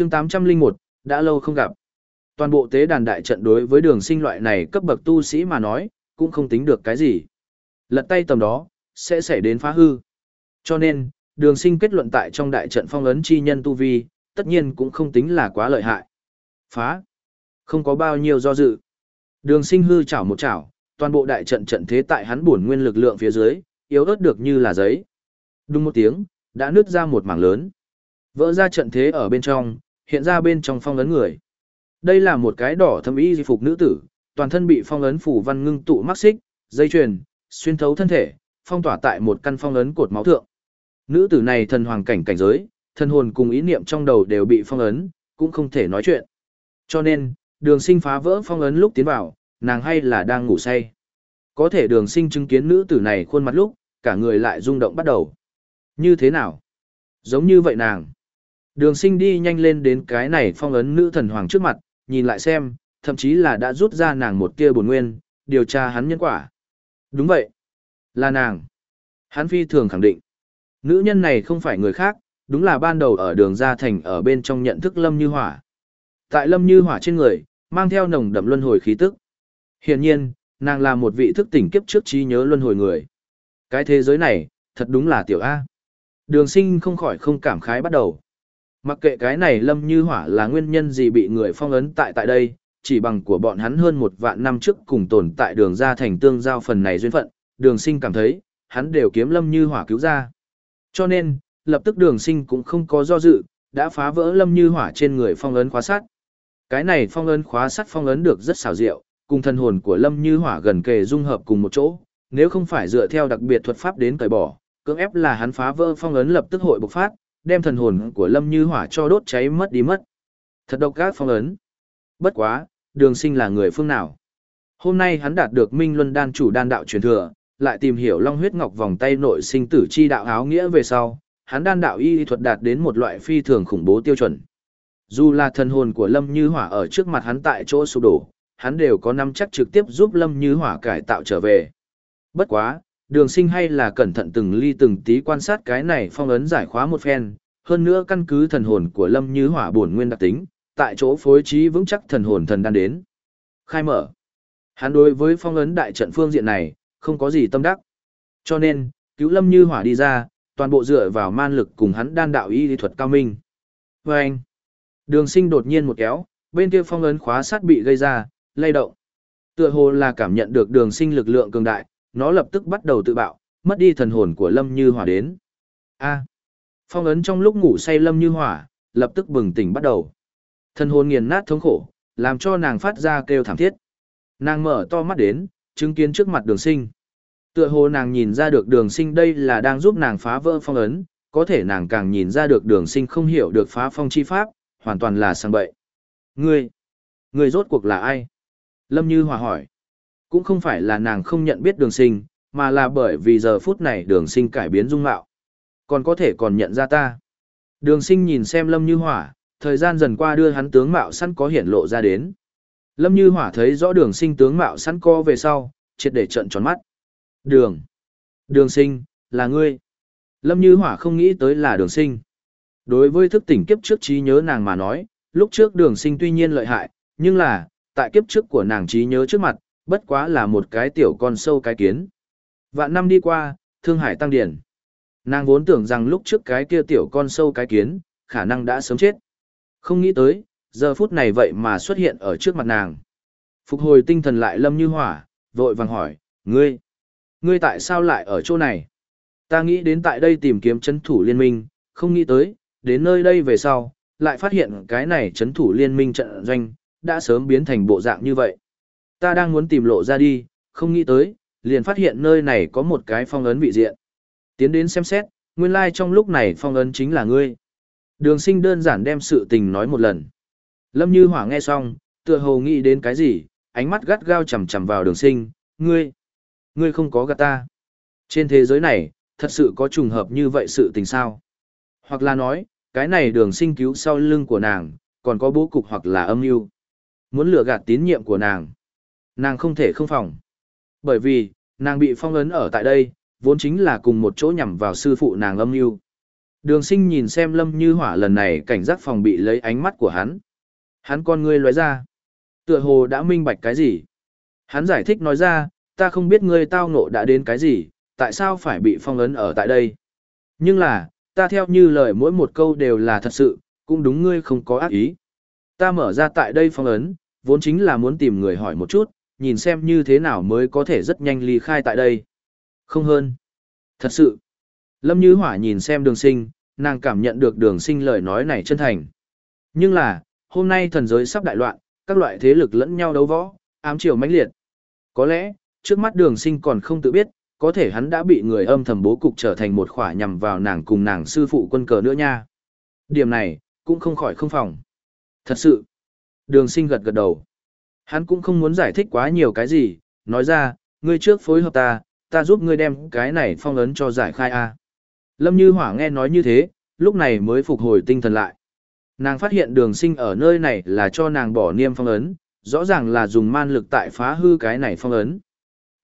chương 801, đã lâu không gặp. Toàn bộ tế đàn đại trận đối với đường sinh loại này cấp bậc tu sĩ mà nói, cũng không tính được cái gì. Lật tay tầm đó, sẽ xảy đến phá hư. Cho nên, đường sinh kết luận tại trong đại trận phong ấn chi nhân tu vi, tất nhiên cũng không tính là quá lợi hại. Phá. Không có bao nhiêu do dự. Đường sinh hư chảo một chảo, toàn bộ đại trận trận thế tại hắn bổn nguyên lực lượng phía dưới, yếu ớt được như là giấy. Đúng một tiếng, đã nứt ra một mảng lớn. Vỡ ra trận thế ở bên trong, hiện ra bên trong phong ấn người. Đây là một cái đỏ thâm y di phục nữ tử, toàn thân bị phong ấn phủ văn ngưng tụ mắc xích, dây chuyền, xuyên thấu thân thể, phong tỏa tại một căn phong ấn cột máu thượng. Nữ tử này thần hoàng cảnh cảnh giới, thân hồn cùng ý niệm trong đầu đều bị phong ấn, cũng không thể nói chuyện. Cho nên, đường sinh phá vỡ phong ấn lúc tiến vào, nàng hay là đang ngủ say. Có thể đường sinh chứng kiến nữ tử này khuôn mặt lúc, cả người lại rung động bắt đầu. Như thế nào? Giống như vậy nàng. Đường sinh đi nhanh lên đến cái này phong ấn nữ thần hoàng trước mặt, nhìn lại xem, thậm chí là đã rút ra nàng một tia bổn nguyên, điều tra hắn nhân quả. Đúng vậy. Là nàng. Hắn phi thường khẳng định. Nữ nhân này không phải người khác, đúng là ban đầu ở đường gia thành ở bên trong nhận thức Lâm Như Hỏa. Tại Lâm Như Hỏa trên người, mang theo nồng đậm luân hồi khí tức. Hiển nhiên, nàng là một vị thức tỉnh kiếp trước trí nhớ luân hồi người. Cái thế giới này, thật đúng là tiểu A. Đường sinh không khỏi không cảm khái bắt đầu. Mặc kệ cái này lâm như hỏa là nguyên nhân gì bị người phong ấn tại tại đây, chỉ bằng của bọn hắn hơn một vạn năm trước cùng tồn tại đường ra thành tương giao phần này duyên phận, đường sinh cảm thấy, hắn đều kiếm lâm như hỏa cứu ra. Cho nên, lập tức đường sinh cũng không có do dự, đã phá vỡ lâm như hỏa trên người phong ấn khóa sắt. Cái này phong ấn khóa sắt phong ấn được rất xảo diệu, cùng thân hồn của lâm như hỏa gần kề dung hợp cùng một chỗ, nếu không phải dựa theo đặc biệt thuật pháp đến cởi bỏ, cưỡng ép là hắn phá vỡ phong ấn lập tức hội bộc phát, đem thần hồn của Lâm Như Hỏa cho đốt cháy mất đi mất. Thật độc ác phong ấn. Bất quá, đường sinh là người phương nào? Hôm nay hắn đạt được Minh Luân đan chủ đan đạo truyền thừa, lại tìm hiểu Long huyết ngọc vòng tay nội sinh tử chi đạo áo nghĩa về sau, hắn đan đạo y thuật đạt đến một loại phi thường khủng bố tiêu chuẩn. Dù là thần hồn của Lâm Như Hỏa ở trước mặt hắn tại chỗ sụp đổ, hắn đều có năm chắc trực tiếp giúp Lâm Như Hỏa cải tạo trở về. Bất quá, đường sinh hay là cẩn thận từng ly từng tí quan sát cái này phong ấn giải khóa một phen, hơn nữa căn cứ thần hồn của Lâm Như Hỏa bổn nguyên đặc tính, tại chỗ phối trí vững chắc thần hồn thần đan đến. Khai mở. Hắn đối với phong ấn đại trận phương diện này, không có gì tâm đắc. Cho nên, cứu Lâm Như Hỏa đi ra, toàn bộ dựa vào man lực cùng hắn đan đạo y lý thuật cao minh. Và anh, đường sinh đột nhiên một kéo, bên kia phong ấn khóa sát bị gây ra, lay động. Tựa hồ là cảm nhận được đường sinh lực lượng cường đại, nó lập tức bắt đầu tự bạo, mất đi thần hồn của Lâm Như Hỏa đến. A. phong ấn trong lúc ngủ say Lâm Như Hỏa, lập tức bừng tỉnh bắt đầu. Thần hồn nghiền nát thống khổ, làm cho nàng phát ra kêu thảm thiết. Nàng mở to mắt đến, chứng kiến trước mặt đường sinh. Tựa hồ nàng nhìn ra được đường sinh đây là đang giúp nàng phá vỡ phong ấn, có thể nàng càng nhìn ra được đường sinh không hiểu được phá phong chi pháp, hoàn toàn là sang bậy. Ngươi, ngươi rốt cuộc là ai? Lâm Như Hòa hỏi. Cũng không phải là nàng không nhận biết đường sinh, mà là bởi vì giờ phút này đường sinh cải biến dung mạo. Còn có thể còn nhận ra ta. Đường sinh nhìn xem Lâm Như Hỏa, thời gian dần qua đưa hắn tướng mạo sẵn có hiển lộ ra đến. Lâm Như Hỏa thấy rõ đường sinh tướng mạo sẵn co về sau, triệt để trận tròn mắt. Đường. Đường sinh, là ngươi. Lâm Như Hỏa không nghĩ tới là đường sinh. Đối với thức tỉnh kiếp trước trí nhớ nàng mà nói, lúc trước đường sinh tuy nhiên lợi hại, nhưng là, tại kiếp trước của nàng trí nhớ trước mặt, bất quá là một cái tiểu con sâu cái kiến. Vạn năm đi qua, Thương Hải tăng điển. Nàng vốn tưởng rằng lúc trước cái kia tiểu con sâu cái kiến, khả năng đã sớm chết. Không nghĩ tới, giờ phút này vậy mà xuất hiện ở trước mặt nàng. Phục hồi tinh thần lại lâm như hỏa, vội vàng hỏi, ngươi, ngươi tại sao lại ở chỗ này? Ta nghĩ đến tại đây tìm kiếm chấn thủ liên minh, không nghĩ tới, đến nơi đây về sau, lại phát hiện cái này chấn thủ liên minh trận doanh, đã sớm biến thành bộ dạng như vậy. Ta đang muốn tìm lộ ra đi, không nghĩ tới, liền phát hiện nơi này có một cái phong ấn vị diện. Tiến đến xem xét, nguyên lai like trong lúc này phong ấn chính là ngươi. Đường sinh đơn giản đem sự tình nói một lần. Lâm Như Hỏa nghe xong, tựa hồ nghĩ đến cái gì, ánh mắt gắt gao chầm chầm vào đường sinh, ngươi, ngươi không có gạt ta. Trên thế giới này, thật sự có trùng hợp như vậy sự tình sao? Hoặc là nói, cái này đường sinh cứu sau lưng của nàng, còn có bố cục hoặc là âm mưu Muốn lừa gạt tín nhiệm của nàng. Nàng không thể không phòng. Bởi vì, nàng bị phong ấn ở tại đây, vốn chính là cùng một chỗ nhằm vào sư phụ nàng âm mưu Đường sinh nhìn xem lâm như hỏa lần này cảnh giác phòng bị lấy ánh mắt của hắn. Hắn con ngươi loại ra. Tựa hồ đã minh bạch cái gì? Hắn giải thích nói ra, ta không biết ngươi tao ngộ đã đến cái gì, tại sao phải bị phong ấn ở tại đây. Nhưng là, ta theo như lời mỗi một câu đều là thật sự, cũng đúng ngươi không có ác ý. Ta mở ra tại đây phong ấn, vốn chính là muốn tìm người hỏi một chút, nhìn xem như thế nào mới có thể rất nhanh ly khai tại đây. Không hơn. Thật sự. Lâm Như Hỏa nhìn xem đường sinh, nàng cảm nhận được đường sinh lời nói này chân thành. Nhưng là, hôm nay thần giới sắp đại loạn, các loại thế lực lẫn nhau đấu võ, ám chiều mãnh liệt. Có lẽ, trước mắt đường sinh còn không tự biết, có thể hắn đã bị người âm thầm bố cục trở thành một khỏa nhằm vào nàng cùng nàng sư phụ quân cờ nữa nha. Điểm này, cũng không khỏi không phòng. Thật sự, đường sinh gật gật đầu. Hắn cũng không muốn giải thích quá nhiều cái gì, nói ra, ngươi trước phối hợp ta, ta giúp ngươi đem cái này phong ấn cho giải khai a Lâm Như Hỏa nghe nói như thế, lúc này mới phục hồi tinh thần lại. Nàng phát hiện đường sinh ở nơi này là cho nàng bỏ niêm phong ấn, rõ ràng là dùng man lực tại phá hư cái này phong ấn.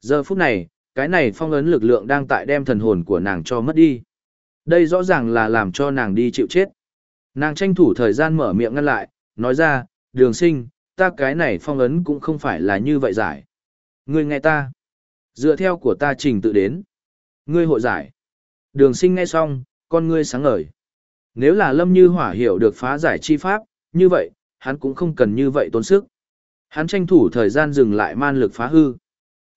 Giờ phút này, cái này phong ấn lực lượng đang tại đem thần hồn của nàng cho mất đi. Đây rõ ràng là làm cho nàng đi chịu chết. Nàng tranh thủ thời gian mở miệng ngăn lại, nói ra, đường sinh, ta cái này phong ấn cũng không phải là như vậy giải. Ngươi nghe ta. Dựa theo của ta trình tự đến. Ngươi hội giải. Đường sinh nghe xong, con ngươi sáng ngời. Nếu là lâm như hỏa hiểu được phá giải chi pháp, như vậy, hắn cũng không cần như vậy tốn sức. Hắn tranh thủ thời gian dừng lại man lực phá hư.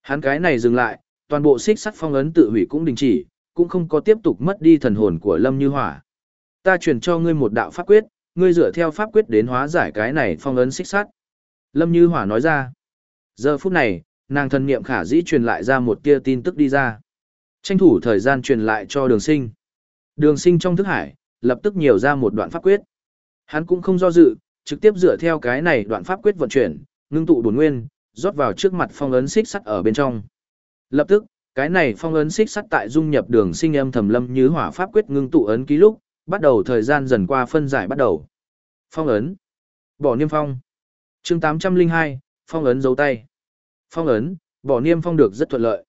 Hắn cái này dừng lại, toàn bộ xích sắt phong ấn tự hủy cũng đình chỉ, cũng không có tiếp tục mất đi thần hồn của Lâm Như Hỏa. Ta truyền cho ngươi một đạo pháp quyết, ngươi dựa theo pháp quyết đến hóa giải cái này phong ấn xích sắt. Lâm Như Hỏa nói ra. Giờ phút này, nàng thần niệm khả dĩ truyền lại ra một tia tin tức đi ra. Tranh thủ thời gian truyền lại cho đường sinh. Đường sinh trong thức hải, lập tức nhiều ra một đoạn pháp quyết. Hắn cũng không do dự, trực tiếp dựa theo cái này đoạn pháp quyết vận chuyển, ngưng tụ bổn nguyên, rót vào trước mặt phong ấn xích sắt ở bên trong. Lập tức, cái này phong ấn xích sắt tại dung nhập đường sinh âm thầm lâm như hỏa pháp quyết ngưng tụ ấn ký lúc, bắt đầu thời gian dần qua phân giải bắt đầu. Phong ấn. Bỏ niêm phong chương 802, phong ấn dấu tay. Phong ấn, bỏ niêm phong được rất thuận lợi.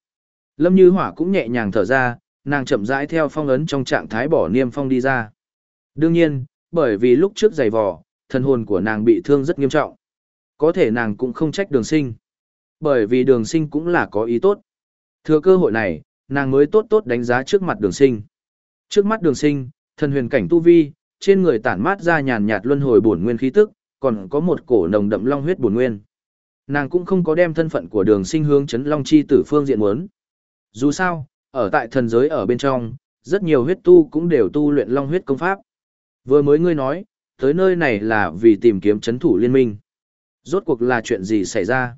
Lâm Như Hỏa cũng nhẹ nhàng thở ra, nàng chậm rãi theo phong ấn trong trạng thái bỏ niêm phong đi ra. Đương nhiên, bởi vì lúc trước giày vò, thần hồn của nàng bị thương rất nghiêm trọng. Có thể nàng cũng không trách đường sinh. Bởi vì đường sinh cũng là có ý tốt. Thừa cơ hội này, nàng mới tốt tốt đánh giá trước mặt đường sinh. Trước mắt đường sinh, thần huyền cảnh tu vi, trên người tản mát ra nhàn nhạt luân hồi bổn nguyên khí tức, còn có một cổ nồng đậm long huyết bổn nguyên. Nàng cũng không có đem thân phận của đường sinh hướng chấn long chi tử phương diện muốn. Dù sao, ở tại thần giới ở bên trong, rất nhiều huyết tu cũng đều tu luyện long huyết công pháp. Vừa mới ngươi nói, tới nơi này là vì tìm kiếm chấn thủ liên minh. Rốt cuộc là chuyện gì xảy ra?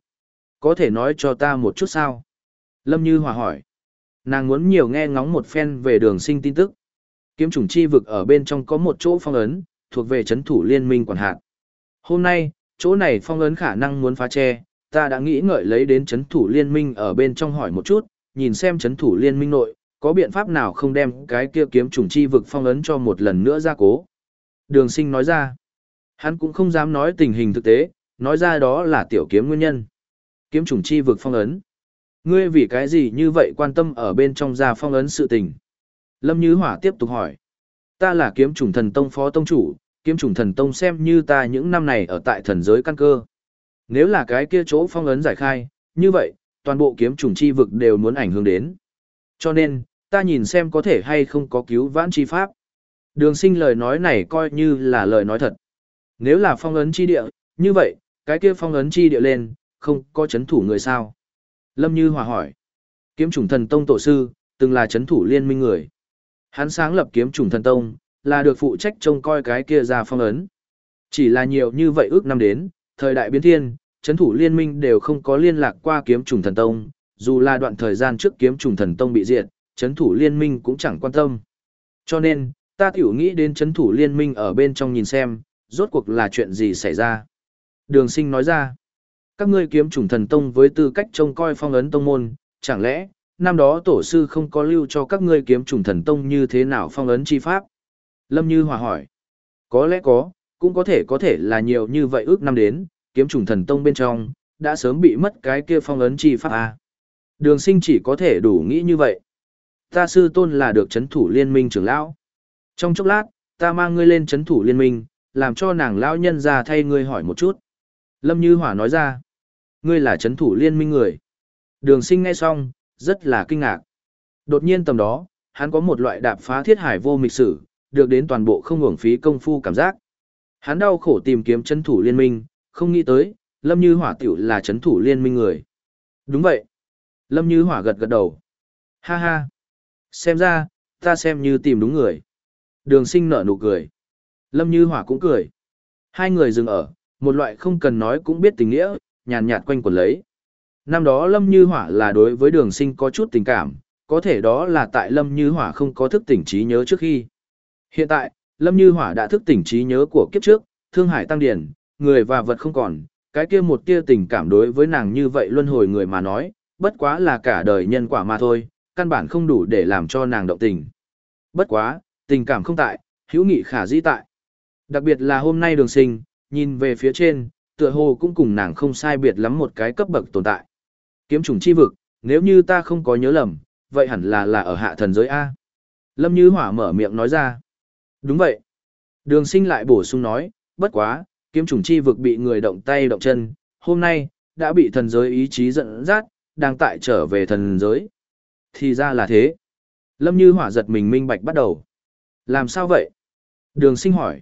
Có thể nói cho ta một chút sao? Lâm Như Hòa hỏi. Nàng muốn nhiều nghe ngóng một phen về đường sinh tin tức. Kiếm chủng chi vực ở bên trong có một chỗ phong ấn, thuộc về chấn thủ liên minh quản hạt. Hôm nay, chỗ này phong ấn khả năng muốn phá che, ta đã nghĩ ngợi lấy đến chấn thủ liên minh ở bên trong hỏi một chút, nhìn xem chấn thủ liên minh nội, có biện pháp nào không đem cái kia kiếm trùng chi vực phong ấn cho một lần nữa ra cố. Đường sinh nói ra, hắn cũng không dám nói tình hình thực tế, nói ra đó là tiểu kiếm nguyên nhân. Kiếm trùng chi vực phong ấn. Ngươi vì cái gì như vậy quan tâm ở bên trong gia phong ấn sự tình? Lâm Như Hỏa tiếp tục hỏi. Ta là kiếm chủng thần tông phó tông chủ, kiếm trùng thần tông xem như ta những năm này ở tại thần giới căn cơ. Nếu là cái kia chỗ phong ấn giải khai, như vậy, toàn bộ kiếm trùng chi vực đều muốn ảnh hưởng đến. Cho nên, ta nhìn xem có thể hay không có cứu vãn chi pháp. Đường sinh lời nói này coi như là lời nói thật. Nếu là phong ấn chi địa, như vậy, cái kia phong ấn chi địa lên, không có chấn thủ người sao. Lâm Như Hòa hỏi. Kiếm trùng thần tông tổ sư, từng là chấn thủ liên minh người. Hắn sáng lập kiếm trùng thần tông, là được phụ trách trông coi cái kia ra phong ấn. Chỉ là nhiều như vậy ước năm đến, thời đại biến thiên, chấn thủ liên minh đều không có liên lạc qua kiếm trùng thần tông, dù là đoạn thời gian trước kiếm trùng thần tông bị diệt, chấn thủ liên minh cũng chẳng quan tâm. Cho nên, ta tiểu nghĩ đến chấn thủ liên minh ở bên trong nhìn xem, rốt cuộc là chuyện gì xảy ra. Đường sinh nói ra, các ngươi kiếm trùng thần tông với tư cách trông coi phong ấn tông môn, chẳng lẽ, năm đó tổ sư không có lưu cho các ngươi kiếm trùng thần tông như thế nào phong ấn chi pháp? Lâm Như Hòa hỏi, có lẽ có, cũng có thể có thể là nhiều như vậy ước năm đến, kiếm trùng thần tông bên trong, đã sớm bị mất cái kia phong ấn chi pháp A. Đường sinh chỉ có thể đủ nghĩ như vậy. Ta sư tôn là được chấn thủ liên minh trưởng lão. Trong chốc lát, ta mang ngươi lên chấn thủ liên minh, làm cho nàng lão nhân ra thay ngươi hỏi một chút. Lâm Như Hỏa nói ra, ngươi là chấn thủ liên minh người. Đường sinh nghe xong, rất là kinh ngạc. Đột nhiên tầm đó, hắn có một loại đạp phá thiết hải vô mịch sử, được đến toàn bộ không hưởng phí công phu cảm giác. Hắn đau khổ tìm kiếm chấn thủ liên minh, không nghĩ tới, Lâm Như Hỏa tiểu là chấn thủ liên minh người. Đúng vậy. Lâm Như Hỏa gật gật đầu. Ha ha. Xem ra, ta xem như tìm đúng người. Đường sinh nở nụ cười. Lâm Như Hỏa cũng cười. Hai người dừng ở, một loại không cần nói cũng biết tình nghĩa, nhàn nhạt quanh quần lấy. Năm đó Lâm Như Hỏa là đối với đường sinh có chút tình cảm, có thể đó là tại Lâm Như Hỏa không có thức tỉnh trí nhớ trước khi. Hiện tại, Lâm Như Hỏa đã thức tỉnh trí nhớ của kiếp trước, thương hải tăng điển, người và vật không còn, cái kia một tia tình cảm đối với nàng như vậy luân hồi người mà nói, bất quá là cả đời nhân quả mà thôi, căn bản không đủ để làm cho nàng động tình. Bất quá, tình cảm không tại, hữu nghị khả dĩ tại. Đặc biệt là hôm nay đường sinh, nhìn về phía trên, tựa hồ cũng cùng nàng không sai biệt lắm một cái cấp bậc tồn tại. Kiếm trùng chi vực, nếu như ta không có nhớ lầm, vậy hẳn là là ở hạ thần giới A. Lâm Như Hỏa mở miệng nói ra. Đúng vậy. Đường sinh lại bổ sung nói, bất quá, kiếm trùng chi vực bị người động tay động chân, hôm nay, đã bị thần giới ý chí giận dắt, đang tại trở về thần giới. Thì ra là thế. Lâm Như Hỏa giật mình minh bạch bắt đầu. Làm sao vậy? Đường sinh hỏi.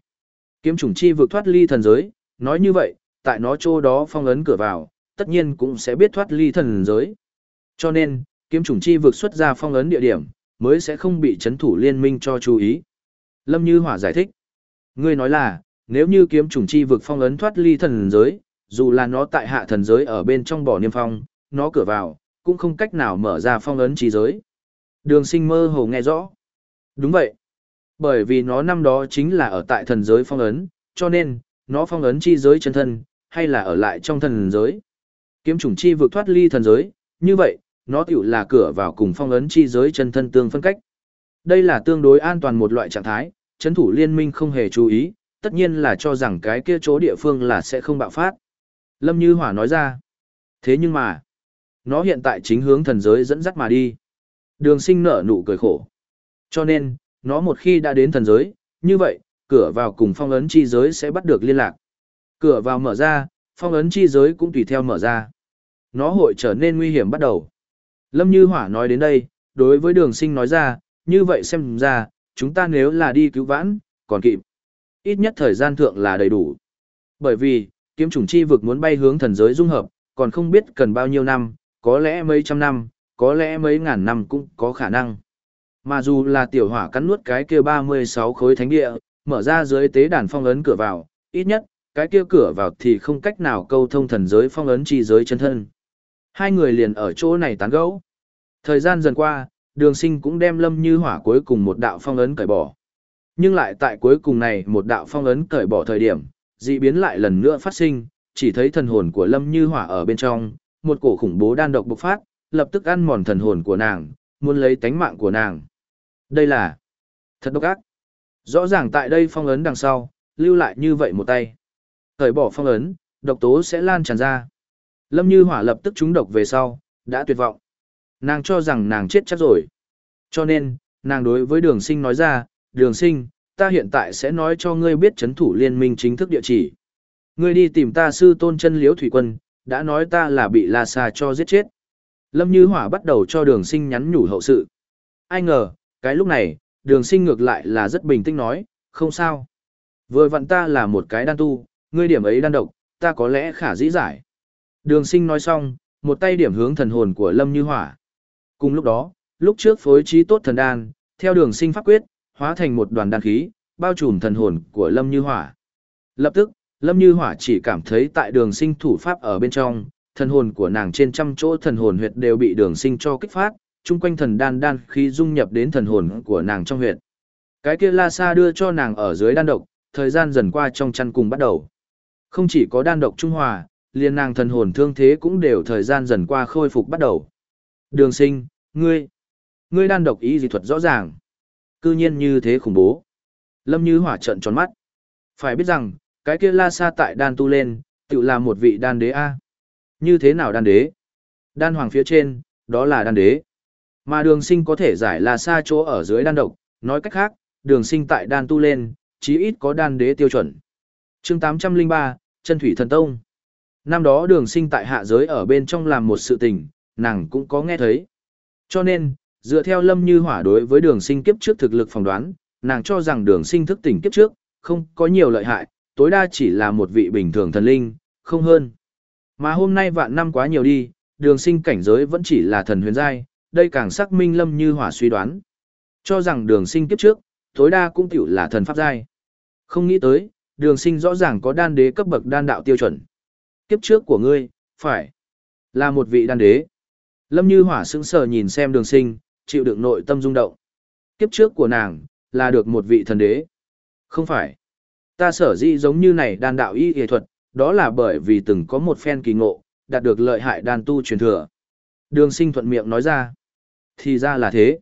Kiếm trùng chi vực thoát ly thần giới, nói như vậy, tại nó chỗ đó phong ấn cửa vào, tất nhiên cũng sẽ biết thoát ly thần giới. Cho nên, kiếm trùng chi vực xuất ra phong ấn địa điểm, mới sẽ không bị chấn thủ liên minh cho chú ý. Lâm Như Hỏa giải thích. Ngươi nói là, nếu như kiếm trùng chi vực phong ấn thoát ly thần giới, dù là nó tại hạ thần giới ở bên trong bỏ niêm phong, nó cửa vào, cũng không cách nào mở ra phong ấn chi giới. Đường sinh mơ hồ nghe rõ. Đúng vậy. Bởi vì nó năm đó chính là ở tại thần giới phong ấn, cho nên, nó phong ấn chi giới chân thân, hay là ở lại trong thần giới. Kiếm trùng chi vực thoát ly thần giới, như vậy, nó tiểu là cửa vào cùng phong ấn chi giới chân thân tương phân cách. Đây là tương đối an toàn một loại trạng thái, chấn thủ liên minh không hề chú ý, tất nhiên là cho rằng cái kia chỗ địa phương là sẽ không bạo phát. Lâm Như Hỏa nói ra. Thế nhưng mà, nó hiện tại chính hướng thần giới dẫn dắt mà đi. Đường sinh nở nụ cười khổ. Cho nên, nó một khi đã đến thần giới, như vậy, cửa vào cùng phong ấn chi giới sẽ bắt được liên lạc. Cửa vào mở ra, phong ấn chi giới cũng tùy theo mở ra. Nó hội trở nên nguy hiểm bắt đầu. Lâm Như Hỏa nói đến đây, đối với đường sinh nói ra, như vậy xem ra, chúng ta nếu là đi cứu vãn, còn kịp. Ít nhất thời gian thượng là đầy đủ. Bởi vì, kiếm chủng chi vực muốn bay hướng thần giới dung hợp, còn không biết cần bao nhiêu năm, có lẽ mấy trăm năm, có lẽ mấy ngàn năm cũng có khả năng. Mà dù là tiểu hỏa cắn nuốt cái kia 36 khối thánh địa, mở ra dưới tế đàn phong ấn cửa vào, ít nhất, cái kia cửa vào thì không cách nào câu thông thần giới phong ấn chi giới chân thân. Hai người liền ở chỗ này tán gẫu. Thời gian dần qua, đường sinh cũng đem lâm như hỏa cuối cùng một đạo phong ấn cởi bỏ. Nhưng lại tại cuối cùng này một đạo phong ấn cởi bỏ thời điểm, dị biến lại lần nữa phát sinh, chỉ thấy thần hồn của lâm như hỏa ở bên trong, một cổ khủng bố đan độc bộc phát, lập tức ăn mòn thần hồn của nàng, muốn lấy tánh mạng của nàng. Đây là thật độc ác. Rõ ràng tại đây phong ấn đằng sau, lưu lại như vậy một tay. cởi bỏ phong ấn, độc tố sẽ lan tràn ra. Lâm Như Hỏa lập tức trúng độc về sau, đã tuyệt vọng. Nàng cho rằng nàng chết chắc rồi. Cho nên, nàng đối với đường sinh nói ra, đường sinh, ta hiện tại sẽ nói cho ngươi biết chấn thủ liên minh chính thức địa chỉ. Ngươi đi tìm ta sư tôn chân liễu thủy quân, đã nói ta là bị La Sa cho giết chết. Lâm Như Hỏa bắt đầu cho đường sinh nhắn nhủ hậu sự. Ai ngờ, cái lúc này, đường sinh ngược lại là rất bình tĩnh nói, không sao. Vừa vặn ta là một cái đan tu, ngươi điểm ấy đan độc, ta có lẽ khả dĩ giải. Đường sinh nói xong, một tay điểm hướng thần hồn của Lâm Như Hỏa. Cùng lúc đó, lúc trước phối trí tốt thần đan, theo đường sinh pháp quyết, hóa thành một đoàn đan khí, bao trùm thần hồn của Lâm Như Hỏa. Lập tức, Lâm Như Hỏa chỉ cảm thấy tại đường sinh thủ pháp ở bên trong, thần hồn của nàng trên trăm chỗ thần hồn huyệt đều bị đường sinh cho kích phát, chung quanh thần đan đan khí dung nhập đến thần hồn của nàng trong huyệt. Cái kia La Sa đưa cho nàng ở dưới đan độc, thời gian dần qua trong chăn cùng bắt đầu. Không chỉ có đan độc trung hòa, liền nàng thần hồn thương thế cũng đều thời gian dần qua khôi phục bắt đầu. Đường sinh, ngươi, ngươi đan độc ý dị thuật rõ ràng. Cư nhiên như thế khủng bố. Lâm Như Hỏa trận tròn mắt. Phải biết rằng, cái kia La Sa tại đan tu lên, tự là một vị đan đế A. Như thế nào đan đế? Đan hoàng phía trên, đó là đan đế. Mà đường sinh có thể giải La Sa chỗ ở dưới đan độc, nói cách khác, đường sinh tại đan tu lên, chí ít có đan đế tiêu chuẩn. chương 803, chân thủy thần tông. Năm đó đường sinh tại hạ giới ở bên trong làm một sự tình, nàng cũng có nghe thấy. Cho nên, dựa theo lâm như hỏa đối với đường sinh kiếp trước thực lực phỏng đoán, nàng cho rằng đường sinh thức tỉnh kiếp trước, không có nhiều lợi hại, tối đa chỉ là một vị bình thường thần linh, không hơn. Mà hôm nay vạn năm quá nhiều đi, đường sinh cảnh giới vẫn chỉ là thần huyền giai, đây càng xác minh lâm như hỏa suy đoán. Cho rằng đường sinh kiếp trước, tối đa cũng tiểu là thần pháp giai. Không nghĩ tới, đường sinh rõ ràng có đan đế cấp bậc đan đạo tiêu chuẩn. Kiếp trước của ngươi, phải là một vị đan đế. Lâm như hỏa sững sờ nhìn xem đường sinh, chịu đựng nội tâm rung động. Kiếp trước của nàng, là được một vị thần đế. Không phải. Ta sở dĩ giống như này đan đạo y y thuật, đó là bởi vì từng có một phen kỳ ngộ, đạt được lợi hại đan tu truyền thừa. Đường sinh thuận miệng nói ra. Thì ra là thế.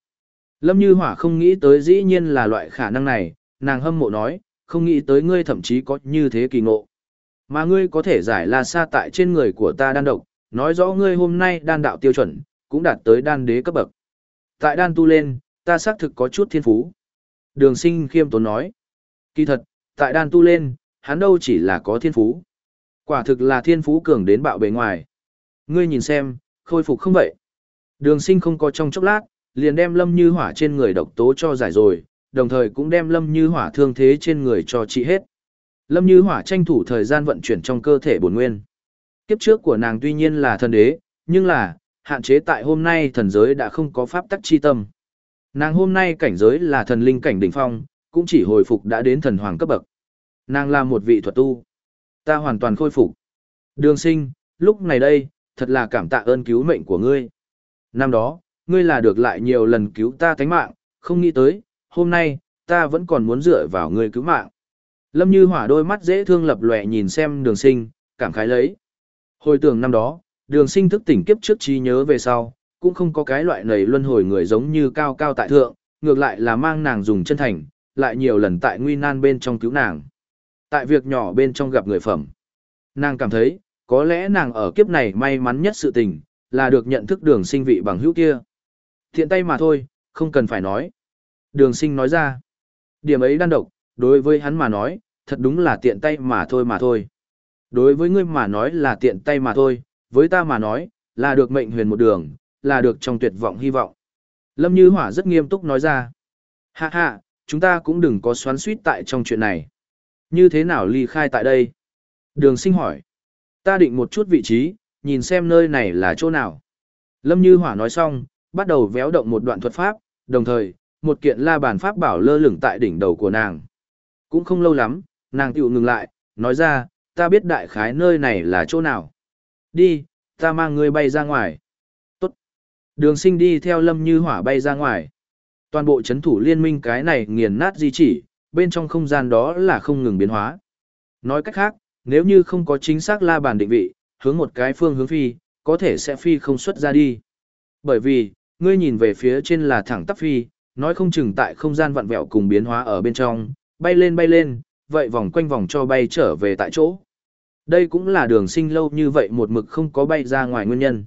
Lâm Như Hỏa không nghĩ tới dĩ nhiên là loại khả năng này, nàng hâm mộ nói, không nghĩ tới ngươi thậm chí có như thế kỳ ngộ. Mà ngươi có thể giải là xa tại trên người của ta đan độc, nói rõ ngươi hôm nay đan đạo tiêu chuẩn, cũng đạt tới đan đế cấp bậc. Tại đan tu lên, ta xác thực có chút thiên phú. Đường sinh khiêm tốn nói. Kỳ thật, tại đan tu lên, hắn đâu chỉ là có thiên phú. Quả thực là thiên phú cường đến bạo bề ngoài. Ngươi nhìn xem, khôi phục không vậy. Đường sinh không có trong chốc lát, liền đem lâm như hỏa trên người độc tố cho giải rồi, đồng thời cũng đem lâm như hỏa thương thế trên người cho trị hết. Lâm như hỏa tranh thủ thời gian vận chuyển trong cơ thể bổn nguyên. Kiếp trước của nàng tuy nhiên là thần đế, nhưng là, hạn chế tại hôm nay thần giới đã không có pháp tắc chi tâm. Nàng hôm nay cảnh giới là thần linh cảnh đỉnh phong, cũng chỉ hồi phục đã đến thần hoàng cấp bậc. Nàng là một vị thuật tu. Ta hoàn toàn khôi phục. Đường sinh, lúc này đây, thật là cảm tạ ơn cứu mệnh của ngươi. Năm đó, ngươi là được lại nhiều lần cứu ta tánh mạng, không nghĩ tới, hôm nay, ta vẫn còn muốn dựa vào ngươi cứu mạng. Lâm Như Hỏa đôi mắt dễ thương lập lòe nhìn xem đường sinh, cảm khái lấy. Hồi tưởng năm đó, đường sinh thức tỉnh kiếp trước trí nhớ về sau, cũng không có cái loại nầy luân hồi người giống như cao cao tại thượng, ngược lại là mang nàng dùng chân thành, lại nhiều lần tại nguy nan bên trong cứu nàng. Tại việc nhỏ bên trong gặp người phẩm. Nàng cảm thấy, có lẽ nàng ở kiếp này may mắn nhất sự tình, là được nhận thức đường sinh vị bằng hữu kia. Thiện tay mà thôi, không cần phải nói. Đường sinh nói ra. Điểm ấy đan độc, đối với hắn mà nói, thật đúng là tiện tay mà thôi mà thôi. Đối với ngươi mà nói là tiện tay mà thôi, với ta mà nói, là được mệnh huyền một đường, là được trong tuyệt vọng hy vọng. Lâm Như Hỏa rất nghiêm túc nói ra. Hạ hạ, chúng ta cũng đừng có xoắn suýt tại trong chuyện này. Như thế nào ly khai tại đây? Đường sinh hỏi. Ta định một chút vị trí, nhìn xem nơi này là chỗ nào. Lâm Như Hỏa nói xong, bắt đầu véo động một đoạn thuật pháp, đồng thời, một kiện la bàn pháp bảo lơ lửng tại đỉnh đầu của nàng. Cũng không lâu lắm, nàng tiểu ngừng lại, nói ra, ta biết đại khái nơi này là chỗ nào. Đi, ta mang ngươi bay ra ngoài. Tốt. Đường sinh đi theo lâm như hỏa bay ra ngoài. Toàn bộ chấn thủ liên minh cái này nghiền nát di chỉ, bên trong không gian đó là không ngừng biến hóa. Nói cách khác, nếu như không có chính xác la bàn định vị, hướng một cái phương hướng phi, có thể sẽ phi không xuất ra đi. Bởi vì, ngươi nhìn về phía trên là thẳng tắp phi, nói không chừng tại không gian vặn vẹo cùng biến hóa ở bên trong, bay lên bay lên, vậy vòng quanh vòng cho bay trở về tại chỗ. Đây cũng là đường sinh lâu như vậy một mực không có bay ra ngoài nguyên nhân.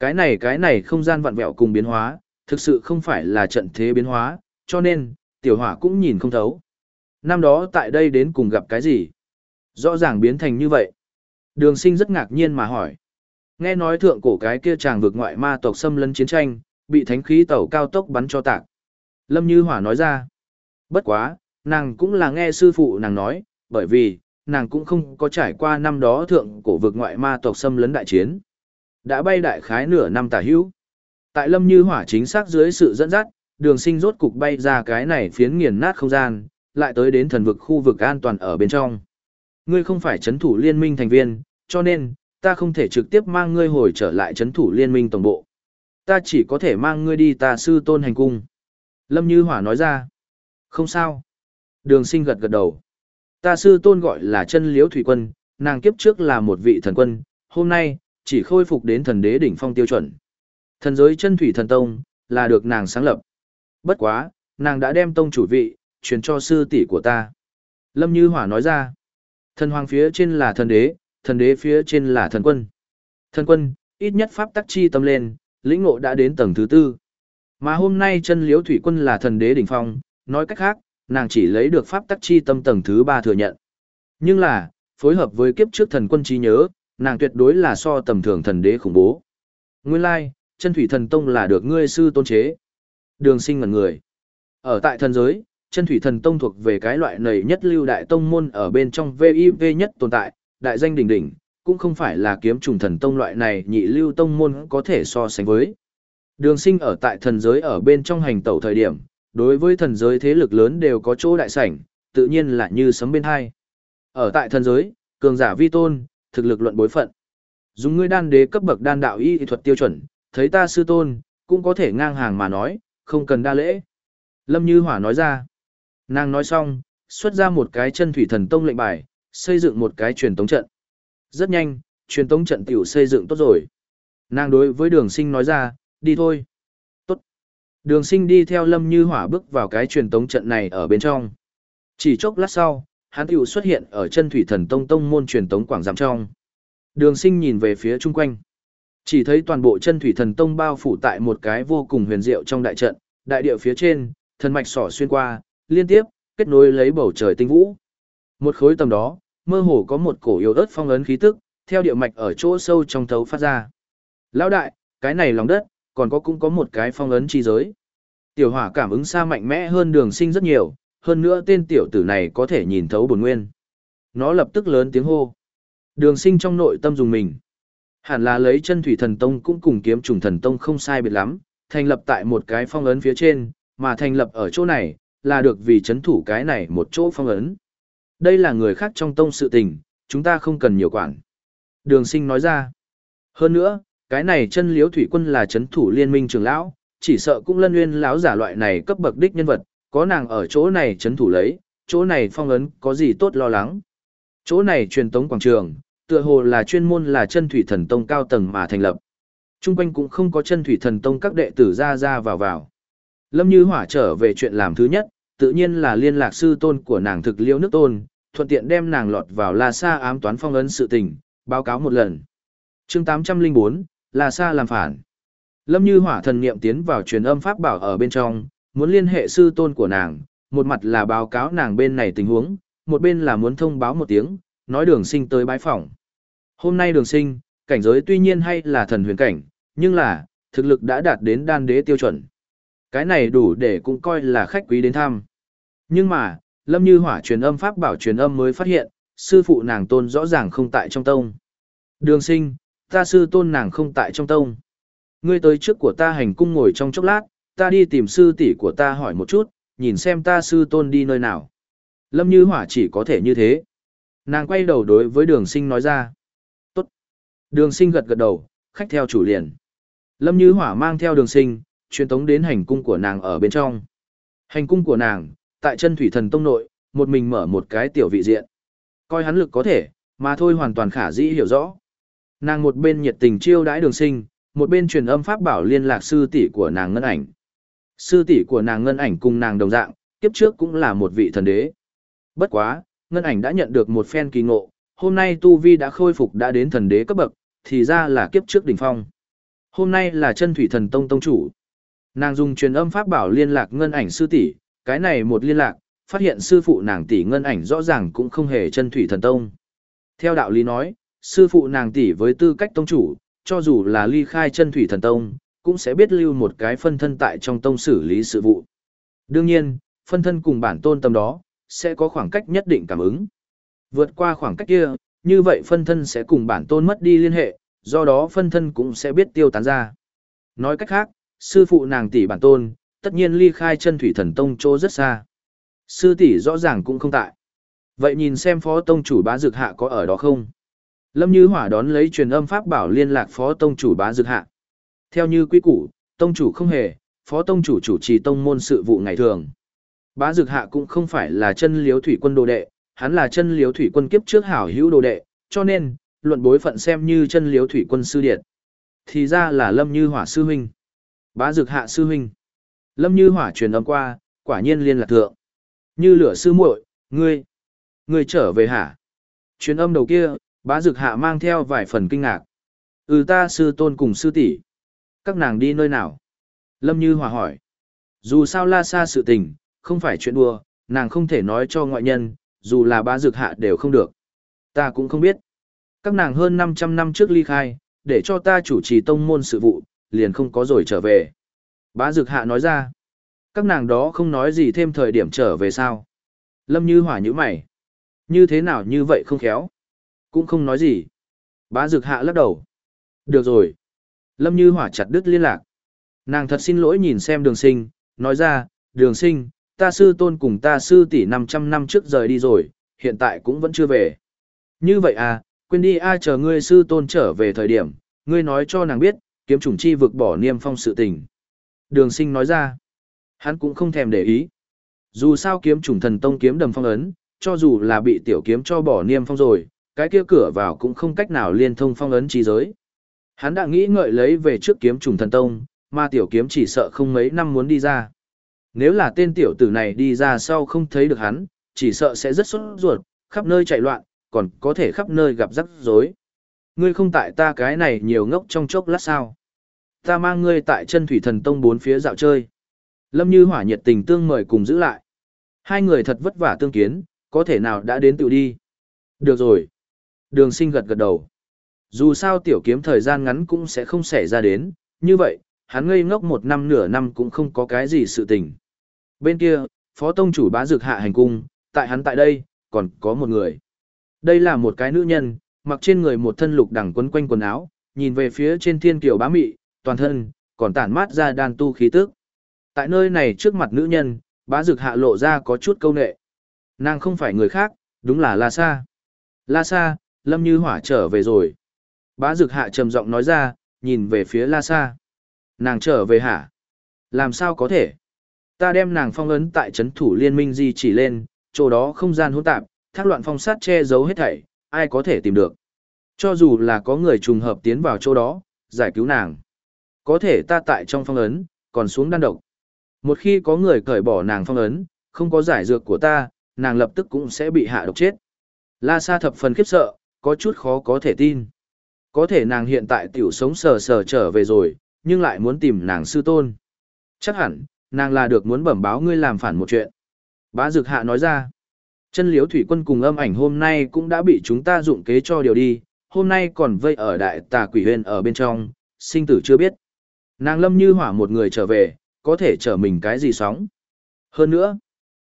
Cái này cái này không gian vặn vẹo cùng biến hóa, thực sự không phải là trận thế biến hóa, cho nên, tiểu hỏa cũng nhìn không thấu. Năm đó tại đây đến cùng gặp cái gì? Rõ ràng biến thành như vậy. Đường sinh rất ngạc nhiên mà hỏi. Nghe nói thượng cổ cái kia chàng vực ngoại ma tộc xâm lấn chiến tranh, bị thánh khí tàu cao tốc bắn cho tạc. Lâm Như Hỏa nói ra. Bất quá, nàng cũng là nghe sư phụ nàng nói, bởi vì, nàng cũng không có trải qua năm đó thượng cổ vực ngoại ma tộc xâm lấn đại chiến. Đã bay đại khái nửa năm tả hữu. Tại Lâm Như Hỏa chính xác dưới sự dẫn dắt, đường sinh rốt cục bay ra cái này phiến nghiền nát không gian, lại tới đến thần vực khu vực an toàn ở bên trong. Ngươi không phải chấn thủ liên minh thành viên, cho nên, ta không thể trực tiếp mang ngươi hồi trở lại chấn thủ liên minh tổng bộ. Ta chỉ có thể mang ngươi đi ta sư tôn hành cung. Lâm Như Hỏa nói ra. Không sao. Đường sinh gật gật đầu. Ta sư tôn gọi là chân liễu thủy quân, nàng kiếp trước là một vị thần quân, hôm nay, chỉ khôi phục đến thần đế đỉnh phong tiêu chuẩn. Thần giới chân thủy thần tông, là được nàng sáng lập. Bất quá, nàng đã đem tông chủ vị, truyền cho sư tỷ của ta. Lâm Như Hỏa nói ra. Thần hoàng phía trên là thần đế, thần đế phía trên là thần quân. Thần quân, ít nhất pháp tắc chi tâm lên, lĩnh ngộ đã đến tầng thứ tư. Mà hôm nay chân liễu thủy quân là thần đế đỉnh phong, nói cách khác, nàng chỉ lấy được pháp tắc chi tâm tầng thứ ba thừa nhận. Nhưng là, phối hợp với kiếp trước thần quân trí nhớ, nàng tuyệt đối là so tầm thường thần đế khủng bố. Nguyên lai, chân thủy thần tông là được ngươi sư tôn chế. Đường sinh ngần người. Ở tại thần giới, chân thủy thần tông thuộc về cái loại nầy nhất lưu đại tông môn ở bên trong VIV nhất tồn tại, đại danh đỉnh đỉnh, cũng không phải là kiếm trùng thần tông loại này nhị lưu tông môn có thể so sánh với. Đường sinh ở tại thần giới ở bên trong hành tẩu thời điểm, đối với thần giới thế lực lớn đều có chỗ đại sảnh, tự nhiên là như sấm bên hai. Ở tại thần giới, cường giả vi tôn, thực lực luận bối phận. Dùng ngươi đan đế cấp bậc đan đạo y thuật tiêu chuẩn, thấy ta sư tôn, cũng có thể ngang hàng mà nói, không cần đa lễ. Lâm Như Hỏa nói ra. Nàng nói xong, xuất ra một cái chân thủy thần tông lệnh bài, xây dựng một cái truyền tống trận. Rất nhanh, truyền tống trận tiểu xây dựng tốt rồi. Nàng đối với đường sinh nói ra, đi thôi. Đường sinh đi theo Lâm Như Hỏa bước vào cái truyền tống trận này ở bên trong. Chỉ chốc lát sau, hắn tiểu xuất hiện ở chân thủy thần tông tông môn truyền tống quảng giảm trong. Đường sinh nhìn về phía chung quanh. Chỉ thấy toàn bộ chân thủy thần tông bao phủ tại một cái vô cùng huyền diệu trong đại trận, đại địa phía trên, thần mạch sỏ xuyên qua, liên tiếp, kết nối lấy bầu trời tinh vũ. Một khối tầm đó, mơ hồ có một cổ yếu ớt phong ấn khí tức, theo địa mạch ở chỗ sâu trong thấu phát ra. Lão đại, cái này lòng đất, còn có cũng có một cái phong ấn chi giới. Tiểu hỏa cảm ứng xa mạnh mẽ hơn đường sinh rất nhiều, hơn nữa tên tiểu tử này có thể nhìn thấu bổn nguyên. Nó lập tức lớn tiếng hô. Đường sinh trong nội tâm dùng mình. Hẳn là lấy chân thủy thần tông cũng cùng kiếm trùng thần tông không sai biệt lắm, thành lập tại một cái phong ấn phía trên, mà thành lập ở chỗ này, là được vì chấn thủ cái này một chỗ phong ấn. Đây là người khác trong tông sự tình, chúng ta không cần nhiều quản. Đường sinh nói ra. Hơn nữa, cái này chân liếu thủy quân là chấn thủ liên minh trường lão, chỉ sợ cũng lân nguyên lão giả loại này cấp bậc đích nhân vật, có nàng ở chỗ này chấn thủ lấy, chỗ này phong ấn có gì tốt lo lắng. Chỗ này truyền tống quảng trường, tựa hồ là chuyên môn là chân thủy thần tông cao tầng mà thành lập. Trung quanh cũng không có chân thủy thần tông các đệ tử ra ra vào vào. Lâm Như Hỏa trở về chuyện làm thứ nhất, tự nhiên là liên lạc sư tôn của nàng thực liêu nước tôn, thuận tiện đem nàng lọt vào La Sa ám toán phong ấn sự tình, báo cáo một lần. chương 804, là xa làm phản. Lâm Như Hỏa thần niệm tiến vào truyền âm pháp bảo ở bên trong, muốn liên hệ sư tôn của nàng, một mặt là báo cáo nàng bên này tình huống, một bên là muốn thông báo một tiếng, nói đường sinh tới bái phỏng. Hôm nay đường sinh, cảnh giới tuy nhiên hay là thần huyền cảnh, nhưng là, thực lực đã đạt đến đan đế tiêu chuẩn. Cái này đủ để cũng coi là khách quý đến thăm. Nhưng mà, Lâm Như Hỏa truyền âm pháp bảo truyền âm mới phát hiện, sư phụ nàng tôn rõ ràng không tại trong tông. Đường sinh, ta sư tôn nàng không tại trong tông. Ngươi tới trước của ta hành cung ngồi trong chốc lát, ta đi tìm sư tỷ của ta hỏi một chút, nhìn xem ta sư tôn đi nơi nào. Lâm Như Hỏa chỉ có thể như thế. Nàng quay đầu đối với đường sinh nói ra. Tốt. Đường sinh gật gật đầu, khách theo chủ liền. Lâm Như Hỏa mang theo đường sinh, truyền tống đến hành cung của nàng ở bên trong. Hành cung của nàng, tại chân thủy thần tông nội, một mình mở một cái tiểu vị diện. Coi hắn lực có thể, mà thôi hoàn toàn khả dĩ hiểu rõ. Nàng một bên nhiệt tình chiêu đãi đường sinh, một bên truyền âm pháp bảo liên lạc sư tỷ của nàng ngân ảnh. Sư tỷ của nàng ngân ảnh cùng nàng đồng dạng, kiếp trước cũng là một vị thần đế. Bất quá, ngân ảnh đã nhận được một phen kỳ ngộ, hôm nay tu vi đã khôi phục đã đến thần đế cấp bậc, thì ra là kiếp trước đỉnh phong. Hôm nay là chân thủy thần tông tông chủ. Nàng dùng truyền âm pháp bảo liên lạc ngân ảnh sư tỷ, cái này một liên lạc, phát hiện sư phụ nàng tỷ ngân ảnh rõ ràng cũng không hề chân thủy thần tông. Theo đạo lý nói, sư phụ nàng tỷ với tư cách tông chủ, cho dù là ly khai chân thủy thần tông, cũng sẽ biết lưu một cái phân thân tại trong tông xử lý sự vụ. Đương nhiên, phân thân cùng bản tôn tâm đó, sẽ có khoảng cách nhất định cảm ứng. Vượt qua khoảng cách kia, như vậy phân thân sẽ cùng bản tôn mất đi liên hệ, do đó phân thân cũng sẽ biết tiêu tán ra. Nói cách khác, sư phụ nàng tỷ bản tôn, tất nhiên ly khai chân thủy thần tông chỗ rất xa. Sư tỷ rõ ràng cũng không tại. Vậy nhìn xem phó tông chủ bá dược hạ có ở đó không? Lâm Như Hỏa đón lấy truyền âm pháp bảo liên lạc phó tông chủ bá dược hạ. Theo như quy củ, tông chủ không hề, phó tông chủ chủ trì tông môn sự vụ ngày thường. Bá dược hạ cũng không phải là chân liếu thủy quân đồ đệ, hắn là chân liếu thủy quân kiếp trước hảo hữu đồ đệ, cho nên, luận bối phận xem như chân liếu thủy quân sư điệt. Thì ra là Lâm Như Hỏa sư huynh. Bá dược hạ sư huynh. Lâm Như Hỏa truyền âm qua, quả nhiên liên lạc thượng. Như lửa sư muội, ngươi, ngươi trở về hả? Truyền âm đầu kia, bá Dực hạ mang theo vài phần kinh ngạc. Ừ ta sư tôn cùng sư tỷ, Các nàng đi nơi nào? Lâm Như hòa hỏi. Dù sao la xa sự tình, không phải chuyện đùa, nàng không thể nói cho ngoại nhân, dù là bá Dực hạ đều không được. Ta cũng không biết. Các nàng hơn 500 năm trước ly khai, để cho ta chủ trì tông môn sự vụ, liền không có rồi trở về. Bá Dực hạ nói ra. Các nàng đó không nói gì thêm thời điểm trở về sao. Lâm như hỏa như mày. Như thế nào như vậy không khéo. Cũng không nói gì. Bá dược hạ lắc đầu. Được rồi. Lâm như hỏa chặt đứt liên lạc. Nàng thật xin lỗi nhìn xem đường sinh, nói ra, đường sinh, ta sư tôn cùng ta sư tỷ 500 năm trước rời đi rồi, hiện tại cũng vẫn chưa về. Như vậy à, quên đi ai chờ ngươi sư tôn trở về thời điểm, ngươi nói cho nàng biết, kiếm chủng chi vực bỏ niêm phong sự tình. Đường sinh nói ra, hắn cũng không thèm để ý. Dù sao kiếm chủng thần tông kiếm đầm phong ấn, cho dù là bị tiểu kiếm cho bỏ niêm phong rồi, cái kia cửa vào cũng không cách nào liên thông phong ấn trí giới. Hắn đã nghĩ ngợi lấy về trước kiếm trùng thần tông, mà tiểu kiếm chỉ sợ không mấy năm muốn đi ra. Nếu là tên tiểu tử này đi ra sau không thấy được hắn, chỉ sợ sẽ rất sốt ruột, khắp nơi chạy loạn, còn có thể khắp nơi gặp rắc rối. Ngươi không tại ta cái này nhiều ngốc trong chốc lát sao. Ta mang ngươi tại chân thủy thần tông bốn phía dạo chơi. Lâm Như Hỏa nhiệt tình tương mời cùng giữ lại. Hai người thật vất vả tương kiến, có thể nào đã đến tự đi. Được rồi. Đường sinh gật gật đầu. Dù sao tiểu kiếm thời gian ngắn cũng sẽ không xảy ra đến, như vậy, hắn ngây ngốc một năm nửa năm cũng không có cái gì sự tình. Bên kia, phó tông chủ bá dược hạ hành cung, tại hắn tại đây, còn có một người. Đây là một cái nữ nhân, mặc trên người một thân lục đẳng quấn quanh quần áo, nhìn về phía trên thiên kiều bá mị, toàn thân, còn tản mát ra đàn tu khí tức. Tại nơi này trước mặt nữ nhân, bá dược hạ lộ ra có chút câu nệ. Nàng không phải người khác, đúng là La Sa. La Sa, Lâm Như Hỏa trở về rồi. Bá dược hạ trầm giọng nói ra, nhìn về phía La Sa. Nàng trở về hả? Làm sao có thể? Ta đem nàng phong ấn tại trấn thủ liên minh di chỉ lên, chỗ đó không gian hỗn tạp, thác loạn phong sát che giấu hết thảy, ai có thể tìm được. Cho dù là có người trùng hợp tiến vào chỗ đó, giải cứu nàng. Có thể ta tại trong phong ấn, còn xuống đan độc. Một khi có người cởi bỏ nàng phong ấn, không có giải dược của ta, nàng lập tức cũng sẽ bị hạ độc chết. La Sa thập phần khiếp sợ, có chút khó có thể tin. Có thể nàng hiện tại tiểu sống sờ sờ trở về rồi, nhưng lại muốn tìm nàng sư tôn. Chắc hẳn, nàng là được muốn bẩm báo ngươi làm phản một chuyện. Bá Dực Hạ nói ra, chân liếu thủy quân cùng âm ảnh hôm nay cũng đã bị chúng ta dụng kế cho điều đi, hôm nay còn vây ở đại tà quỷ huyền ở bên trong, sinh tử chưa biết. Nàng lâm như hỏa một người trở về, có thể trở mình cái gì sóng. Hơn nữa,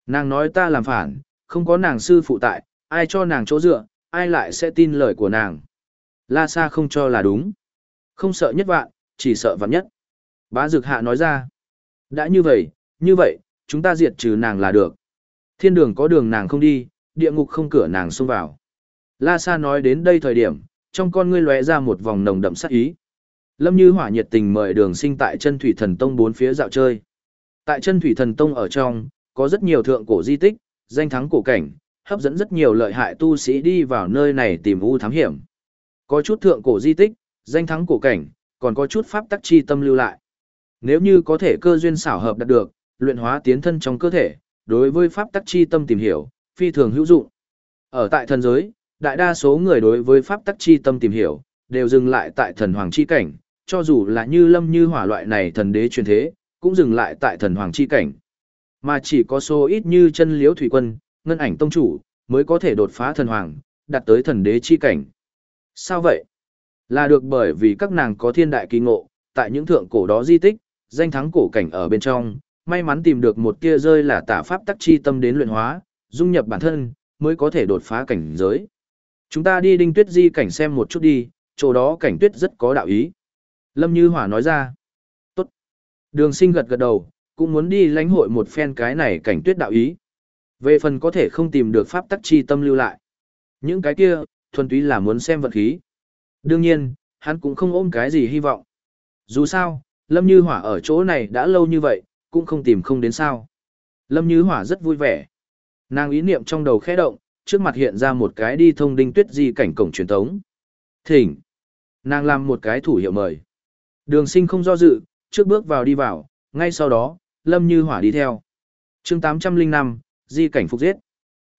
nàng nói ta làm phản, không có nàng sư phụ tại, ai cho nàng chỗ dựa, ai lại sẽ tin lời của nàng. La Sa không cho là đúng. Không sợ nhất vạn, chỉ sợ vạn nhất. Bá Dực Hạ nói ra. Đã như vậy, như vậy, chúng ta diệt trừ nàng là được. Thiên đường có đường nàng không đi, địa ngục không cửa nàng xông vào. La Sa nói đến đây thời điểm, trong con ngươi lóe ra một vòng nồng đậm sát ý. Lâm Như Hỏa nhiệt tình mời đường sinh tại chân thủy thần tông bốn phía dạo chơi. Tại chân thủy thần tông ở trong, có rất nhiều thượng cổ di tích, danh thắng cổ cảnh, hấp dẫn rất nhiều lợi hại tu sĩ đi vào nơi này tìm u thám hiểm. Có chút thượng cổ di tích, danh thắng cổ cảnh, còn có chút pháp tắc chi tâm lưu lại. Nếu như có thể cơ duyên xảo hợp đạt được, luyện hóa tiến thân trong cơ thể, đối với pháp tắc chi tâm tìm hiểu, phi thường hữu dụng. Ở tại thần giới, đại đa số người đối với pháp tắc chi tâm tìm hiểu, đều dừng lại tại thần hoàng chi cảnh, cho dù là như lâm như hỏa loại này thần đế truyền thế, cũng dừng lại tại thần hoàng chi cảnh. Mà chỉ có số ít như chân liễu thủy quân, ngân ảnh tông chủ, mới có thể đột phá thần hoàng, đạt tới thần đế chi cảnh. Sao vậy? Là được bởi vì các nàng có thiên đại kỳ ngộ, tại những thượng cổ đó di tích, danh thắng cổ cảnh ở bên trong, may mắn tìm được một kia rơi là tả pháp tắc chi tâm đến luyện hóa, dung nhập bản thân, mới có thể đột phá cảnh giới. Chúng ta đi đinh tuyết di cảnh xem một chút đi, chỗ đó cảnh tuyết rất có đạo ý. Lâm Như Hỏa nói ra. Tốt. Đường sinh gật gật đầu, cũng muốn đi lãnh hội một phen cái này cảnh tuyết đạo ý. Về phần có thể không tìm được pháp tắc chi tâm lưu lại. Những cái kia, thuần túy là muốn xem vật khí. Đương nhiên, hắn cũng không ôm cái gì hy vọng. Dù sao, Lâm Như Hỏa ở chỗ này đã lâu như vậy, cũng không tìm không đến sao. Lâm Như Hỏa rất vui vẻ. Nàng ý niệm trong đầu khẽ động, trước mặt hiện ra một cái đi thông đinh tuyết di cảnh cổng truyền thống. Thỉnh. Nàng làm một cái thủ hiệu mời. Đường sinh không do dự, trước bước vào đi vào, ngay sau đó, Lâm Như Hỏa đi theo. chương 805, di cảnh phục giết.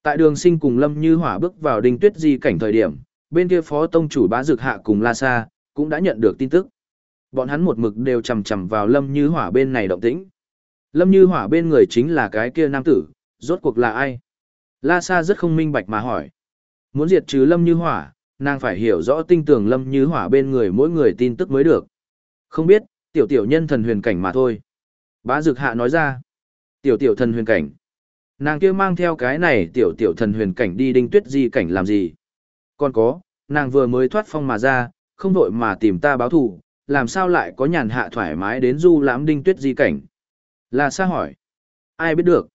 Tại đường sinh cùng Lâm Như Hỏa bước vào đinh tuyết di cảnh thời điểm, bên kia phó tông chủ bá dược hạ cùng La Sa, cũng đã nhận được tin tức. Bọn hắn một mực đều chầm chầm vào Lâm Như Hỏa bên này động tĩnh. Lâm Như Hỏa bên người chính là cái kia nam tử, Rốt cuộc là ai? La Sa rất không minh bạch mà hỏi. Muốn diệt trừ Lâm Như Hỏa, nàng phải hiểu rõ tinh tường Lâm Như Hỏa bên người mỗi người tin tức mới được. Không biết, tiểu tiểu nhân thần huyền cảnh mà thôi. Bá Dực Hạ nói ra. Tiểu tiểu thần huyền cảnh. Nàng kia mang theo cái này tiểu tiểu thần huyền cảnh đi đinh tuyết di cảnh làm gì? Còn có, nàng vừa mới thoát phong mà ra, không vội mà tìm ta báo thù, làm sao lại có nhàn hạ thoải mái đến du lãm đinh tuyết di cảnh? Là xa hỏi. Ai biết được?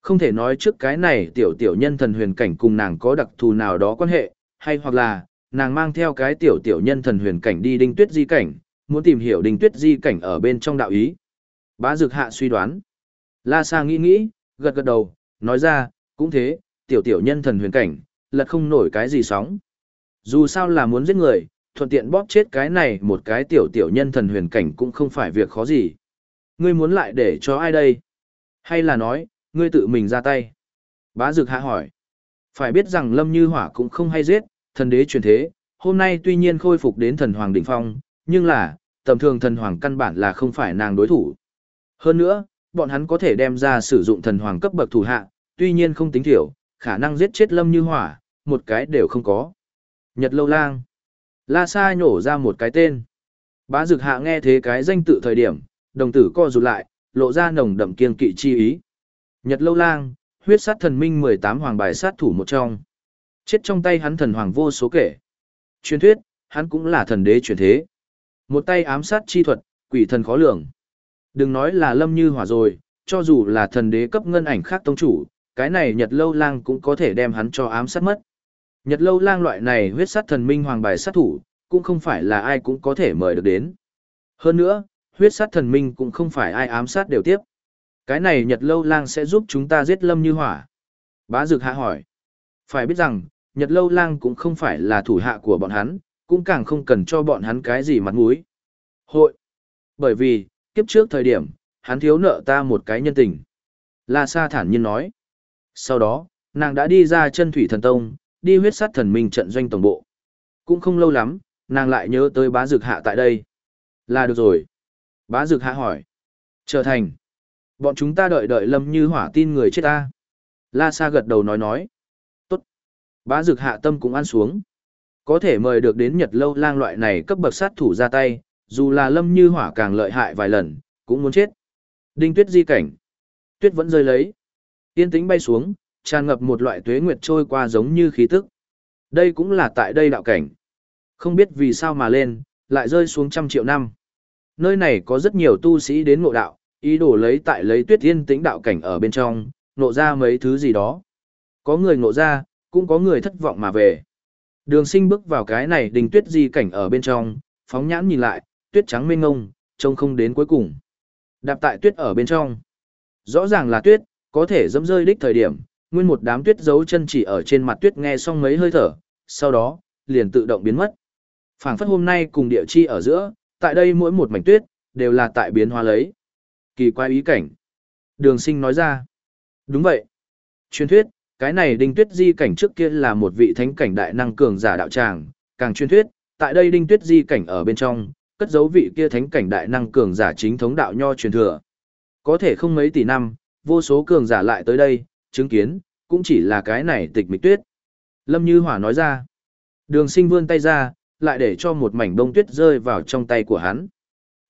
Không thể nói trước cái này tiểu tiểu nhân thần huyền cảnh cùng nàng có đặc thù nào đó quan hệ, hay hoặc là, nàng mang theo cái tiểu tiểu nhân thần huyền cảnh đi đinh tuyết di cảnh, muốn tìm hiểu đinh tuyết di cảnh ở bên trong đạo ý. Bá Dực Hạ suy đoán. La Sa nghĩ nghĩ, gật gật đầu, nói ra, cũng thế, tiểu tiểu nhân thần huyền cảnh, lật không nổi cái gì sóng. Dù sao là muốn giết người, thuận tiện bóp chết cái này một cái tiểu tiểu nhân thần huyền cảnh cũng không phải việc khó gì. Ngươi muốn lại để cho ai đây? Hay là nói, ngươi tự mình ra tay? Bá Dực Hạ hỏi. Phải biết rằng Lâm Như Hỏa cũng không hay giết, thần đế truyền thế, hôm nay tuy nhiên khôi phục đến thần hoàng đỉnh phong, nhưng là, tầm thường thần hoàng căn bản là không phải nàng đối thủ. Hơn nữa, bọn hắn có thể đem ra sử dụng thần hoàng cấp bậc thủ hạ, tuy nhiên không tính thiểu, khả năng giết chết Lâm Như Hỏa, một cái đều không có. Nhật Lâu Lang. La Sa nhổ ra một cái tên. Bá Dực Hạ nghe thế cái danh tự thời điểm, đồng tử co rụt lại, lộ ra nồng đậm kiên kỵ chi ý. Nhật Lâu Lang, huyết sát thần minh 18 hoàng bài sát thủ một trong. Chết trong tay hắn thần hoàng vô số kể. Truyền thuyết, hắn cũng là thần đế truyền thế. Một tay ám sát chi thuật, quỷ thần khó lường. Đừng nói là lâm như hỏa rồi, cho dù là thần đế cấp ngân ảnh khác tông chủ, cái này Nhật Lâu Lang cũng có thể đem hắn cho ám sát mất. Nhật Lâu Lang loại này huyết sát thần minh hoàng bài sát thủ, cũng không phải là ai cũng có thể mời được đến. Hơn nữa, huyết sát thần minh cũng không phải ai ám sát đều tiếp. Cái này Nhật Lâu Lang sẽ giúp chúng ta giết lâm như hỏa. Bá Dực hạ hỏi. Phải biết rằng, Nhật Lâu Lang cũng không phải là thủ hạ của bọn hắn, cũng càng không cần cho bọn hắn cái gì mặt mũi. Hội. Bởi vì, kiếp trước thời điểm, hắn thiếu nợ ta một cái nhân tình. La Sa thản nhiên nói. Sau đó, nàng đã đi ra chân thủy thần tông, đi huyết sát thần minh trận doanh tổng bộ. Cũng không lâu lắm, nàng lại nhớ tới bá dược hạ tại đây. Là được rồi. Bá dược hạ hỏi. Trở thành. Bọn chúng ta đợi đợi lâm như hỏa tin người chết ta. La Sa gật đầu nói nói. Tốt. Bá dược hạ tâm cũng ăn xuống. Có thể mời được đến Nhật Lâu lang loại này cấp bậc sát thủ ra tay, dù là lâm như hỏa càng lợi hại vài lần, cũng muốn chết. Đinh tuyết di cảnh. Tuyết vẫn rơi lấy. Yên tĩnh bay xuống, tràn ngập một loại tuế nguyệt trôi qua giống như khí tức. Đây cũng là tại đây đạo cảnh. Không biết vì sao mà lên, lại rơi xuống trăm triệu năm. Nơi này có rất nhiều tu sĩ đến ngộ đạo, ý đồ lấy tại lấy tuyết yên tĩnh đạo cảnh ở bên trong, ngộ ra mấy thứ gì đó. Có người ngộ ra, cũng có người thất vọng mà về. Đường sinh bước vào cái này đình tuyết di cảnh ở bên trong, phóng nhãn nhìn lại, tuyết trắng mênh ngông, trông không đến cuối cùng. Đạp tại tuyết ở bên trong. Rõ ràng là tuyết, có thể dẫm rơi đích thời điểm, nguyên một đám tuyết dấu chân chỉ ở trên mặt tuyết nghe xong mấy hơi thở, sau đó, liền tự động biến mất. phảng phất hôm nay cùng địa chi ở giữa, tại đây mỗi một mảnh tuyết, đều là tại biến hóa lấy. Kỳ quái ý cảnh. Đường sinh nói ra. Đúng vậy. Truyền thuyết, cái này đinh tuyết di cảnh trước kia là một vị thánh cảnh đại năng cường giả đạo tràng, càng truyền thuyết, tại đây đinh tuyết di cảnh ở bên trong, cất dấu vị kia thánh cảnh đại năng cường giả chính thống đạo nho truyền thừa. Có thể không mấy tỷ năm, vô số cường giả lại tới đây, chứng kiến, cũng chỉ là cái này tịch mịch tuyết. Lâm Như Hỏa nói ra, đường sinh vươn tay ra, lại để cho một mảnh đông tuyết rơi vào trong tay của hắn.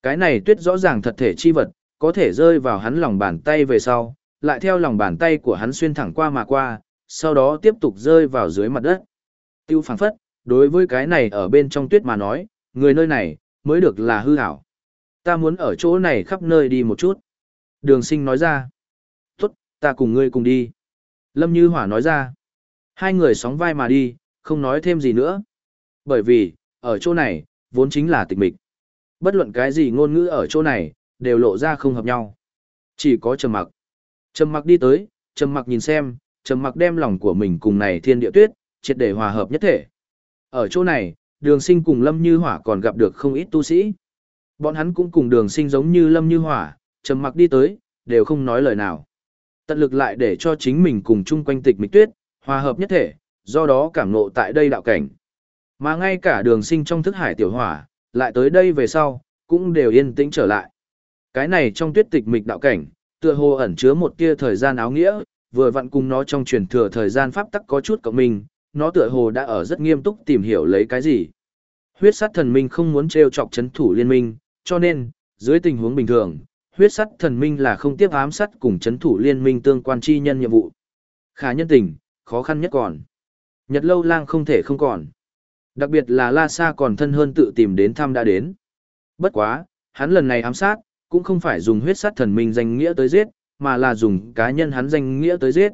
Cái này tuyết rõ ràng thật thể chi vật, có thể rơi vào hắn lòng bàn tay về sau, lại theo lòng bàn tay của hắn xuyên thẳng qua mà qua, sau đó tiếp tục rơi vào dưới mặt đất. Tiêu phảng phất, đối với cái này ở bên trong tuyết mà nói, người nơi này, mới được là hư hảo. Ta muốn ở chỗ này khắp nơi đi một chút. Đường sinh nói ra. Ta cùng ngươi cùng đi. Lâm Như Hỏa nói ra. Hai người sóng vai mà đi, không nói thêm gì nữa. Bởi vì, ở chỗ này, vốn chính là tịch mịch. Bất luận cái gì ngôn ngữ ở chỗ này, đều lộ ra không hợp nhau. Chỉ có trầm mặc. Trầm mặc đi tới, trầm mặc nhìn xem, trầm mặc đem lòng của mình cùng này thiên địa tuyết, triệt để hòa hợp nhất thể. Ở chỗ này, đường sinh cùng Lâm Như Hỏa còn gặp được không ít tu sĩ. Bọn hắn cũng cùng đường sinh giống như Lâm Như Hỏa, trầm mặc đi tới, đều không nói lời nào. Tận lực lại để cho chính mình cùng chung quanh tịch mịch tuyết, hòa hợp nhất thể, do đó cảm ngộ tại đây đạo cảnh. Mà ngay cả đường sinh trong thức hải tiểu hỏa, lại tới đây về sau, cũng đều yên tĩnh trở lại. Cái này trong tuyết tịch mịch đạo cảnh, tựa hồ ẩn chứa một tia thời gian áo nghĩa, Vừa vặn cùng nó trong truyền thừa thời gian pháp tắc có chút cộng minh, nó tựa hồ đã ở rất nghiêm túc tìm hiểu lấy cái gì. Huyết sát thần minh không muốn trêu chọc chấn thủ liên minh, cho nên, dưới tình huống bình thường, huyết sắt thần minh là không tiếp ám sát cùng chấn thủ liên minh tương quan chi nhân nhiệm vụ. Khả nhân tình, khó khăn nhất còn. Nhật lâu lang không thể không còn. Đặc biệt là La Sa còn thân hơn tự tìm đến thăm đã đến. Bất quá, hắn lần này ám sát, cũng không phải dùng huyết sắt thần minh danh nghĩa tới giết, mà là dùng cá nhân hắn danh nghĩa tới giết.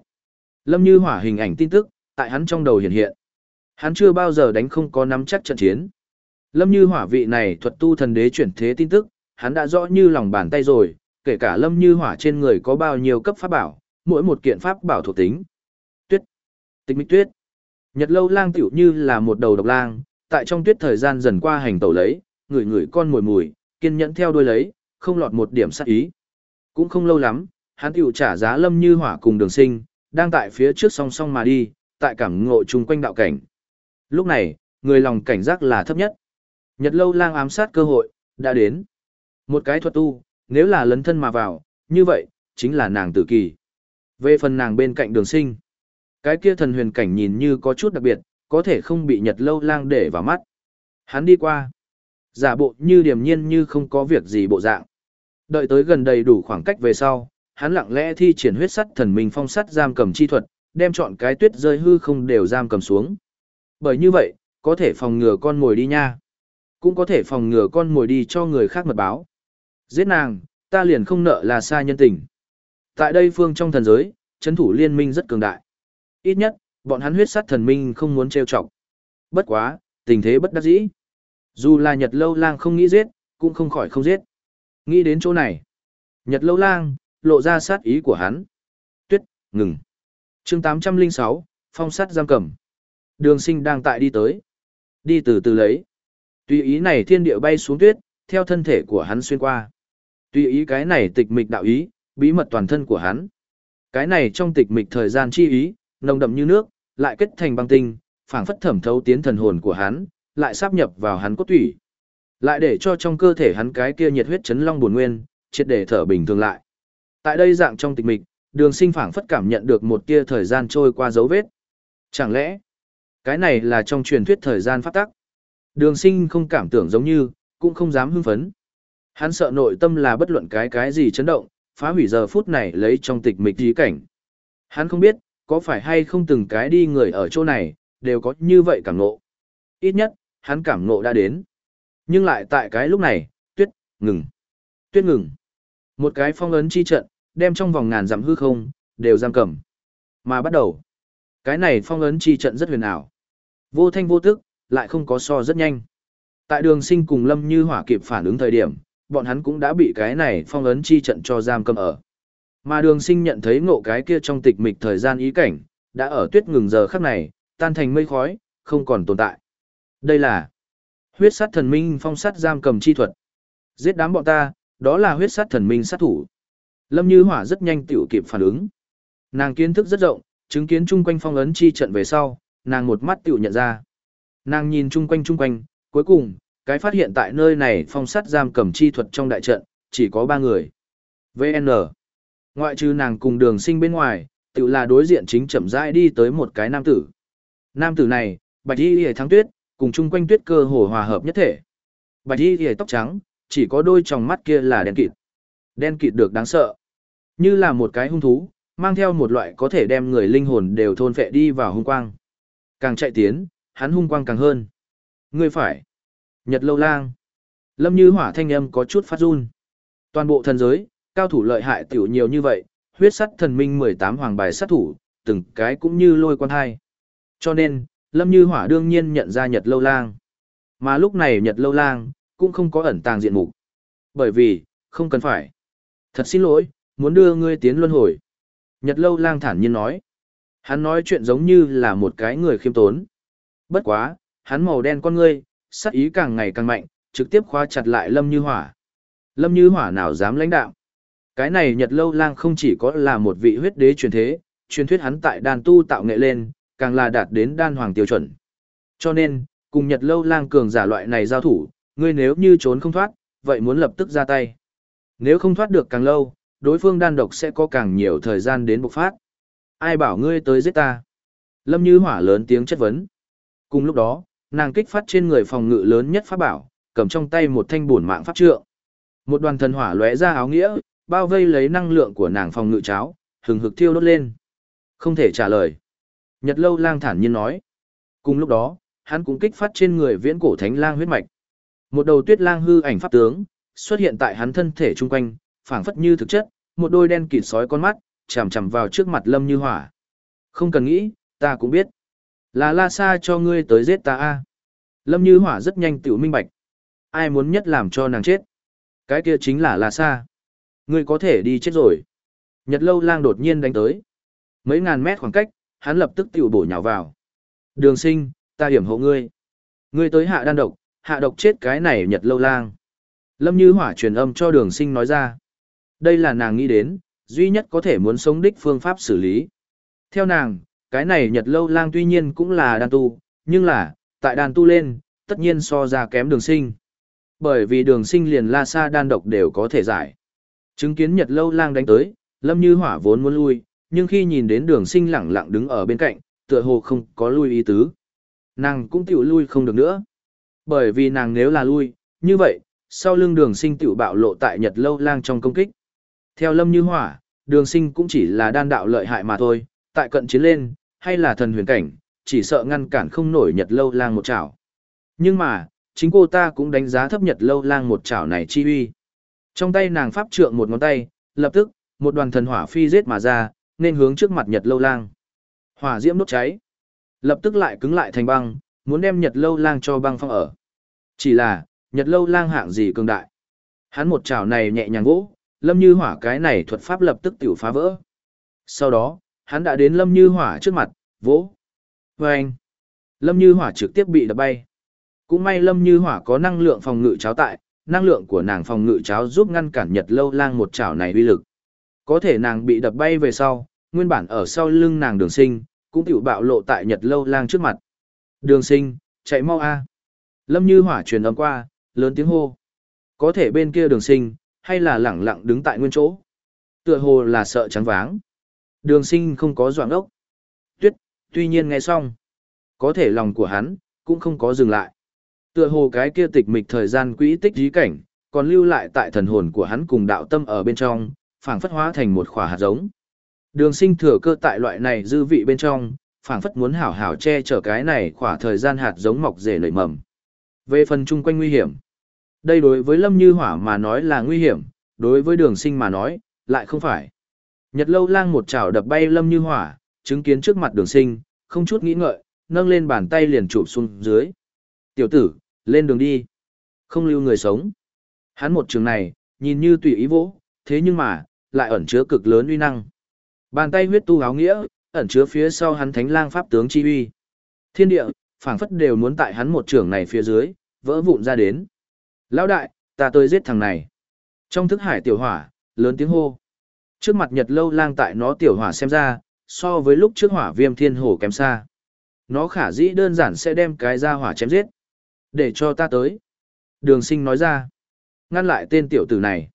Lâm Như Hỏa hình ảnh tin tức, tại hắn trong đầu hiện hiện. Hắn chưa bao giờ đánh không có nắm chắc trận chiến. Lâm Như Hỏa vị này thuật tu thần đế chuyển thế tin tức, hắn đã rõ như lòng bàn tay rồi, kể cả Lâm Như Hỏa trên người có bao nhiêu cấp pháp bảo, mỗi một kiện pháp bảo thuộc tính. Tuyết, Tịch Mịch Tuyết. Nhật Lâu Lang tiểu như là một đầu độc lang, tại trong tuyết thời gian dần qua hành tẩu lấy, người người con mùi mùi, kiên nhẫn theo đuôi lấy, không lọt một điểm sát ý. Cũng không lâu lắm, hắn tiểu trả giá Lâm Như Hỏa cùng Đường Sinh, đang tại phía trước song song mà đi, tại cảm ngộ chung quanh đạo cảnh. Lúc này, người lòng cảnh giác là thấp nhất. Nhật lâu lang ám sát cơ hội, đã đến. Một cái thuật tu, nếu là lấn thân mà vào, như vậy, chính là nàng tử kỳ. Về phần nàng bên cạnh đường sinh, cái kia thần huyền cảnh nhìn như có chút đặc biệt, có thể không bị nhật lâu lang để vào mắt. Hắn đi qua, giả bộ như điềm nhiên như không có việc gì bộ dạng. Đợi tới gần đầy đủ khoảng cách về sau, hắn lặng lẽ thi triển huyết sắt thần minh phong sắt giam cầm chi thuật, đem chọn cái tuyết rơi hư không đều giam cầm xuống. Bởi như vậy, có thể phòng ngừa con mồi đi nha. Cũng có thể phòng ngừa con mồi đi cho người khác mật báo. Giết nàng, ta liền không nợ là xa nhân tình. Tại đây phương trong thần giới, chấn thủ liên minh rất cường đại. Ít nhất, bọn hắn huyết sát thần minh không muốn trêu chọc. Bất quá, tình thế bất đắc dĩ. Dù là Nhật Lâu Lang không nghĩ giết, cũng không khỏi không giết. Nghĩ đến chỗ này. Nhật Lâu Lang, lộ ra sát ý của hắn. Tuyết, ngừng. chương 806, phong sát giam cầm. Đường sinh đang tại đi tới. Đi từ từ lấy. Tùy ý này thiên địa bay xuống tuyết, theo thân thể của hắn xuyên qua. Tùy ý cái này tịch mịch đạo ý, bí mật toàn thân của hắn. Cái này trong tịch mịch thời gian chi ý, nồng đậm như nước, lại kết thành băng tinh, phảng phất thẩm thấu tiến thần hồn của hắn, lại sáp nhập vào hắn cốt tủy. Lại để cho trong cơ thể hắn cái kia nhiệt huyết chấn long buồn nguyên, triệt để thở bình thường lại. Tại đây dạng trong tịch mịch, đường sinh phảng phất cảm nhận được một tia thời gian trôi qua dấu vết. Chẳng lẽ, cái này là trong truyền thuyết thời gian phát tắc? Đường sinh không cảm tưởng giống như, cũng không dám hưng phấn. Hắn sợ nội tâm là bất luận cái cái gì chấn động, phá hủy giờ phút này lấy trong tịch mịch trí cảnh. Hắn không biết, có phải hay không từng cái đi người ở chỗ này, đều có như vậy cảm ngộ. Ít nhất, hắn cảm ngộ đã đến. Nhưng lại tại cái lúc này, tuyết, ngừng. Tuyết ngừng. Một cái phong ấn chi trận, đem trong vòng ngàn dặm hư không, đều giam cầm. Mà bắt đầu. Cái này phong ấn chi trận rất huyền ảo. Vô thanh vô tức, lại không có so rất nhanh. Tại đường sinh cùng Lâm Như Hỏa kịp phản ứng thời điểm, bọn hắn cũng đã bị cái này phong ấn chi trận cho giam cầm ở. Mà đường sinh nhận thấy ngộ cái kia trong tịch mịch thời gian ý cảnh, đã ở tuyết ngừng giờ khắc này, tan thành mây khói, không còn tồn tại. Đây là huyết sát thần minh phong sát giam cầm chi thuật. Giết đám bọn ta, đó là huyết sát thần minh sát thủ. Lâm Như Hỏa rất nhanh tiểu kịp phản ứng. Nàng kiến thức rất rộng, chứng kiến chung quanh phong ấn chi trận về sau, nàng một mắt tiểu nhận ra. Nàng nhìn chung quanh chung quanh, cuối cùng, cái phát hiện tại nơi này phong sát giam cầm chi thuật trong đại trận, chỉ có ba người. VN. Ngoại trừ nàng cùng đường sinh bên ngoài, tự là đối diện chính chậm rãi đi tới một cái nam tử. Nam tử này, bạch y hề thắng tuyết, cùng chung quanh tuyết cơ hồ hòa hợp nhất thể. Bạch y hề tóc trắng, chỉ có đôi tròng mắt kia là đen kịt. Đen kịt được đáng sợ. Như là một cái hung thú, mang theo một loại có thể đem người linh hồn đều thôn phệ đi vào hung quang. Càng chạy tiến, hắn hung quang càng hơn. Ngươi phải. Nhật lâu lang. Lâm như hỏa thanh âm có chút phát run. Toàn bộ thần giới, cao thủ lợi hại tiểu nhiều như vậy, huyết sắt thần minh 18 hoàng bài sát thủ, từng cái cũng như lôi quan hai. Cho nên, Lâm Như Hỏa đương nhiên nhận ra Nhật Lâu Lang. Mà lúc này Nhật Lâu Lang, cũng không có ẩn tàng diện mục. Bởi vì, không cần phải. Thật xin lỗi, muốn đưa ngươi tiến luân hồi. Nhật Lâu Lang thản nhiên nói. Hắn nói chuyện giống như là một cái người khiêm tốn. Bất quá, hắn màu đen con ngươi, sát ý càng ngày càng mạnh, trực tiếp khóa chặt lại Lâm Như Hỏa. Lâm Như Hỏa nào dám lãnh đạo. Cái này Nhật Lâu Lang không chỉ có là một vị huyết đế truyền thế, truyền thuyết hắn tại đàn tu tạo nghệ lên, càng là đạt đến đan hoàng tiêu chuẩn. Cho nên, cùng Nhật Lâu Lang cường giả loại này giao thủ, ngươi nếu như trốn không thoát, vậy muốn lập tức ra tay. Nếu không thoát được càng lâu, đối phương đan độc sẽ có càng nhiều thời gian đến bộc phát. Ai bảo ngươi tới giết ta? Lâm Như Hỏa lớn tiếng chất vấn. Cùng lúc đó, nàng kích phát trên người phòng ngự lớn nhất pháp bảo, cầm trong tay một thanh bổn mạng pháp trượng. Một đoàn thần hỏa lóe ra áo nghĩa, bao vây lấy năng lượng của nàng phòng ngự cháo, hừng hực thiêu đốt lên. Không thể trả lời. Nhật lâu lang thản nhiên nói. Cùng lúc đó, hắn cũng kích phát trên người viễn cổ thánh lang huyết mạch. Một đầu tuyết lang hư ảnh pháp tướng, xuất hiện tại hắn thân thể chung quanh, phảng phất như thực chất, một đôi đen kịt sói con mắt, chằm chằm vào trước mặt Lâm Như Hỏa. Không cần nghĩ, ta cũng biết. Là La Sa cho ngươi tới giết ta a. Lâm Như Hỏa rất nhanh tiểu minh bạch. Ai muốn nhất làm cho nàng chết? Cái kia chính là La Sa. Ngươi có thể đi chết rồi. Nhật lâu lang đột nhiên đánh tới. Mấy ngàn mét khoảng cách, hắn lập tức tiểu bổ nhào vào. Đường sinh, ta hiểm hộ ngươi. Ngươi tới hạ đan độc, hạ độc chết cái này nhật lâu lang. Lâm Như Hỏa truyền âm cho đường sinh nói ra. Đây là nàng nghĩ đến, duy nhất có thể muốn sống đích phương pháp xử lý. Theo nàng, cái này nhật lâu lang tuy nhiên cũng là đan tu, nhưng là, tại đan tu lên, tất nhiên so ra kém đường sinh. Bởi vì đường sinh liền la sa đan độc đều có thể giải. Chứng kiến nhật lâu lang đánh tới, lâm như hỏa vốn muốn lui, nhưng khi nhìn đến đường sinh lẳng lặng đứng ở bên cạnh, tựa hồ không có lui ý tứ. Nàng cũng tiểu lui không được nữa. Bởi vì nàng nếu là lui, như vậy, sau lưng đường sinh tiểu bạo lộ tại nhật lâu lang trong công kích. Theo lâm như hỏa, đường sinh cũng chỉ là đan đạo lợi hại mà thôi, tại cận chiến lên, hay là thần huyền cảnh, chỉ sợ ngăn cản không nổi nhật lâu lang một chảo. Nhưng mà, chính cô ta cũng đánh giá thấp nhật lâu lang một chảo này chi uy. Trong tay nàng pháp trượng một ngón tay, lập tức, một đoàn thần hỏa phi giết mà ra, nên hướng trước mặt nhật lâu lang. Hỏa diễm đốt cháy. Lập tức lại cứng lại thành băng, muốn đem nhật lâu lang cho băng phong ở. Chỉ là, nhật lâu lang hạng gì cường đại. Hắn một chảo này nhẹ nhàng gỗ, lâm như hỏa cái này thuật pháp lập tức tiểu phá vỡ. Sau đó, hắn đã đến lâm như hỏa trước mặt, vỗ. Và anh, lâm như hỏa trực tiếp bị đập bay. Cũng may lâm như hỏa có năng lượng phòng ngự cháo tại, năng lượng của nàng phòng ngự cháo giúp ngăn cản nhật lâu lang một chảo này uy lực. Có thể nàng bị đập bay về sau, nguyên bản ở sau lưng nàng đường sinh, cũng tiểu bạo lộ tại nhật lâu lang trước mặt. Đường sinh, chạy mau a Lâm như hỏa truyền âm qua, lớn tiếng hô. Có thể bên kia đường sinh, hay là lẳng lặng đứng tại nguyên chỗ. Tựa hồ là sợ trắng váng. Đường sinh không có doạng ốc. Tuyết, tuy nhiên nghe xong. Có thể lòng của hắn, cũng không có dừng lại. Tựa hồ cái kia tịch mịch thời gian quỹ tích dí cảnh, còn lưu lại tại thần hồn của hắn cùng đạo tâm ở bên trong, phảng phất hóa thành một khỏa hạt giống. Đường sinh thừa cơ tại loại này dư vị bên trong, phảng phất muốn hảo hảo che chở cái này khỏa thời gian hạt giống mọc rể nảy mầm. Về phần chung quanh nguy hiểm, đây đối với Lâm Như Hỏa mà nói là nguy hiểm, đối với đường sinh mà nói, lại không phải. Nhật lâu lang một chảo đập bay Lâm Như Hỏa, chứng kiến trước mặt đường sinh, không chút nghĩ ngợi, nâng lên bàn tay liền chụp xuống dưới. Tiểu tử, lên đường đi. Không lưu người sống. Hắn một trường này, nhìn như tùy ý vỗ, thế nhưng mà, lại ẩn chứa cực lớn uy năng. Bàn tay huyết tu áo nghĩa, ẩn chứa phía sau hắn thánh lang pháp tướng chi uy. Thiên địa, phảng phất đều muốn tại hắn một trường này phía dưới, vỡ vụn ra đến. Lão đại, ta tới giết thằng này. Trong thức hải tiểu hỏa, lớn tiếng hô. Trước mặt nhật lâu lang tại nó tiểu hỏa xem ra, so với lúc trước hỏa viêm thiên hổ kém xa. Nó khả dĩ đơn giản sẽ đem cái ra hỏa chém giết. Để cho ta tới. Đường sinh nói ra. Ngăn lại tên tiểu tử này.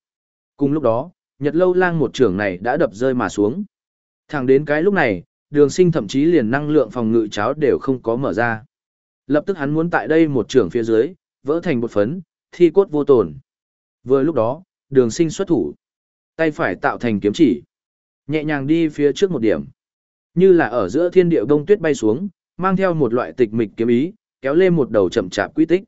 Cùng lúc đó, nhật lâu lang một trưởng này đã đập rơi mà xuống. Thẳng đến cái lúc này, đường sinh thậm chí liền năng lượng phòng ngự cháo đều không có mở ra. Lập tức hắn muốn tại đây một trưởng phía dưới, vỡ thành một phấn, thi cốt vô tồn. Vừa lúc đó, đường sinh xuất thủ. Tay phải tạo thành kiếm chỉ. Nhẹ nhàng đi phía trước một điểm. Như là ở giữa thiên địa đông tuyết bay xuống, mang theo một loại tịch mịch kiếm ý, kéo lên một đầu chậm chạp quy tích.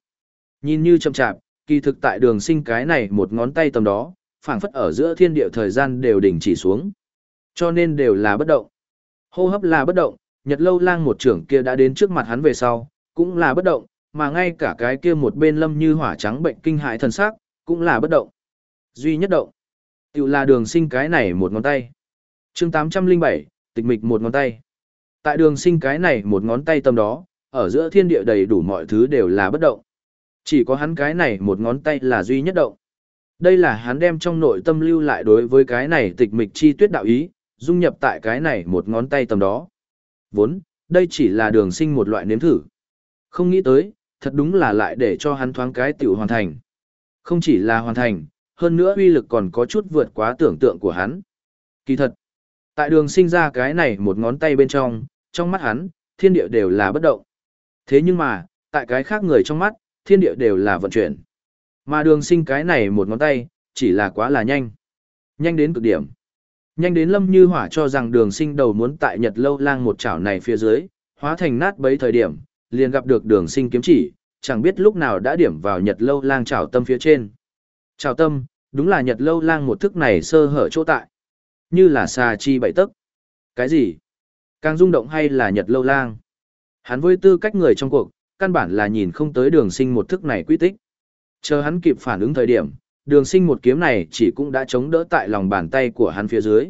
Nhìn như chậm chạp, kỳ thực tại đường sinh cái này một ngón tay tầm đó, phảng phất ở giữa thiên địa thời gian đều đỉnh chỉ xuống. Cho nên đều là bất động. Hô hấp là bất động, nhật lâu lang một trưởng kia đã đến trước mặt hắn về sau, cũng là bất động, mà ngay cả cái kia một bên lâm như hỏa trắng bệnh kinh hại thần sắc, cũng là bất động. Duy nhất động. Tiểu là đường sinh cái này một ngón tay. chương 807, tịch mịch một ngón tay. Tại đường sinh cái này một ngón tay tâm đó, ở giữa thiên địa đầy đủ mọi thứ đều là bất động. Chỉ có hắn cái này một ngón tay là duy nhất động. Đây là hắn đem trong nội tâm lưu lại đối với cái này tịch mịch chi tuyết đạo ý, dung nhập tại cái này một ngón tay tầm đó. Vốn, đây chỉ là đường sinh một loại nếm thử. Không nghĩ tới, thật đúng là lại để cho hắn thoáng cái tiểu hoàn thành. Không chỉ là hoàn thành, hơn nữa uy lực còn có chút vượt quá tưởng tượng của hắn. Kỳ thật, Tại đường sinh ra cái này một ngón tay bên trong, trong mắt hắn, thiên địa đều là bất động. Thế nhưng mà, tại cái khác người trong mắt, thiên địa đều là vận chuyển. Mà đường sinh cái này một ngón tay, chỉ là quá là nhanh. Nhanh đến cực điểm. Nhanh đến lâm như hỏa cho rằng đường sinh đầu muốn tại nhật lâu lang một chảo này phía dưới, hóa thành nát bấy thời điểm, liền gặp được đường sinh kiếm chỉ, chẳng biết lúc nào đã điểm vào nhật lâu lang chảo tâm phía trên chào tâm, đúng là nhật lâu lang một thức này sơ hở chỗ tại. Như là xà chi bảy tấc. Cái gì? Càng rung động hay là nhật lâu lang? Hắn với tư cách người trong cuộc, căn bản là nhìn không tới đường sinh một thức này quy tích. Chờ hắn kịp phản ứng thời điểm, đường sinh một kiếm này chỉ cũng đã chống đỡ tại lòng bàn tay của hắn phía dưới.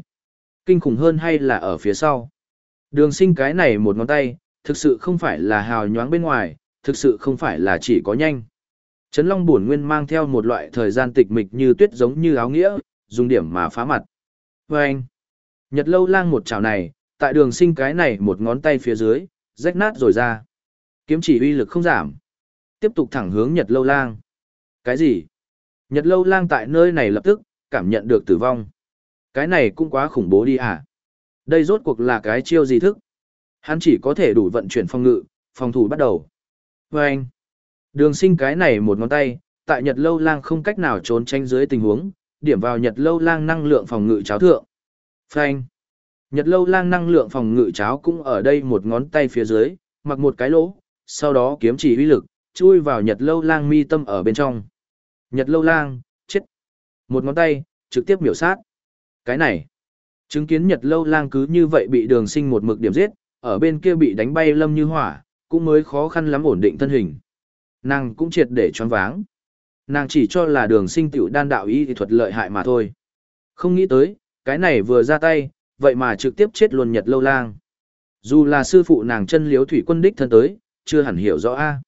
Kinh khủng hơn hay là ở phía sau. Đường sinh cái này một ngón tay, thực sự không phải là hào nhoáng bên ngoài, thực sự không phải là chỉ có nhanh. Trấn Long Bổn Nguyên mang theo một loại thời gian tịch mịch như tuyết giống như áo nghĩa, dùng điểm mà phá mặt. Và anh, Nhật lâu lang một chảo này, tại đường sinh cái này một ngón tay phía dưới, rách nát rồi ra. Kiếm chỉ uy lực không giảm. Tiếp tục thẳng hướng Nhật lâu lang. Cái gì? Nhật lâu lang tại nơi này lập tức, cảm nhận được tử vong. Cái này cũng quá khủng bố đi à? Đây rốt cuộc là cái chiêu gì thức? Hắn chỉ có thể đủ vận chuyển phòng ngự, phòng thủ bắt đầu. Và anh, đường sinh cái này một ngón tay, tại Nhật lâu lang không cách nào trốn tránh dưới tình huống, điểm vào Nhật lâu lang năng lượng phòng ngự cháo thượng. Phanh. Nhật lâu lang năng lượng phòng ngự cháo cũng ở đây một ngón tay phía dưới, mặc một cái lỗ, sau đó kiếm chỉ uy lực, chui vào Nhật lâu lang mi tâm ở bên trong. Nhật lâu lang, chết. Một ngón tay, trực tiếp miểu sát. Cái này, chứng kiến Nhật lâu lang cứ như vậy bị đường sinh một mực điểm giết, ở bên kia bị đánh bay lâm như hỏa, cũng mới khó khăn lắm ổn định thân hình. Nàng cũng triệt để choáng váng. Nàng chỉ cho là đường sinh tiểu đan đạo ý thì thuật lợi hại mà thôi. Không nghĩ tới, cái này vừa ra tay, vậy mà trực tiếp chết luôn Nhật lâu lang. Dù là sư phụ nàng chân liếu thủy quân đích thân tới, chưa hẳn hiểu rõ a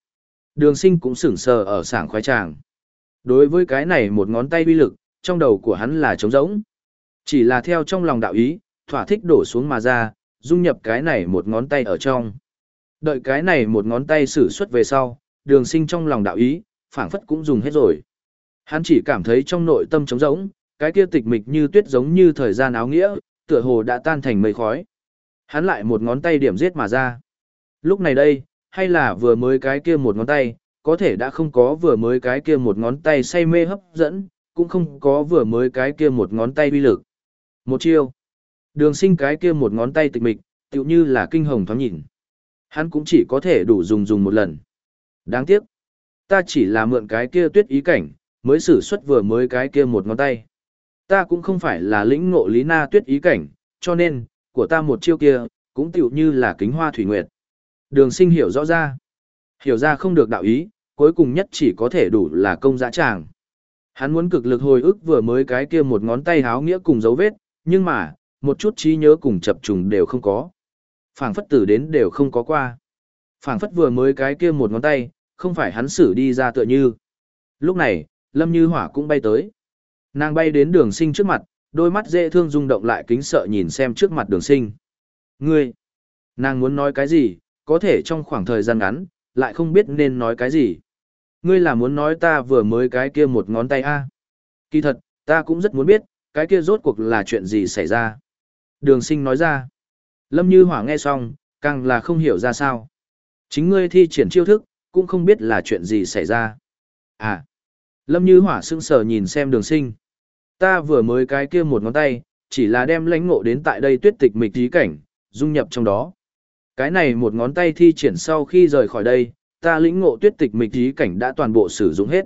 Đường sinh cũng sửng sờ ở sảng khoái tràng. Đối với cái này một ngón tay uy lực, trong đầu của hắn là trống rỗng. Chỉ là theo trong lòng đạo ý, thỏa thích đổ xuống mà ra, dung nhập cái này một ngón tay ở trong. Đợi cái này một ngón tay sử xuất về sau, đường sinh trong lòng đạo ý, phản phất cũng dùng hết rồi. Hắn chỉ cảm thấy trong nội tâm trống rỗng, cái kia tịch mịch như tuyết giống như thời gian áo nghĩa, tựa hồ đã tan thành mây khói. Hắn lại một ngón tay điểm giết mà ra. Lúc này đây, hay là vừa mới cái kia một ngón tay, có thể đã không có vừa mới cái kia một ngón tay say mê hấp dẫn, cũng không có vừa mới cái kia một ngón tay uy lực. Một chiêu. Đường sinh cái kia một ngón tay tịch mịch, tựu như là kinh hồng thoáng nhìn. Hắn cũng chỉ có thể đủ dùng dùng một lần. Đáng tiếc. Ta chỉ là mượn cái kia tuyết ý cảnh, mới sử xuất vừa mới cái kia một ngón tay. Ta cũng không phải là lĩnh ngộ lý na tuyết ý cảnh, cho nên, của ta một chiêu kia, cũng tựu như là kính hoa thủy nguyệt. Đường sinh hiểu rõ ra. Hiểu ra không được đạo ý, cuối cùng nhất chỉ có thể đủ là công dã tràng. Hắn muốn cực lực hồi ức vừa mới cái kia một ngón tay háo nghĩa cùng dấu vết, nhưng mà, một chút trí nhớ cùng chập trùng đều không có. phảng phất tử đến đều không có qua. phảng phất vừa mới cái kia một ngón tay, không phải hắn xử đi ra tựa như. Lúc này, Lâm Như Hỏa cũng bay tới. Nàng bay đến đường sinh trước mặt, đôi mắt dễ thương rung động lại kính sợ nhìn xem trước mặt đường sinh. Ngươi! Nàng muốn nói cái gì, có thể trong khoảng thời gian ngắn, lại không biết nên nói cái gì. Ngươi là muốn nói ta vừa mới cái kia một ngón tay a Kỳ thật, ta cũng rất muốn biết, cái kia rốt cuộc là chuyện gì xảy ra. Đường sinh nói ra. Lâm Như Hỏa nghe xong, càng là không hiểu ra sao. Chính ngươi thi triển chiêu thức, cũng không biết là chuyện gì xảy ra. À. Lâm Như Hỏa sững sờ nhìn xem đường sinh. Ta vừa mới cái kia một ngón tay, chỉ là đem lãnh ngộ đến tại đây tuyết tịch mịch tí cảnh, dung nhập trong đó. Cái này một ngón tay thi triển sau khi rời khỏi đây, ta lĩnh ngộ tuyết tịch mịch tí cảnh đã toàn bộ sử dụng hết.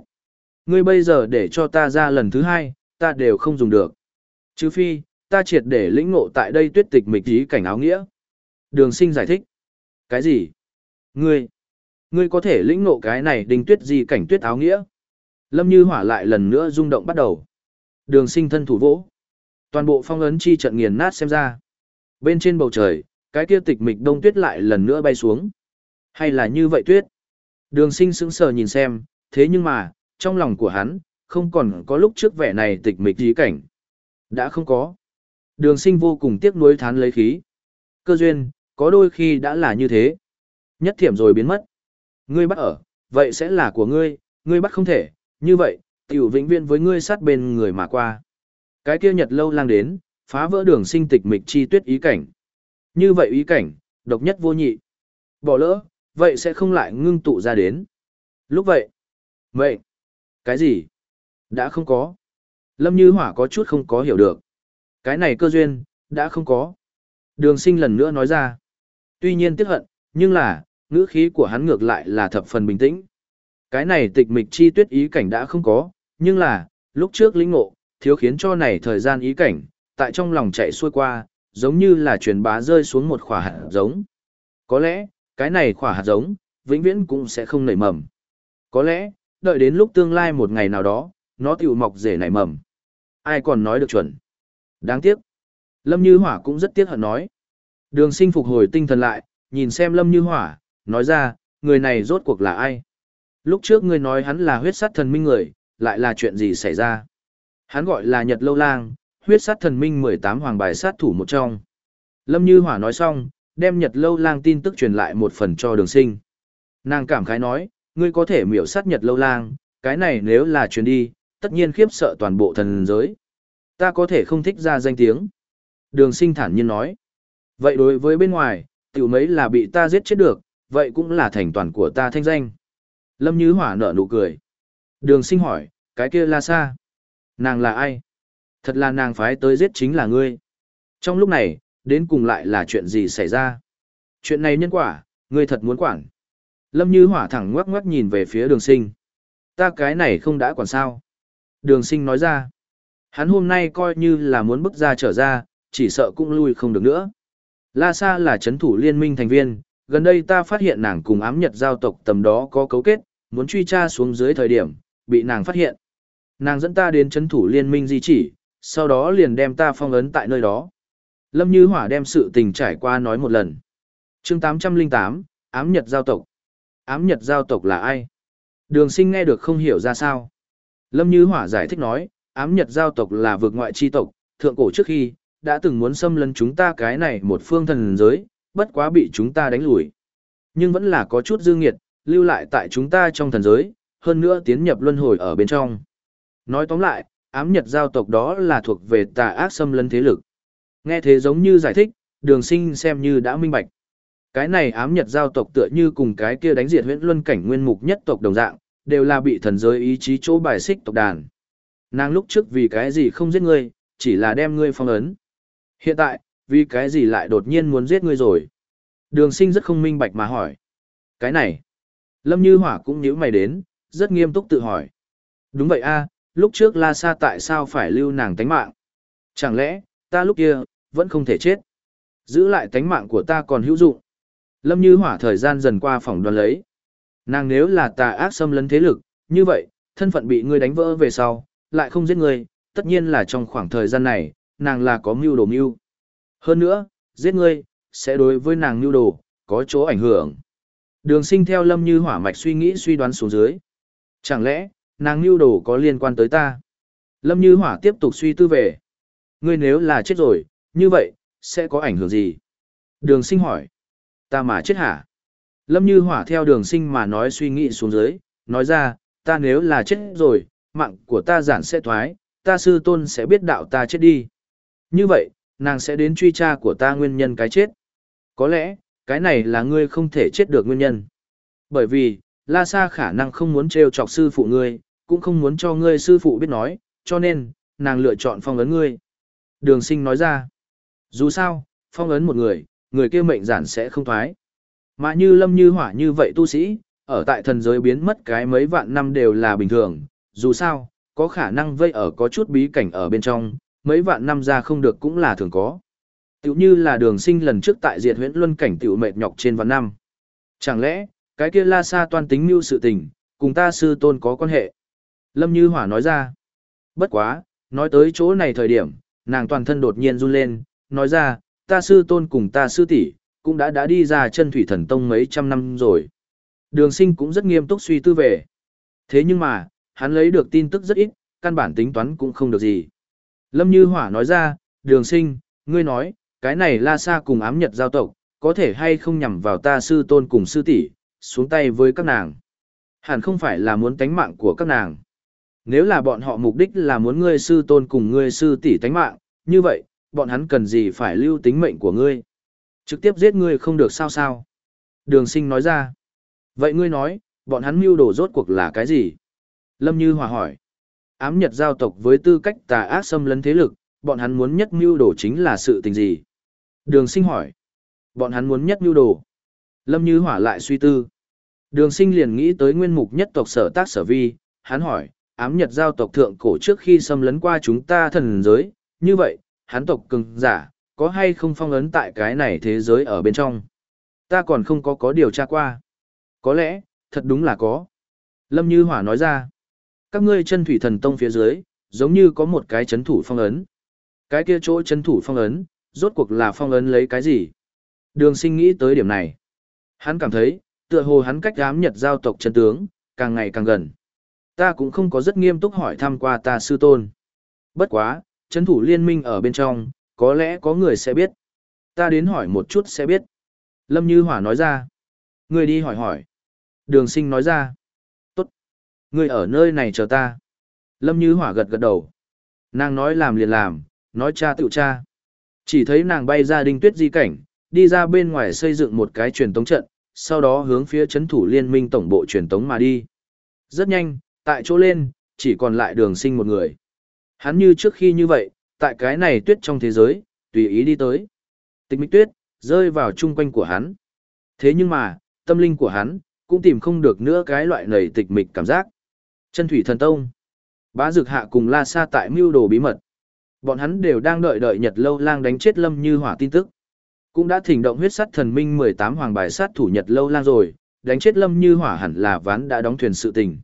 Ngươi bây giờ để cho ta ra lần thứ hai, ta đều không dùng được. Chứ phi, ta triệt để lĩnh ngộ tại đây tuyết tịch mịch tí cảnh áo nghĩa. Đường sinh giải thích. Cái gì? Ngươi, ngươi có thể lĩnh ngộ cái này đình tuyết gì cảnh tuyết áo nghĩa? Lâm Như Hỏa lại lần nữa rung động bắt đầu. Đường sinh thân thủ vỗ. Toàn bộ phong ấn chi trận nghiền nát xem ra. Bên trên bầu trời, cái kia tịch mịch đông tuyết lại lần nữa bay xuống. Hay là như vậy tuyết? Đường sinh sững sờ nhìn xem, thế nhưng mà, trong lòng của hắn, không còn có lúc trước vẻ này tịch mịch ý cảnh. Đã không có. Đường sinh vô cùng tiếc nuối thán lấy khí. Cơ duyên, có đôi khi đã là như thế. Nhất thiểm rồi biến mất. Ngươi bắt ở, vậy sẽ là của ngươi, ngươi bắt không thể, như vậy, tiểu vĩnh viên với ngươi sát bên người mà qua. Cái kia nhật lâu lang đến, phá vỡ đường sinh tịch mịch chi tuyết ý cảnh. Như vậy ý cảnh, độc nhất vô nhị. Bỏ lỡ, vậy sẽ không lại ngưng tụ ra đến. Lúc vậy, vậy, cái gì? Đã không có. Lâm Như Hỏa có chút không có hiểu được. Cái này cơ duyên, đã không có. Đường sinh lần nữa nói ra. Tuy nhiên tiếc hận, nhưng là, ngữ khí của hắn ngược lại là thập phần bình tĩnh. Cái này tịch mịch chi tuyết ý cảnh đã không có, nhưng là, lúc trước lĩnh ngộ, thiếu khiến cho này thời gian ý cảnh, tại trong lòng chạy xuôi qua, giống như là truyền bá rơi xuống một khỏa hạt giống. Có lẽ, cái này khỏa hạt giống, vĩnh viễn cũng sẽ không nảy mầm. Có lẽ, đợi đến lúc tương lai một ngày nào đó, nó tiểu mọc rể nảy mầm. Ai còn nói được chuẩn. Đáng tiếc. Lâm Như Hỏa cũng rất tiếc hận nói. Đường sinh phục hồi tinh thần lại, nhìn xem Lâm Như Hỏa, nói ra, người này rốt cuộc là ai? Lúc trước ngươi nói hắn là huyết sát thần minh người, lại là chuyện gì xảy ra? Hắn gọi là Nhật Lâu Lang, huyết sát thần minh 18 hoàng bài sát thủ một trong. Lâm Như Hỏa nói xong, đem Nhật Lâu Lang tin tức truyền lại một phần cho đường sinh. Nàng cảm khái nói, ngươi có thể miểu sát Nhật Lâu Lang, cái này nếu là truyền đi, tất nhiên khiếp sợ toàn bộ thần giới. Ta có thể không thích ra danh tiếng. Đường sinh thản nhiên nói. Vậy đối với bên ngoài, tiểu mấy là bị ta giết chết được, vậy cũng là thành toàn của ta thanh danh. Lâm Như Hỏa nở nụ cười. Đường sinh hỏi, cái kia là xa. Nàng là ai? Thật là nàng phái tới giết chính là ngươi. Trong lúc này, đến cùng lại là chuyện gì xảy ra? Chuyện này nhân quả, ngươi thật muốn quản. Lâm Như Hỏa thẳng ngoắc ngoắc nhìn về phía đường sinh. Ta cái này không đã quản sao? Đường sinh nói ra. Hắn hôm nay coi như là muốn bước ra trở ra, chỉ sợ cũng lui không được nữa. La Sa là chấn thủ liên minh thành viên, gần đây ta phát hiện nàng cùng ám nhật giao tộc tầm đó có cấu kết, muốn truy tra xuống dưới thời điểm, bị nàng phát hiện. Nàng dẫn ta đến chấn thủ liên minh di chỉ, sau đó liền đem ta phong ấn tại nơi đó. Lâm Như Hỏa đem sự tình trải qua nói một lần. chương 808, ám nhật giao tộc. Ám nhật giao tộc là ai? Đường sinh nghe được không hiểu ra sao. Lâm Như Hỏa giải thích nói, ám nhật giao tộc là vực ngoại chi tộc, thượng cổ trước khi, đã từng muốn xâm lấn chúng ta cái này một phương thần giới, bất quá bị chúng ta đánh lùi. Nhưng vẫn là có chút dư nghiệt, lưu lại tại chúng ta trong thần giới, hơn nữa tiến nhập luân hồi ở bên trong. Nói tóm lại, ám nhật giao tộc đó là thuộc về tà ác xâm lấn thế lực. Nghe thế giống như giải thích, đường sinh xem như đã minh bạch. Cái này ám nhật giao tộc tựa như cùng cái kia đánh diệt huyễn luân cảnh nguyên mục nhất tộc đồng dạng, đều là bị thần giới ý chí chỗ bài xích tộc đàn. Nàng lúc trước vì cái gì không giết ngươi, chỉ là đem ngươi phong ấn. Hiện tại, vì cái gì lại đột nhiên muốn giết ngươi rồi? Đường sinh rất không minh bạch mà hỏi. Cái này, Lâm Như Hỏa cũng nhíu mày đến, rất nghiêm túc tự hỏi. Đúng vậy a lúc trước La Sa tại sao phải lưu nàng tánh mạng? Chẳng lẽ, ta lúc kia, vẫn không thể chết? Giữ lại tánh mạng của ta còn hữu dụng. Lâm Như Hỏa thời gian dần qua phòng đoàn lấy. Nàng nếu là tà ác xâm lấn thế lực, như vậy, thân phận bị ngươi đánh vỡ về sau, lại không giết ngươi, tất nhiên là trong khoảng thời gian này, nàng là có mưu đồ mưu. Hơn nữa, giết ngươi, sẽ đối với nàng mưu đồ, có chỗ ảnh hưởng. Đường sinh theo lâm như hỏa mạch suy nghĩ suy đoán xuống dưới. Chẳng lẽ, nàng mưu đồ có liên quan tới ta? Lâm như hỏa tiếp tục suy tư về. Ngươi nếu là chết rồi, như vậy, sẽ có ảnh hưởng gì? Đường sinh hỏi. Ta mà chết hả? Lâm như hỏa theo đường sinh mà nói suy nghĩ xuống dưới, nói ra, ta nếu là chết rồi, mạng của ta giản sẽ thoái, ta sư tôn sẽ biết đạo ta chết đi. Như vậy, nàng sẽ đến truy tra của ta nguyên nhân cái chết. Có lẽ, cái này là ngươi không thể chết được nguyên nhân. Bởi vì, La Sa khả năng không muốn trêu chọc sư phụ ngươi, cũng không muốn cho ngươi sư phụ biết nói, cho nên, nàng lựa chọn phong ấn ngươi. Đường sinh nói ra, dù sao, phong ấn một người, người kia mệnh giản sẽ không thoái. Mà như lâm như hỏa như vậy tu sĩ, ở tại thần giới biến mất cái mấy vạn năm đều là bình thường, dù sao, có khả năng vây ở có chút bí cảnh ở bên trong, mấy vạn năm ra không được cũng là thường có. Tiểu như là đường sinh lần trước tại diệt huyễn luân cảnh tiểu mệt nhọc trên vạn năm. Chẳng lẽ, cái kia la sa toan tính mưu sự tình, cùng ta sư tôn có quan hệ? Lâm Như Hỏa nói ra. Bất quá, nói tới chỗ này thời điểm, nàng toàn thân đột nhiên run lên, nói ra, ta sư tôn cùng ta sư tỷ cũng đã đã đi ra chân thủy thần tông mấy trăm năm rồi. Đường sinh cũng rất nghiêm túc suy tư về. Thế nhưng mà, hắn lấy được tin tức rất ít, căn bản tính toán cũng không được gì. Lâm Như Hỏa nói ra, đường sinh, ngươi nói, cái này la xa cùng ám nhật giao tộc, có thể hay không nhằm vào ta sư tôn cùng sư tỷ xuống tay với các nàng. Hẳn không phải là muốn tánh mạng của các nàng. Nếu là bọn họ mục đích là muốn ngươi sư tôn cùng ngươi sư tỷ tánh mạng, như vậy, bọn hắn cần gì phải lưu tính mệnh của ngươi. Trực tiếp giết ngươi không được sao sao. Đường sinh nói ra. Vậy ngươi nói, bọn hắn mưu đồ rốt cuộc là cái gì? Lâm Như Hòa hỏi. Ám Nhật giao tộc với tư cách tà ác xâm lấn thế lực, bọn hắn muốn nhất mưu đồ chính là sự tình gì? Đường sinh hỏi. Bọn hắn muốn nhất mưu đồ. Lâm Như Hỏa lại suy tư. Đường sinh liền nghĩ tới nguyên mục nhất tộc sở tác sở vi, hắn hỏi, ám nhật giao tộc thượng cổ trước khi xâm lấn qua chúng ta thần giới, như vậy, hắn tộc cường giả, có hay không phong ấn tại cái này thế giới ở bên trong? Ta còn không có có điều tra qua. Có lẽ, thật đúng là có. Lâm Như Hỏa nói ra, các ngươi chân thủy thần tông phía dưới, giống như có một cái chấn thủ phong ấn. Cái kia chỗ chấn thủ phong ấn, rốt cuộc là phong ấn lấy cái gì? Đường sinh nghĩ tới điểm này. Hắn cảm thấy, tựa hồ hắn cách ám nhật giao tộc chân tướng, càng ngày càng gần. Ta cũng không có rất nghiêm túc hỏi thăm qua ta sư tôn. Bất quá, chấn thủ liên minh ở bên trong, có lẽ có người sẽ biết. Ta đến hỏi một chút sẽ biết. Lâm Như Hỏa nói ra. Người đi hỏi hỏi. Đường sinh nói ra. Ngươi ở nơi này chờ ta. Lâm Như Hỏa gật gật đầu. Nàng nói làm liền làm, nói cha tự cha. Chỉ thấy nàng bay ra đinh tuyết di cảnh, đi ra bên ngoài xây dựng một cái truyền tống trận, sau đó hướng phía chấn thủ liên minh tổng bộ truyền tống mà đi. Rất nhanh, tại chỗ lên, chỉ còn lại đường sinh một người. Hắn như trước khi như vậy, tại cái này tuyết trong thế giới, tùy ý đi tới. Tịch mịch tuyết, rơi vào chung quanh của hắn. Thế nhưng mà, tâm linh của hắn, cũng tìm không được nữa cái loại nầy tịch mịch cảm giác. Chân thủy thần tông. Bá dược hạ cùng la sa tại mưu đồ bí mật. Bọn hắn đều đang đợi đợi Nhật Lâu Lang đánh chết Lâm Như Hỏa tin tức. Cũng đã thỉnh động huyết sắt thần minh 18 hoàng bài sát thủ Nhật Lâu Lang rồi, đánh chết Lâm Như Hỏa hẳn là ván đã đóng thuyền sự tình.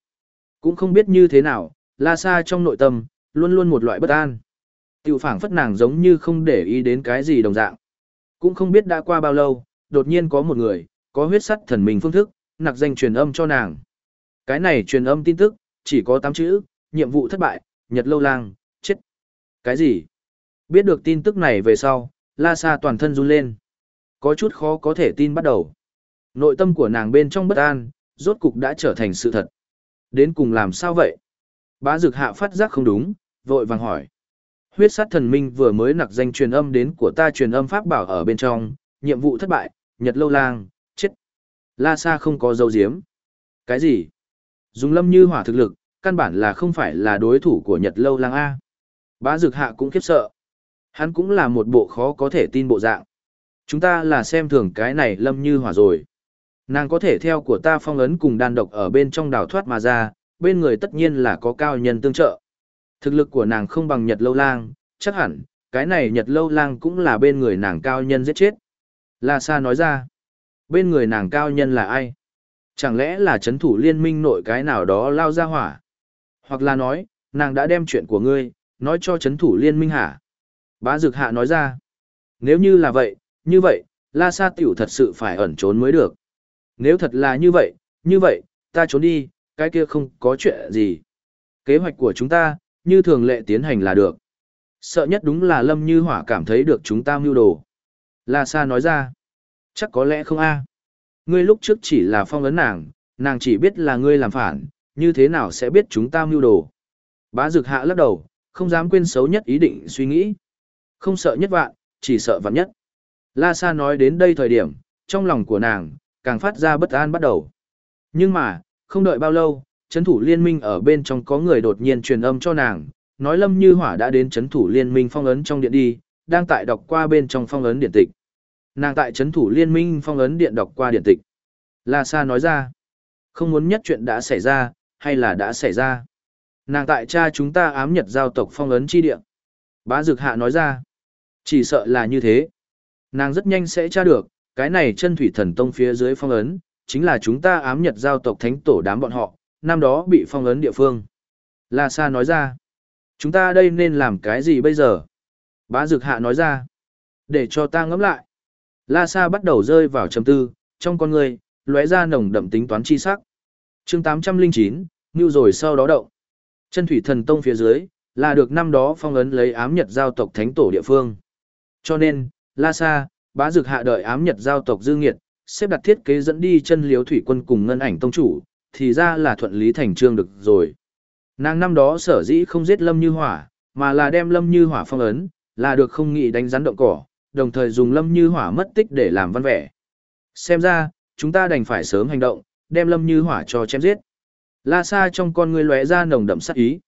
Cũng không biết như thế nào, La Sa trong nội tâm, luôn luôn một loại bất an. Tiểu phảng phất nàng giống như không để ý đến cái gì đồng dạng. Cũng không biết đã qua bao lâu, đột nhiên có một người, có huyết sắt thần minh phương thức, nặc danh truyền âm cho nàng. Cái này truyền âm tin tức, chỉ có 8 chữ, nhiệm vụ thất bại, Nhật Lâu Lang, chết. Cái gì? Biết được tin tức này về sau, La Sa toàn thân run lên. Có chút khó có thể tin bắt đầu. Nội tâm của nàng bên trong bất an, rốt cục đã trở thành sự thật. Đến cùng làm sao vậy? Bá dực hạ phát giác không đúng, vội vàng hỏi. Huyết sát thần minh vừa mới nặc danh truyền âm đến của ta truyền âm pháp bảo ở bên trong, nhiệm vụ thất bại, nhật lâu lang, chết. La Sa không có dấu diếm. Cái gì? Dùng lâm như hỏa thực lực, căn bản là không phải là đối thủ của nhật lâu lang A. Bá dực hạ cũng khiếp sợ. Hắn cũng là một bộ khó có thể tin bộ dạng. Chúng ta là xem thường cái này lâm như hỏa rồi. Nàng có thể theo của ta phong ấn cùng đan độc ở bên trong đào thoát mà ra, bên người tất nhiên là có cao nhân tương trợ. Thực lực của nàng không bằng Nhật Lâu Lang, chắc hẳn, cái này Nhật Lâu Lang cũng là bên người nàng cao nhân giết chết. La Sa nói ra, bên người nàng cao nhân là ai? Chẳng lẽ là chấn thủ liên minh nội cái nào đó lao ra hỏa? Hoặc là nói, nàng đã đem chuyện của ngươi, nói cho chấn thủ liên minh hả? Bá Dực Hạ nói ra, nếu như là vậy, như vậy, La Sa tiểu thật sự phải ẩn trốn mới được. Nếu thật là như vậy, như vậy, ta trốn đi, cái kia không có chuyện gì. Kế hoạch của chúng ta, như thường lệ tiến hành là được. Sợ nhất đúng là Lâm Như Hỏa cảm thấy được chúng ta mưu đồ. La Sa nói ra, chắc có lẽ không a. Ngươi lúc trước chỉ là phong ấn nàng, nàng chỉ biết là ngươi làm phản, như thế nào sẽ biết chúng ta mưu đồ. Bá Dực Hạ lắc đầu, không dám quên xấu nhất ý định suy nghĩ. Không sợ nhất vạn, chỉ sợ vạn nhất. La Sa nói đến đây thời điểm, trong lòng của nàng, càng phát ra bất an bắt đầu. Nhưng mà, không đợi bao lâu, chấn thủ liên minh ở bên trong có người đột nhiên truyền âm cho nàng, nói Lâm Như Hỏa đã đến chấn thủ liên minh phong ấn trong điện đi, đang tại đọc qua bên trong phong ấn điện tịch. Nàng tại chấn thủ liên minh phong ấn điện đọc qua điện tịch. La Sa nói ra, không muốn nhất chuyện đã xảy ra, hay là đã xảy ra. Nàng tại cha chúng ta ám nhật giao tộc phong ấn chi địa. Bá Dực Hạ nói ra, chỉ sợ là như thế. Nàng rất nhanh sẽ tra được, cái này chân thủy thần tông phía dưới phong ấn, chính là chúng ta ám nhật giao tộc thánh tổ đám bọn họ, năm đó bị phong ấn địa phương. La Sa nói ra, chúng ta đây nên làm cái gì bây giờ? Bá Dực Hạ nói ra, để cho ta ngẫm lại. La Sa bắt đầu rơi vào trầm tư, trong con người, lóe ra nồng đậm tính toán chi sắc. chương 809, như rồi sau đó động. Chân thủy thần tông phía dưới, là được năm đó phong ấn lấy ám nhật giao tộc thánh tổ địa phương. Cho nên, La Sa, bá dực hạ đợi ám nhật giao tộc dư nghiệt, xếp đặt thiết kế dẫn đi chân liếu thủy quân cùng ngân ảnh tông chủ, thì ra là thuận lý thành trương được rồi. Nàng năm đó sở dĩ không giết Lâm Như Hỏa, mà là đem Lâm Như Hỏa phong ấn, là được không nghĩ đánh rắn động cỏ, đồng thời dùng Lâm Như Hỏa mất tích để làm văn vẻ. Xem ra, chúng ta đành phải sớm hành động, đem Lâm Như Hỏa cho chém giết. La Sa trong con ngươi lóe ra nồng đậm sát ý.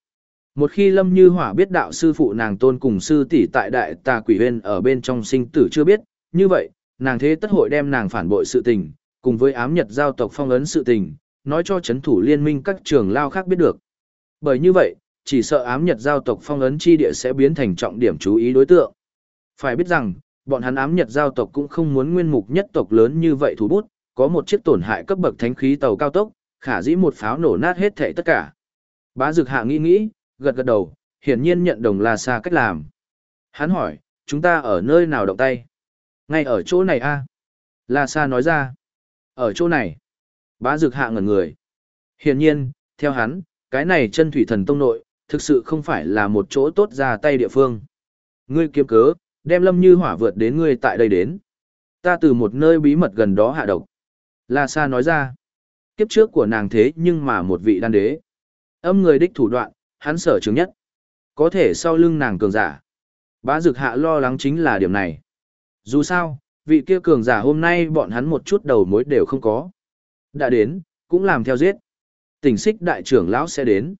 Một khi Lâm Như Hỏa biết đạo sư phụ nàng tôn cùng sư tỷ tại đại tà quỷ huyên ở bên trong sinh tử chưa biết, như vậy, nàng thế tất hội đem nàng phản bội sự tình, cùng với ám nhật giao tộc phong ấn sự tình, nói cho chấn thủ liên minh các trường lao khác biết được. Bởi như vậy, chỉ sợ ám nhật giao tộc phong ấn chi địa sẽ biến thành trọng điểm chú ý đối tượng. Phải biết rằng, bọn hắn ám nhật giao tộc cũng không muốn nguyên mục nhất tộc lớn như vậy thủ bút, có một chiếc tổn hại cấp bậc thánh khí tàu cao tốc, khả dĩ một pháo nổ nát hết thảy tất cả. Bá Dực Hạ nghĩ nghĩ, gật gật đầu, hiển nhiên nhận đồng la sa cách làm. Hắn hỏi, chúng ta ở nơi nào động tay? Ngay ở chỗ này a La Sa nói ra. Ở chỗ này. Bá Dực Hạ ngẩn người. Hiển nhiên, theo hắn, cái này chân thủy thần tông nội, thực sự không phải là một chỗ tốt ra tay địa phương. Ngươi kiếm cớ, đem lâm như hỏa vượt đến ngươi tại đây đến. Ta từ một nơi bí mật gần đó hạ độc. La Sa nói ra. Kiếp trước của nàng thế nhưng mà một vị đan đế. Âm người đích thủ đoạn, hắn sở chứng nhất. Có thể sau lưng nàng cường giả. Bá dực hạ lo lắng chính là điểm này. Dù sao, vị kia cường giả hôm nay bọn hắn một chút đầu mối đều không có. Đã đến, cũng làm theo giết. Tỉnh xích đại trưởng lão sẽ đến.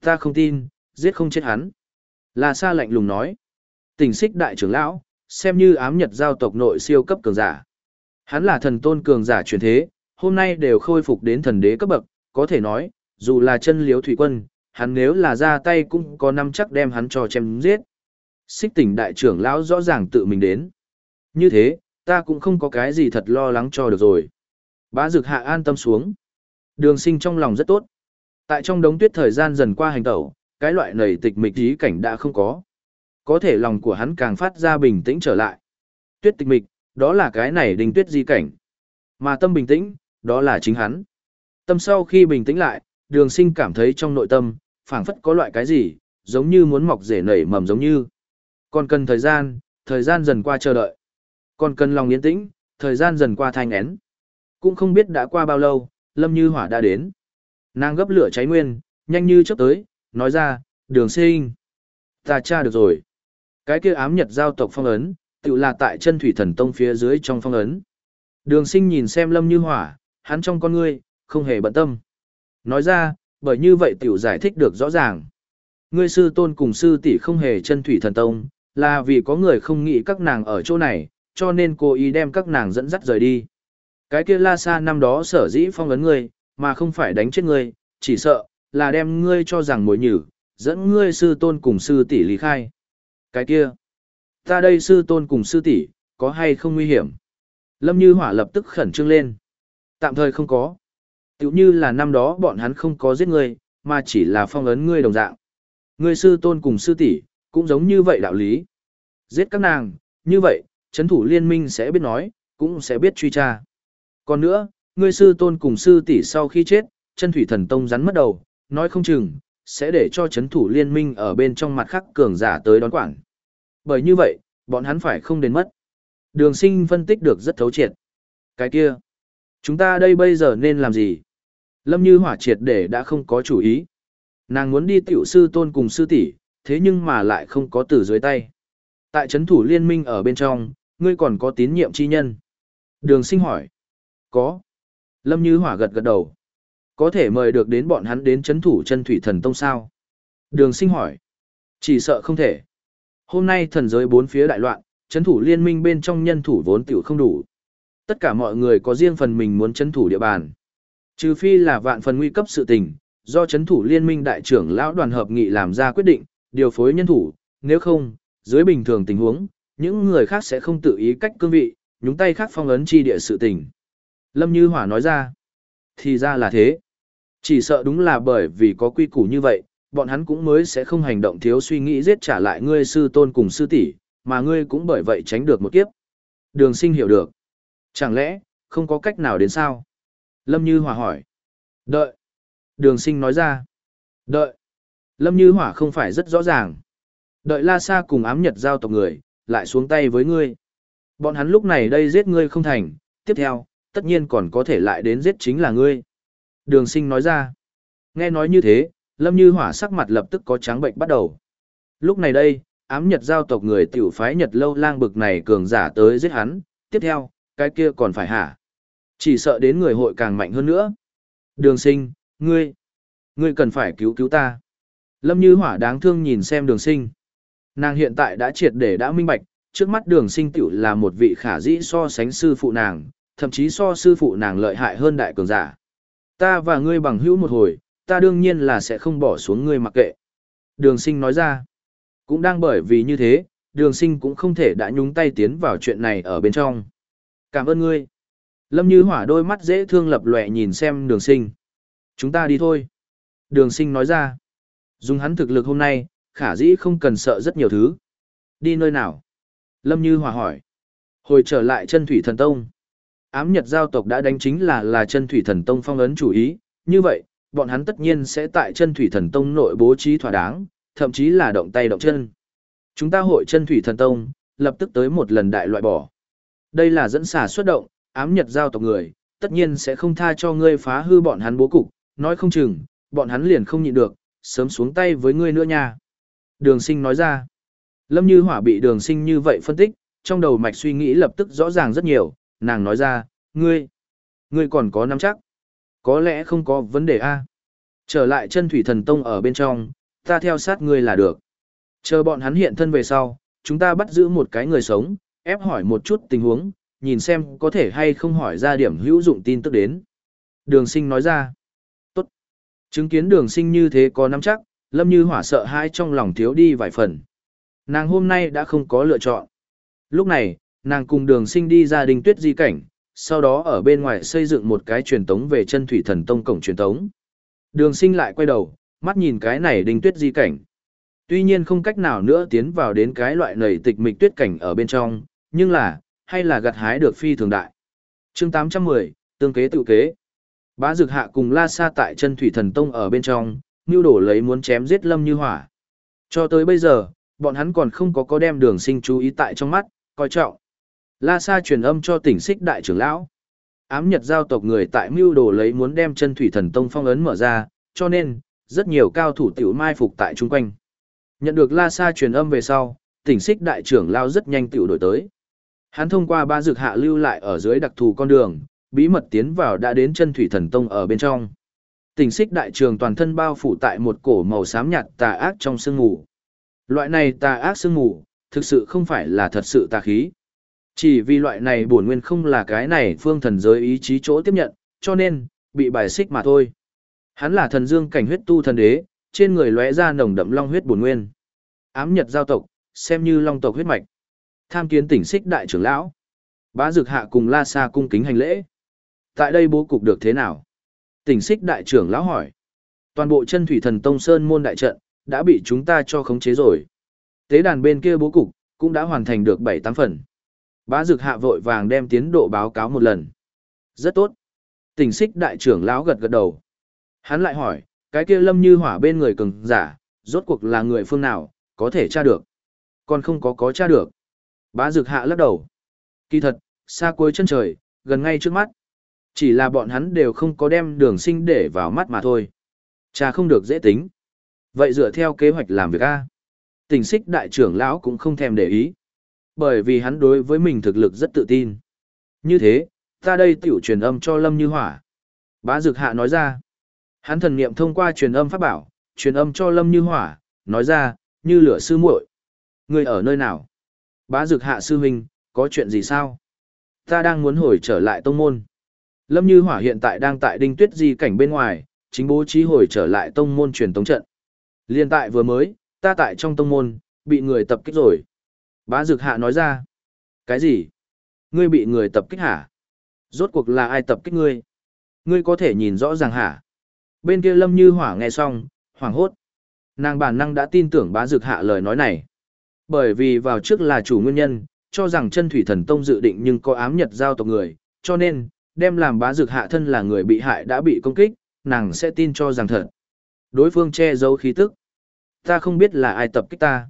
Ta không tin, giết không chết hắn. La Sa lạnh lùng nói. Tỉnh xích đại trưởng lão, xem như ám nhật giao tộc nội siêu cấp cường giả. Hắn là thần tôn cường giả truyền thế, hôm nay đều khôi phục đến thần đế cấp bậc, có thể nói, dù là chân liếu thủy quân, hắn nếu là ra tay cũng có năm chắc đem hắn cho chém giết. Xích tỉnh đại trưởng lão rõ ràng tự mình đến. Như thế, ta cũng không có cái gì thật lo lắng cho được rồi. Bá dực hạ an tâm xuống. Đường sinh trong lòng rất tốt. Tại trong đống tuyết thời gian dần qua hành tẩu, cái loại nầy tịch mịch ý cảnh đã không có. Có thể lòng của hắn càng phát ra bình tĩnh trở lại. Tuyết tịch mịch, đó là cái này đình tuyết di cảnh. Mà tâm bình tĩnh, đó là chính hắn. Tâm sau khi bình tĩnh lại, đường sinh cảm thấy trong nội tâm, phảng phất có loại cái gì, giống như muốn mọc rể nảy mầm giống như. Còn cần thời gian, thời gian dần qua chờ đợi. Còn cần lòng yên tĩnh, thời gian dần qua thanh én. Cũng không biết đã qua bao lâu, Lâm Như Hỏa đã đến. Nàng gấp lửa cháy nguyên, nhanh như chớp tới, nói ra, đường sinh. Ta tra được rồi. Cái kia ám nhật giao tộc phong ấn, tự là tại chân thủy thần tông phía dưới trong phong ấn. Đường sinh nhìn xem Lâm Như Hỏa, hắn trong con ngươi, không hề bận tâm. Nói ra, bởi như vậy tiểu giải thích được rõ ràng. Ngươi sư tôn cùng sư tỷ không hề chân thủy thần tông, là vì có người không nghĩ các nàng ở chỗ này, cho nên cô ý đem các nàng dẫn dắt rời đi. Cái kia La Sa năm đó sở dĩ phong ấn ngươi, mà không phải đánh chết ngươi, chỉ sợ là đem ngươi cho rằng mối nhử, dẫn ngươi sư tôn cùng sư tỷ lý khai. Cái kia, ta đây sư tôn cùng sư tỷ, có hay không nguy hiểm? Lâm Như Hỏa lập tức khẩn trương lên. Tạm thời không có. Tiểu như là năm đó bọn hắn không có giết ngươi, mà chỉ là phong ấn ngươi đồng dạng. Ngươi sư tôn cùng sư tỷ cũng giống như vậy đạo lý. Giết các nàng, như vậy, chấn thủ liên minh sẽ biết nói, cũng sẽ biết truy tra. Còn nữa, ngươi sư tôn cùng sư tỷ sau khi chết, chân thủy thần tông rắn mất đầu, nói không chừng, sẽ để cho chấn thủ liên minh ở bên trong mặt khắc cường giả tới đón quản. Bởi như vậy, bọn hắn phải không đến mất. Đường sinh phân tích được rất thấu triệt. Cái kia, chúng ta đây bây giờ nên làm gì? Lâm Như Hỏa triệt để đã không có chủ ý. Nàng muốn đi tiểu sư tôn cùng sư tỷ, thế nhưng mà lại không có từ dưới tay. Tại chấn thủ liên minh ở bên trong, ngươi còn có tín nhiệm chi nhân. Đường sinh hỏi. Có. Lâm Như Hỏa gật gật đầu. Có thể mời được đến bọn hắn đến chấn thủ chân thủy thần tông sao? Đường sinh hỏi. Chỉ sợ không thể. Hôm nay thần giới bốn phía đại loạn, chấn thủ liên minh bên trong nhân thủ vốn tiểu không đủ. Tất cả mọi người có riêng phần mình muốn chấn thủ địa bàn. Trừ phi là vạn phần nguy cấp sự tình, do chấn thủ liên minh đại trưởng lão đoàn hợp nghị làm ra quyết định, điều phối nhân thủ, nếu không, dưới bình thường tình huống, những người khác sẽ không tự ý cách cương vị, nhúng tay khác phong ấn chi địa sự tình. Lâm Như Hỏa nói ra, thì ra là thế. Chỉ sợ đúng là bởi vì có quy củ như vậy, bọn hắn cũng mới sẽ không hành động thiếu suy nghĩ giết trả lại ngươi sư tôn cùng sư tỷ, mà ngươi cũng bởi vậy tránh được một kiếp. Đường sinh hiểu được. Chẳng lẽ, không có cách nào đến sao? Lâm Như Hỏa hỏi. Đợi. Đường sinh nói ra. Đợi. Lâm Như Hỏa không phải rất rõ ràng. Đợi La Sa cùng ám nhật giao tộc người, lại xuống tay với ngươi. Bọn hắn lúc này đây giết ngươi không thành, tiếp theo, tất nhiên còn có thể lại đến giết chính là ngươi. Đường sinh nói ra. Nghe nói như thế, Lâm Như Hỏa sắc mặt lập tức có trắng bệnh bắt đầu. Lúc này đây, ám nhật giao tộc người tiểu phái nhật lâu lang bực này cường giả tới giết hắn, tiếp theo, cái kia còn phải hả? Chỉ sợ đến người hội càng mạnh hơn nữa. Đường sinh, ngươi, ngươi cần phải cứu cứu ta. Lâm Như Hỏa đáng thương nhìn xem đường sinh. Nàng hiện tại đã triệt để đã minh bạch, trước mắt đường sinh tiểu là một vị khả dĩ so sánh sư phụ nàng, thậm chí so sư phụ nàng lợi hại hơn đại cường giả. Ta và ngươi bằng hữu một hồi, ta đương nhiên là sẽ không bỏ xuống ngươi mặc kệ. Đường sinh nói ra, cũng đang bởi vì như thế, đường sinh cũng không thể đã nhúng tay tiến vào chuyện này ở bên trong. Cảm ơn ngươi. Lâm Như Hỏa đôi mắt dễ thương lập lệ nhìn xem đường sinh. Chúng ta đi thôi. Đường sinh nói ra. Dùng hắn thực lực hôm nay, khả dĩ không cần sợ rất nhiều thứ. Đi nơi nào? Lâm Như Hỏa hỏi. Hồi trở lại chân thủy thần tông. Ám Nhật giao tộc đã đánh chính là là chân thủy thần tông phong ấn chủ ý, như vậy, bọn hắn tất nhiên sẽ tại chân thủy thần tông nội bố trí thỏa đáng, thậm chí là động tay động chân. Chúng ta hội chân thủy thần tông, lập tức tới một lần đại loại bỏ. Đây là dẫn xả xuất động, ám Nhật giao tộc người, tất nhiên sẽ không tha cho ngươi phá hư bọn hắn bố cục, nói không chừng, bọn hắn liền không nhịn được, sớm xuống tay với ngươi nữa nha. Đường sinh nói ra, Lâm Như Hỏa bị đường sinh như vậy phân tích, trong đầu mạch suy nghĩ lập tức rõ ràng rất nhiều, nàng nói ra, ngươi, ngươi còn có nắm chắc. Có lẽ không có vấn đề A. Trở lại chân thủy thần tông ở bên trong, ta theo sát ngươi là được. Chờ bọn hắn hiện thân về sau, chúng ta bắt giữ một cái người sống, ép hỏi một chút tình huống, nhìn xem có thể hay không hỏi ra điểm hữu dụng tin tức đến. Đường sinh nói ra. Tốt. Chứng kiến đường sinh như thế có nắm chắc, lâm như hỏa sợ hai trong lòng thiếu đi vài phần. Nàng hôm nay đã không có lựa chọn. Lúc này, nàng cùng đường sinh đi ra đình tuyết di cảnh, sau đó ở bên ngoài xây dựng một cái truyền tống về chân thủy thần tông cổng truyền tống. Đường sinh lại quay đầu, mắt nhìn cái này đình tuyết di cảnh. Tuy nhiên không cách nào nữa tiến vào đến cái loại nầy tịch mịch tuyết cảnh ở bên trong, nhưng là, hay là gặt hái được phi thường đại. chương 810, tương kế tự kế. Bá Dực Hạ cùng La Sa tại chân thủy thần tông ở bên trong, nưu đổ lấy muốn chém giết Lâm Như Hỏa. Cho tới bây giờ, bọn hắn còn không có có đem đường sinh chú ý tại trong mắt, coi trọng. La Sa truyền âm cho tỉnh xích đại trưởng lão. Ám Nhật giao tộc người tại mưu đồ lấy muốn đem chân thủy thần tông phong ấn mở ra, cho nên, rất nhiều cao thủ tiểu mai phục tại chung quanh. Nhận được La Sa truyền âm về sau, tỉnh xích đại trưởng lão rất nhanh tiểu đổi tới. Hắn thông qua ba dược hạ lưu lại ở dưới đặc thù con đường, bí mật tiến vào đã đến chân thủy thần tông ở bên trong. Tỉnh xích đại trường toàn thân bao phủ tại một cổ màu xám nhạt tà ác trong sương ngủ. Loại này tà ác sương ngủ, thực sự không phải là thật sự tà khí. Chỉ vì loại này bổn nguyên không là cái này phương thần giới ý chí chỗ tiếp nhận, cho nên, bị bài xích mà thôi. Hắn là thần dương cảnh huyết tu thần đế, trên người lóe ra nồng đậm long huyết bổn nguyên. Ám nhật giao tộc, xem như long tộc huyết mạch. Tham kiến tỉnh xích đại trưởng lão. Bá dực hạ cùng La xa cung kính hành lễ. Tại đây bố cục được thế nào? Tỉnh xích đại trưởng lão hỏi. Toàn bộ chân thủy thần tông sơn môn đại trận, đã bị chúng ta cho khống chế rồi. Tế đàn bên kia bố cục, cũng đã hoàn thành được 7-8 phần. Bá dực hạ vội vàng đem tiến độ báo cáo một lần. Rất tốt. Tỉnh xích đại trưởng lão gật gật đầu. Hắn lại hỏi, cái kia lâm như hỏa bên người cường giả, rốt cuộc là người phương nào, có thể tra được. Còn không có có tra được. Bá dực hạ lắc đầu. Kỳ thật, xa cuối chân trời, gần ngay trước mắt. Chỉ là bọn hắn đều không có đem đường sinh để vào mắt mà thôi. Cha không được dễ tính. Vậy dựa theo kế hoạch làm việc A. Tỉnh xích đại trưởng lão cũng không thèm để ý. Bởi vì hắn đối với mình thực lực rất tự tin. Như thế, ta đây tiểu truyền âm cho Lâm Như Hỏa. Bá Dực Hạ nói ra. Hắn thần niệm thông qua truyền âm pháp bảo, truyền âm cho Lâm Như Hỏa, nói ra, như lửa sư muội. Người ở nơi nào? Bá Dực Hạ sư huynh, có chuyện gì sao? Ta đang muốn hồi trở lại tông môn. Lâm Như Hỏa hiện tại đang tại Đinh Tuyết Di cảnh bên ngoài, chính bố trí hồi trở lại tông môn truyền tống trận. Liên tại vừa mới, ta tại trong tông môn, bị người tập kích rồi. Bá Dực Hạ nói ra. Cái gì? Ngươi bị người tập kích hả? Rốt cuộc là ai tập kích ngươi? Ngươi có thể nhìn rõ ràng hả? Bên kia Lâm Như Hỏa nghe xong, hoảng hốt. Nàng bản năng đã tin tưởng bá Dực Hạ lời nói này. Bởi vì vào trước là chủ nguyên nhân, cho rằng chân thủy thần tông dự định nhưng có ám nhật giao tộc người, cho nên, đem làm bá Dực Hạ thân là người bị hại đã bị công kích, nàng sẽ tin cho rằng thật. Đối phương che giấu khí tức. Ta không biết là ai tập kích ta.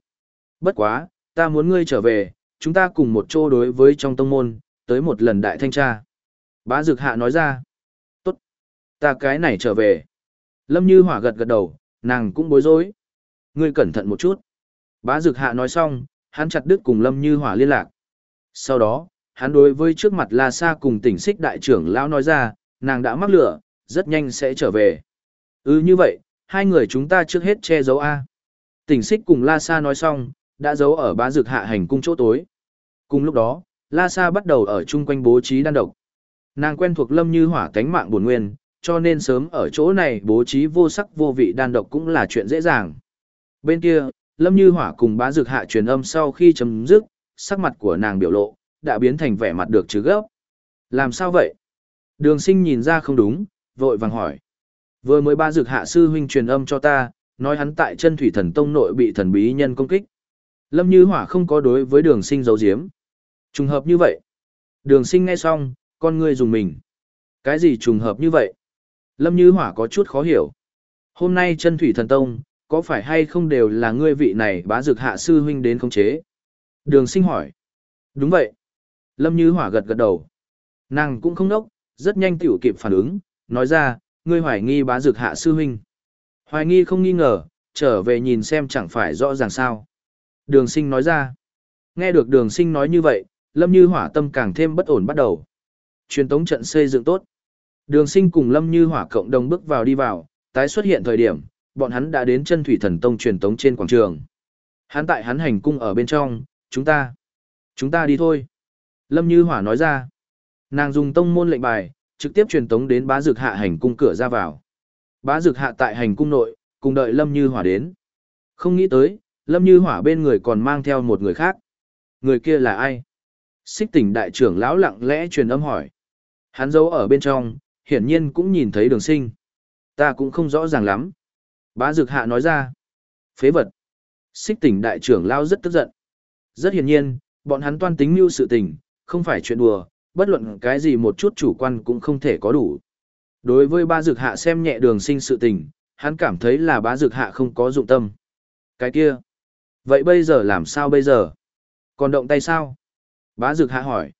Bất quá, Ta muốn ngươi trở về, chúng ta cùng một chỗ đối với trong tông môn, tới một lần đại thanh tra. Bá Dực Hạ nói ra. Tốt. Ta cái này trở về. Lâm Như Hỏa gật gật đầu, nàng cũng bối rối. Ngươi cẩn thận một chút. Bá Dực Hạ nói xong, hắn chặt đứt cùng Lâm Như Hỏa liên lạc. Sau đó, hắn đối với trước mặt La Sa cùng tỉnh xích đại trưởng lão nói ra, nàng đã mắc lửa, rất nhanh sẽ trở về. Ừ như vậy, hai người chúng ta trước hết che giấu A. Tỉnh xích cùng La Sa nói xong, đã giấu ở bá dược hạ hành cung chỗ tối. Cùng lúc đó, La Sa bắt đầu ở chung quanh bố trí đan độc. Nàng quen thuộc lâm như hỏa cánh mạng buồn nguyên, cho nên sớm ở chỗ này bố trí vô sắc vô vị đan độc cũng là chuyện dễ dàng. Bên kia, lâm như hỏa cùng bá dược hạ truyền âm sau khi chấm dứt, sắc mặt của nàng biểu lộ, đã biến thành vẻ mặt được chứ gấp. Làm sao vậy? Đường sinh nhìn ra không đúng, vội vàng hỏi. Vừa mới ba dược hạ sư huynh truyền âm cho ta, nói hắn tại chân thủy thần tông nội bị thần bí nhân công kích. Lâm Như Hỏa không có đối với đường sinh giấu giếm. Trùng hợp như vậy. Đường sinh nghe xong, con ngươi dùng mình. Cái gì trùng hợp như vậy? Lâm Như Hỏa có chút khó hiểu. Hôm nay chân thủy thần tông, có phải hay không đều là ngươi vị này bá dược hạ sư huynh đến khống chế? Đường sinh hỏi. Đúng vậy. Lâm Như Hỏa gật gật đầu. Nàng cũng không nốc, rất nhanh tiểu kịp phản ứng, nói ra, ngươi hoài nghi bá dược hạ sư huynh. Hoài nghi không nghi ngờ, trở về nhìn xem chẳng phải rõ ràng sao. Đường sinh nói ra. Nghe được đường sinh nói như vậy, Lâm Như Hỏa tâm càng thêm bất ổn bắt đầu. Truyền tống trận xây dựng tốt. Đường sinh cùng Lâm Như Hỏa cộng đồng bước vào đi vào, tái xuất hiện thời điểm, bọn hắn đã đến chân thủy thần tông truyền tống trên quảng trường. Hắn tại hắn hành cung ở bên trong, chúng ta. Chúng ta đi thôi. Lâm Như Hỏa nói ra. Nàng dùng tông môn lệnh bài, trực tiếp truyền tống đến bá dược hạ hành cung cửa ra vào. Bá dược hạ tại hành cung nội, cùng đợi Lâm Như Hỏa đến. Không nghĩ tới, Lâm Như Hỏa bên người còn mang theo một người khác. Người kia là ai? Xích tỉnh đại trưởng lão lặng lẽ truyền âm hỏi. Hắn giấu ở bên trong, hiển nhiên cũng nhìn thấy đường sinh. Ta cũng không rõ ràng lắm. Bá Dược Hạ nói ra. Phế vật. Xích tỉnh đại trưởng lão rất tức giận. Rất hiển nhiên, bọn hắn toan tính mưu sự tình, không phải chuyện đùa, bất luận cái gì một chút chủ quan cũng không thể có đủ. Đối với ba Dược Hạ xem nhẹ đường sinh sự tình, hắn cảm thấy là bá Dược Hạ không có dụng tâm. Cái kia. Vậy bây giờ làm sao bây giờ? Còn động tay sao? Bá Dực hạ hỏi.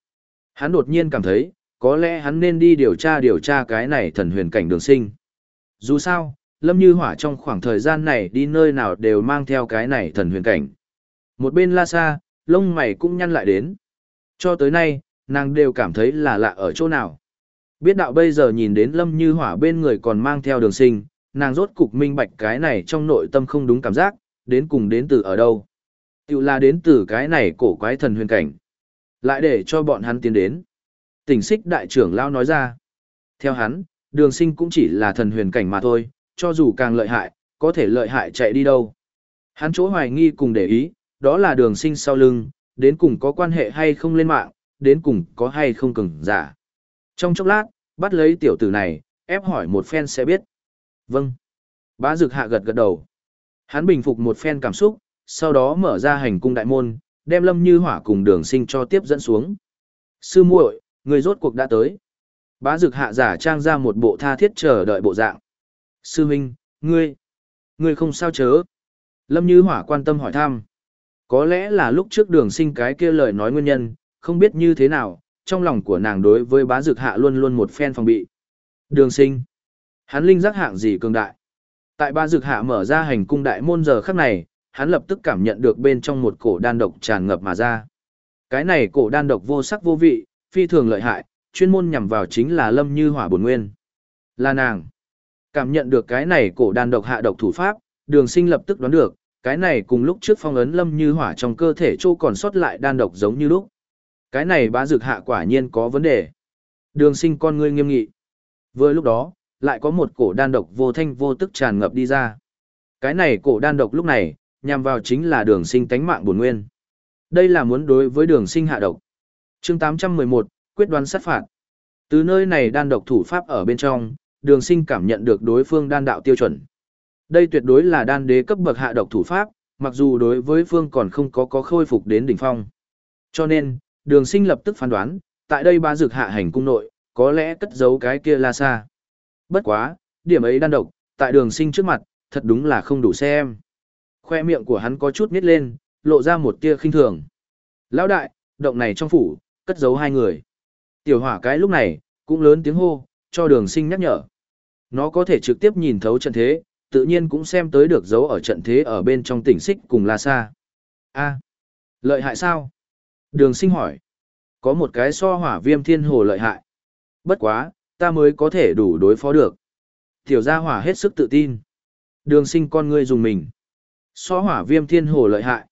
Hắn đột nhiên cảm thấy, có lẽ hắn nên đi điều tra điều tra cái này thần huyền cảnh đường sinh. Dù sao, Lâm Như Hỏa trong khoảng thời gian này đi nơi nào đều mang theo cái này thần huyền cảnh. Một bên la xa, lông mày cũng nhăn lại đến. Cho tới nay, nàng đều cảm thấy là lạ ở chỗ nào. Biết đạo bây giờ nhìn đến Lâm Như Hỏa bên người còn mang theo đường sinh, nàng rốt cục minh bạch cái này trong nội tâm không đúng cảm giác, đến cùng đến từ ở đâu. Tiểu là đến từ cái này cổ quái thần huyền cảnh. Lại để cho bọn hắn tiến đến. Tỉnh xích đại trưởng lao nói ra. Theo hắn, đường sinh cũng chỉ là thần huyền cảnh mà thôi, cho dù càng lợi hại, có thể lợi hại chạy đi đâu. Hắn chỗ hoài nghi cùng để ý, đó là đường sinh sau lưng, đến cùng có quan hệ hay không lên mạng, đến cùng có hay không cứng giả. Trong chốc lát, bắt lấy tiểu tử này, ép hỏi một phen sẽ biết. Vâng. Bá dực hạ gật gật đầu. Hắn bình phục một phen cảm xúc, sau đó mở ra hành cung đại môn, đem Lâm Như Hỏa cùng Đường Sinh cho tiếp dẫn xuống. Sư muội, người rốt cuộc đã tới. Bá Dực hạ giả trang ra một bộ tha thiết chờ đợi bộ dạng. Sư huynh, ngươi, ngươi không sao chớ. Lâm Như Hỏa quan tâm hỏi thăm. Có lẽ là lúc trước Đường Sinh cái kia lời nói nguyên nhân, không biết như thế nào, trong lòng của nàng đối với bá Dực hạ luôn luôn một phen phòng bị. Đường Sinh, hắn linh giác hạng gì cường đại. Tại ba dược hạ mở ra hành cung đại môn giờ khắc này, hắn lập tức cảm nhận được bên trong một cổ đan độc tràn ngập mà ra. Cái này cổ đan độc vô sắc vô vị, phi thường lợi hại, chuyên môn nhằm vào chính là Lâm Như Hỏa bổn nguyên. Là nàng. Cảm nhận được cái này cổ đan độc hạ độc thủ pháp, Đường Sinh lập tức đoán được, cái này cùng lúc trước phong ấn Lâm Như Hỏa trong cơ thể châu còn sót lại đan độc giống như lúc. Cái này bá dược hạ quả nhiên có vấn đề. Đường Sinh con ngươi nghiêm nghị. Vừa lúc đó, lại có một cổ đan độc vô thanh vô tức tràn ngập đi ra. Cái này cổ đan độc lúc này, nhằm vào chính là đường sinh tánh mạng bổn nguyên. Đây là muốn đối với đường sinh hạ độc. chương 811, quyết đoán sát phạt. Từ nơi này đan độc thủ pháp ở bên trong, đường sinh cảm nhận được đối phương đan đạo tiêu chuẩn. Đây tuyệt đối là đan đế cấp bậc hạ độc thủ pháp, mặc dù đối với phương còn không có có khôi phục đến đỉnh phong. Cho nên, đường sinh lập tức phán đoán, tại đây ba dược hạ hành cung nội, có lẽ cất giấu cái kia la xa. Bất quá, điểm ấy đan độc, tại đường sinh trước mặt, thật đúng là không đủ xem. Khoe miệng của hắn có chút nít lên, lộ ra một tia khinh thường. Lão đại, động này trong phủ, cất giấu hai người. Tiểu hỏa cái lúc này, cũng lớn tiếng hô, cho đường sinh nhắc nhở. Nó có thể trực tiếp nhìn thấu trận thế, tự nhiên cũng xem tới được dấu ở trận thế ở bên trong tỉnh xích cùng La Sa. a lợi hại sao? Đường sinh hỏi. Có một cái so hỏa viêm thiên hồ lợi hại. Bất quá, ta mới có thể đủ đối phó được. Tiểu gia hỏa hết sức tự tin. Đường sinh con ngươi dùng mình. So hỏa viêm thiên hồ lợi hại.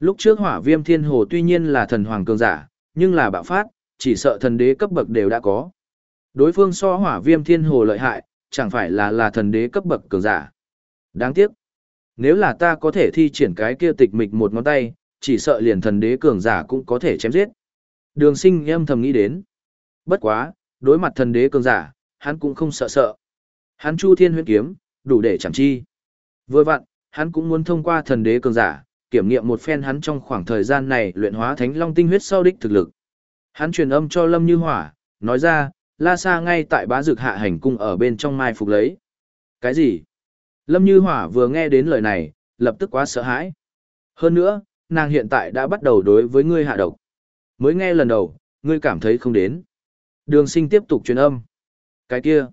Lúc trước hỏa viêm thiên hồ tuy nhiên là thần hoàng cường giả, nhưng là bạo phát, chỉ sợ thần đế cấp bậc đều đã có. Đối phương so hỏa viêm thiên hồ lợi hại, chẳng phải là là thần đế cấp bậc cường giả. Đáng tiếc. Nếu là ta có thể thi triển cái kia tịch mịch một ngón tay, chỉ sợ liền thần đế cường giả cũng có thể chém giết. Đường sinh em thầm nghĩ đến. Bất quá, đối mặt thần đế cường giả, hắn cũng không sợ sợ. Hắn chu thiên huyễn kiếm, đủ để chẳng chi. Vừa vặn, hắn cũng muốn thông qua thần đế cường giả, kiểm nghiệm một phen hắn trong khoảng thời gian này luyện hóa thánh long tinh huyết sau đích thực lực. Hắn truyền âm cho Lâm Như Hỏa, nói ra, La Sa ngay tại bá dược hạ hành cung ở bên trong mai phục lấy. Cái gì? Lâm Như Hỏa vừa nghe đến lời này, lập tức quá sợ hãi. Hơn nữa, nàng hiện tại đã bắt đầu đối với ngươi hạ độc. Mới nghe lần đầu, ngươi cảm thấy không đến. Đường sinh tiếp tục truyền âm. Cái kia.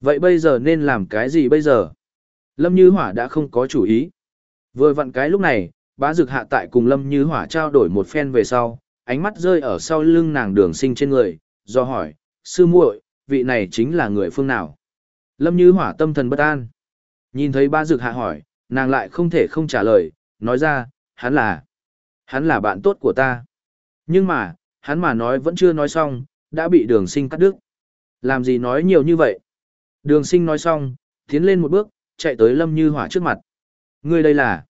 Vậy bây giờ nên làm cái gì bây giờ? Lâm Như Hỏa đã không có chủ ý. Vừa vặn cái lúc này, bá dực hạ tại cùng Lâm Như Hỏa trao đổi một phen về sau, ánh mắt rơi ở sau lưng nàng đường sinh trên người, do hỏi, sư muội vị này chính là người phương nào? Lâm Như Hỏa tâm thần bất an. Nhìn thấy bá dực hạ hỏi, nàng lại không thể không trả lời, nói ra, hắn là, hắn là bạn tốt của ta. Nhưng mà, hắn mà nói vẫn chưa nói xong, đã bị đường sinh cắt đứt. Làm gì nói nhiều như vậy? Đường sinh nói xong, tiến lên một bước, chạy tới Lâm Như Hỏa trước mặt. Ngươi đây là...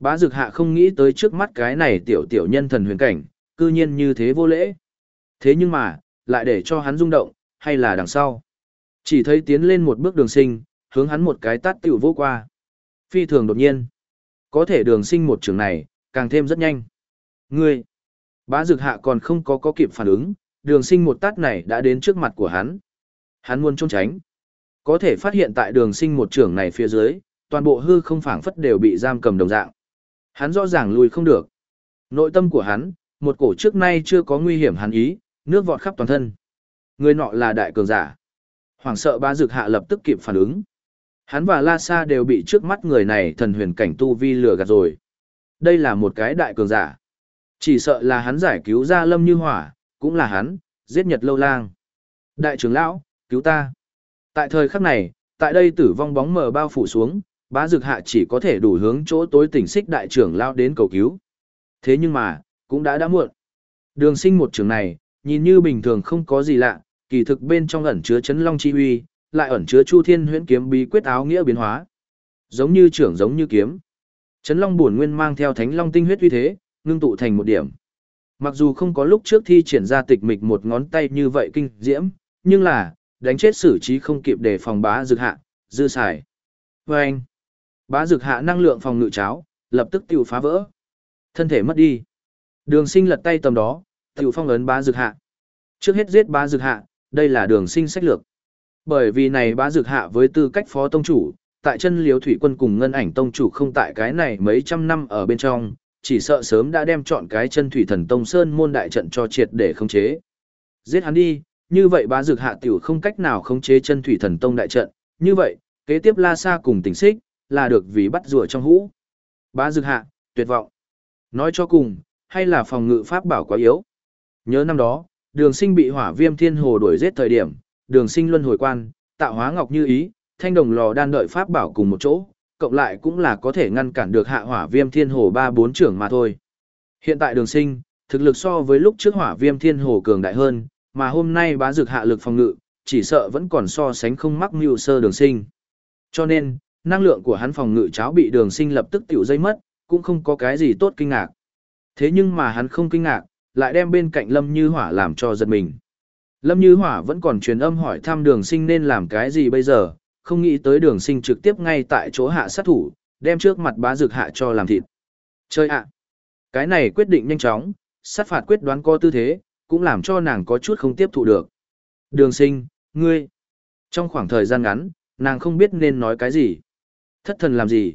Bá Dực Hạ không nghĩ tới trước mắt cái này tiểu tiểu nhân thần huyền cảnh, cư nhiên như thế vô lễ. Thế nhưng mà, lại để cho hắn rung động, hay là đằng sau. Chỉ thấy tiến lên một bước đường sinh, hướng hắn một cái tát tiểu vô qua. Phi thường đột nhiên. Có thể đường sinh một trường này, càng thêm rất nhanh. Ngươi! Bá Dực Hạ còn không có có kịp phản ứng, đường sinh một tát này đã đến trước mặt của hắn. Hắn muốn trốn tránh. Có thể phát hiện tại đường sinh một trường này phía dưới, toàn bộ hư không phản phất đều bị giam cầm đồng dạng. Hắn rõ ràng lùi không được. Nội tâm của hắn, một cổ trước nay chưa có nguy hiểm hắn ý, nước vọt khắp toàn thân. Người nọ là đại cường giả. Hoàng sợ ba dược hạ lập tức kịp phản ứng. Hắn và La Sa đều bị trước mắt người này thần huyền cảnh tu vi lừa gạt rồi. Đây là một cái đại cường giả. Chỉ sợ là hắn giải cứu ra lâm như hỏa, cũng là hắn, giết nhật lâu lang. Đại trưởng lão, cứu ta. Tại thời khắc này, tại đây tử vong bóng mờ bao phủ xuống, bá dực hạ chỉ có thể đủ hướng chỗ tối tỉnh xích đại trưởng lao đến cầu cứu. Thế nhưng mà, cũng đã đã muộn. Đường sinh một trường này, nhìn như bình thường không có gì lạ, kỳ thực bên trong ẩn chứa chấn long chi huy, lại ẩn chứa chu thiên huyễn kiếm bí quyết áo nghĩa biến hóa. Giống như trưởng giống như kiếm. Chấn long buồn nguyên mang theo thánh long tinh huyết uy thế, ngưng tụ thành một điểm. Mặc dù không có lúc trước thi triển ra tịch mịch một ngón tay như vậy kinh diễm, nhưng là, đánh chết xử trí không kịp để phòng bá dược hạ, dư xài. Vâng! anh, bá dược hạ năng lượng phòng ngự cháo, lập tức tiểu phá vỡ. Thân thể mất đi. Đường sinh lật tay tầm đó, tiểu phong ấn bá dược hạ. Trước hết giết bá dược hạ, đây là đường sinh sách lược. Bởi vì này bá dược hạ với tư cách phó tông chủ, tại chân liếu thủy quân cùng ngân ảnh tông chủ không tại cái này mấy trăm năm ở bên trong, chỉ sợ sớm đã đem chọn cái chân thủy thần tông sơn môn đại trận cho triệt để khống chế. Giết hắn đi, như vậy bá dược hạ tiểu không cách nào khống chế chân thủy thần tông đại trận, như vậy, kế tiếp La Sa cùng tỉnh xích, là được vì bắt rùa trong hũ. Bá dược hạ, tuyệt vọng. Nói cho cùng, hay là phòng ngự pháp bảo quá yếu. Nhớ năm đó, đường sinh bị hỏa viêm thiên hồ đuổi giết thời điểm, đường sinh luân hồi quan, tạo hóa ngọc như ý, thanh đồng lò đan đợi pháp bảo cùng một chỗ, cộng lại cũng là có thể ngăn cản được hạ hỏa viêm thiên hồ ba bốn trưởng mà thôi. Hiện tại đường sinh, thực lực so với lúc trước hỏa viêm thiên hồ cường đại hơn, mà hôm nay bá dược hạ lực phòng ngự, chỉ sợ vẫn còn so sánh không mắc mưu sơ đường sinh. Cho nên, năng lượng của hắn phòng ngự cháo bị đường sinh lập tức tiểu dây mất, cũng không có cái gì tốt kinh ngạc. Thế nhưng mà hắn không kinh ngạc, lại đem bên cạnh Lâm Như Hỏa làm cho giật mình. Lâm Như Hỏa vẫn còn truyền âm hỏi thăm đường sinh nên làm cái gì bây giờ, không nghĩ tới đường sinh trực tiếp ngay tại chỗ hạ sát thủ, đem trước mặt bá dược hạ cho làm thịt. Chơi ạ! Cái này quyết định nhanh chóng, sát phạt quyết đoán co tư thế, cũng làm cho nàng có chút không tiếp thụ được. Đường sinh, ngươi. Trong khoảng thời gian ngắn, nàng không biết nên nói cái gì. Thất thần làm gì?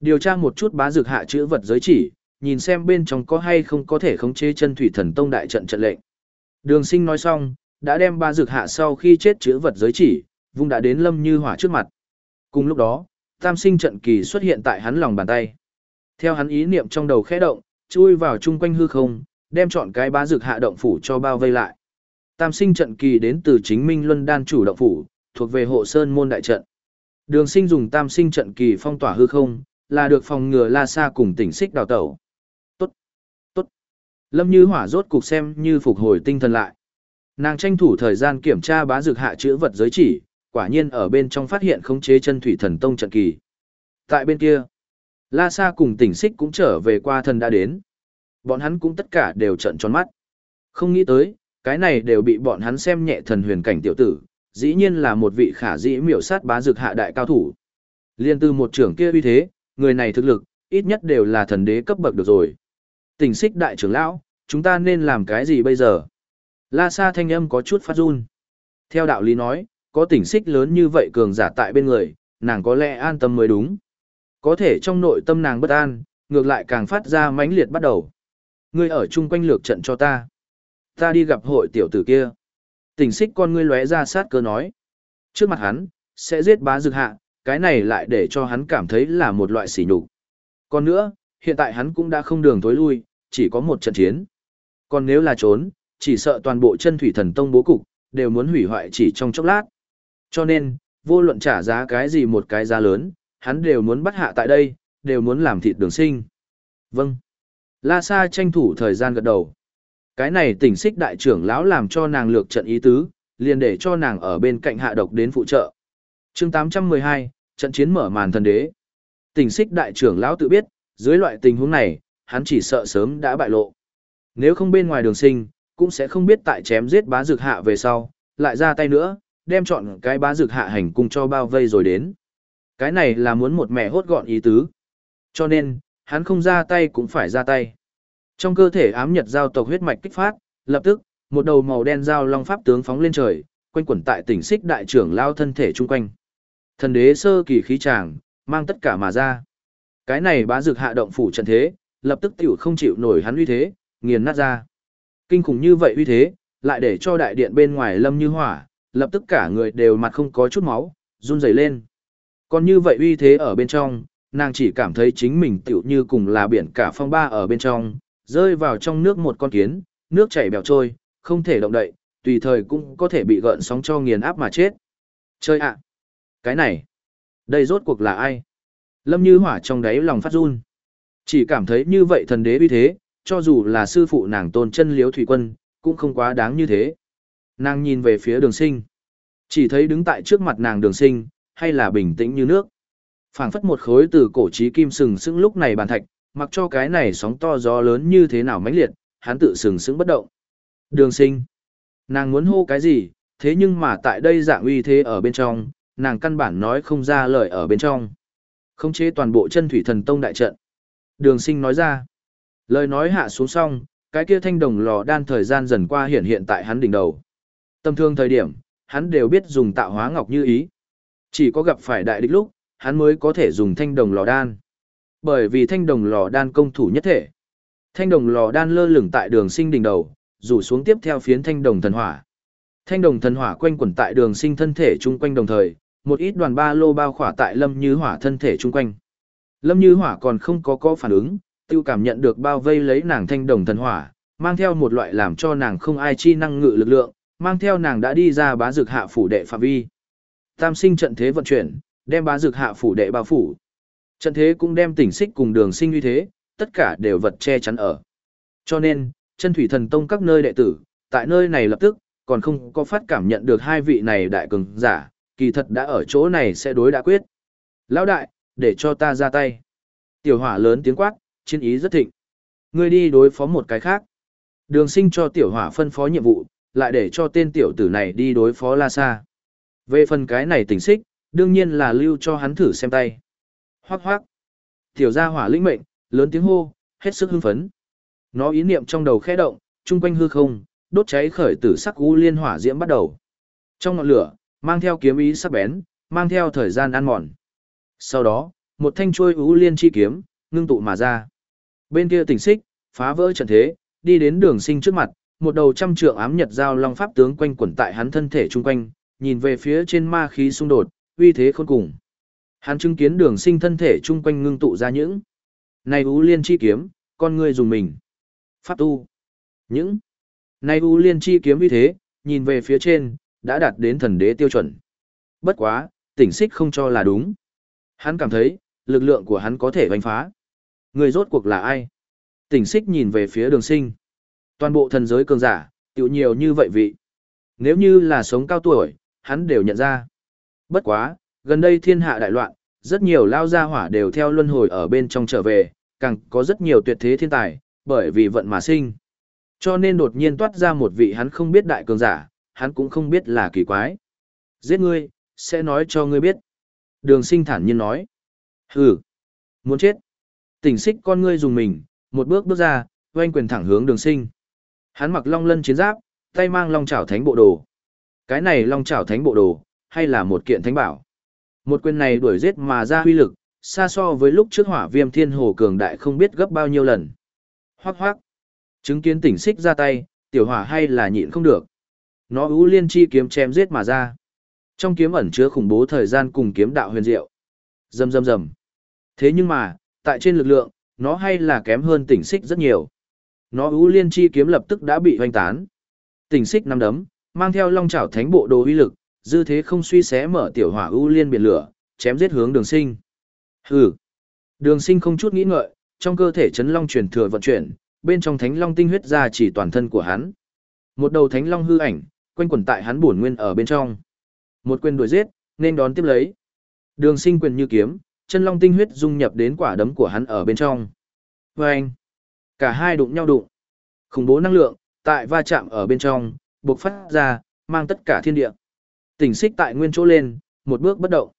Điều tra một chút bá dược hạ chữ vật giới chỉ, nhìn xem bên trong có hay không có thể khống chế chân thủy thần tông đại trận trận lệnh. Đường sinh nói xong, đã đem bá dược hạ sau khi chết chữ vật giới chỉ, vung đã đến lâm như hỏa trước mặt. Cùng lúc đó, tam sinh trận kỳ xuất hiện tại hắn lòng bàn tay. Theo hắn ý niệm trong đầu khẽ động, chui vào chung quanh hư không, đem chọn cái bá dược hạ động phủ cho bao vây lại. Tam sinh trận kỳ đến từ chính minh luân đan chủ động phủ, thuộc về hộ sơn môn đại trận. Đường sinh dùng tam sinh trận kỳ phong tỏa hư không, là được phòng ngừa la xa cùng tỉnh xích đào tẩu. Tốt, tốt. Lâm như hỏa rốt cục xem như phục hồi tinh thần lại. Nàng tranh thủ thời gian kiểm tra bá dược hạ chữ vật giới chỉ, quả nhiên ở bên trong phát hiện khống chế chân thủy thần tông trận kỳ. Tại bên kia, La Sa cùng tỉnh xích cũng trở về qua thần đã đến. Bọn hắn cũng tất cả đều trận tròn mắt. Không nghĩ tới, cái này đều bị bọn hắn xem nhẹ thần huyền cảnh tiểu tử, dĩ nhiên là một vị khả dĩ miểu sát bá dược hạ đại cao thủ. Liên từ một trưởng kia uy thế, người này thực lực, ít nhất đều là thần đế cấp bậc được rồi. Tỉnh xích đại trưởng lão, chúng ta nên làm cái gì bây giờ? La Sa thanh âm có chút phát run. Theo đạo lý nói, có tỉnh xích lớn như vậy cường giả tại bên người, nàng có lẽ an tâm mới đúng. Có thể trong nội tâm nàng bất an, ngược lại càng phát ra mãnh liệt bắt đầu. Ngươi ở chung quanh lược trận cho ta. Ta đi gặp hội tiểu tử kia. Tỉnh xích con ngươi lóe ra sát cơ nói. Trước mặt hắn, sẽ giết bá dược hạ, cái này lại để cho hắn cảm thấy là một loại sỉ nhục. Còn nữa, hiện tại hắn cũng đã không đường tối lui, chỉ có một trận chiến. Còn nếu là trốn, chỉ sợ toàn bộ chân thủy thần tông bố cục, đều muốn hủy hoại chỉ trong chốc lát. Cho nên, vô luận trả giá cái gì một cái giá lớn, hắn đều muốn bắt hạ tại đây, đều muốn làm thịt đường sinh. Vâng. La Sa tranh thủ thời gian gật đầu. Cái này tỉnh xích đại trưởng lão làm cho nàng lược trận ý tứ, liền để cho nàng ở bên cạnh hạ độc đến phụ trợ. chương 812, trận chiến mở màn thần đế. Tỉnh xích đại trưởng lão tự biết, dưới loại tình huống này, hắn chỉ sợ sớm đã bại lộ. Nếu không bên ngoài đường sinh, cũng sẽ không biết tại chém giết bá dược hạ về sau, lại ra tay nữa, đem chọn cái bá dược hạ hành cung cho bao vây rồi đến. Cái này là muốn một mẹ hốt gọn ý tứ. Cho nên, hắn không ra tay cũng phải ra tay. Trong cơ thể ám nhật giao tộc huyết mạch kích phát, lập tức, một đầu màu đen giao long pháp tướng phóng lên trời, quanh quẩn tại tỉnh xích đại trưởng lao thân thể chung quanh. Thần đế sơ kỳ khí tràng, mang tất cả mà ra. Cái này bá dược hạ động phủ trận thế, lập tức tiểu không chịu nổi hắn uy thế, nghiền nát ra. Kinh khủng như vậy uy thế, lại để cho đại điện bên ngoài lâm như hỏa, lập tức cả người đều mặt không có chút máu, run rẩy lên. Còn như vậy uy thế ở bên trong, nàng chỉ cảm thấy chính mình tựu như cùng là biển cả phong ba ở bên trong, rơi vào trong nước một con kiến, nước chảy bèo trôi, không thể động đậy, tùy thời cũng có thể bị gợn sóng cho nghiền áp mà chết. Chơi ạ! Cái này! Đây rốt cuộc là ai? Lâm như hỏa trong đáy lòng phát run. Chỉ cảm thấy như vậy thần đế uy thế, cho dù là sư phụ nàng tôn chân liếu thủy quân, cũng không quá đáng như thế. Nàng nhìn về phía đường sinh. Chỉ thấy đứng tại trước mặt nàng đường sinh, hay là bình tĩnh như nước. phảng phất một khối từ cổ trí kim sừng sững lúc này bàn thạch, mặc cho cái này sóng to gió lớn như thế nào mãnh liệt, hắn tự sừng sững bất động. Đường sinh. Nàng muốn hô cái gì, thế nhưng mà tại đây dạng uy thế ở bên trong, nàng căn bản nói không ra lời ở bên trong. Không chế toàn bộ chân thủy thần tông đại trận. Đường sinh nói ra. Lời nói hạ xuống xong, cái kia thanh đồng lò đan thời gian dần qua hiện hiện tại hắn đỉnh đầu. Tâm thương thời điểm, hắn đều biết dùng tạo hóa ngọc như ý. Chỉ có gặp phải đại địch lúc, hắn mới có thể dùng thanh đồng lò đan. Bởi vì thanh đồng lò đan công thủ nhất thể. Thanh đồng lò đan lơ lửng tại đường sinh đỉnh đầu, rủ xuống tiếp theo phiến thanh đồng thần hỏa. Thanh đồng thần hỏa quanh quẩn tại đường sinh thân thể chung quanh đồng thời, một ít đoàn ba lô bao khỏa tại lâm như hỏa thân thể chung quanh. Lâm như hỏa còn không có có phản ứng, tiêu cảm nhận được bao vây lấy nàng thanh đồng thần hỏa, mang theo một loại làm cho nàng không ai chi năng ngự lực lượng, mang theo nàng đã đi ra bá dược hạ phủ đệ phạm vi. Tam sinh trận thế vận chuyển, đem bá dược hạ phủ đệ bao phủ. Trận thế cũng đem tỉnh xích cùng đường sinh như thế, tất cả đều vật che chắn ở. Cho nên, chân thủy thần tông các nơi đệ tử, tại nơi này lập tức, còn không có phát cảm nhận được hai vị này đại cường giả, kỳ thật đã ở chỗ này sẽ đối đã quyết. Lão đại, để cho ta ra tay. Tiểu hỏa lớn tiếng quát, chiến ý rất thịnh. Ngươi đi đối phó một cái khác. Đường sinh cho tiểu hỏa phân phó nhiệm vụ, lại để cho tên tiểu tử này đi đối phó La Sa. Về phần cái này tỉnh xích, đương nhiên là lưu cho hắn thử xem tay. Hoác hoác. Tiểu gia hỏa lĩnh mệnh, lớn tiếng hô, hết sức hưng phấn. Nó ý niệm trong đầu khẽ động, chung quanh hư không, đốt cháy khởi tử sắc u liên hỏa diễm bắt đầu. Trong ngọn lửa, mang theo kiếm ý sắc bén, mang theo thời gian ăn mòn. Sau đó, một thanh chuôi u liên chi kiếm, ngưng tụ mà ra. Bên kia tỉnh xích, phá vỡ trận thế, đi đến đường sinh trước mặt, một đầu trăm trượng ám nhật giao long pháp tướng quanh quẩn tại hắn thân thể chung quanh, nhìn về phía trên ma khí xung đột, uy thế khôn cùng. Hắn chứng kiến đường sinh thân thể chung quanh ngưng tụ ra những này ú liên chi kiếm, con người dùng mình. Pháp tu. Những nay ú Liên chi kiếm uy thế, nhìn về phía trên, đã đạt đến thần đế tiêu chuẩn. Bất quá, tỉnh xích không cho là đúng. Hắn cảm thấy, lực lượng của hắn có thể đánh phá. Người rốt cuộc là ai? Tỉnh xích nhìn về phía đường sinh. Toàn bộ thần giới cường giả, tiểu nhiều như vậy vị. Nếu như là sống cao tuổi, hắn đều nhận ra. Bất quá, gần đây thiên hạ đại loạn, rất nhiều lao gia hỏa đều theo luân hồi ở bên trong trở về, càng có rất nhiều tuyệt thế thiên tài, bởi vì vận mà sinh. Cho nên đột nhiên toát ra một vị hắn không biết đại cường giả, hắn cũng không biết là kỳ quái. Giết ngươi, sẽ nói cho ngươi biết. Đường sinh thản nhiên nói. Hừ, muốn chết. Tỉnh xích con ngươi dùng mình, một bước bước ra, oanh quyền thẳng hướng đường sinh. Hắn mặc long lân chiến giáp, tay mang long chảo thánh bộ đồ. Cái này long chảo thánh bộ đồ, hay là một kiện thánh bảo. Một quyền này đuổi giết mà ra huy lực, xa so với lúc trước hỏa viêm thiên hồ cường đại không biết gấp bao nhiêu lần. Hoác hoác. Chứng kiến tỉnh xích ra tay, tiểu hỏa hay là nhịn không được. Nó ưu liên chi kiếm chém giết mà ra. Trong kiếm ẩn chứa khủng bố thời gian cùng kiếm đạo huyền diệu. Rầm rầm rầm. Thế nhưng mà, tại trên lực lượng, nó hay là kém hơn tỉnh xích rất nhiều. Nó ưu liên chi kiếm lập tức đã bị hoành tán. Tỉnh xích năm đấm, mang theo long chảo thánh bộ đồ uy lực, dư thế không suy xé mở tiểu hỏa ưu liên biển lửa, chém giết hướng đường sinh. Hừ. Đường sinh không chút nghĩ ngợi, trong cơ thể chấn long truyền thừa vận chuyển, bên trong thánh long tinh huyết ra chỉ toàn thân của hắn. Một đầu thánh long hư ảnh, quanh quẩn tại hắn bổn nguyên ở bên trong. Một quyền đuổi giết, nên đón tiếp lấy. Đường sinh quyền như kiếm, chân long tinh huyết dung nhập đến quả đấm của hắn ở bên trong. Và anh, cả hai đụng nhau đụng. Khủng bố năng lượng, tại va chạm ở bên trong, buộc phát ra, mang tất cả thiên địa. Tỉnh xích tại nguyên chỗ lên, một bước bất động.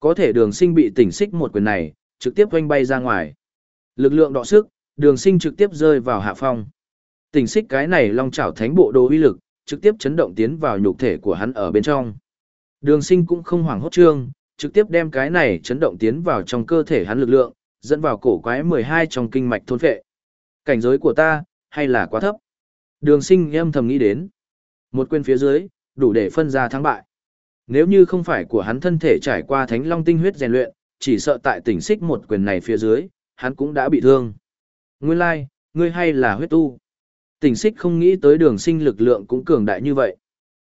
Có thể đường sinh bị tỉnh xích một quyền này, trực tiếp quanh bay ra ngoài. Lực lượng đọ sức, đường sinh trực tiếp rơi vào hạ phong. Tỉnh xích cái này long chảo thánh bộ đồ uy lực, trực tiếp chấn động tiến vào nhục thể của hắn ở bên trong. Đường sinh cũng không hoảng hốt trương, trực tiếp đem cái này chấn động tiến vào trong cơ thể hắn lực lượng, dẫn vào cổ quái 12 trong kinh mạch thôn phệ. Cảnh giới của ta, hay là quá thấp? Đường sinh âm thầm nghĩ đến. Một quên phía dưới, đủ để phân ra thắng bại. Nếu như không phải của hắn thân thể trải qua thánh long tinh huyết rèn luyện, chỉ sợ tại tỉnh xích một quyền này phía dưới, hắn cũng đã bị thương. Nguyên lai, like, ngươi hay là huyết tu. Tỉnh xích không nghĩ tới đường sinh lực lượng cũng cường đại như vậy.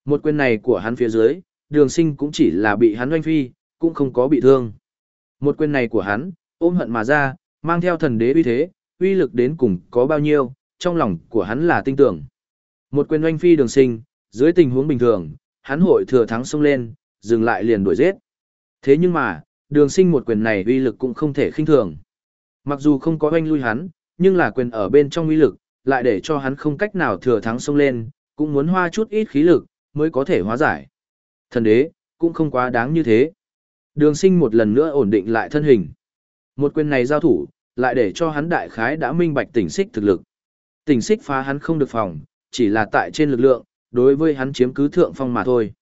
Một quyền này của hắn phía dưới, đường sinh cũng chỉ là bị hắn oanh phi, cũng không có bị thương. Một quyền này của hắn, ôm hận mà ra, mang theo thần đế uy thế, uy lực đến cùng có bao nhiêu, trong lòng của hắn là tin tưởng. Một quyền oanh phi đường sinh, dưới tình huống bình thường, hắn hội thừa thắng xông lên, dừng lại liền đuổi giết. Thế nhưng mà, đường sinh một quyền này uy lực cũng không thể khinh thường. Mặc dù không có oanh lui hắn, nhưng là quyền ở bên trong uy lực, lại để cho hắn không cách nào thừa thắng xông lên, cũng muốn hoa chút ít khí lực, mới có thể hóa giải. Thần đế, cũng không quá đáng như thế. Đường sinh một lần nữa ổn định lại thân hình. Một quyền này giao thủ, lại để cho hắn đại khái đã minh bạch tỉnh xích thực lực. Tỉnh xích phá hắn không được phòng, chỉ là tại trên lực lượng, đối với hắn chiếm cứ thượng phong mà thôi.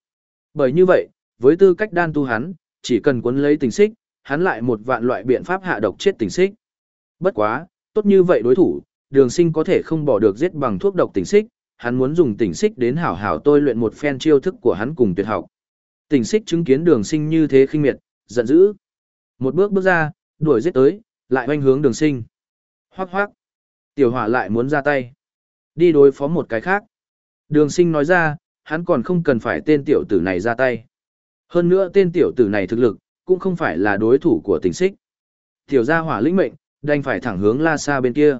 Bởi như vậy, với tư cách đan tu hắn, chỉ cần cuốn lấy tỉnh xích, hắn lại một vạn loại biện pháp hạ độc chết tỉnh xích. Bất quá, tốt như vậy đối thủ, đường sinh có thể không bỏ được giết bằng thuốc độc tỉnh xích, hắn muốn dùng tỉnh xích đến hảo hảo tôi luyện một phen chiêu thức của hắn cùng tuyệt học. Tỉnh xích chứng kiến đường sinh như thế khinh miệt, giận dữ. Một bước bước ra, đuổi giết tới, lại hoanh hướng đường sinh. Hoác hoác. Tiểu hỏa lại muốn ra tay. Đi đối phó một cái khác. Đường sinh nói ra, hắn còn không cần phải tên tiểu tử này ra tay. Hơn nữa tên tiểu tử này thực lực, cũng không phải là đối thủ của tình xích. Tiểu gia hỏa lĩnh mệnh, đành phải thẳng hướng La Sa bên kia.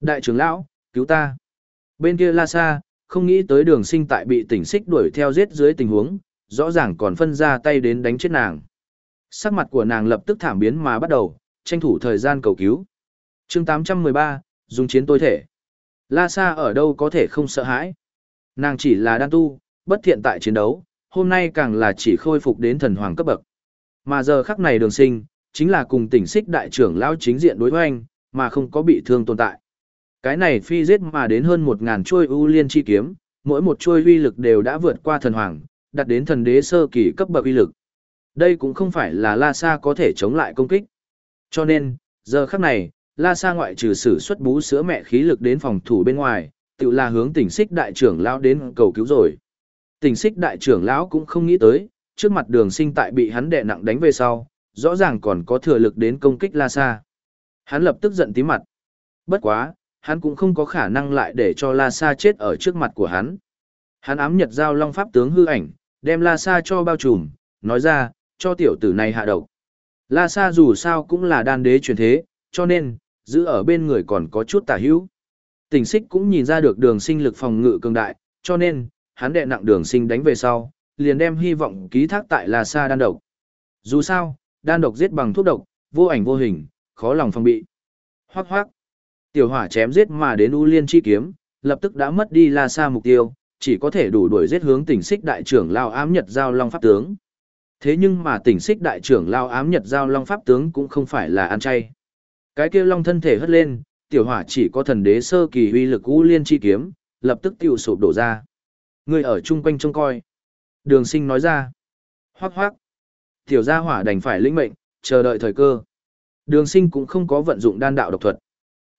Đại trưởng lão, cứu ta. Bên kia La Sa, không nghĩ tới đường sinh tại bị tỉnh xích đuổi theo giết dưới tình huống, rõ ràng còn phân ra tay đến đánh chết nàng. Sắc mặt của nàng lập tức thảm biến mà bắt đầu, tranh thủ thời gian cầu cứu. chương 813, dùng chiến tối thể. La Sa ở đâu có thể không sợ hãi. Nàng chỉ là đan tu, bất thiện tại chiến đấu, hôm nay càng là chỉ khôi phục đến thần hoàng cấp bậc. Mà giờ khắc này đường sinh, chính là cùng tỉnh xích đại trưởng lão chính diện đối hoanh, mà không có bị thương tồn tại. Cái này phi giết mà đến hơn 1.000 trôi ưu liên chi kiếm, mỗi một trôi uy lực đều đã vượt qua thần hoàng, đạt đến thần đế sơ kỳ cấp bậc uy lực. Đây cũng không phải là La Sa có thể chống lại công kích. Cho nên, giờ khắc này, La Sa ngoại trừ sử xuất bú sữa mẹ khí lực đến phòng thủ bên ngoài, tự là hướng tỉnh xích đại trưởng lão đến cầu cứu rồi. Tỉnh xích đại trưởng lão cũng không nghĩ tới, trước mặt đường sinh tại bị hắn đè nặng đánh về sau, rõ ràng còn có thừa lực đến công kích La Sa. Hắn lập tức giận tí mặt. Bất quá, hắn cũng không có khả năng lại để cho La Sa chết ở trước mặt của hắn. Hắn ám nhật giao long pháp tướng hư ảnh, đem La Sa cho bao trùm, nói ra, cho tiểu tử này hạ độc. La Sa dù sao cũng là đan đế truyền thế, cho nên, giữ ở bên người còn có chút tả hữu. Tỉnh xích cũng nhìn ra được đường sinh lực phòng ngự cường đại, cho nên, hắn đệ nặng đường sinh đánh về sau, liền đem hy vọng ký thác tại La Sa đan độc. Dù sao, đan độc giết bằng thuốc độc, vô ảnh vô hình, khó lòng phòng bị. Hoác hoác. Tiểu hỏa chém giết mà đến U Liên chi kiếm, lập tức đã mất đi La Sa mục tiêu, chỉ có thể đủ đuổi giết hướng tỉnh xích đại trưởng lao ám nhật giao long pháp tướng. Thế nhưng mà tỉnh xích đại trưởng lao ám nhật giao long pháp tướng cũng không phải là ăn chay. Cái kia long thân thể hất lên, tiểu hỏa chỉ có thần đế sơ kỳ uy lực U Liên chi kiếm, lập tức tiêu sụp đổ ra. Người ở chung quanh trông coi. Đường sinh nói ra. Hoác hoác. Tiểu gia hỏa đành phải lĩnh mệnh, chờ đợi thời cơ. Đường sinh cũng không có vận dụng đan đạo độc thuật.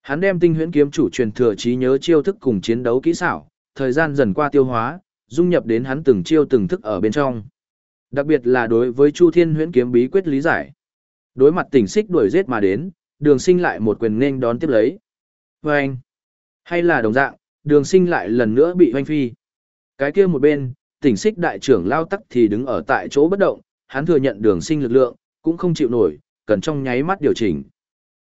Hắn đem tinh huyễn kiếm chủ truyền thừa trí nhớ chiêu thức cùng chiến đấu kỹ xảo, thời gian dần qua tiêu hóa, dung nhập đến hắn từng chiêu từng thức ở bên trong. Đặc biệt là đối với Chu Thiên huyễn kiếm bí quyết lý giải. Đối mặt tỉnh xích đuổi giết mà đến, đường sinh lại một quyền nên đón tiếp lấy. Oanh! anh, hay là đồng dạng, đường sinh lại lần nữa bị hoanh phi. Cái kia một bên, tỉnh xích đại trưởng lao tắc thì đứng ở tại chỗ bất động, hắn thừa nhận đường sinh lực lượng, cũng không chịu nổi, cần trong nháy mắt điều chỉnh.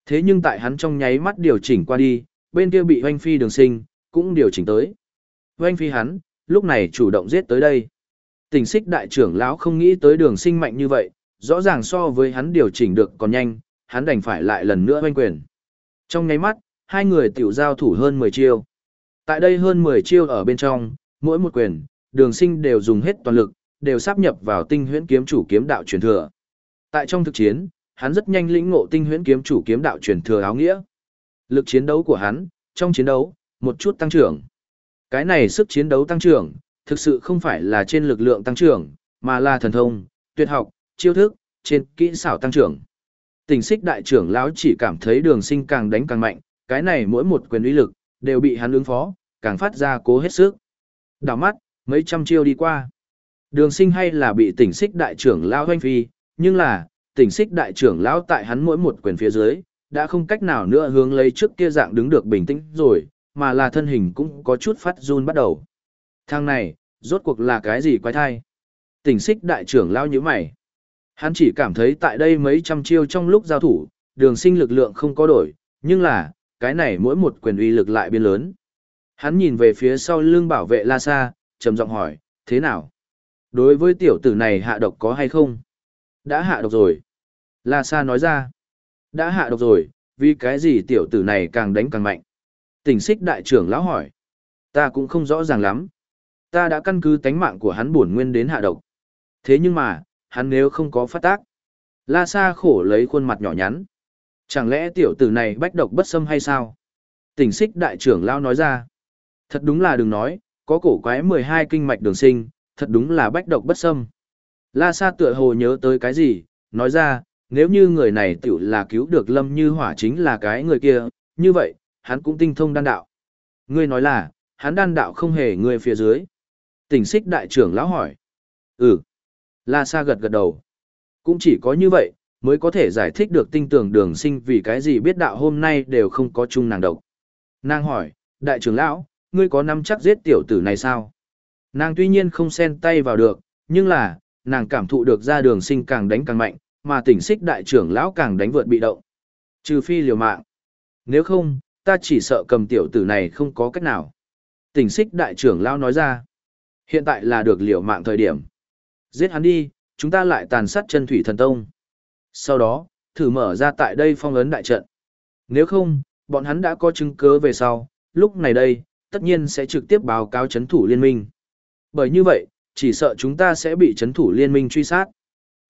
Thế nhưng tại hắn trong nháy mắt điều chỉnh qua đi, bên kia bị hoanh phi đường sinh, cũng điều chỉnh tới. Hoanh phi hắn, lúc này chủ động giết tới đây. Tình xích đại trưởng lão không nghĩ tới đường sinh mạnh như vậy, rõ ràng so với hắn điều chỉnh được còn nhanh, hắn đành phải lại lần nữa hoanh quyền. Trong nháy mắt, hai người tiểu giao thủ hơn 10 chiêu. Tại đây hơn 10 chiêu ở bên trong, mỗi một quyền, đường sinh đều dùng hết toàn lực, đều sáp nhập vào tinh huyễn kiếm chủ kiếm đạo truyền thừa. Tại trong thực chiến, hắn rất nhanh lĩnh ngộ tinh huyễn kiếm chủ kiếm đạo truyền thừa áo nghĩa. Lực chiến đấu của hắn, trong chiến đấu, một chút tăng trưởng. Cái này sức chiến đấu tăng trưởng, thực sự không phải là trên lực lượng tăng trưởng, mà là thần thông, tuyệt học, chiêu thức, trên kỹ xảo tăng trưởng. Tình xích đại trưởng lão chỉ cảm thấy đường sinh càng đánh càng mạnh, cái này mỗi một quyền uy lực, đều bị hắn ứng phó, càng phát ra cố hết sức. Đảo mắt, mấy trăm chiêu đi qua. Đường sinh hay là bị tỉnh xích đại trưởng lão hoanh phi, nhưng là, tỉnh xích đại trưởng lão tại hắn mỗi một quyền phía dưới, đã không cách nào nữa hướng lấy trước kia dạng đứng được bình tĩnh rồi, mà là thân hình cũng có chút phát run bắt đầu. Thằng này, rốt cuộc là cái gì quái thai? Tỉnh xích đại trưởng lão như mày. Hắn chỉ cảm thấy tại đây mấy trăm chiêu trong lúc giao thủ, đường sinh lực lượng không có đổi, nhưng là, cái này mỗi một quyền uy lực lại biến lớn. Hắn nhìn về phía sau lưng bảo vệ La Sa, trầm giọng hỏi, thế nào? Đối với tiểu tử này hạ độc có hay không? Đã hạ độc rồi. La Sa nói ra. Đã hạ độc rồi, vì cái gì tiểu tử này càng đánh càng mạnh? Tỉnh xích đại trưởng lão hỏi. Ta cũng không rõ ràng lắm. Ta đã căn cứ tánh mạng của hắn bổn nguyên đến hạ độc. Thế nhưng mà, hắn nếu không có phát tác. La Sa khổ lấy khuôn mặt nhỏ nhắn. Chẳng lẽ tiểu tử này bách độc bất xâm hay sao? Tỉnh xích đại trưởng lao nói ra. Thật đúng là đừng nói, có cổ quái 12 kinh mạch đường sinh, thật đúng là bách độc bất xâm. La Sa tựa hồ nhớ tới cái gì, nói ra, nếu như người này tiểu là cứu được Lâm Như Hỏa chính là cái người kia, như vậy, hắn cũng tinh thông đan đạo. Ngươi nói là, hắn đan đạo không hề người phía dưới. Tỉnh xích đại trưởng lão hỏi. Ừ. La Sa gật gật đầu. Cũng chỉ có như vậy, mới có thể giải thích được tinh tưởng đường sinh vì cái gì biết đạo hôm nay đều không có chung nàng độc. Nàng hỏi, đại trưởng lão, ngươi có nắm chắc giết tiểu tử này sao? Nàng tuy nhiên không xen tay vào được, nhưng là, nàng cảm thụ được ra đường sinh càng đánh càng mạnh, mà tỉnh xích đại trưởng lão càng đánh vượt bị động. Trừ phi liều mạng. Nếu không, ta chỉ sợ cầm tiểu tử này không có cách nào. Tỉnh xích đại trưởng lão nói ra. Hiện tại là được liều mạng thời điểm. Giết hắn đi, chúng ta lại tàn sát chân thủy thần tông. Sau đó, thử mở ra tại đây phong ấn đại trận. Nếu không, bọn hắn đã có chứng cứ về sau, lúc này đây, tất nhiên sẽ trực tiếp báo cáo chấn thủ liên minh. Bởi như vậy, chỉ sợ chúng ta sẽ bị chấn thủ liên minh truy sát.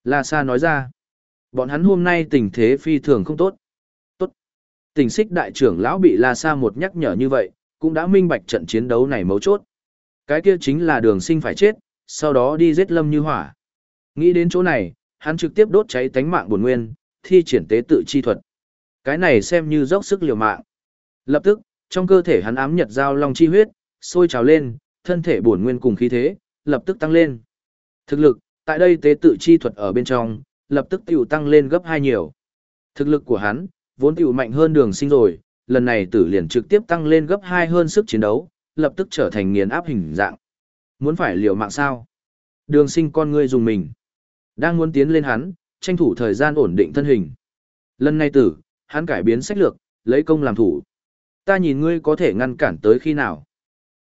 La Sa nói ra, bọn hắn hôm nay tình thế phi thường không tốt. Tốt. Tình xích đại trưởng lão bị La Sa một nhắc nhở như vậy, cũng đã minh bạch trận chiến đấu này mấu chốt. Cái kia chính là đường sinh phải chết, sau đó đi giết lâm như hỏa. Nghĩ đến chỗ này, hắn trực tiếp đốt cháy tánh mạng buồn nguyên, thi triển tế tự chi thuật. Cái này xem như dốc sức liều mạng. Lập tức, trong cơ thể hắn ám nhật giao long chi huyết, sôi trào lên, thân thể bổn nguyên cùng khí thế, lập tức tăng lên. Thực lực, tại đây tế tự chi thuật ở bên trong, lập tức tiểu tăng lên gấp hai nhiều. Thực lực của hắn, vốn tiểu mạnh hơn đường sinh rồi, lần này tử liền trực tiếp tăng lên gấp 2 hơn sức chiến đấu, lập tức trở thành nghiền áp hình dạng. Muốn phải liều mạng sao? Đường sinh con ngươi dùng mình. Đang muốn tiến lên hắn, tranh thủ thời gian ổn định thân hình. Lần này tử, hắn cải biến sách lược, lấy công làm thủ. Ta nhìn ngươi có thể ngăn cản tới khi nào.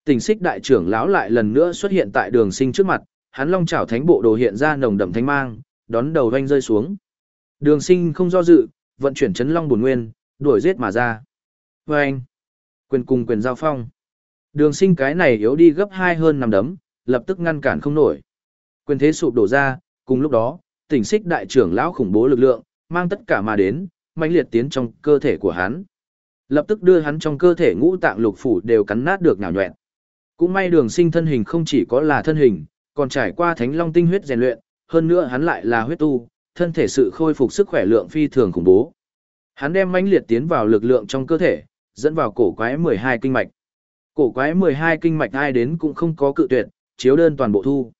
Tình xích đại trưởng lão lại lần nữa xuất hiện tại đường sinh trước mặt, hắn long chảo thánh bộ đồ hiện ra nồng đậm thánh mang, đón đầu vanh rơi xuống. Đường sinh không do dự, vận chuyển chấn long bổn nguyên, đuổi giết mà ra. Vâng! quyền cùng quyền giao phong. Đường sinh cái này yếu đi gấp 2 hơn nằm đấm, lập tức ngăn cản không nổi. Quyền thế sụp đổ ra, cùng lúc đó, tỉnh xích đại trưởng lão khủng bố lực lượng, mang tất cả mà đến, mãnh liệt tiến trong cơ thể của hắn. Lập tức đưa hắn trong cơ thể ngũ tạng lục phủ đều cắn nát được nhào nhuẹn. Cũng may đường sinh thân hình không chỉ có là thân hình, còn trải qua thánh long tinh huyết rèn luyện, hơn nữa hắn lại là huyết tu, thân thể sự khôi phục sức khỏe lượng phi thường khủng bố. Hắn đem mãnh liệt tiến vào lực lượng trong cơ thể, dẫn vào cổ quái 12 kinh mạch. Cổ quái 12 kinh mạch ai đến cũng không có cự tuyệt, chiếu đơn toàn bộ thu.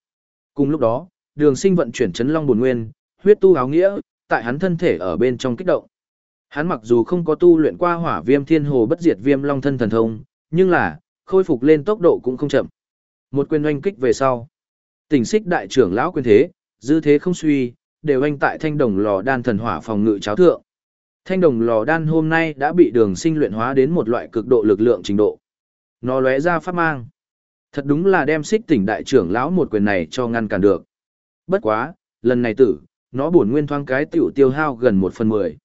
Cùng lúc đó, đường sinh vận chuyển chấn long buồn nguyên, huyết tu áo nghĩa, tại hắn thân thể ở bên trong kích động. Hắn mặc dù không có tu luyện qua hỏa viêm thiên hồ bất diệt viêm long thân thần thông, nhưng là, khôi phục lên tốc độ cũng không chậm. Một quyền oanh kích về sau. Tỉnh xích đại trưởng lão quyền thế, dư thế không suy, đều oanh tại thanh đồng lò đan thần hỏa phòng ngự cháo thượng. Thanh đồng lò đan hôm nay đã bị đường sinh luyện hóa đến một loại cực độ lực lượng trình độ. Nó lóe ra phát mang. Thật đúng là đem xích tỉnh đại trưởng lão một quyền này cho ngăn cản được. Bất quá, lần này tử, nó bổn nguyên thoáng cái tiểu tiêu hao gần một phần mười.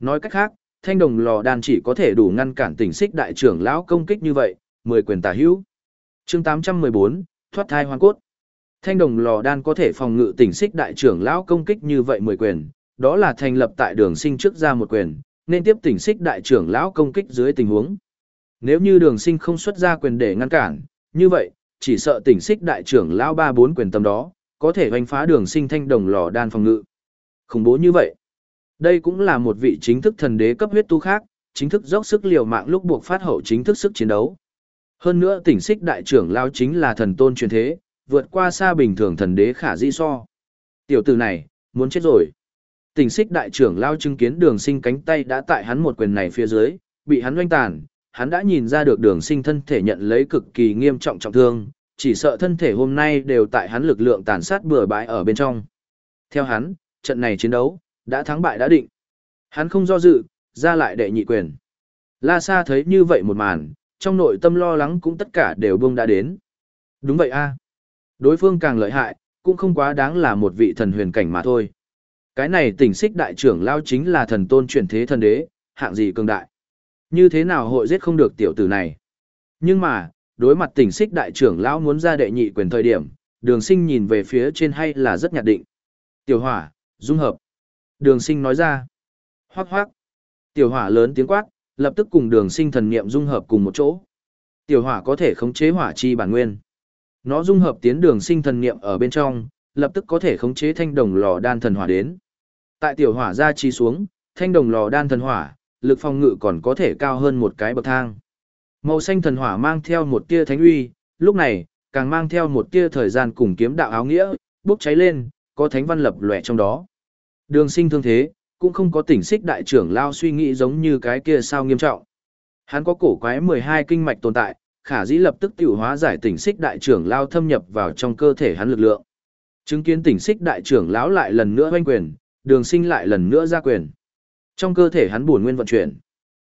Nói cách khác, thanh đồng lò đan chỉ có thể đủ ngăn cản tỉnh xích đại trưởng lão công kích như vậy, mười quyền tả hữu. chương 814, thoát thai hoàn cốt. Thanh đồng lò đan có thể phòng ngự tỉnh xích đại trưởng lão công kích như vậy mười quyền, đó là thành lập tại đường sinh trước ra một quyền, nên tiếp tỉnh xích đại trưởng lão công kích dưới tình huống. Nếu như đường sinh không xuất ra quyền để ngăn cản, như vậy, chỉ sợ tỉnh xích đại trưởng lão ba bốn quyền tầm đó, có thể hoành phá đường sinh thanh đồng lò đan phòng ngự. Khủng bố như vậy. Đây cũng là một vị chính thức thần đế cấp huyết tu khác, chính thức dốc sức liều mạng lúc buộc phát hậu chính thức sức chiến đấu. Hơn nữa tỉnh xích đại trưởng lao chính là thần tôn truyền thế, vượt qua xa bình thường thần đế khả di so. Tiểu tử này, muốn chết rồi. Tỉnh xích đại trưởng lao chứng kiến đường sinh cánh tay đã tại hắn một quyền này phía dưới, bị hắn doanh tàn, hắn đã nhìn ra được đường sinh thân thể nhận lấy cực kỳ nghiêm trọng trọng thương, chỉ sợ thân thể hôm nay đều tại hắn lực lượng tàn sát bừa bãi ở bên trong. Theo hắn, trận này chiến đấu, đã thắng bại đã định. Hắn không do dự, ra lại đệ nhị quyền. La Sa thấy như vậy một màn, trong nội tâm lo lắng cũng tất cả đều bông đã đến. Đúng vậy a Đối phương càng lợi hại, cũng không quá đáng là một vị thần huyền cảnh mà thôi. Cái này tỉnh xích đại trưởng lao chính là thần tôn chuyển thế thần đế, hạng gì cường đại. Như thế nào hội giết không được tiểu tử này. Nhưng mà, đối mặt tỉnh xích đại trưởng lão muốn ra đệ nhị quyền thời điểm, đường sinh nhìn về phía trên hay là rất nhạt định. Tiểu hỏa, dung hợp. Đường sinh nói ra. Hoác hoác. Tiểu hỏa lớn tiếng quát, lập tức cùng đường sinh thần niệm dung hợp cùng một chỗ. Tiểu hỏa có thể khống chế hỏa chi bản nguyên. Nó dung hợp tiến đường sinh thần niệm ở bên trong, lập tức có thể khống chế thanh đồng lò đan thần hỏa đến. Tại tiểu hỏa ra chi xuống, thanh đồng lò đan thần hỏa, lực phòng ngự còn có thể cao hơn một cái bậc thang. Màu xanh thần hỏa mang theo một tia thánh uy, lúc này, càng mang theo một tia thời gian cùng kiếm đạo áo nghĩa, bốc cháy lên, có thánh văn lập lòe trong đó. Đường sinh thương thế, cũng không có tỉnh xích đại trưởng lao suy nghĩ giống như cái kia sao nghiêm trọng. Hắn có cổ quái 12 kinh mạch tồn tại, khả dĩ lập tức tiểu hóa giải tỉnh xích đại trưởng lao thâm nhập vào trong cơ thể hắn lực lượng. Chứng kiến tỉnh xích đại trưởng lão lại lần nữa hoanh quyền, đường sinh lại lần nữa ra quyền. Trong cơ thể hắn buồn nguyên vận chuyển.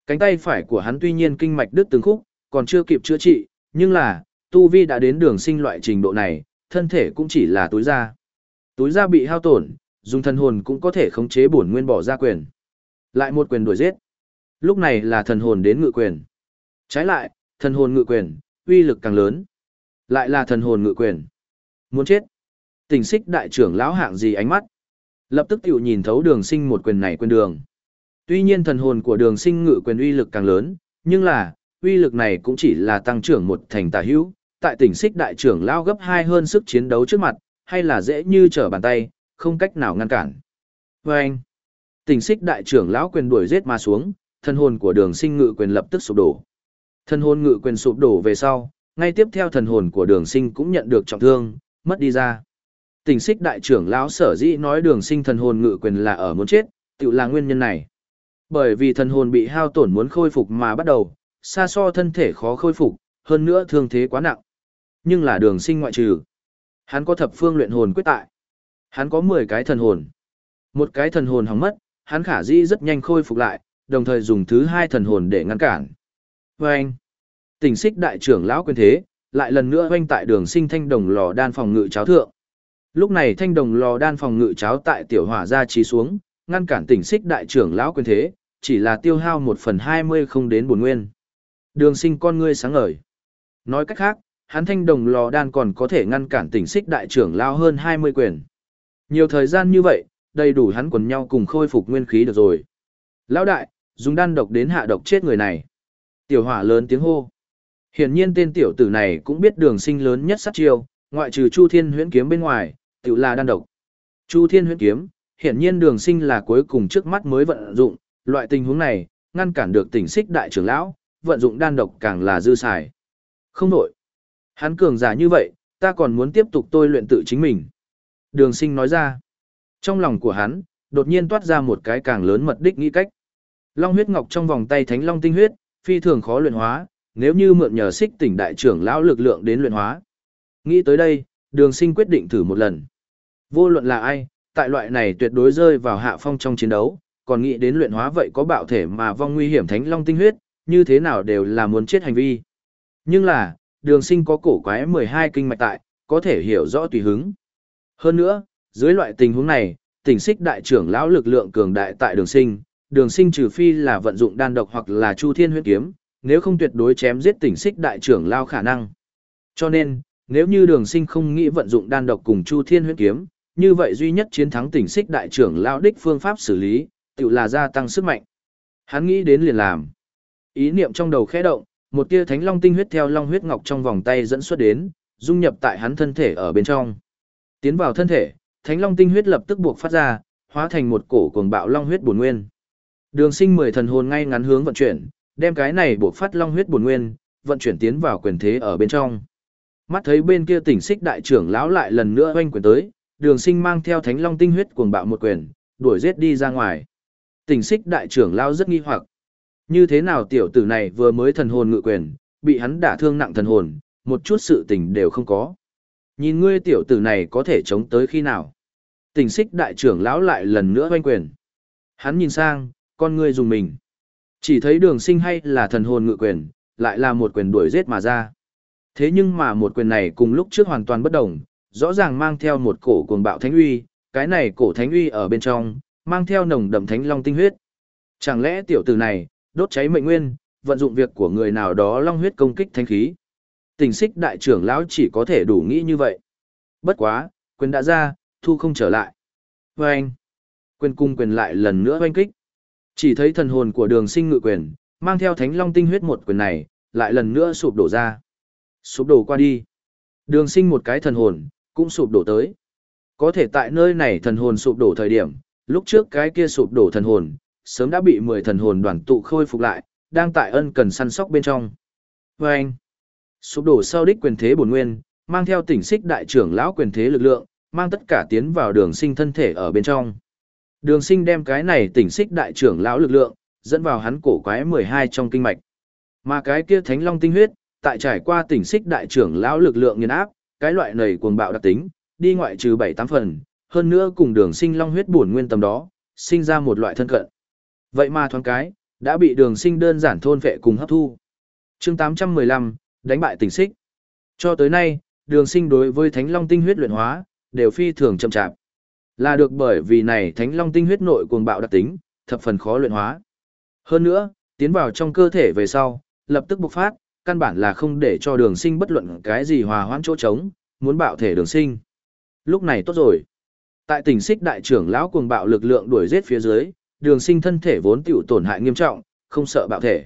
Cánh tay phải của hắn tuy nhiên kinh mạch đứt từng khúc, còn chưa kịp chữa trị, nhưng là, tu vi đã đến đường sinh loại trình độ này, thân thể cũng chỉ là túi da. Túi da bị hao tổn, dùng thần hồn cũng có thể khống chế bổn nguyên bỏ ra quyền. Lại một quyền đuổi giết. Lúc này là thần hồn đến ngự quyền. Trái lại, thần hồn ngự quyền, uy lực càng lớn. Lại là thần hồn ngự quyền. Muốn chết. Tình xích đại trưởng lão hạng gì ánh mắt. Lập tức tiểu nhìn thấu đường sinh một quyền này quyền đường. Tuy nhiên thần hồn của đường sinh ngự quyền uy lực càng lớn, nhưng là, uy lực này cũng chỉ là tăng trưởng một thành tà hữu, tại tỉnh xích đại trưởng lao gấp hai hơn sức chiến đấu trước mặt, hay là dễ như trở bàn tay, không cách nào ngăn cản. Và anh, tỉnh xích đại trưởng lão quyền đuổi giết mà xuống, thần hồn của đường sinh ngự quyền lập tức sụp đổ. Thần hồn ngự quyền sụp đổ về sau, ngay tiếp theo thần hồn của đường sinh cũng nhận được trọng thương, mất đi ra. Tỉnh xích đại trưởng lão sở dĩ nói đường sinh thần hồn ngự quyền là ở muốn chết, tự là nguyên nhân này. Bởi vì thần hồn bị hao tổn muốn khôi phục mà bắt đầu, xa so thân thể khó khôi phục, hơn nữa thương thế quá nặng. Nhưng là đường sinh ngoại trừ. Hắn có thập phương luyện hồn quyết tại. Hắn có 10 cái thần hồn. Một cái thần hồn hỏng mất, hắn khả dĩ rất nhanh khôi phục lại, đồng thời dùng thứ hai thần hồn để ngăn cản. Và anh, tỉnh xích đại trưởng lão quyền thế, lại lần nữa hoanh tại đường sinh thanh đồng lò đan phòng ngự cháo thượng. Lúc này thanh đồng lò đan phòng ngự cháo tại tiểu hỏa ra trí xuống, ngăn cản tỉnh xích đại trưởng lão quyền thế, chỉ là tiêu hao một phần 20 không đến bổn nguyên. Đường sinh con ngươi sáng ngời. Nói cách khác, hắn thanh đồng lò đan còn có thể ngăn cản tỉnh xích đại trưởng lão hơn 20 quyền. Nhiều thời gian như vậy, đầy đủ hắn quần nhau cùng khôi phục nguyên khí được rồi. Lão đại, dùng đan độc đến hạ độc chết người này. Tiểu hỏa lớn tiếng hô. Hiển nhiên tên tiểu tử này cũng biết đường sinh lớn nhất sát chiêu, ngoại trừ Chu Thiên huyễn kiếm bên ngoài, tiểu là đan độc. Chu Thiên huyễn kiếm, hiển nhiên đường sinh là cuối cùng trước mắt mới vận dụng, loại tình huống này, ngăn cản được tỉnh xích đại trưởng lão, vận dụng đan độc càng là dư xài. Không nổi. Hắn cường giả như vậy, ta còn muốn tiếp tục tôi luyện tự chính mình. Đường sinh nói ra. Trong lòng của hắn, đột nhiên toát ra một cái càng lớn mật đích nghĩ cách. Long huyết ngọc trong vòng tay thánh long tinh huyết, phi thường khó luyện hóa, nếu như mượn nhờ xích tỉnh đại trưởng lão lực lượng đến luyện hóa. Nghĩ tới đây, đường sinh quyết định thử một lần. Vô luận là ai, tại loại này tuyệt đối rơi vào hạ phong trong chiến đấu, còn nghĩ đến luyện hóa vậy có bạo thể mà vong nguy hiểm thánh long tinh huyết, như thế nào đều là muốn chết hành vi. Nhưng là, đường sinh có cổ quái 12 kinh mạch tại, có thể hiểu rõ tùy hứng. Hơn nữa, dưới loại tình huống này, tỉnh xích đại trưởng lão lực lượng cường đại tại đường sinh, đường sinh trừ phi là vận dụng đan độc hoặc là chu thiên huyết kiếm, nếu không tuyệt đối chém giết tỉnh xích đại trưởng lao khả năng. Cho nên, nếu như đường sinh không nghĩ vận dụng đan độc cùng chu thiên huyết kiếm, như vậy duy nhất chiến thắng tỉnh xích đại trưởng lao đích phương pháp xử lý, tự là gia tăng sức mạnh. Hắn nghĩ đến liền làm. Ý niệm trong đầu khẽ động, một tia thánh long tinh huyết theo long huyết ngọc trong vòng tay dẫn xuất đến, dung nhập tại hắn thân thể ở bên trong. Tiến vào thân thể, thánh long tinh huyết lập tức buộc phát ra, hóa thành một cổ cuồng bạo long huyết bổn nguyên. Đường Sinh mười thần hồn ngay ngắn hướng vận chuyển, đem cái này buộc phát long huyết bổn nguyên, vận chuyển tiến vào quyền thế ở bên trong. Mắt thấy bên kia tỉnh xích đại trưởng lão lại lần nữa oanh quyền tới, Đường Sinh mang theo thánh long tinh huyết cuồng bạo một quyền, đuổi giết đi ra ngoài. Tỉnh xích đại trưởng lão rất nghi hoặc. Như thế nào tiểu tử này vừa mới thần hồn ngự quyền, bị hắn đả thương nặng thần hồn, một chút sự tình đều không có. Nhìn ngươi tiểu tử này có thể chống tới khi nào. Tỉnh xích đại trưởng lão lại lần nữa hoanh quyền. Hắn nhìn sang, con ngươi dùng mình. Chỉ thấy đường sinh hay là thần hồn ngự quyền, lại là một quyền đuổi giết mà ra. Thế nhưng mà một quyền này cùng lúc trước hoàn toàn bất đồng, rõ ràng mang theo một cổ cuồng bạo thánh uy, cái này cổ thánh uy ở bên trong, mang theo nồng đậm thánh long tinh huyết. Chẳng lẽ tiểu tử này, đốt cháy mệnh nguyên, vận dụng việc của người nào đó long huyết công kích thánh khí. Tình xích đại trưởng lão chỉ có thể đủ nghĩ như vậy. Bất quá, quyền đã ra, thu không trở lại. Và anh, quyền cung quyền lại lần nữa oanh kích. Chỉ thấy thần hồn của đường sinh ngự quyền, mang theo thánh long tinh huyết một quyền này, lại lần nữa sụp đổ ra. Sụp đổ qua đi. Đường sinh một cái thần hồn, cũng sụp đổ tới. Có thể tại nơi này thần hồn sụp đổ thời điểm, lúc trước cái kia sụp đổ thần hồn, sớm đã bị 10 thần hồn đoàn tụ khôi phục lại, đang tại ân cần săn sóc bên trong. Và anh, sụp đổ sau đích quyền thế bổn nguyên, mang theo tỉnh xích đại trưởng lão quyền thế lực lượng, mang tất cả tiến vào đường sinh thân thể ở bên trong. Đường sinh đem cái này tỉnh xích đại trưởng lão lực lượng, dẫn vào hắn cổ quái 12 trong kinh mạch. Mà cái kia thánh long tinh huyết, tại trải qua tỉnh xích đại trưởng lão lực lượng nghiền áp, cái loại này cuồng bạo đặc tính, đi ngoại trừ 7-8 phần, hơn nữa cùng đường sinh long huyết bổn nguyên tầm đó, sinh ra một loại thân cận. Vậy mà thoáng cái, đã bị đường sinh đơn giản thôn vệ cùng hấp thu. chương 815, đánh bại tỉnh xích. Cho tới nay, đường sinh đối với thánh long tinh huyết luyện hóa, đều phi thường chậm chạp. Là được bởi vì này thánh long tinh huyết nội cuồng bạo đặc tính, thập phần khó luyện hóa. Hơn nữa, tiến vào trong cơ thể về sau, lập tức bộc phát, căn bản là không để cho đường sinh bất luận cái gì hòa hoãn chỗ trống, muốn bạo thể đường sinh. Lúc này tốt rồi. Tại tỉnh xích đại trưởng lão cuồng bạo lực lượng đuổi giết phía dưới, đường sinh thân thể vốn tiểu tổn hại nghiêm trọng, không sợ bạo thể.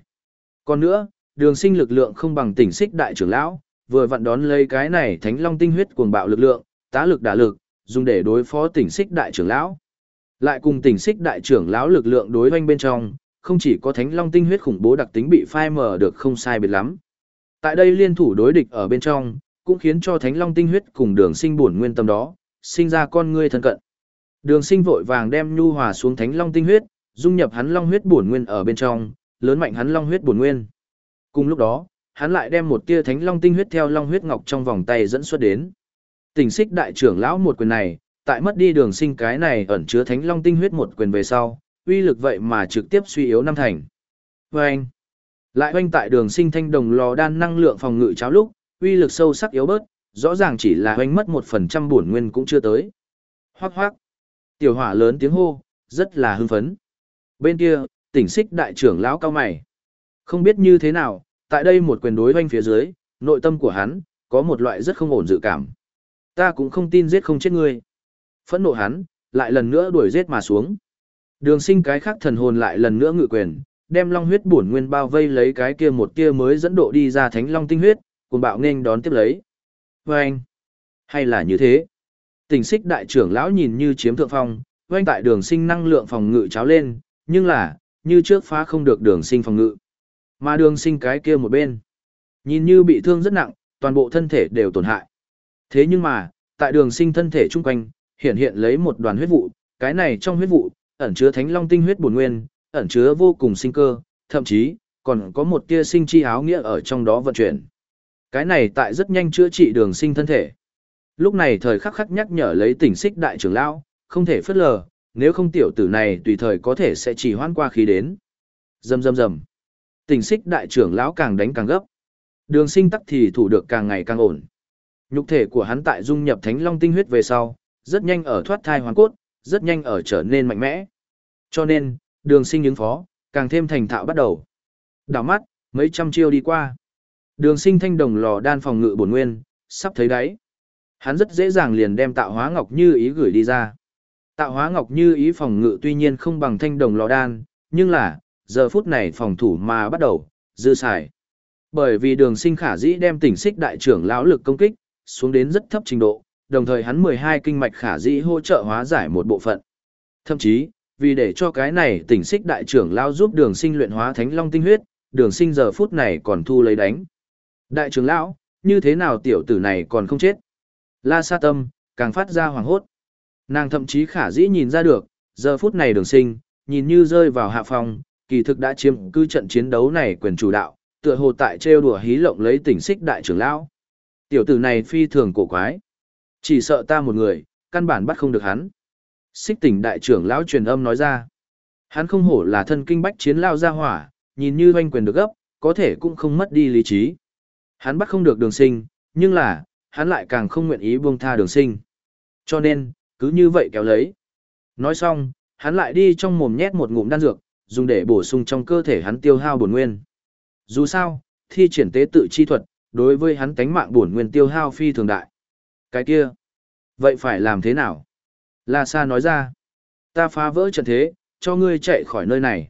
Còn nữa, đường sinh lực lượng không bằng tỉnh xích đại trưởng lão, vừa vặn đón lấy cái này thánh long tinh huyết cuồng bạo lực lượng, tá lực đả lực, dùng để đối phó tỉnh xích đại trưởng lão. Lại cùng tỉnh xích đại trưởng lão lực lượng đối hoanh bên trong, không chỉ có thánh long tinh huyết khủng bố đặc tính bị phai mờ được không sai biệt lắm. Tại đây liên thủ đối địch ở bên trong, cũng khiến cho thánh long tinh huyết cùng đường sinh buồn nguyên tâm đó, sinh ra con ngươi thân cận. Đường sinh vội vàng đem nhu hòa xuống thánh long tinh huyết, dung nhập hắn long huyết bổn nguyên ở bên trong, lớn mạnh hắn long huyết bổn nguyên. Cùng lúc đó, hắn lại đem một tia thánh long tinh huyết theo long huyết ngọc trong vòng tay dẫn xuất đến. Tình xích đại trưởng lão một quyền này, tại mất đi đường sinh cái này ẩn chứa thánh long tinh huyết một quyền về sau, uy lực vậy mà trực tiếp suy yếu năm thành. Vâng anh, lại oanh tại đường sinh thanh đồng lò đan năng lượng phòng ngự cháo lúc, uy lực sâu sắc yếu bớt, rõ ràng chỉ là oanh mất một phần trăm bổn nguyên cũng chưa tới. Hoác hoác, tiểu hỏa lớn tiếng hô, rất là hưng phấn. Bên kia, tỉnh xích đại trưởng lão cao mày. Không biết như thế nào, tại đây một quyền đối oanh phía dưới, nội tâm của hắn, có một loại rất không ổn dự cảm. Ta cũng không tin giết không chết ngươi. Phẫn nộ hắn, lại lần nữa đuổi giết mà xuống. Đường sinh cái khác thần hồn lại lần nữa ngự quyền, đem long huyết bổn nguyên bao vây lấy cái kia một kia mới dẫn độ đi ra thánh long tinh huyết, cùng bạo nên đón tiếp lấy. Vâng! Hay là như thế? Tình xích đại trưởng lão nhìn như chiếm thượng phong, vâng tại đường sinh năng lượng phòng ngự cháo lên, nhưng là, như trước phá không được đường sinh phòng ngự. Mà đường sinh cái kia một bên. Nhìn như bị thương rất nặng, toàn bộ thân thể đều tổn hại. Thế nhưng mà, tại đường sinh thân thể chung quanh, hiện hiện lấy một đoàn huyết vụ, cái này trong huyết vụ, ẩn chứa thánh long tinh huyết bổn nguyên, ẩn chứa vô cùng sinh cơ, thậm chí, còn có một tia sinh chi áo nghĩa ở trong đó vận chuyển. Cái này tại rất nhanh chữa trị đường sinh thân thể. Lúc này thời khắc khắc nhắc nhở lấy tỉnh xích đại trưởng lão, không thể phất lờ, nếu không tiểu tử này tùy thời có thể sẽ chỉ hoan qua khí đến. Dầm dầm dầm. Tỉnh xích đại trưởng lão càng đánh càng gấp. Đường sinh tắc thì thủ được càng ngày càng ổn. Nhục thể của hắn tại dung nhập thánh long tinh huyết về sau, rất nhanh ở thoát thai hoàn cốt, rất nhanh ở trở nên mạnh mẽ. Cho nên, đường sinh những phó, càng thêm thành thạo bắt đầu. Đảo mắt, mấy trăm chiêu đi qua. Đường sinh thanh đồng lò đan phòng ngự bổn nguyên, sắp thấy đáy. Hắn rất dễ dàng liền đem tạo hóa ngọc như ý gửi đi ra. Tạo hóa ngọc như ý phòng ngự tuy nhiên không bằng thanh đồng lò đan, nhưng là, giờ phút này phòng thủ mà bắt đầu, dư xài. Bởi vì đường sinh khả dĩ đem tỉnh xích đại trưởng lão lực công kích, xuống đến rất thấp trình độ, đồng thời hắn 12 kinh mạch khả dĩ hỗ trợ hóa giải một bộ phận. Thậm chí, vì để cho cái này tỉnh xích đại trưởng lão giúp đường sinh luyện hóa thánh long tinh huyết, đường sinh giờ phút này còn thu lấy đánh. Đại trưởng lão, như thế nào tiểu tử này còn không chết? La sa tâm, càng phát ra hoàng hốt. Nàng thậm chí khả dĩ nhìn ra được, giờ phút này đường sinh, nhìn như rơi vào hạ phòng, kỳ thực đã chiếm cư trận chiến đấu này quyền chủ đạo, tựa hồ tại trêu đùa hí lộng lấy tỉnh xích đại trưởng lão. Tiểu tử này phi thường cổ quái. Chỉ sợ ta một người, căn bản bắt không được hắn. Xích tỉnh đại trưởng lão truyền âm nói ra. Hắn không hổ là thân kinh bách chiến lao ra hỏa, nhìn như doanh quyền được gấp, có thể cũng không mất đi lý trí. Hắn bắt không được đường sinh, nhưng là, hắn lại càng không nguyện ý buông tha đường sinh. Cho nên, cứ như vậy kéo lấy. Nói xong, hắn lại đi trong mồm nhét một ngụm đan dược, dùng để bổ sung trong cơ thể hắn tiêu hao bổn nguyên. Dù sao, thi triển tế tự chi thuật, đối với hắn tánh mạng bổn nguyên tiêu hao phi thường đại. Cái kia, vậy phải làm thế nào? La Sa nói ra, ta phá vỡ trận thế, cho ngươi chạy khỏi nơi này.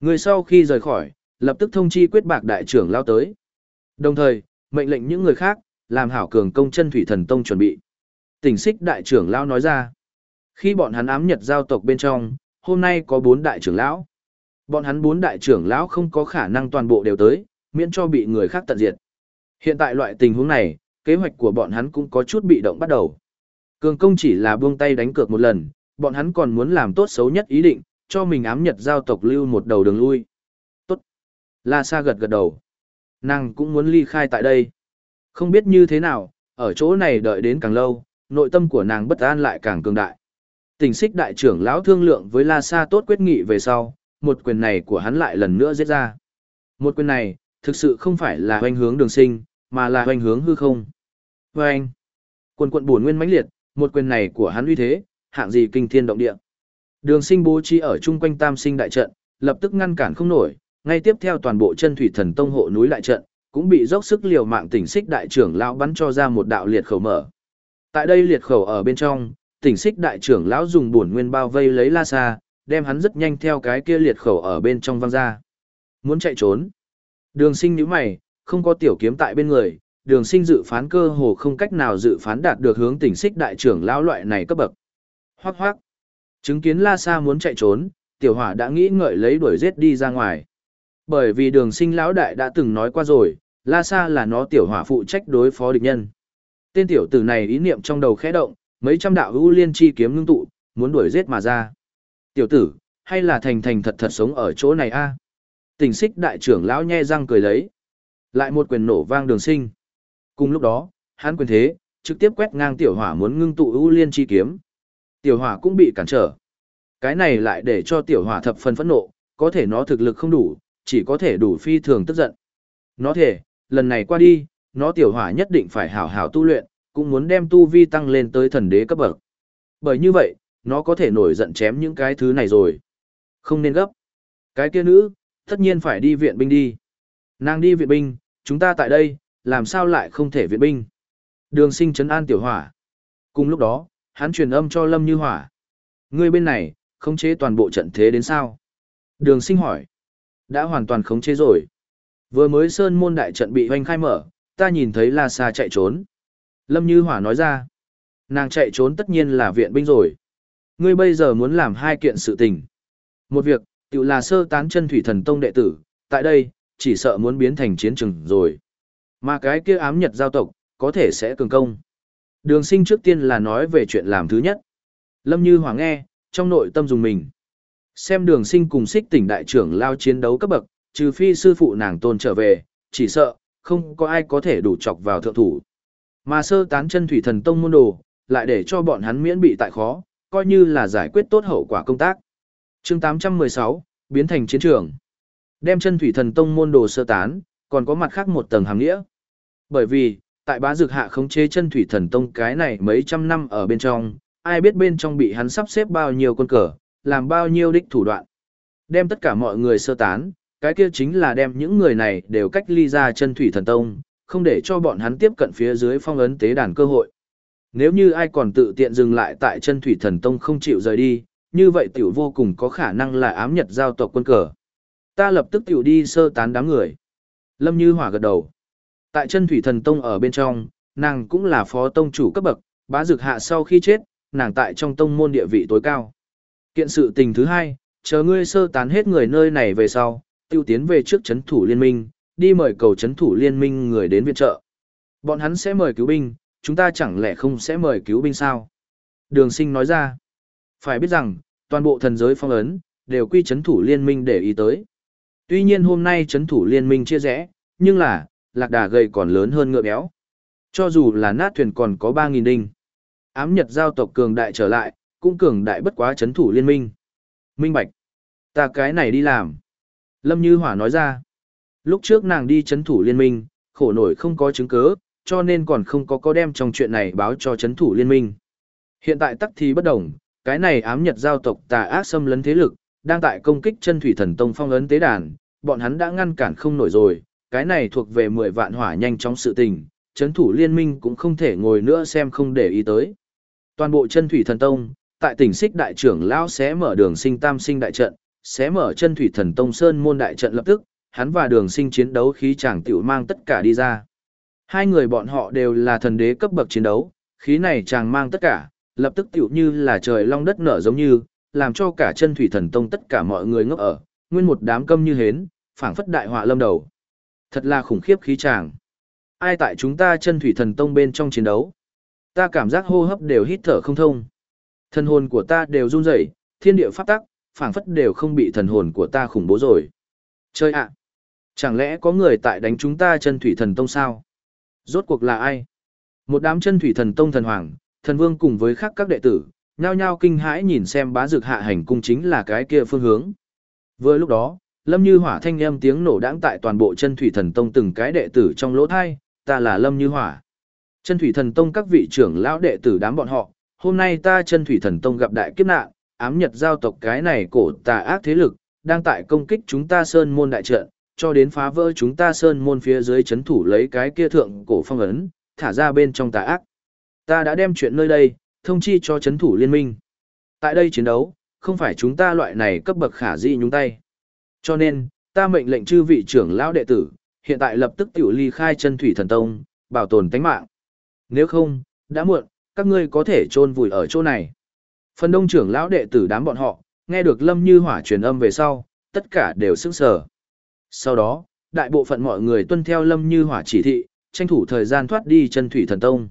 Ngươi sau khi rời khỏi, lập tức thông chi quyết bạc đại trưởng lao tới. Đồng thời, mệnh lệnh những người khác, làm hảo cường công chân thủy thần tông chuẩn bị. Tỉnh xích đại trưởng lão nói ra. Khi bọn hắn ám nhật giao tộc bên trong, hôm nay có bốn đại trưởng lão. Bọn hắn bốn đại trưởng lão không có khả năng toàn bộ đều tới, miễn cho bị người khác tận diệt. Hiện tại loại tình huống này, kế hoạch của bọn hắn cũng có chút bị động bắt đầu. Cường công chỉ là buông tay đánh cược một lần, bọn hắn còn muốn làm tốt xấu nhất ý định, cho mình ám nhật giao tộc lưu một đầu đường lui. Tốt. La Sa gật gật đầu. Nàng cũng muốn ly khai tại đây. Không biết như thế nào, ở chỗ này đợi đến càng lâu, nội tâm của nàng bất an lại càng cường đại. Tình xích đại trưởng lão thương lượng với La Sa tốt quyết nghị về sau, một quyền này của hắn lại lần nữa giết ra. Một quyền này, thực sự không phải là hoành hướng đường sinh, mà là hoành hướng hư không. Hoành! Quần quận buồn nguyên mãnh liệt, một quyền này của hắn uy thế, hạng gì kinh thiên động địa. Đường sinh bố trí ở chung quanh tam sinh đại trận, lập tức ngăn cản không nổi, ngay tiếp theo toàn bộ chân thủy thần tông hộ núi đại trận, cũng bị dốc sức liều mạng tỉnh xích đại trưởng lão bắn cho ra một đạo liệt khẩu mở. Tại đây liệt khẩu ở bên trong, tỉnh xích đại trưởng lão dùng bổn nguyên bao vây lấy La xa, đem hắn rất nhanh theo cái kia liệt khẩu ở bên trong văng ra. Muốn chạy trốn. Đường sinh nhíu mày, không có tiểu kiếm tại bên người, đường sinh dự phán cơ hồ không cách nào dự phán đạt được hướng tỉnh xích đại trưởng lão loại này cấp bậc. Hoác hoác. Chứng kiến La Sa muốn chạy trốn, tiểu hỏa đã nghĩ ngợi lấy đuổi giết đi ra ngoài. Bởi vì đường sinh lão đại đã từng nói qua rồi, La Sa là nó tiểu hỏa phụ trách đối phó địch nhân. Tên tiểu tử này ý niệm trong đầu khẽ động, mấy trăm đạo ưu liên chi kiếm ngưng tụ, muốn đuổi giết mà ra. Tiểu tử, hay là thành thành thật thật sống ở chỗ này a Tỉnh xích đại trưởng lão nhe răng cười lấy. Lại một quyền nổ vang đường sinh. Cùng lúc đó, hắn quyền thế, trực tiếp quét ngang tiểu hỏa muốn ngưng tụ ưu liên chi kiếm. Tiểu hỏa cũng bị cản trở. Cái này lại để cho tiểu hỏa thập phần phẫn nộ, có thể nó thực lực không đủ, chỉ có thể đủ phi thường tức giận. Nó thể, lần này qua đi, nó tiểu hỏa nhất định phải hảo hảo tu luyện, cũng muốn đem tu vi tăng lên tới thần đế cấp bậc. Bởi như vậy, nó có thể nổi giận chém những cái thứ này rồi. Không nên gấp. Cái kia nữ, tất nhiên phải đi viện binh đi. Nàng đi viện binh, chúng ta tại đây, làm sao lại không thể viện binh. Đường sinh trấn an tiểu hỏa. Cùng lúc đó, hắn truyền âm cho Lâm Như Hỏa. Ngươi bên này, khống chế toàn bộ trận thế đến sao? Đường sinh hỏi. Đã hoàn toàn khống chế rồi. Vừa mới sơn môn đại trận bị hoanh khai mở, ta nhìn thấy La Sa chạy trốn. Lâm Như Hỏa nói ra. Nàng chạy trốn tất nhiên là viện binh rồi. Ngươi bây giờ muốn làm hai kiện sự tình. Một việc, tự là sơ tán chân thủy thần tông đệ tử, tại đây, chỉ sợ muốn biến thành chiến trường rồi. Mà cái kia ám nhật giao tộc, có thể sẽ cường công. Đường sinh trước tiên là nói về chuyện làm thứ nhất. Lâm Như Hoàng nghe, trong nội tâm dùng mình. Xem đường sinh cùng xích tỉnh đại trưởng lao chiến đấu cấp bậc, trừ phi sư phụ nàng tôn trở về, chỉ sợ, không có ai có thể đủ chọc vào thượng thủ. Mà sơ tán chân thủy thần tông môn đồ, lại để cho bọn hắn miễn bị tại khó, coi như là giải quyết tốt hậu quả công tác. chương 816, biến thành chiến trường. Đem chân thủy thần tông môn đồ sơ tán, còn có mặt khác một tầng hàng nghĩa. Bởi vì, tại bá dược hạ khống chế chân thủy thần tông cái này mấy trăm năm ở bên trong, ai biết bên trong bị hắn sắp xếp bao nhiêu quân cờ, làm bao nhiêu đích thủ đoạn. Đem tất cả mọi người sơ tán, cái kia chính là đem những người này đều cách ly ra chân thủy thần tông, không để cho bọn hắn tiếp cận phía dưới phong ấn tế đàn cơ hội. Nếu như ai còn tự tiện dừng lại tại chân thủy thần tông không chịu rời đi, như vậy tiểu vô cùng có khả năng là ám nhật giao tộc quân cờ. Ta lập tức tiểu đi sơ tán đám người. Lâm Như Hỏa gật đầu. Tại chân thủy thần tông ở bên trong, nàng cũng là phó tông chủ cấp bậc, bá dược hạ sau khi chết, nàng tại trong tông môn địa vị tối cao. Kiện sự tình thứ hai, chờ ngươi sơ tán hết người nơi này về sau, tiêu tiến về trước chấn thủ liên minh, đi mời cầu chấn thủ liên minh người đến viện trợ. Bọn hắn sẽ mời cứu binh, chúng ta chẳng lẽ không sẽ mời cứu binh sao? Đường sinh nói ra, phải biết rằng, toàn bộ thần giới phong ấn, đều quy chấn thủ liên minh để ý tới. Tuy nhiên hôm nay chấn thủ liên minh chia rẽ, nhưng là, lạc đà gầy còn lớn hơn ngựa béo. Cho dù là nát thuyền còn có 3.000 đinh. Ám nhật giao tộc cường đại trở lại, cũng cường đại bất quá chấn thủ liên minh. Minh Bạch. Ta cái này đi làm. Lâm Như Hỏa nói ra. Lúc trước nàng đi chấn thủ liên minh, khổ nổi không có chứng cứ, cho nên còn không có có đem trong chuyện này báo cho chấn thủ liên minh. Hiện tại tắc thì bất đồng, cái này ám nhật giao tộc tà ác xâm lấn thế lực, đang tại công kích chân thủy thần tông phong ấn tế đàn, bọn hắn đã ngăn cản không nổi rồi, cái này thuộc về 10 vạn hỏa nhanh chóng sự tình, chấn thủ liên minh cũng không thể ngồi nữa xem không để ý tới. Toàn bộ chân thủy thần tông, tại tỉnh xích đại trưởng lão sẽ mở đường sinh tam sinh đại trận, sẽ mở chân thủy thần tông sơn môn đại trận lập tức, hắn và đường sinh chiến đấu khí chàng tiểu mang tất cả đi ra. Hai người bọn họ đều là thần đế cấp bậc chiến đấu, khí này chàng mang tất cả, lập tức tiểu như là trời long đất nở giống như, làm cho cả chân thủy thần tông tất cả mọi người ngốc ở, nguyên một đám câm như hến, phảng phất đại họa lâm đầu. Thật là khủng khiếp khí chàng. Ai tại chúng ta chân thủy thần tông bên trong chiến đấu? Ta cảm giác hô hấp đều hít thở không thông. Thần hồn của ta đều run rẩy, thiên địa pháp tắc, phảng phất đều không bị thần hồn của ta khủng bố rồi. Chơi ạ! Chẳng lẽ có người tại đánh chúng ta chân thủy thần tông sao? Rốt cuộc là ai? Một đám chân thủy thần tông thần hoàng, thần vương cùng với khác các đệ tử, nhao nhao kinh hãi nhìn xem bá dược hạ hành cung chính là cái kia phương hướng. Vừa lúc đó, Lâm Như Hỏa thanh âm tiếng nổ đãng tại toàn bộ chân thủy thần tông từng cái đệ tử trong lỗ thai, ta là Lâm Như Hỏa. Chân thủy thần tông các vị trưởng lão đệ tử đám bọn họ, hôm nay ta chân thủy thần tông gặp đại kiếp nạn, ám nhật giao tộc cái này cổ tà ác thế lực, đang tại công kích chúng ta sơn môn đại trận, cho đến phá vỡ chúng ta sơn môn phía dưới chấn thủ lấy cái kia thượng cổ phong ấn, thả ra bên trong tà ác. Ta đã đem chuyện nơi đây, thông chi cho chấn thủ liên minh. Tại đây chiến đấu, không phải chúng ta loại này cấp bậc khả di nhúng tay. Cho nên, ta mệnh lệnh chư vị trưởng lão đệ tử, hiện tại lập tức tiểu ly khai chân thủy thần tông, bảo tồn tánh mạng. Nếu không, đã muộn, các ngươi có thể chôn vùi ở chỗ này. Phần đông trưởng lão đệ tử đám bọn họ, nghe được Lâm Như Hỏa truyền âm về sau, tất cả đều sững sờ. Sau đó, đại bộ phận mọi người tuân theo Lâm Như Hỏa chỉ thị, tranh thủ thời gian thoát đi chân thủy thần tông.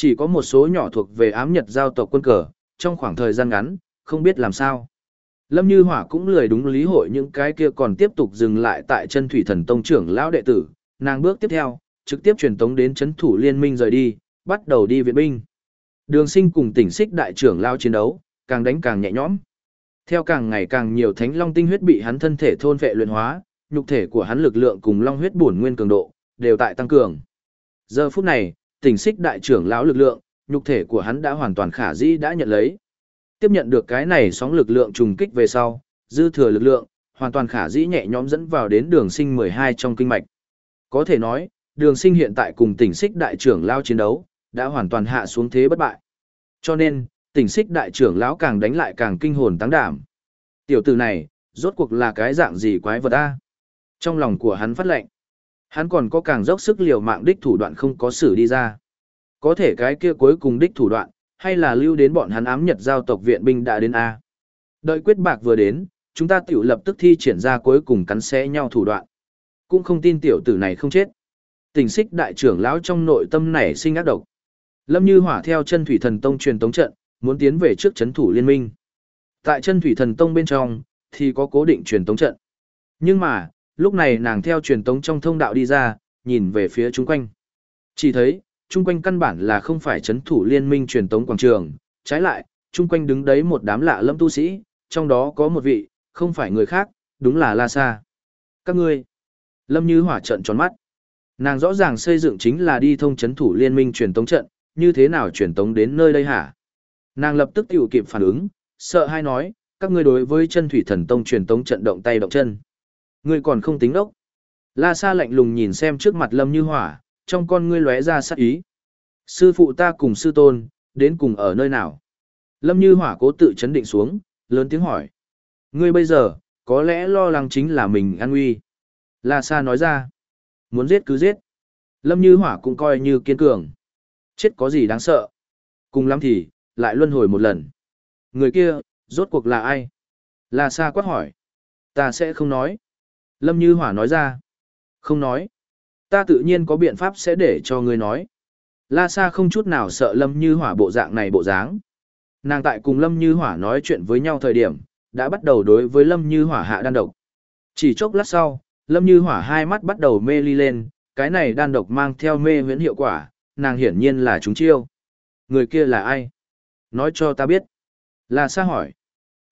Chỉ có một số nhỏ thuộc về ám nhật giao tộc quân cờ, trong khoảng thời gian ngắn, không biết làm sao. Lâm Như Hỏa cũng lười đúng lý hội những cái kia còn tiếp tục dừng lại tại chân thủy thần tông trưởng lão đệ tử, nàng bước tiếp theo, trực tiếp truyền tống đến chấn thủ liên minh rời đi, bắt đầu đi viện binh. Đường sinh cùng tỉnh xích đại trưởng lao chiến đấu, càng đánh càng nhẹ nhõm. Theo càng ngày càng nhiều thánh long tinh huyết bị hắn thân thể thôn vệ luyện hóa, nhục thể của hắn lực lượng cùng long huyết bổn nguyên cường độ đều tại tăng cường. Giờ phút này, tỉnh xích đại trưởng lão lực lượng, nhục thể của hắn đã hoàn toàn khả dĩ đã nhận lấy. Tiếp nhận được cái này sóng lực lượng trùng kích về sau, dư thừa lực lượng, hoàn toàn khả dĩ nhẹ nhõm dẫn vào đến đường sinh 12 trong kinh mạch. Có thể nói, đường sinh hiện tại cùng tỉnh xích đại trưởng lao chiến đấu, đã hoàn toàn hạ xuống thế bất bại. Cho nên, tỉnh xích đại trưởng lão càng đánh lại càng kinh hồn tăng đảm. Tiểu tử này, rốt cuộc là cái dạng gì quái vật a Trong lòng của hắn phát lệnh, hắn còn có càng dốc sức liều mạng đích thủ đoạn không có xử đi ra. Có thể cái kia cuối cùng đích thủ đoạn, hay là lưu đến bọn hắn ám nhật giao tộc viện binh đã đến A. Đợi quyết bạc vừa đến, chúng ta tiểu lập tức thi triển ra cuối cùng cắn xé nhau thủ đoạn. Cũng không tin tiểu tử này không chết. Tình xích đại trưởng lão trong nội tâm này sinh ác độc. Lâm Như Hỏa theo chân thủy thần tông truyền tống trận, muốn tiến về trước chấn thủ liên minh. Tại chân thủy thần tông bên trong, thì có cố định truyền tống trận. Nhưng mà, lúc này nàng theo truyền tống trong thông đạo đi ra, nhìn về phía chung quanh. Chỉ thấy, chung quanh căn bản là không phải chấn thủ liên minh truyền tống quảng trường, trái lại, chung quanh đứng đấy một đám lạ lâm tu sĩ, trong đó có một vị, không phải người khác, đúng là La Sa. Các ngươi, Lâm Như Hỏa trận tròn mắt. Nàng rõ ràng xây dựng chính là đi thông chấn thủ liên minh truyền tống trận, như thế nào truyền tống đến nơi đây hả? Nàng lập tức tiểu kịp phản ứng, sợ hai nói, các ngươi đối với chân thủy thần tông truyền tống trận động tay động chân. Ngươi còn không tính đốc. La Sa lạnh lùng nhìn xem trước mặt Lâm Như Hỏa, trong con ngươi lóe ra sát ý. Sư phụ ta cùng sư tôn, đến cùng ở nơi nào? Lâm Như Hỏa cố tự chấn định xuống, lớn tiếng hỏi. Ngươi bây giờ, có lẽ lo lắng chính là mình an nguy. La Sa nói ra. Muốn giết cứ giết. Lâm Như Hỏa cũng coi như kiên cường. Chết có gì đáng sợ. Cùng lắm thì, lại luân hồi một lần. Người kia, rốt cuộc là ai? La Sa quát hỏi. Ta sẽ không nói. Lâm Như Hỏa nói ra. Không nói. Ta tự nhiên có biện pháp sẽ để cho ngươi nói. La Sa không chút nào sợ Lâm Như Hỏa bộ dạng này bộ dáng. Nàng tại cùng Lâm Như Hỏa nói chuyện với nhau thời điểm, đã bắt đầu đối với Lâm Như Hỏa hạ đan độc. Chỉ chốc lát sau, Lâm Như Hỏa hai mắt bắt đầu mê ly lên, cái này đan độc mang theo mê huyễn hiệu quả, nàng hiển nhiên là chúng chiêu. Người kia là ai? Nói cho ta biết. La Sa hỏi.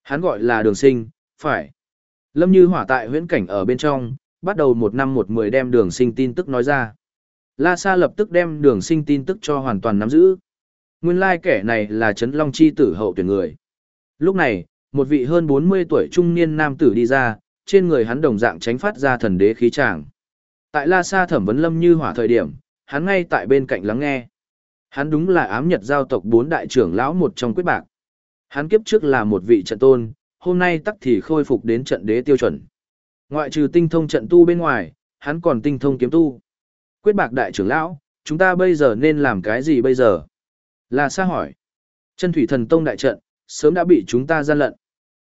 Hắn gọi là đường sinh, phải. Lâm Như Hỏa tại huyễn cảnh ở bên trong, bắt đầu một năm một mười đem đường sinh tin tức nói ra. La Sa lập tức đem đường sinh tin tức cho hoàn toàn nắm giữ. Nguyên lai like kẻ này là Trấn Long Chi tử hậu tuyển người. Lúc này, một vị hơn 40 tuổi trung niên nam tử đi ra, trên người hắn đồng dạng tránh phát ra thần đế khí tràng. Tại La Sa thẩm vấn Lâm Như Hỏa thời điểm, hắn ngay tại bên cạnh lắng nghe. Hắn đúng là ám nhật giao tộc bốn đại trưởng lão một trong quyết bạc. Hắn kiếp trước là một vị trận tôn, hôm nay tắc thì khôi phục đến trận đế tiêu chuẩn. Ngoại trừ tinh thông trận tu bên ngoài, hắn còn tinh thông kiếm tu. Quyết bạc đại trưởng lão, chúng ta bây giờ nên làm cái gì bây giờ? Là xa hỏi. Chân thủy thần tông đại trận, sớm đã bị chúng ta gian lận.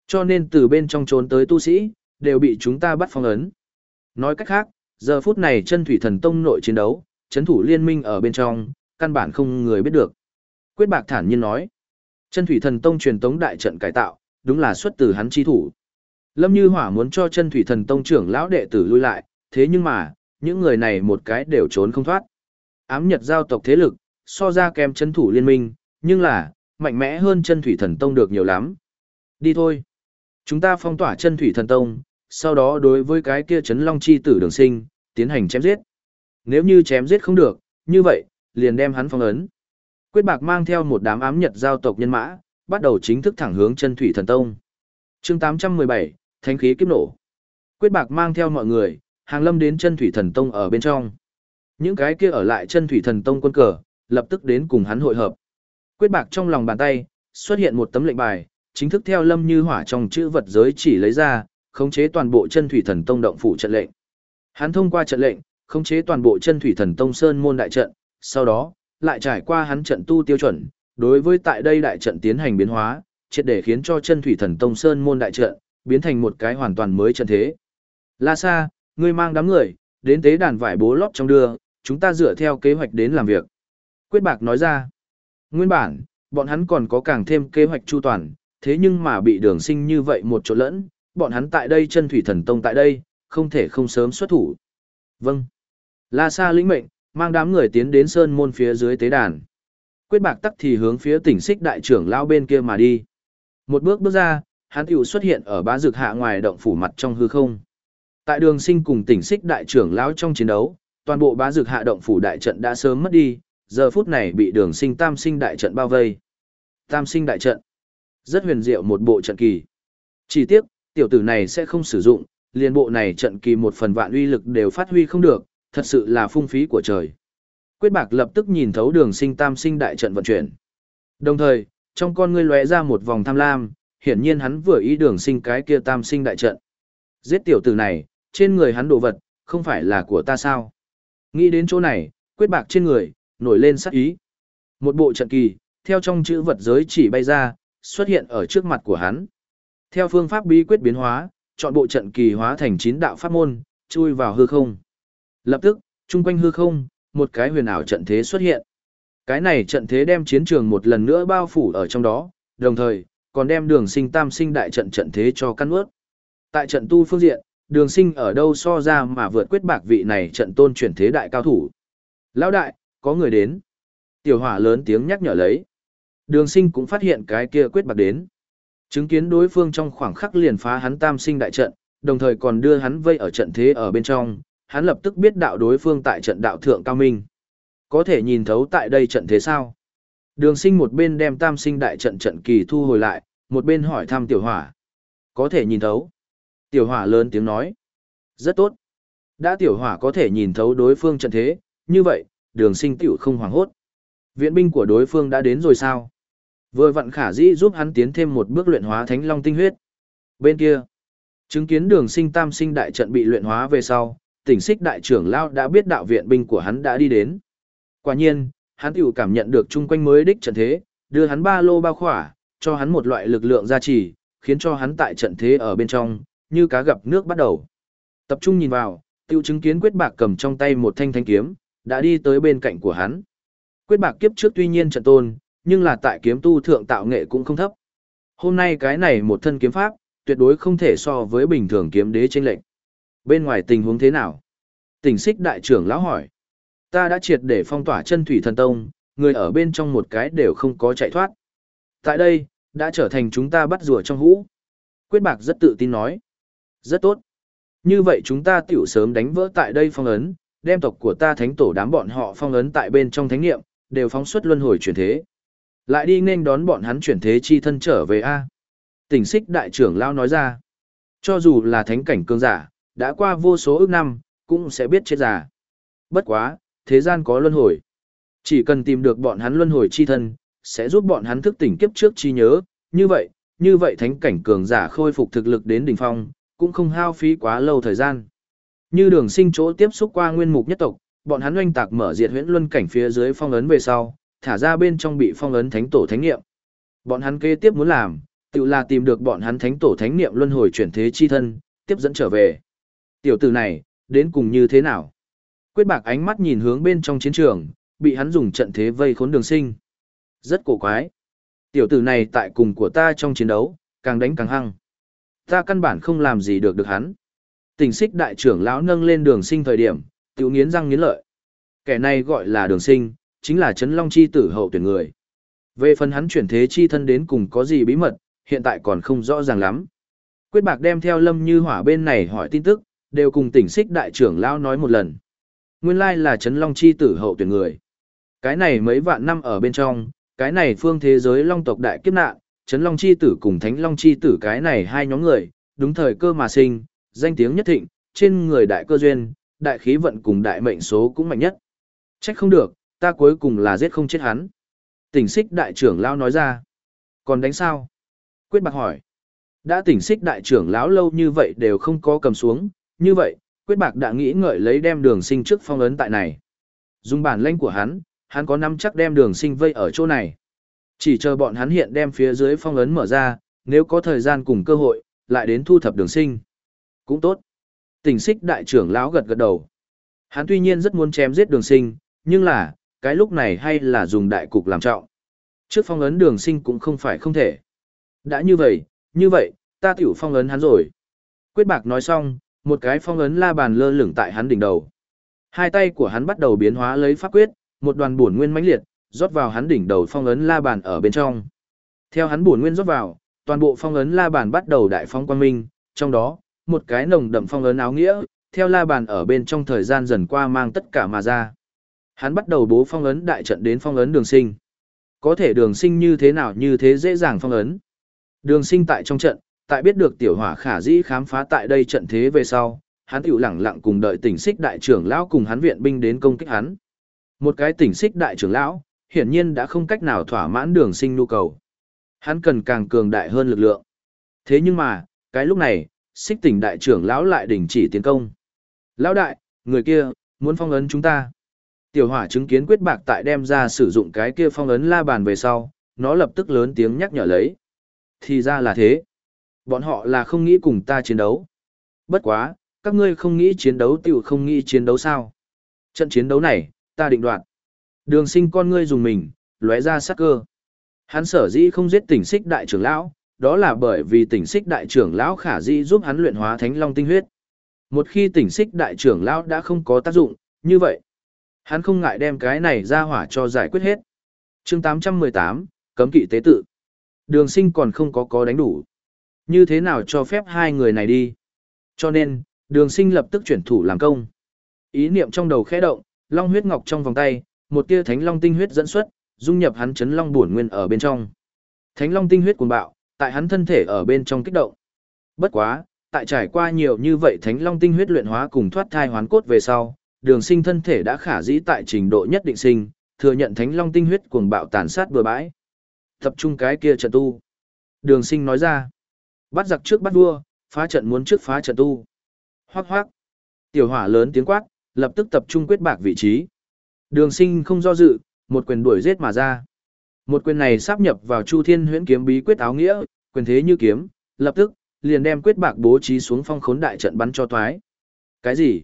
Cho nên từ bên trong trốn tới tu sĩ, đều bị chúng ta bắt phong ấn. Nói cách khác, giờ phút này chân thủy thần tông nội chiến đấu, chấn thủ liên minh ở bên trong, căn bản không người biết được. Quyết bạc thản nhiên nói. Chân thủy thần tông truyền tống đại trận cải tạo, đúng là xuất từ hắn chi thủ. Lâm Như Hỏa muốn cho chân thủy thần tông trưởng lão đệ tử lui lại, thế nhưng mà, những người này một cái đều trốn không thoát. Ám Nhật giao tộc thế lực, so ra kém chân thủ liên minh, nhưng là, mạnh mẽ hơn chân thủy thần tông được nhiều lắm. Đi thôi. Chúng ta phong tỏa chân thủy thần tông, sau đó đối với cái kia chấn long chi tử đường sinh, tiến hành chém giết. Nếu như chém giết không được, như vậy, liền đem hắn phong ấn. Quyết bạc mang theo một đám ám nhật giao tộc nhân mã, bắt đầu chính thức thẳng hướng chân thủy thần tông. chương 817, Thánh khí kiếp nổ. Quyết bạc mang theo mọi người, hàng lâm đến chân thủy thần tông ở bên trong. Những cái kia ở lại chân thủy thần tông quân cờ, lập tức đến cùng hắn hội hợp. Quyết bạc trong lòng bàn tay, xuất hiện một tấm lệnh bài, chính thức theo lâm như hỏa trong chữ vật giới chỉ lấy ra, khống chế toàn bộ chân thủy thần tông động phủ trận lệnh. Hắn thông qua trận lệnh, khống chế toàn bộ chân thủy thần tông sơn môn đại trận, sau đó, lại trải qua hắn trận tu tiêu chuẩn, đối với tại đây đại trận tiến hành biến hóa, triệt để khiến cho chân thủy thần tông sơn môn đại trận biến thành một cái hoàn toàn mới trận thế. La Sa, ngươi mang đám người, đến tế đàn vải bố lót trong đưa, chúng ta dựa theo kế hoạch đến làm việc. Quyết Bạc nói ra, nguyên bản, bọn hắn còn có càng thêm kế hoạch chu toàn, Thế nhưng mà bị đường sinh như vậy một chỗ lẫn, bọn hắn tại đây chân thủy thần tông tại đây, không thể không sớm xuất thủ. Vâng. La Sa lĩnh mệnh, mang đám người tiến đến sơn môn phía dưới tế đàn. Quyết bạc tắc thì hướng phía tỉnh xích đại trưởng lao bên kia mà đi. Một bước bước ra, hắn tiểu xuất hiện ở bá dược hạ ngoài động phủ mặt trong hư không. Tại đường sinh cùng tỉnh xích đại trưởng lão trong chiến đấu, toàn bộ bá dược hạ động phủ đại trận đã sớm mất đi, giờ phút này bị đường sinh tam sinh đại trận bao vây. Tam sinh đại trận. Rất huyền diệu một bộ trận kỳ. Chỉ tiếc, tiểu tử này sẽ không sử dụng, liền bộ này trận kỳ một phần vạn uy lực đều phát huy không được, thật sự là phung phí của trời. Quyết bạc lập tức nhìn thấu đường sinh tam sinh đại trận vận chuyển. Đồng thời, trong con ngươi lóe ra một vòng tham lam, hiển nhiên hắn vừa ý đường sinh cái kia tam sinh đại trận. Giết tiểu tử này, trên người hắn đồ vật, không phải là của ta sao? Nghĩ đến chỗ này, quyết bạc trên người, nổi lên sắc ý. Một bộ trận kỳ, theo trong chữ vật giới chỉ bay ra, xuất hiện ở trước mặt của hắn. Theo phương pháp bí quyết biến hóa, chọn bộ trận kỳ hóa thành chín đạo pháp môn, chui vào hư không. Lập tức, chung quanh hư không, một cái huyền ảo trận thế xuất hiện. Cái này trận thế đem chiến trường một lần nữa bao phủ ở trong đó, đồng thời, còn đem đường sinh tam sinh đại trận trận thế cho căn ướt. Tại trận tu phương diện, đường sinh ở đâu so ra mà vượt quyết bạc vị này trận tôn chuyển thế đại cao thủ. Lão đại, có người đến. Tiểu hỏa lớn tiếng nhắc nhở lấy. Đường sinh cũng phát hiện cái kia quyết bạc đến. Chứng kiến đối phương trong khoảng khắc liền phá hắn tam sinh đại trận, đồng thời còn đưa hắn vây ở trận thế ở bên trong, hắn lập tức biết đạo đối phương tại trận đạo thượng cao minh. Có thể nhìn thấu tại đây trận thế sao? Đường sinh một bên đem tam sinh đại trận trận kỳ thu hồi lại, một bên hỏi thăm tiểu hỏa. Có thể nhìn thấu. Tiểu hỏa lớn tiếng nói. Rất tốt. Đã tiểu hỏa có thể nhìn thấu đối phương trận thế, như vậy, đường sinh tiểu không hoảng hốt. Viện binh của đối phương đã đến rồi sao? Vừa vặn khả dĩ giúp hắn tiến thêm một bước luyện hóa thánh long tinh huyết. Bên kia, chứng kiến đường sinh tam sinh đại trận bị luyện hóa về sau, tỉnh xích đại trưởng lao đã biết đạo viện binh của hắn đã đi đến. Quả nhiên, hắn tiểu cảm nhận được chung quanh mới đích trận thế, đưa hắn ba lô bao khỏa, cho hắn một loại lực lượng gia trì, khiến cho hắn tại trận thế ở bên trong, như cá gặp nước bắt đầu. Tập trung nhìn vào, tiêu chứng kiến quyết bạc cầm trong tay một thanh thanh kiếm, đã đi tới bên cạnh của hắn. Quyết bạc kiếp trước tuy nhiên trận tôn, nhưng là tại kiếm tu thượng tạo nghệ cũng không thấp. Hôm nay cái này một thân kiếm pháp, tuyệt đối không thể so với bình thường kiếm đế chênh lệnh. Bên ngoài tình huống thế nào? Tỉnh xích đại trưởng lão hỏi. Ta đã triệt để phong tỏa chân thủy thần tông, người ở bên trong một cái đều không có chạy thoát. Tại đây, đã trở thành chúng ta bắt rùa trong hũ. Quyết bạc rất tự tin nói. Rất tốt. Như vậy chúng ta tiểu sớm đánh vỡ tại đây phong ấn, đem tộc của ta thánh tổ đám bọn họ phong ấn tại bên trong thánh nghiệm, đều phóng xuất luân hồi chuyển thế. Lại đi nên đón bọn hắn chuyển thế chi thân trở về A. Tỉnh xích đại trưởng lao nói ra. Cho dù là thánh cảnh cương giả, đã qua vô số ước năm, cũng sẽ biết chết già. Bất quá, thế gian có luân hồi. Chỉ cần tìm được bọn hắn luân hồi chi thân, sẽ giúp bọn hắn thức tỉnh kiếp trước chi nhớ, như vậy, như vậy thánh cảnh cường giả khôi phục thực lực đến đỉnh phong, cũng không hao phí quá lâu thời gian. Như đường sinh chỗ tiếp xúc qua nguyên mục nhất tộc, bọn hắn oanh tạc mở diệt huyễn luân cảnh phía dưới phong ấn về sau, thả ra bên trong bị phong ấn thánh tổ thánh nghiệm. Bọn hắn kế tiếp muốn làm, tự là tìm được bọn hắn thánh tổ thánh nghiệm luân hồi chuyển thế chi thân, tiếp dẫn trở về. Tiểu tử này, đến cùng như thế nào? Quyết bạc ánh mắt nhìn hướng bên trong chiến trường, bị hắn dùng trận thế vây khốn đường sinh. Rất cổ quái. Tiểu tử này tại cùng của ta trong chiến đấu, càng đánh càng hăng. Ta căn bản không làm gì được được hắn. Tình xích đại trưởng lão nâng lên đường sinh thời điểm, tiểu nghiến răng nghiến lợi. Kẻ này gọi là đường sinh, chính là Trấn Long Chi tử hậu tuyển người. Về phần hắn chuyển thế chi thân đến cùng có gì bí mật, hiện tại còn không rõ ràng lắm. Quyết bạc đem theo lâm như hỏa bên này hỏi tin tức, đều cùng tỉnh xích đại trưởng lão nói một lần. Nguyên lai là Trấn Long Chi tử hậu tuyển người. Cái này mấy vạn năm ở bên trong, cái này phương thế giới long tộc đại kiếp nạn, Trấn Long Chi tử cùng Thánh Long Chi tử cái này hai nhóm người, đúng thời cơ mà sinh, danh tiếng nhất thịnh, trên người đại cơ duyên, đại khí vận cùng đại mệnh số cũng mạnh nhất. Trách không được, ta cuối cùng là giết không chết hắn. Tỉnh xích đại trưởng lão nói ra. Còn đánh sao? Quyết bạc hỏi. Đã tỉnh xích đại trưởng lão lâu như vậy đều không có cầm xuống, như vậy, quyết bạc đã nghĩ ngợi lấy đem đường sinh trước phong ấn tại này. Dùng bản lãnh của hắn, hắn có năm chắc đem đường sinh vây ở chỗ này. Chỉ chờ bọn hắn hiện đem phía dưới phong ấn mở ra, nếu có thời gian cùng cơ hội, lại đến thu thập đường sinh. Cũng tốt. Tỉnh xích đại trưởng lão gật gật đầu. Hắn tuy nhiên rất muốn chém giết đường sinh, nhưng là, cái lúc này hay là dùng đại cục làm trọng. Trước phong ấn đường sinh cũng không phải không thể. Đã như vậy, như vậy, ta tiểu phong ấn hắn rồi. Quyết bạc nói xong, một cái phong ấn la bàn lơ lửng tại hắn đỉnh đầu. Hai tay của hắn bắt đầu biến hóa lấy pháp quyết, một đoàn bổn nguyên mãnh liệt, rót vào hắn đỉnh đầu phong ấn la bàn ở bên trong. Theo hắn bổn nguyên rót vào, toàn bộ phong ấn la bàn bắt đầu đại phong quang minh, trong đó, một cái nồng đậm phong ấn áo nghĩa, theo la bàn ở bên trong thời gian dần qua mang tất cả mà ra. Hắn bắt đầu bố phong ấn đại trận đến phong ấn đường sinh. Có thể đường sinh như thế nào như thế dễ dàng phong ấn. Đường sinh tại trong trận, tại biết được tiểu hỏa khả dĩ khám phá tại đây trận thế về sau, hắn tiểu lẳng lặng cùng đợi tỉnh xích đại trưởng lão cùng hắn viện binh đến công kích hắn. Một cái tỉnh xích đại trưởng lão, hiển nhiên đã không cách nào thỏa mãn đường sinh nhu cầu. Hắn cần càng cường đại hơn lực lượng. Thế nhưng mà, cái lúc này, xích tỉnh đại trưởng lão lại đình chỉ tiến công. Lão đại, người kia, muốn phong ấn chúng ta. Tiểu hỏa chứng kiến quyết bạc tại đem ra sử dụng cái kia phong ấn la bàn về sau, nó lập tức lớn tiếng nhắc nhở lấy. Thì ra là thế. Bọn họ là không nghĩ cùng ta chiến đấu. Bất quá, các ngươi không nghĩ chiến đấu tiểu không nghĩ chiến đấu sao. Trận chiến đấu này, ta định đoạt. Đường sinh con ngươi dùng mình, lóe ra sắc cơ. Hắn sở dĩ không giết tỉnh xích đại trưởng lão, đó là bởi vì tỉnh xích đại trưởng lão khả dĩ giúp hắn luyện hóa thánh long tinh huyết. Một khi tỉnh xích đại trưởng lão đã không có tác dụng, như vậy, hắn không ngại đem cái này ra hỏa cho giải quyết hết. chương 818, cấm kỵ tế tự. Đường sinh còn không có có đánh đủ. Như thế nào cho phép hai người này đi? Cho nên, đường sinh lập tức chuyển thủ làm công. Ý niệm trong đầu khẽ động, long huyết ngọc trong vòng tay, một tia thánh long tinh huyết dẫn xuất, dung nhập hắn chấn long bổn nguyên ở bên trong. Thánh long tinh huyết cuồng bạo, tại hắn thân thể ở bên trong kích động. Bất quá, tại trải qua nhiều như vậy thánh long tinh huyết luyện hóa cùng thoát thai hoán cốt về sau, đường sinh thân thể đã khả dĩ tại trình độ nhất định sinh, thừa nhận thánh long tinh huyết cuồng bạo tàn sát bừa bãi. Tập trung cái kia trận tu. Đường sinh nói ra, bắt giặc trước bắt vua, phá trận muốn trước phá trận tu. Hoác hoác. Tiểu hỏa lớn tiếng quát, lập tức tập trung quyết bạc vị trí. Đường sinh không do dự, một quyền đuổi giết mà ra. Một quyền này sáp nhập vào Chu Thiên Huyễn kiếm bí quyết áo nghĩa, quyền thế như kiếm, lập tức liền đem quyết bạc bố trí xuống phong khốn đại trận bắn cho toái. Cái gì?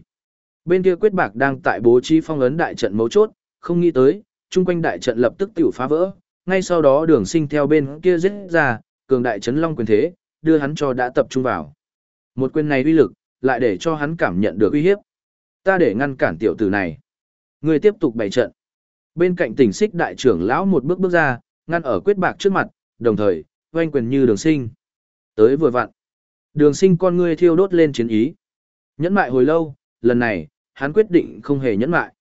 Bên kia quyết bạc đang tại bố trí phong ấn đại trận mấu chốt, không nghĩ tới, chung quanh đại trận lập tức tiểu phá vỡ, ngay sau đó đường sinh theo bên kia giết ra, cường đại chấn long quyền thế, đưa hắn cho đã tập trung vào. Một quyền này uy lực, lại để cho hắn cảm nhận được uy hiếp. Ta để ngăn cản tiểu tử này. Người tiếp tục bày trận. Bên cạnh tỉnh xích đại trưởng lão một bước bước ra, ngăn ở quyết bạc trước mặt, đồng thời, oanh quyền như đường sinh. Tới vừa vặn. Đường sinh con ngươi thiêu đốt lên chiến ý. Nhẫn mại hồi lâu, lần này, hắn quyết định không hề nhẫn mại.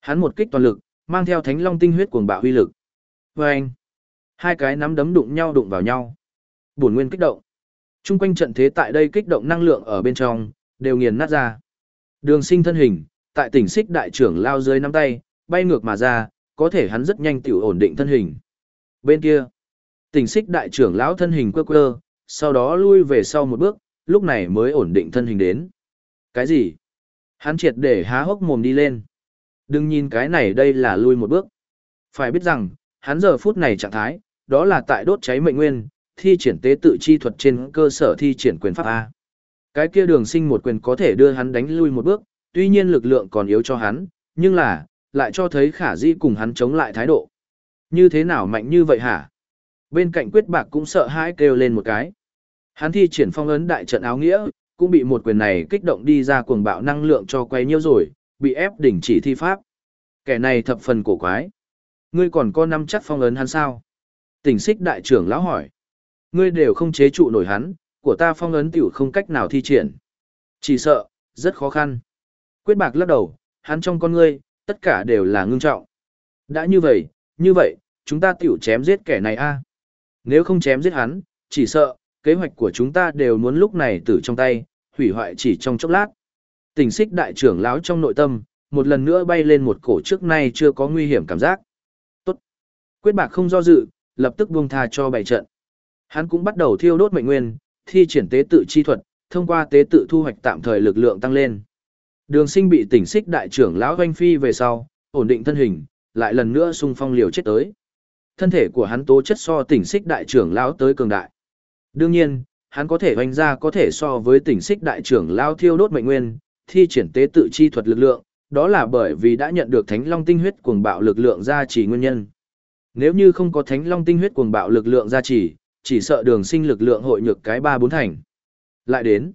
Hắn một kích toàn lực, mang theo thánh long tinh huyết cuồng bạo huy lực. Vâng! Hai cái nắm đấm đụng nhau đụng vào nhau. Bổn nguyên kích động. Trung quanh trận thế tại đây kích động năng lượng ở bên trong, đều nghiền nát ra. Đường sinh thân hình, tại tỉnh xích đại trưởng lao dưới nắm tay, bay ngược mà ra, có thể hắn rất nhanh tiểu ổn định thân hình. Bên kia, tỉnh xích đại trưởng lão thân hình quơ quơ, sau đó lui về sau một bước, lúc này mới ổn định thân hình đến. Cái gì? Hắn triệt để há hốc mồm đi lên. Đừng nhìn cái này đây là lui một bước. Phải biết rằng, hắn giờ phút này trạng thái, đó là tại đốt cháy mệnh nguyên, thi triển tế tự chi thuật trên cơ sở thi triển quyền pháp A. Cái kia đường sinh một quyền có thể đưa hắn đánh lui một bước, tuy nhiên lực lượng còn yếu cho hắn, nhưng là, lại cho thấy khả di cùng hắn chống lại thái độ. Như thế nào mạnh như vậy hả? Bên cạnh quyết bạc cũng sợ hãi kêu lên một cái. Hắn thi triển phong ấn đại trận áo nghĩa, cũng bị một quyền này kích động đi ra cuồng bạo năng lượng cho quay nhiêu rồi, bị ép đỉnh chỉ thi pháp. Kẻ này thập phần cổ quái. Ngươi còn có năm chắc phong ấn hắn sao? Tỉnh xích đại trưởng lão hỏi. Ngươi đều không chế trụ nổi hắn, của ta phong ấn tiểu không cách nào thi triển. Chỉ sợ, rất khó khăn. Quyết bạc lắc đầu, hắn trong con ngươi, tất cả đều là ngưng trọng. Đã như vậy, như vậy, chúng ta tiểu chém giết kẻ này a. À? Nếu không chém giết hắn, chỉ sợ, kế hoạch của chúng ta đều muốn lúc này tử trong tay, hủy hoại chỉ trong chốc lát. Tình xích đại trưởng lão trong nội tâm, một lần nữa bay lên một cổ trước nay chưa có nguy hiểm cảm giác. Tốt. Quyết bạc không do dự, lập tức buông tha cho bảy trận. Hắn cũng bắt đầu thiêu đốt mệnh nguyên, thi triển tế tự chi thuật, thông qua tế tự thu hoạch tạm thời lực lượng tăng lên. Đường sinh bị tỉnh xích đại trưởng lão hoanh phi về sau, ổn định thân hình, lại lần nữa xung phong liều chết tới. Thân thể của hắn tố chất so tỉnh xích đại trưởng lão tới cường đại. Đương nhiên, hắn có thể hoành ra có thể so với tỉnh xích đại trưởng lão thiêu đốt mệnh nguyên, thi triển tế tự chi thuật lực lượng, đó là bởi vì đã nhận được thánh long tinh huyết cuồng bạo lực lượng gia trì nguyên nhân. Nếu như không có thánh long tinh huyết cuồng bạo lực lượng gia trì, chỉ sợ đường sinh lực lượng hội nhược cái ba bốn thành. Lại đến,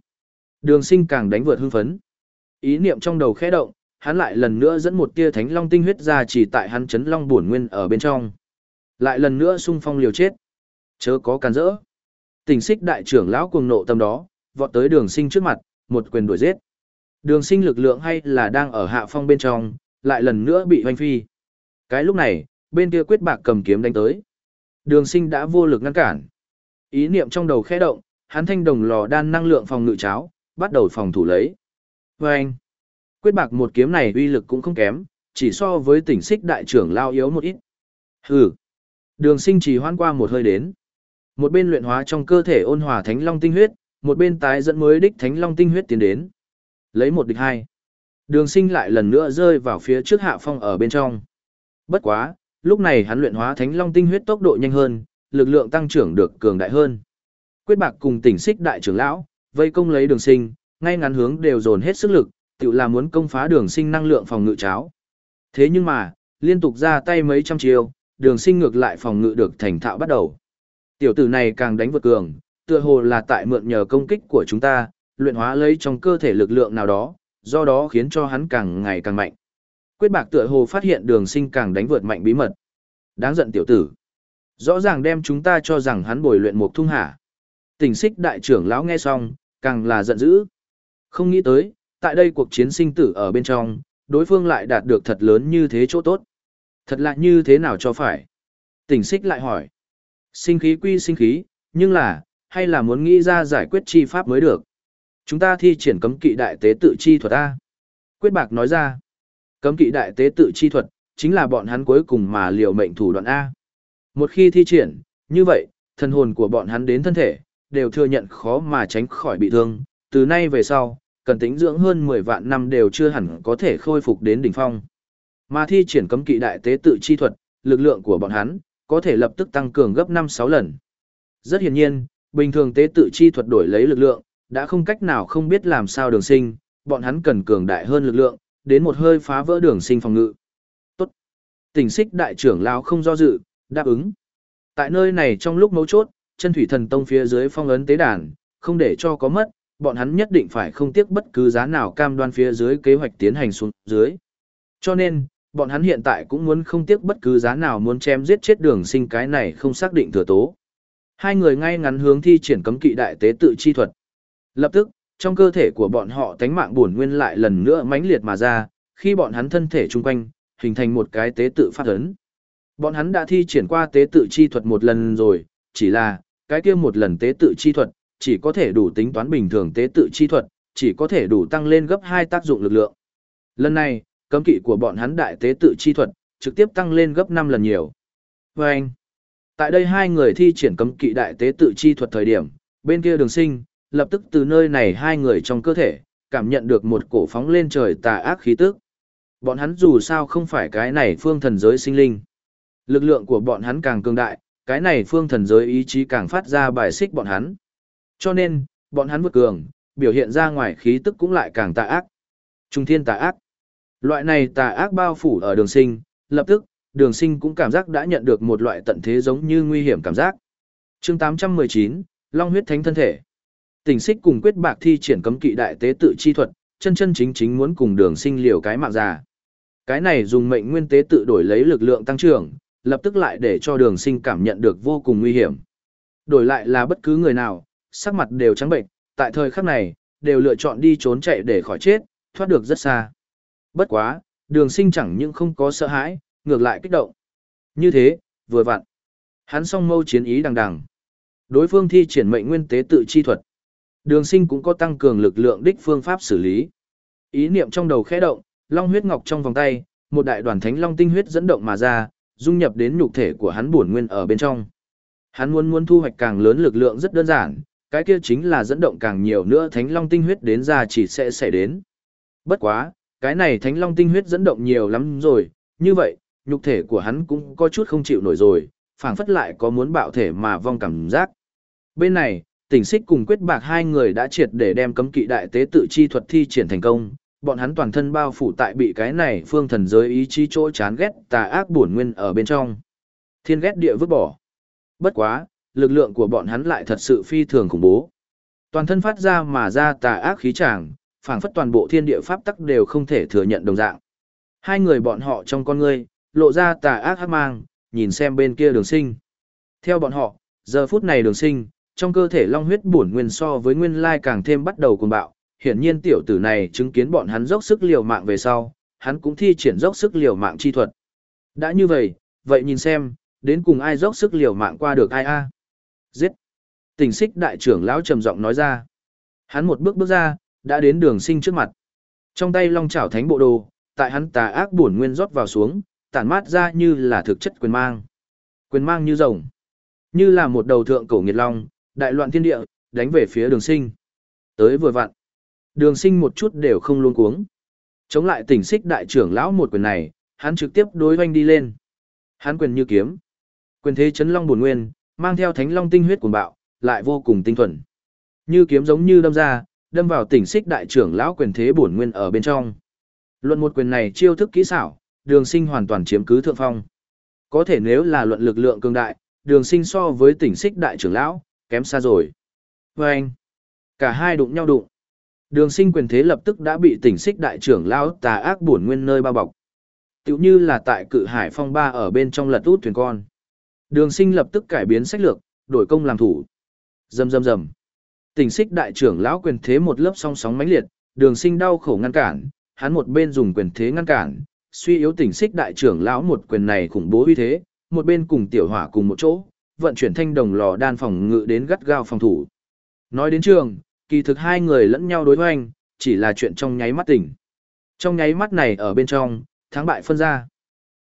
đường sinh càng đánh vượt hưng phấn. Ý niệm trong đầu khẽ động, hắn lại lần nữa dẫn một tia thánh long tinh huyết ra chỉ tại hắn chấn long bổn nguyên ở bên trong. Lại lần nữa xung phong liều chết. Chớ có càn rỡ. Tình xích đại trưởng lão cuồng nộ tâm đó, vọt tới đường sinh trước mặt, một quyền đuổi giết. Đường sinh lực lượng hay là đang ở hạ phong bên trong, lại lần nữa bị hoanh phi. Cái lúc này, bên kia quyết bạc cầm kiếm đánh tới. Đường sinh đã vô lực ngăn cản. Ý niệm trong đầu khẽ động, hắn thanh đồng lò đan năng lượng phòng ngự cháo, bắt đầu phòng thủ lấy. Và anh, quyết bạc một kiếm này uy lực cũng không kém, chỉ so với tỉnh xích đại trưởng lao yếu một ít. Hừ. Đường sinh chỉ hoan qua một hơi đến. Một bên luyện hóa trong cơ thể ôn hòa thánh long tinh huyết, một bên tái dẫn mới đích thánh long tinh huyết tiến đến. Lấy một địch hai. Đường sinh lại lần nữa rơi vào phía trước hạ phong ở bên trong. Bất quá, lúc này hắn luyện hóa thánh long tinh huyết tốc độ nhanh hơn, lực lượng tăng trưởng được cường đại hơn. Quyết bạc cùng tỉnh xích đại trưởng lão, vây công lấy đường sinh, ngay ngắn hướng đều dồn hết sức lực, tự là muốn công phá đường sinh năng lượng phòng ngự cháo. Thế nhưng mà, liên tục ra tay mấy trăm chiêu, đường sinh ngược lại phòng ngự được thành thạo bắt đầu. Tiểu tử này càng đánh vượt cường, tựa hồ là tại mượn nhờ công kích của chúng ta, luyện hóa lấy trong cơ thể lực lượng nào đó, do đó khiến cho hắn càng ngày càng mạnh. Quyết bạc tựa hồ phát hiện đường sinh càng đánh vượt mạnh bí mật. Đáng giận tiểu tử. Rõ ràng đem chúng ta cho rằng hắn bồi luyện một thung hả. Tỉnh xích đại trưởng lão nghe xong, càng là giận dữ. Không nghĩ tới, tại đây cuộc chiến sinh tử ở bên trong, đối phương lại đạt được thật lớn như thế chỗ tốt. Thật lạ như thế nào cho phải? Tỉnh xích lại hỏi. Sinh khí quy sinh khí, nhưng là, hay là muốn nghĩ ra giải quyết chi pháp mới được. Chúng ta thi triển cấm kỵ đại tế tự chi thuật A. Quyết bạc nói ra. Cấm kỵ đại tế tự chi thuật, chính là bọn hắn cuối cùng mà liều mệnh thủ đoạn A. Một khi thi triển, như vậy, thần hồn của bọn hắn đến thân thể, đều thừa nhận khó mà tránh khỏi bị thương. Từ nay về sau, cần tính dưỡng hơn 10 vạn năm đều chưa hẳn có thể khôi phục đến đỉnh phong. Mà thi triển cấm kỵ đại tế tự chi thuật, lực lượng của bọn hắn, có thể lập tức tăng cường gấp 5-6 lần. Rất hiển nhiên, bình thường tế tự chi thuật đổi lấy lực lượng, đã không cách nào không biết làm sao đường sinh, bọn hắn cần cường đại hơn lực lượng, đến một hơi phá vỡ đường sinh phòng ngự. Tốt. Tỉnh xích đại trưởng lão không do dự, đáp ứng. Tại nơi này trong lúc mấu chốt, chân thủy thần tông phía dưới phong ấn tế đàn, không để cho có mất, bọn hắn nhất định phải không tiếc bất cứ giá nào cam đoan phía dưới kế hoạch tiến hành xuống dưới. Cho nên, bọn hắn hiện tại cũng muốn không tiếc bất cứ giá nào muốn chém giết chết đường sinh cái này không xác định thừa tố. Hai người ngay ngắn hướng thi triển cấm kỵ đại tế tự chi thuật. Lập tức, trong cơ thể của bọn họ tánh mạng bổn nguyên lại lần nữa mãnh liệt mà ra, khi bọn hắn thân thể chung quanh, hình thành một cái tế tự phát ấn. Bọn hắn đã thi triển qua tế tự chi thuật một lần rồi, chỉ là, cái kia một lần tế tự chi thuật, chỉ có thể đủ tính toán bình thường tế tự chi thuật, chỉ có thể đủ tăng lên gấp hai tác dụng lực lượng. Lần này, cấm kỵ của bọn hắn đại tế tự chi thuật, trực tiếp tăng lên gấp 5 lần nhiều. Và anh, tại đây hai người thi triển cấm kỵ đại tế tự chi thuật thời điểm, bên kia đường sinh, lập tức từ nơi này hai người trong cơ thể, cảm nhận được một cổ phóng lên trời tà ác khí tức. Bọn hắn dù sao không phải cái này phương thần giới sinh linh. Lực lượng của bọn hắn càng cường đại, cái này phương thần giới ý chí càng phát ra bài xích bọn hắn. Cho nên, bọn hắn vượt cường, biểu hiện ra ngoài khí tức cũng lại càng tà ác. Trung thiên tà ác. Loại này tà ác bao phủ ở đường sinh, lập tức, đường sinh cũng cảm giác đã nhận được một loại tận thế giống như nguy hiểm cảm giác. chương 819, Long huyết thánh thân thể. Tình xích cùng quyết bạc thi triển cấm kỵ đại tế tự chi thuật, chân chân chính chính muốn cùng đường sinh liều cái mạng già. Cái này dùng mệnh nguyên tế tự đổi lấy lực lượng tăng trưởng, lập tức lại để cho đường sinh cảm nhận được vô cùng nguy hiểm. Đổi lại là bất cứ người nào, sắc mặt đều trắng bệnh, tại thời khắc này, đều lựa chọn đi trốn chạy để khỏi chết, thoát được rất xa. Bất quá, đường sinh chẳng những không có sợ hãi, ngược lại kích động. Như thế, vừa vặn. Hắn song mâu chiến ý đằng đằng. Đối phương thi triển mệnh nguyên tế tự chi thuật. Đường sinh cũng có tăng cường lực lượng đích phương pháp xử lý. Ý niệm trong đầu khẽ động, long huyết ngọc trong vòng tay, một đại đoàn thánh long tinh huyết dẫn động mà ra, dung nhập đến nhục thể của hắn bổn nguyên ở bên trong. Hắn muốn muốn thu hoạch càng lớn lực lượng rất đơn giản, cái kia chính là dẫn động càng nhiều nữa thánh long tinh huyết đến ra chỉ sẽ xảy đến. Bất quá, cái này thánh long tinh huyết dẫn động nhiều lắm rồi, như vậy, nhục thể của hắn cũng có chút không chịu nổi rồi, phảng phất lại có muốn bạo thể mà vong cảm giác. Bên này, tỉnh xích cùng quyết bạc hai người đã triệt để đem cấm kỵ đại tế tự chi thuật thi triển thành công, bọn hắn toàn thân bao phủ tại bị cái này phương thần giới ý chí chỗ chán ghét tà ác bổn nguyên ở bên trong. Thiên ghét địa vứt bỏ. Bất quá, lực lượng của bọn hắn lại thật sự phi thường khủng bố. Toàn thân phát ra mà ra tà ác khí tràng, phảng phất toàn bộ thiên địa pháp tắc đều không thể thừa nhận đồng dạng. Hai người bọn họ trong con ngươi, lộ ra tà ác hắc mang, nhìn xem bên kia đường sinh. Theo bọn họ, giờ phút này đường sinh, trong cơ thể long huyết bổn nguyên so với nguyên lai càng thêm bắt đầu cuồng bạo, hiển nhiên tiểu tử này chứng kiến bọn hắn dốc sức liều mạng về sau, hắn cũng thi triển dốc sức liều mạng chi thuật. Đã như vậy, vậy nhìn xem, đến cùng ai dốc sức liều mạng qua được ai a? Giết! Tình xích đại trưởng lão trầm giọng nói ra. Hắn một bước bước ra, đã đến đường sinh trước mặt. Trong tay long chảo thánh bộ đồ, tại hắn tà ác bổn nguyên rót vào xuống, tản mát ra như là thực chất quyền mang. Quyền mang như rồng. Như là một đầu thượng cổ nghiệt long, đại loạn thiên địa, đánh về phía đường sinh. Tới vừa vặn. Đường sinh một chút đều không luôn cuống. Chống lại tỉnh xích đại trưởng lão một quyền này, hắn trực tiếp đối hoanh đi lên. Hắn quyền như kiếm. Quyền thế chấn long buồn nguyên, mang theo thánh long tinh huyết cuồng bạo, lại vô cùng tinh thuần. Như kiếm giống như đâm ra, đâm vào tỉnh xích đại trưởng lão quyền thế bổn nguyên ở bên trong. Luận một quyền này chiêu thức kỹ xảo, đường sinh hoàn toàn chiếm cứ thượng phong. Có thể nếu là luận lực lượng cường đại, đường sinh so với tỉnh xích đại trưởng lão, kém xa rồi. Và anh, cả hai đụng nhau đụng. Đường sinh quyền thế lập tức đã bị tỉnh xích đại trưởng lão tà ác bổn nguyên nơi bao bọc. Tiểu như là tại cự hải phong ba ở bên trong lật út thuyền con. Đường sinh lập tức cải biến sách lược, đổi công làm thủ. Dầm dầm dầm. Tỉnh xích đại trưởng lão quyền thế một lớp song sóng mãnh liệt, đường sinh đau khổ ngăn cản, hắn một bên dùng quyền thế ngăn cản, suy yếu tỉnh xích đại trưởng lão một quyền này khủng bố uy thế, một bên cùng tiểu hỏa cùng một chỗ, vận chuyển thanh đồng lò đan phòng ngự đến gắt gao phòng thủ. Nói đến trường, kỳ thực hai người lẫn nhau đối hoành, chỉ là chuyện trong nháy mắt tỉnh. Trong nháy mắt này ở bên trong, thắng bại phân ra.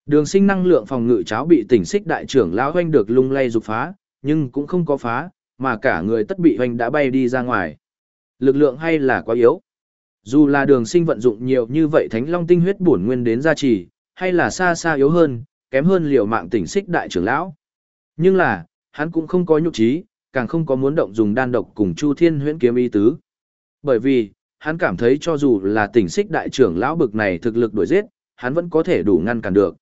Đường sinh năng lượng phòng ngự cháo bị tỉnh xích đại trưởng lão hoành được lung lay dục phá, nhưng cũng không có phá, mà cả người tất bị hoành đã bay đi ra ngoài. Lực lượng hay là quá yếu. Dù là đường sinh vận dụng nhiều như vậy thánh long tinh huyết bổn nguyên đến gia trì, hay là xa xa yếu hơn, kém hơn liều mạng tỉnh xích đại trưởng lão. Nhưng là, hắn cũng không có nhục trí, càng không có muốn động dùng đan độc cùng Chu Thiên huyễn kiếm y tứ. Bởi vì, hắn cảm thấy cho dù là tỉnh xích đại trưởng lão bực này thực lực đuổi giết, hắn vẫn có thể đủ ngăn cản được.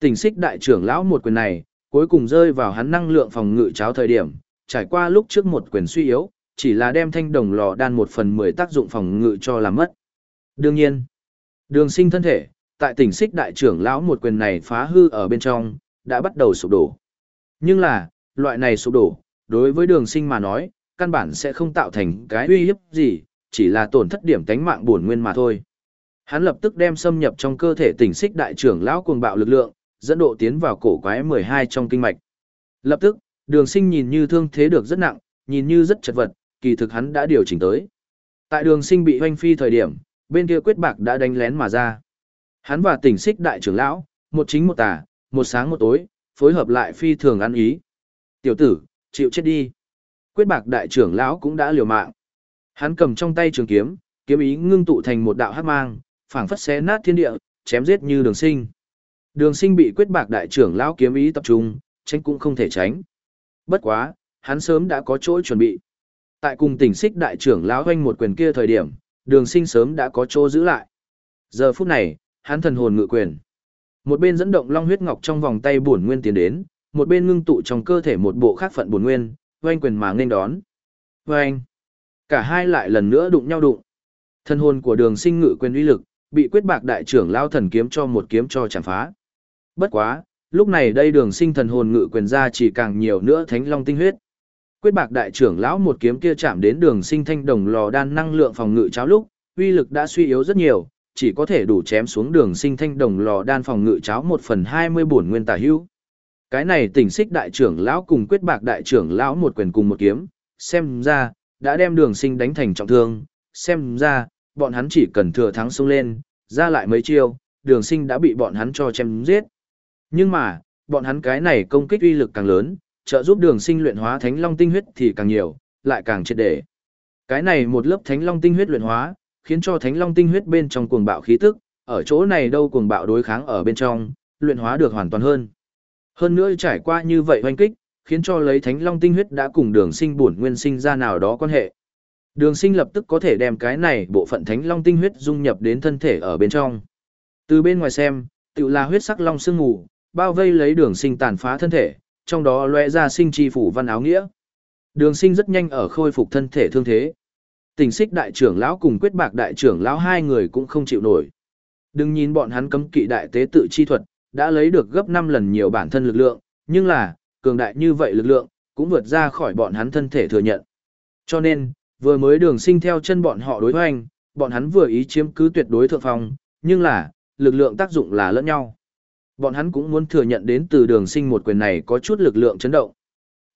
Tỉnh xích đại trưởng lão một quyền này, cuối cùng rơi vào hắn năng lượng phòng ngự cháo thời điểm, trải qua lúc trước một quyền suy yếu, chỉ là đem thanh đồng lò đan một phần mười tác dụng phòng ngự cho làm mất. Đương nhiên, đường sinh thân thể, tại tỉnh xích đại trưởng lão một quyền này phá hư ở bên trong, đã bắt đầu sụp đổ. Nhưng là, loại này sụp đổ, đối với đường sinh mà nói, căn bản sẽ không tạo thành cái uy hiếp gì, chỉ là tổn thất điểm tánh mạng buồn nguyên mà thôi. Hắn lập tức đem xâm nhập trong cơ thể tỉnh xích đại trưởng lão cuồng bạo lực lượng, dẫn độ tiến vào cổ quái 12 trong kinh mạch. Lập tức, đường sinh nhìn như thương thế được rất nặng, nhìn như rất chật vật, kỳ thực hắn đã điều chỉnh tới. Tại đường sinh bị hoanh phi thời điểm, bên kia quyết bạc đã đánh lén mà ra. Hắn và tỉnh xích đại trưởng lão, một chính một tà, một sáng một tối, phối hợp lại phi thường ăn ý. Tiểu tử, chịu chết đi. Quyết bạc đại trưởng lão cũng đã liều mạng. Hắn cầm trong tay trường kiếm, kiếm ý ngưng tụ thành một đạo hắc mang, phảng phất xé nát thiên địa, chém giết như đường sinh. Đường sinh bị quyết bạc đại trưởng lão kiếm ý tập trung, tránh cũng không thể tránh. Bất quá, hắn sớm đã có chỗ chuẩn bị. Tại cùng tỉnh xích đại trưởng lão hoanh một quyền kia thời điểm, đường sinh sớm đã có chỗ giữ lại. Giờ phút này, hắn thần hồn ngự quyền. Một bên dẫn động long huyết ngọc trong vòng tay bổn nguyên tiến đến, một bên ngưng tụ trong cơ thể một bộ khác phận bổn nguyên, oanh quyền mà nên đón. Oanh! Cả hai lại lần nữa đụng nhau đụng. Thân hồn của đường sinh ngự quyền uy lực, bị quyết bạc đại trưởng lao thần kiếm cho một kiếm cho chẳng phá. Bất quá, lúc này đây đường sinh thần hồn ngự quyền ra chỉ càng nhiều nữa thánh long tinh huyết. Quyết bạc đại trưởng lão một kiếm kia chạm đến đường sinh thanh đồng lò đan năng lượng phòng ngự cháo lúc, uy lực đã suy yếu rất nhiều, chỉ có thể đủ chém xuống đường sinh thanh đồng lò đan phòng ngự cháo 1 phần 20 bổn nguyên tả hữu. Cái này tỉnh xích đại trưởng lão cùng quyết bạc đại trưởng lão một quyền cùng một kiếm, xem ra, đã đem đường sinh đánh thành trọng thương, xem ra, bọn hắn chỉ cần thừa thắng xông lên, ra lại mấy chiêu, đường sinh đã bị bọn hắn cho chém giết. Nhưng mà, bọn hắn cái này công kích uy lực càng lớn, trợ giúp đường sinh luyện hóa thánh long tinh huyết thì càng nhiều, lại càng triệt để. Cái này một lớp thánh long tinh huyết luyện hóa, khiến cho thánh long tinh huyết bên trong cuồng bạo khí tức, ở chỗ này đâu cuồng bạo đối kháng ở bên trong, luyện hóa được hoàn toàn hơn. Hơn nữa trải qua như vậy hoanh kích, khiến cho lấy thánh long tinh huyết đã cùng đường sinh bổn nguyên sinh ra nào đó quan hệ. Đường sinh lập tức có thể đem cái này bộ phận thánh long tinh huyết dung nhập đến thân thể ở bên trong. Từ bên ngoài xem, tự là huyết sắc long sương ngủ, bao vây lấy đường sinh tàn phá thân thể, trong đó lóe ra sinh chi phủ văn áo nghĩa. Đường sinh rất nhanh ở khôi phục thân thể thương thế. Tình xích đại trưởng lão cùng quyết bạc đại trưởng lão hai người cũng không chịu nổi. Đừng nhìn bọn hắn cấm kỵ đại tế tự chi thuật, đã lấy được gấp 5 lần nhiều bản thân lực lượng, nhưng là, cường đại như vậy lực lượng, cũng vượt ra khỏi bọn hắn thân thể thừa nhận. Cho nên, vừa mới đường sinh theo chân bọn họ đối hoành, bọn hắn vừa ý chiếm cứ tuyệt đối thượng phòng, nhưng là, lực lượng tác dụng là lẫn nhau. Bọn hắn cũng muốn thừa nhận đến từ đường sinh một quyền này có chút lực lượng chấn động.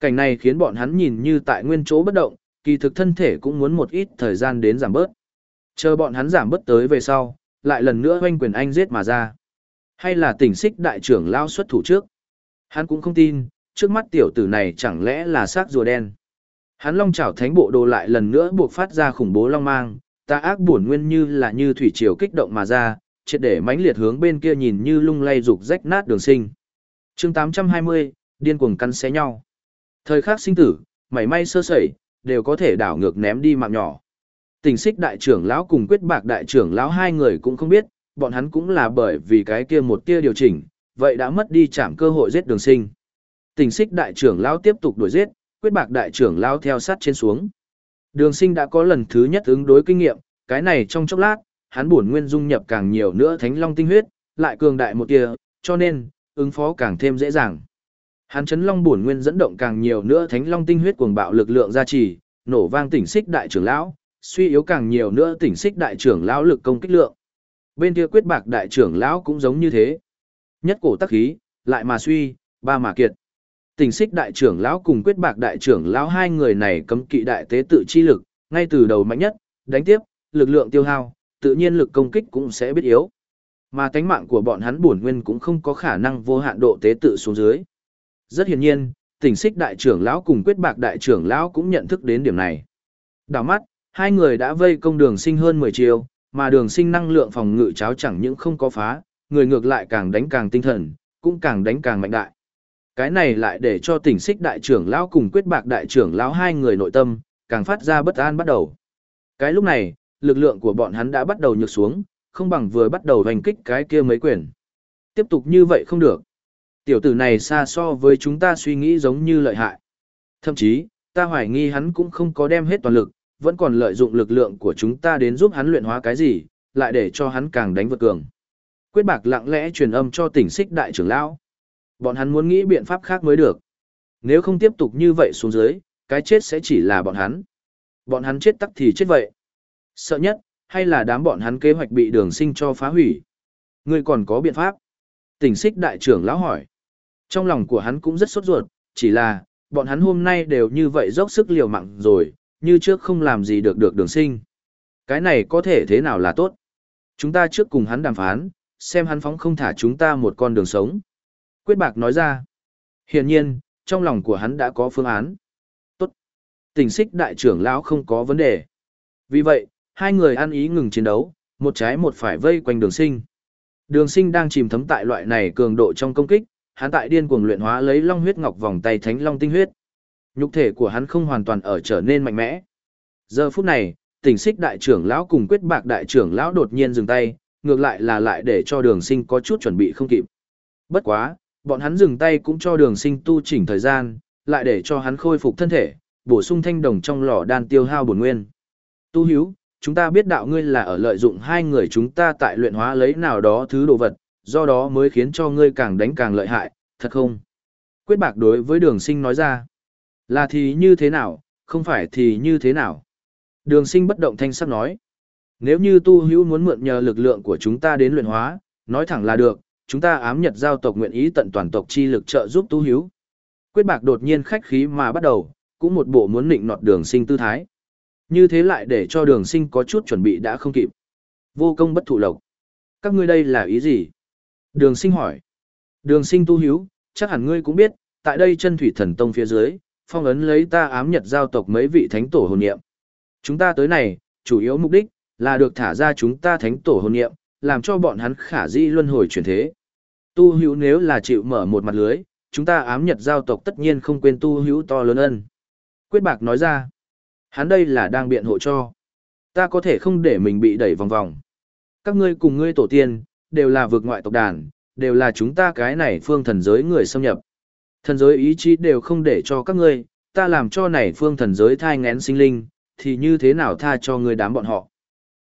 Cảnh này khiến bọn hắn nhìn như tại nguyên chỗ bất động, kỳ thực thân thể cũng muốn một ít thời gian đến giảm bớt. Chờ bọn hắn giảm bớt tới về sau, lại lần nữa hoanh quyền anh giết mà ra. Hay là tỉnh xích đại trưởng lao xuất thủ trước. Hắn cũng không tin, trước mắt tiểu tử này chẳng lẽ là xác rùa đen. Hắn long chảo thánh bộ đồ lại lần nữa buộc phát ra khủng bố long mang, ta ác buồn nguyên như là như thủy triều kích động mà ra, triệt để mãnh liệt hướng bên kia nhìn như lung lay dục rách nát đường sinh. chương 820, điên cuồng cắn xé nhau. Thời khắc sinh tử, mảy may sơ sẩy, đều có thể đảo ngược ném đi mạng nhỏ. Tình xích đại trưởng lão cùng quyết bạc đại trưởng lão hai người cũng không biết, bọn hắn cũng là bởi vì cái kia một tia điều chỉnh, vậy đã mất đi chạm cơ hội giết đường sinh. Tình xích đại trưởng lão tiếp tục đuổi giết, quyết bạc đại trưởng lão theo sát trên xuống. Đường sinh đã có lần thứ nhất ứng đối kinh nghiệm, cái này trong chốc lát, hắn buồn nguyên dung nhập càng nhiều nữa thánh long tinh huyết, lại cường đại một tia, cho nên, ứng phó càng thêm dễ dàng. Hắn chấn long buồn nguyên dẫn động càng nhiều nữa thánh long tinh huyết cuồng bạo lực lượng gia trì, nổ vang tỉnh xích đại trưởng lão, suy yếu càng nhiều nữa tỉnh xích đại trưởng lão lực công kích lượng. Bên kia quyết bạc đại trưởng lão cũng giống như thế. Nhất cổ tắc khí, lại mà suy, ba mà kiệt. tình xích đại trưởng lão cùng quyết bạc đại trưởng lão hai người này cấm kỵ đại tế tự chi lực, ngay từ đầu mạnh nhất, đánh tiếp, lực lượng tiêu hao, tự nhiên lực công kích cũng sẽ biết yếu. Mà tánh mạng của bọn hắn bổn nguyên cũng không có khả năng vô hạn độ tế tự xuống dưới. Rất hiển nhiên, tỉnh xích đại trưởng lão cùng quyết bạc đại trưởng lão cũng nhận thức đến điểm này. Đảo mắt, hai người đã vây công đường sinh hơn 10 chiều, mà đường sinh năng lượng phòng ngự cháo chẳng những không có phá, người ngược lại càng đánh càng tinh thần, cũng càng đánh càng mạnh đại. Cái này lại để cho tỉnh xích đại trưởng lão cùng quyết bạc đại trưởng lão hai người nội tâm, càng phát ra bất an bắt đầu. Cái lúc này, lực lượng của bọn hắn đã bắt đầu nhược xuống, không bằng vừa bắt đầu hành kích cái kia mấy quyền. Tiếp tục như vậy không được. Tiểu tử này xa so với chúng ta suy nghĩ giống như lợi hại. Thậm chí, ta hoài nghi hắn cũng không có đem hết toàn lực, vẫn còn lợi dụng lực lượng của chúng ta đến giúp hắn luyện hóa cái gì, lại để cho hắn càng đánh vượt cường. Quyết bạc lặng lẽ truyền âm cho tỉnh xích đại trưởng lão. Bọn hắn muốn nghĩ biện pháp khác mới được. Nếu không tiếp tục như vậy xuống dưới, cái chết sẽ chỉ là bọn hắn. Bọn hắn chết tắc thì chết vậy. Sợ nhất, hay là đám bọn hắn kế hoạch bị đường sinh cho phá hủy. Ngươi còn có biện pháp? Tỉnh xích đại trưởng lão hỏi. Trong lòng của hắn cũng rất sốt ruột, chỉ là, bọn hắn hôm nay đều như vậy dốc sức liều mạng rồi, như trước không làm gì được được đường sinh. Cái này có thể thế nào là tốt? Chúng ta trước cùng hắn đàm phán, xem hắn phóng không thả chúng ta một con đường sống. Quyết bạc nói ra. Hiển nhiên, trong lòng của hắn đã có phương án. Tốt. Tình xích đại trưởng lão không có vấn đề. Vì vậy, hai người ăn ý ngừng chiến đấu, một trái một phải vây quanh đường sinh. Đường sinh đang chìm thấm tại loại này cường độ trong công kích, hắn tại điên cuồng luyện hóa lấy long huyết ngọc vòng tay thánh long tinh huyết. Nhục thể của hắn không hoàn toàn ở trở nên mạnh mẽ. Giờ phút này, tỉnh xích đại trưởng lão cùng quyết bạc đại trưởng lão đột nhiên dừng tay, ngược lại là lại để cho đường sinh có chút chuẩn bị không kịp. Bất quá, bọn hắn dừng tay cũng cho đường sinh tu chỉnh thời gian, lại để cho hắn khôi phục thân thể, bổ sung thanh đồng trong lò đan tiêu hao bổn nguyên. Tu hiếu, chúng ta biết đạo ngươi là ở lợi dụng hai người chúng ta tại luyện hóa lấy nào đó thứ đồ vật, do đó mới khiến cho ngươi càng đánh càng lợi hại, thật không? Quyết bạc đối với đường sinh nói ra. Là thì như thế nào, không phải thì như thế nào? Đường sinh bất động thanh sắc nói. Nếu như tu hữu muốn mượn nhờ lực lượng của chúng ta đến luyện hóa, nói thẳng là được, chúng ta ám nhật giao tộc nguyện ý tận toàn tộc chi lực trợ giúp tu hữu. Quyết bạc đột nhiên khách khí mà bắt đầu, cũng một bộ muốn nịnh nọt đường sinh tư thái. Như thế lại để cho đường sinh có chút chuẩn bị đã không kịp. Vô công bất thụ lộc. Các ngươi đây là ý gì? Đường sinh hỏi. Đường sinh tu hữu, chắc hẳn ngươi cũng biết, tại đây chân thủy thần tông phía dưới, phong ấn lấy ta ám nhật giao tộc mấy vị thánh tổ hồn niệm. Chúng ta tới này, chủ yếu mục đích, là được thả ra chúng ta thánh tổ hồn niệm, làm cho bọn hắn khả di luân hồi chuyển thế. Tu hữu nếu là chịu mở một mặt lưới, chúng ta ám nhật giao tộc tất nhiên không quên tu hữu to lớn ân. Quyết bạc nói ra, hắn đây là đang biện hộ cho. Ta có thể không để mình bị đẩy vòng vòng. Các ngươi cùng ngươi tổ tiên, đều là vực ngoại tộc đàn, đều là chúng ta cái này phương thần giới người xâm nhập. Thần giới ý chí đều không để cho các ngươi, ta làm cho này phương thần giới thai ngén sinh linh, thì như thế nào tha cho ngươi đám bọn họ.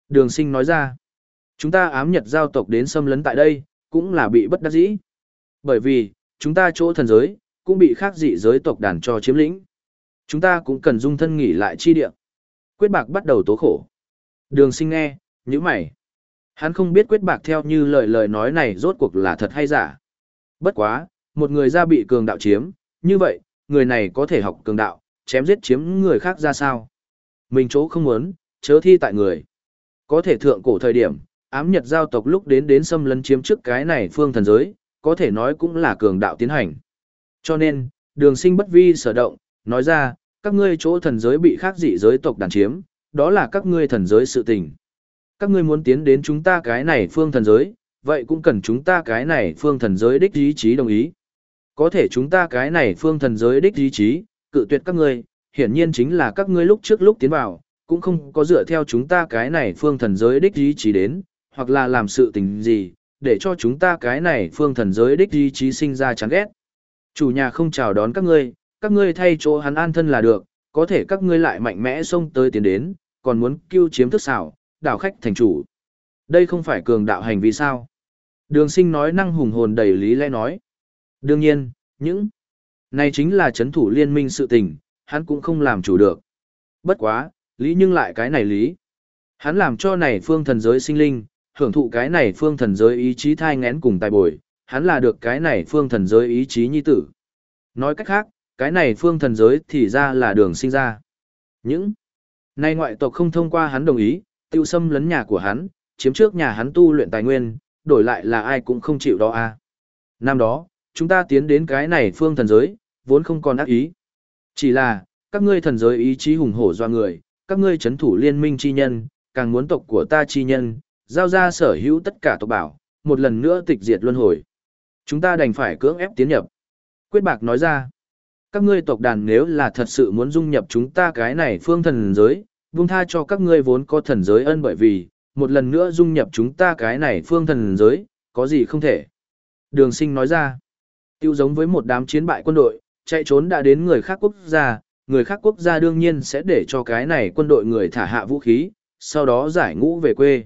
Đường sinh nói ra, chúng ta ám nhật giao tộc đến xâm lấn tại đây, cũng là bị bất đắc dĩ. Bởi vì, chúng ta chỗ thần giới, cũng bị khác dị giới tộc đàn cho chiếm lĩnh. Chúng ta cũng cần dung thân nghỉ lại chi địa. Quyết bạc bắt đầu tố khổ. Đường sinh nghe, như mày. Hắn không biết quyết bạc theo như lời lời nói này rốt cuộc là thật hay giả. Bất quá, một người ra bị cường đạo chiếm, như vậy, người này có thể học cường đạo, chém giết chiếm người khác ra sao. Mình chỗ không muốn, chớ thi tại người. Có thể thượng cổ thời điểm, ám nhật giao tộc lúc đến đến xâm lấn chiếm trước cái này phương thần giới, có thể nói cũng là cường đạo tiến hành. Cho nên, đường sinh bất vi sở động, nói ra, các ngươi chỗ thần giới bị khác dị giới tộc đàn chiếm, đó là các ngươi thần giới sự tình. Các ngươi muốn tiến đến chúng ta cái này phương thần giới, vậy cũng cần chúng ta cái này phương thần giới đích ý chí đồng ý. Có thể chúng ta cái này phương thần giới đích ý chí, cự tuyệt các ngươi, hiển nhiên chính là các ngươi lúc trước lúc tiến vào, cũng không có dựa theo chúng ta cái này phương thần giới đích ý chí đến, hoặc là làm sự tình gì, để cho chúng ta cái này phương thần giới đích ý chí sinh ra chán ghét. Chủ nhà không chào đón các ngươi, các ngươi thay chỗ hắn an thân là được, có thể các ngươi lại mạnh mẽ xông tới tiến đến, còn muốn cưu chiếm thức xảo, đảo khách thành chủ. Đây không phải cường đạo hành vi sao? Đường sinh nói năng hùng hồn đầy lý lẽ nói. Đương nhiên, những này chính là chấn thủ liên minh sự tình, hắn cũng không làm chủ được. Bất quá, lý nhưng lại cái này lý. Hắn làm cho này phương thần giới sinh linh, hưởng thụ cái này phương thần giới ý chí thai ngén cùng tài bồi, hắn là được cái này phương thần giới ý chí nhi tử. Nói cách khác, cái này phương thần giới thì ra là đường sinh ra. Những nay ngoại tộc không thông qua hắn đồng ý, tiêu xâm lấn nhà của hắn, chiếm trước nhà hắn tu luyện tài nguyên, đổi lại là ai cũng không chịu đó a à. Năm đó, chúng ta tiến đến cái này phương thần giới, vốn không còn ác ý. Chỉ là, các ngươi thần giới ý chí hùng hổ doa người, các ngươi chấn thủ liên minh chi nhân, càng muốn tộc của ta chi nhân, giao ra sở hữu tất cả tộc bảo, một lần nữa tịch diệt luân hồi. Chúng ta đành phải cưỡng ép tiến nhập. Quyết bạc nói ra, các ngươi tộc đàn nếu là thật sự muốn dung nhập chúng ta cái này phương thần giới, buông tha cho các ngươi vốn có thần giới ân bởi vì, một lần nữa dung nhập chúng ta cái này phương thần giới, có gì không thể. Đường sinh nói ra, tiêu giống với một đám chiến bại quân đội, chạy trốn đã đến người khác quốc gia, người khác quốc gia đương nhiên sẽ để cho cái này quân đội người thả hạ vũ khí, sau đó giải ngũ về quê.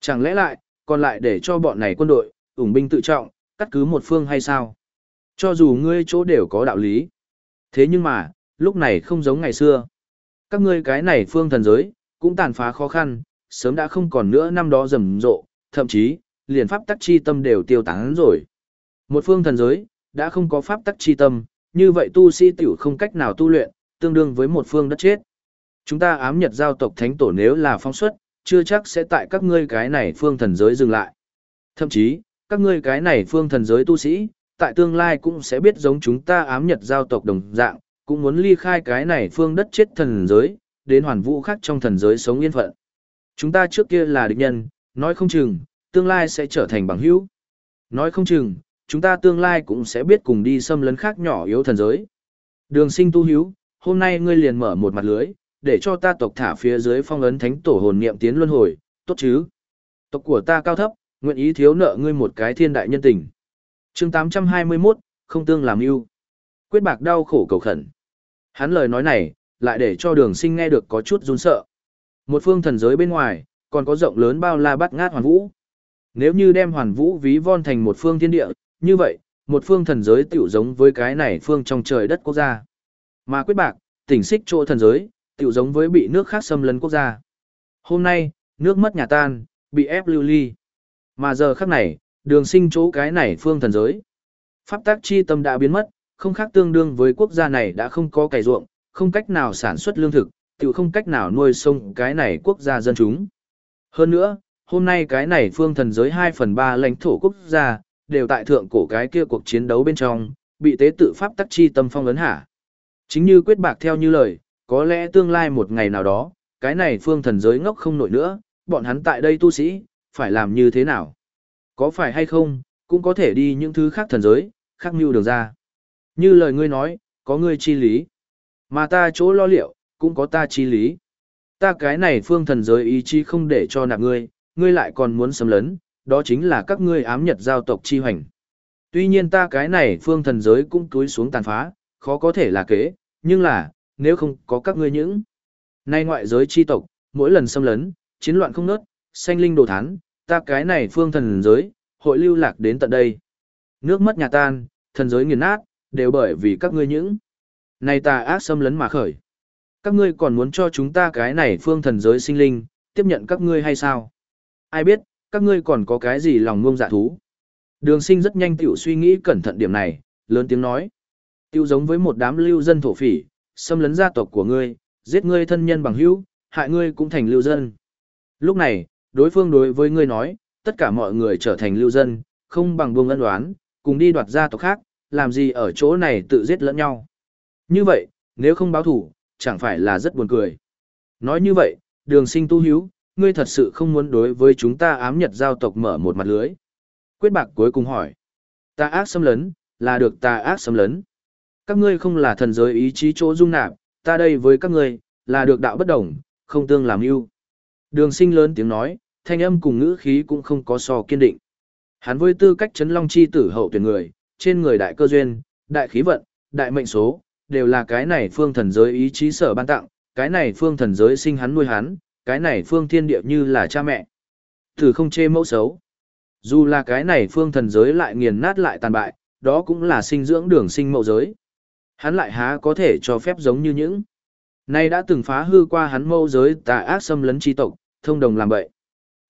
Chẳng lẽ lại, còn lại để cho bọn này quân đội, ủng binh tự trọng, cắt cứ một phương hay sao? Cho dù ngươi chỗ đều có đạo lý. Thế nhưng mà, lúc này không giống ngày xưa. Các ngươi cái này phương thần giới, cũng tàn phá khó khăn, sớm đã không còn nữa năm đó rầm rộ, thậm chí, liền pháp tắc chi tâm đều tiêu tán rồi. Một phương thần giới, đã không có pháp tắc chi tâm, như vậy tu sĩ tiểu không cách nào tu luyện, tương đương với một phương đất chết. Chúng ta ám nhật giao tộc thánh tổ nếu là phong xuất, chưa chắc sẽ tại các ngươi cái này phương thần giới dừng lại. Thậm chí, các ngươi cái này phương thần giới tu sĩ, tại tương lai cũng sẽ biết giống chúng ta ám nhật giao tộc đồng dạng, cũng muốn ly khai cái này phương đất chết thần giới, đến hoàn vũ khác trong thần giới sống yên phận. Chúng ta trước kia là địch nhân, nói không chừng, tương lai sẽ trở thành bằng hữu. Nói không chừng, chúng ta tương lai cũng sẽ biết cùng đi xâm lấn khác nhỏ yếu thần giới. Đường sinh tu hiếu hôm nay ngươi liền mở một mặt lưới, để cho ta tộc thả phía dưới phong ấn thánh tổ hồn niệm tiến luân hồi, tốt chứ? Tộc của ta cao thấp, nguyện ý thiếu nợ ngươi một cái thiên đại nhân tình. chương 821, không tương làm ưu. Quyết bạc đau khổ cầu khẩn. Hắn lời nói này, lại để cho đường sinh nghe được có chút run sợ. Một phương thần giới bên ngoài, còn có rộng lớn bao la bắt ngát hoàn vũ. Nếu như đem hoàn vũ ví von thành một phương thiên địa, như vậy, một phương thần giới tiểu giống với cái này phương trong trời đất quốc gia. Mà quyết bạc, tỉnh xích chỗ thần giới, tiểu giống với bị nước khác xâm lấn quốc gia. Hôm nay, nước mất nhà tan, bị ép lưu ly. Mà giờ khắc này, đường sinh chỗ cái này phương thần giới. Pháp tác chi tâm đã biến mất, không khác tương đương với quốc gia này đã không có cày ruộng, không cách nào sản xuất lương thực, tiểu không cách nào nuôi sông cái này quốc gia dân chúng. Hơn nữa, hôm nay cái này phương thần giới 2 phần 3 lãnh thổ quốc gia, đều tại thượng cổ cái kia cuộc chiến đấu bên trong, bị tế tự pháp tắc chi tâm phong ấn hạ. Chính như quyết bạc theo như lời, có lẽ tương lai một ngày nào đó, cái này phương thần giới ngốc không nổi nữa, bọn hắn tại đây tu sĩ, phải làm như thế nào? Có phải hay không, cũng có thể đi những thứ khác thần giới, khác mưu đường ra. Như lời ngươi nói, có ngươi chi lý. Mà ta chỗ lo liệu, cũng có ta chi lý. Ta cái này phương thần giới ý chí không để cho nạp ngươi, ngươi lại còn muốn xâm lấn, đó chính là các ngươi ám nhật giao tộc chi hoành. Tuy nhiên ta cái này phương thần giới cũng túi xuống tàn phá, khó có thể là kế, nhưng là, nếu không có các ngươi những. Nay ngoại giới chi tộc, mỗi lần xâm lấn, chiến loạn không nớt, sanh linh đồ thán, ta cái này phương thần giới, hội lưu lạc đến tận đây. Nước mất nhà tan, thần giới nghiền nát, đều bởi vì các ngươi những. Này ta ác xâm lấn mà khởi. Các ngươi còn muốn cho chúng ta cái này phương thần giới sinh linh, tiếp nhận các ngươi hay sao? Ai biết, các ngươi còn có cái gì lòng ngông dạ thú? Đường sinh rất nhanh tiểu suy nghĩ cẩn thận điểm này, lớn tiếng nói. Tiêu giống với một đám lưu dân thổ phỉ, xâm lấn gia tộc của ngươi, giết ngươi thân nhân bằng hữu, hại ngươi cũng thành lưu dân. Lúc này, đối phương đối với ngươi nói, tất cả mọi người trở thành lưu dân, không bằng buông ân đoán, cùng đi đoạt gia tộc khác, làm gì ở chỗ này tự giết lẫn nhau. Như vậy, nếu không báo thủ, chẳng phải là rất buồn cười. Nói như vậy, đường sinh tu hiếu, ngươi thật sự không muốn đối với chúng ta ám nhật giao tộc mở một mặt lưới. Quyết bạc cuối cùng hỏi. Ta ác xâm lấn, là được ta ác xâm lấn. Các ngươi không là thần giới ý chí chỗ dung nạp, ta đây với các ngươi, là được đạo bất đồng, không tương làm ưu. Đường sinh lớn tiếng nói, thanh âm cùng ngữ khí cũng không có so kiên định. Hắn với tư cách chấn long chi tử hậu tuyển người, trên người đại cơ duyên, đại khí vận, đại mệnh số, đều là cái này phương thần giới ý chí sở ban tặng, cái này phương thần giới sinh hắn nuôi hắn, cái này phương thiên địa như là cha mẹ. Thử không chê mẫu xấu. Dù là cái này phương thần giới lại nghiền nát lại tàn bại, đó cũng là sinh dưỡng đường sinh mẫu giới. Hắn lại há có thể cho phép giống như những. Nay đã từng phá hư qua hắn mẫu giới tà ác xâm lấn chi tộc, thông đồng làm vậy.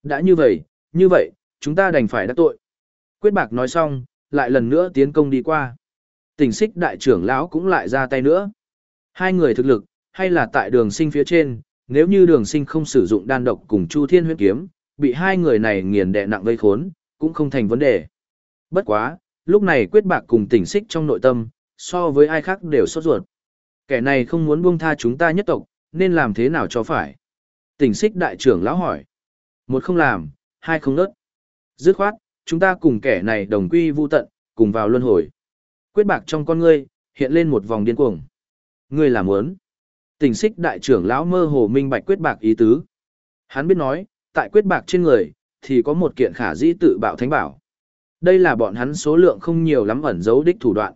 Đã như vậy, như vậy, chúng ta đành phải đắc tội. Quyết bạc nói xong, lại lần nữa tiến công đi qua. Tỉnh xích đại trưởng lão cũng lại ra tay nữa. Hai người thực lực, hay là tại đường sinh phía trên, nếu như đường sinh không sử dụng đan độc cùng Chu Thiên huyết kiếm, bị hai người này nghiền đè nặng vây khốn, cũng không thành vấn đề. Bất quá, lúc này quyết bạc cùng tỉnh xích trong nội tâm, so với ai khác đều sốt ruột. Kẻ này không muốn buông tha chúng ta nhất tộc, nên làm thế nào cho phải? Tỉnh xích đại trưởng lão hỏi. Một không làm, hai không nớt. Dứt khoát, chúng ta cùng kẻ này đồng quy vu tận, cùng vào luân hồi. Quyết bạc trong con ngươi, hiện lên một vòng điên cuồng. Ngươi làm muốn. Tình xích đại trưởng lão mơ hồ minh bạch quyết bạc ý tứ. Hắn biết nói, tại quyết bạc trên người, thì có một kiện khả dĩ tự bạo thánh bảo. Đây là bọn hắn số lượng không nhiều lắm ẩn giấu đích thủ đoạn.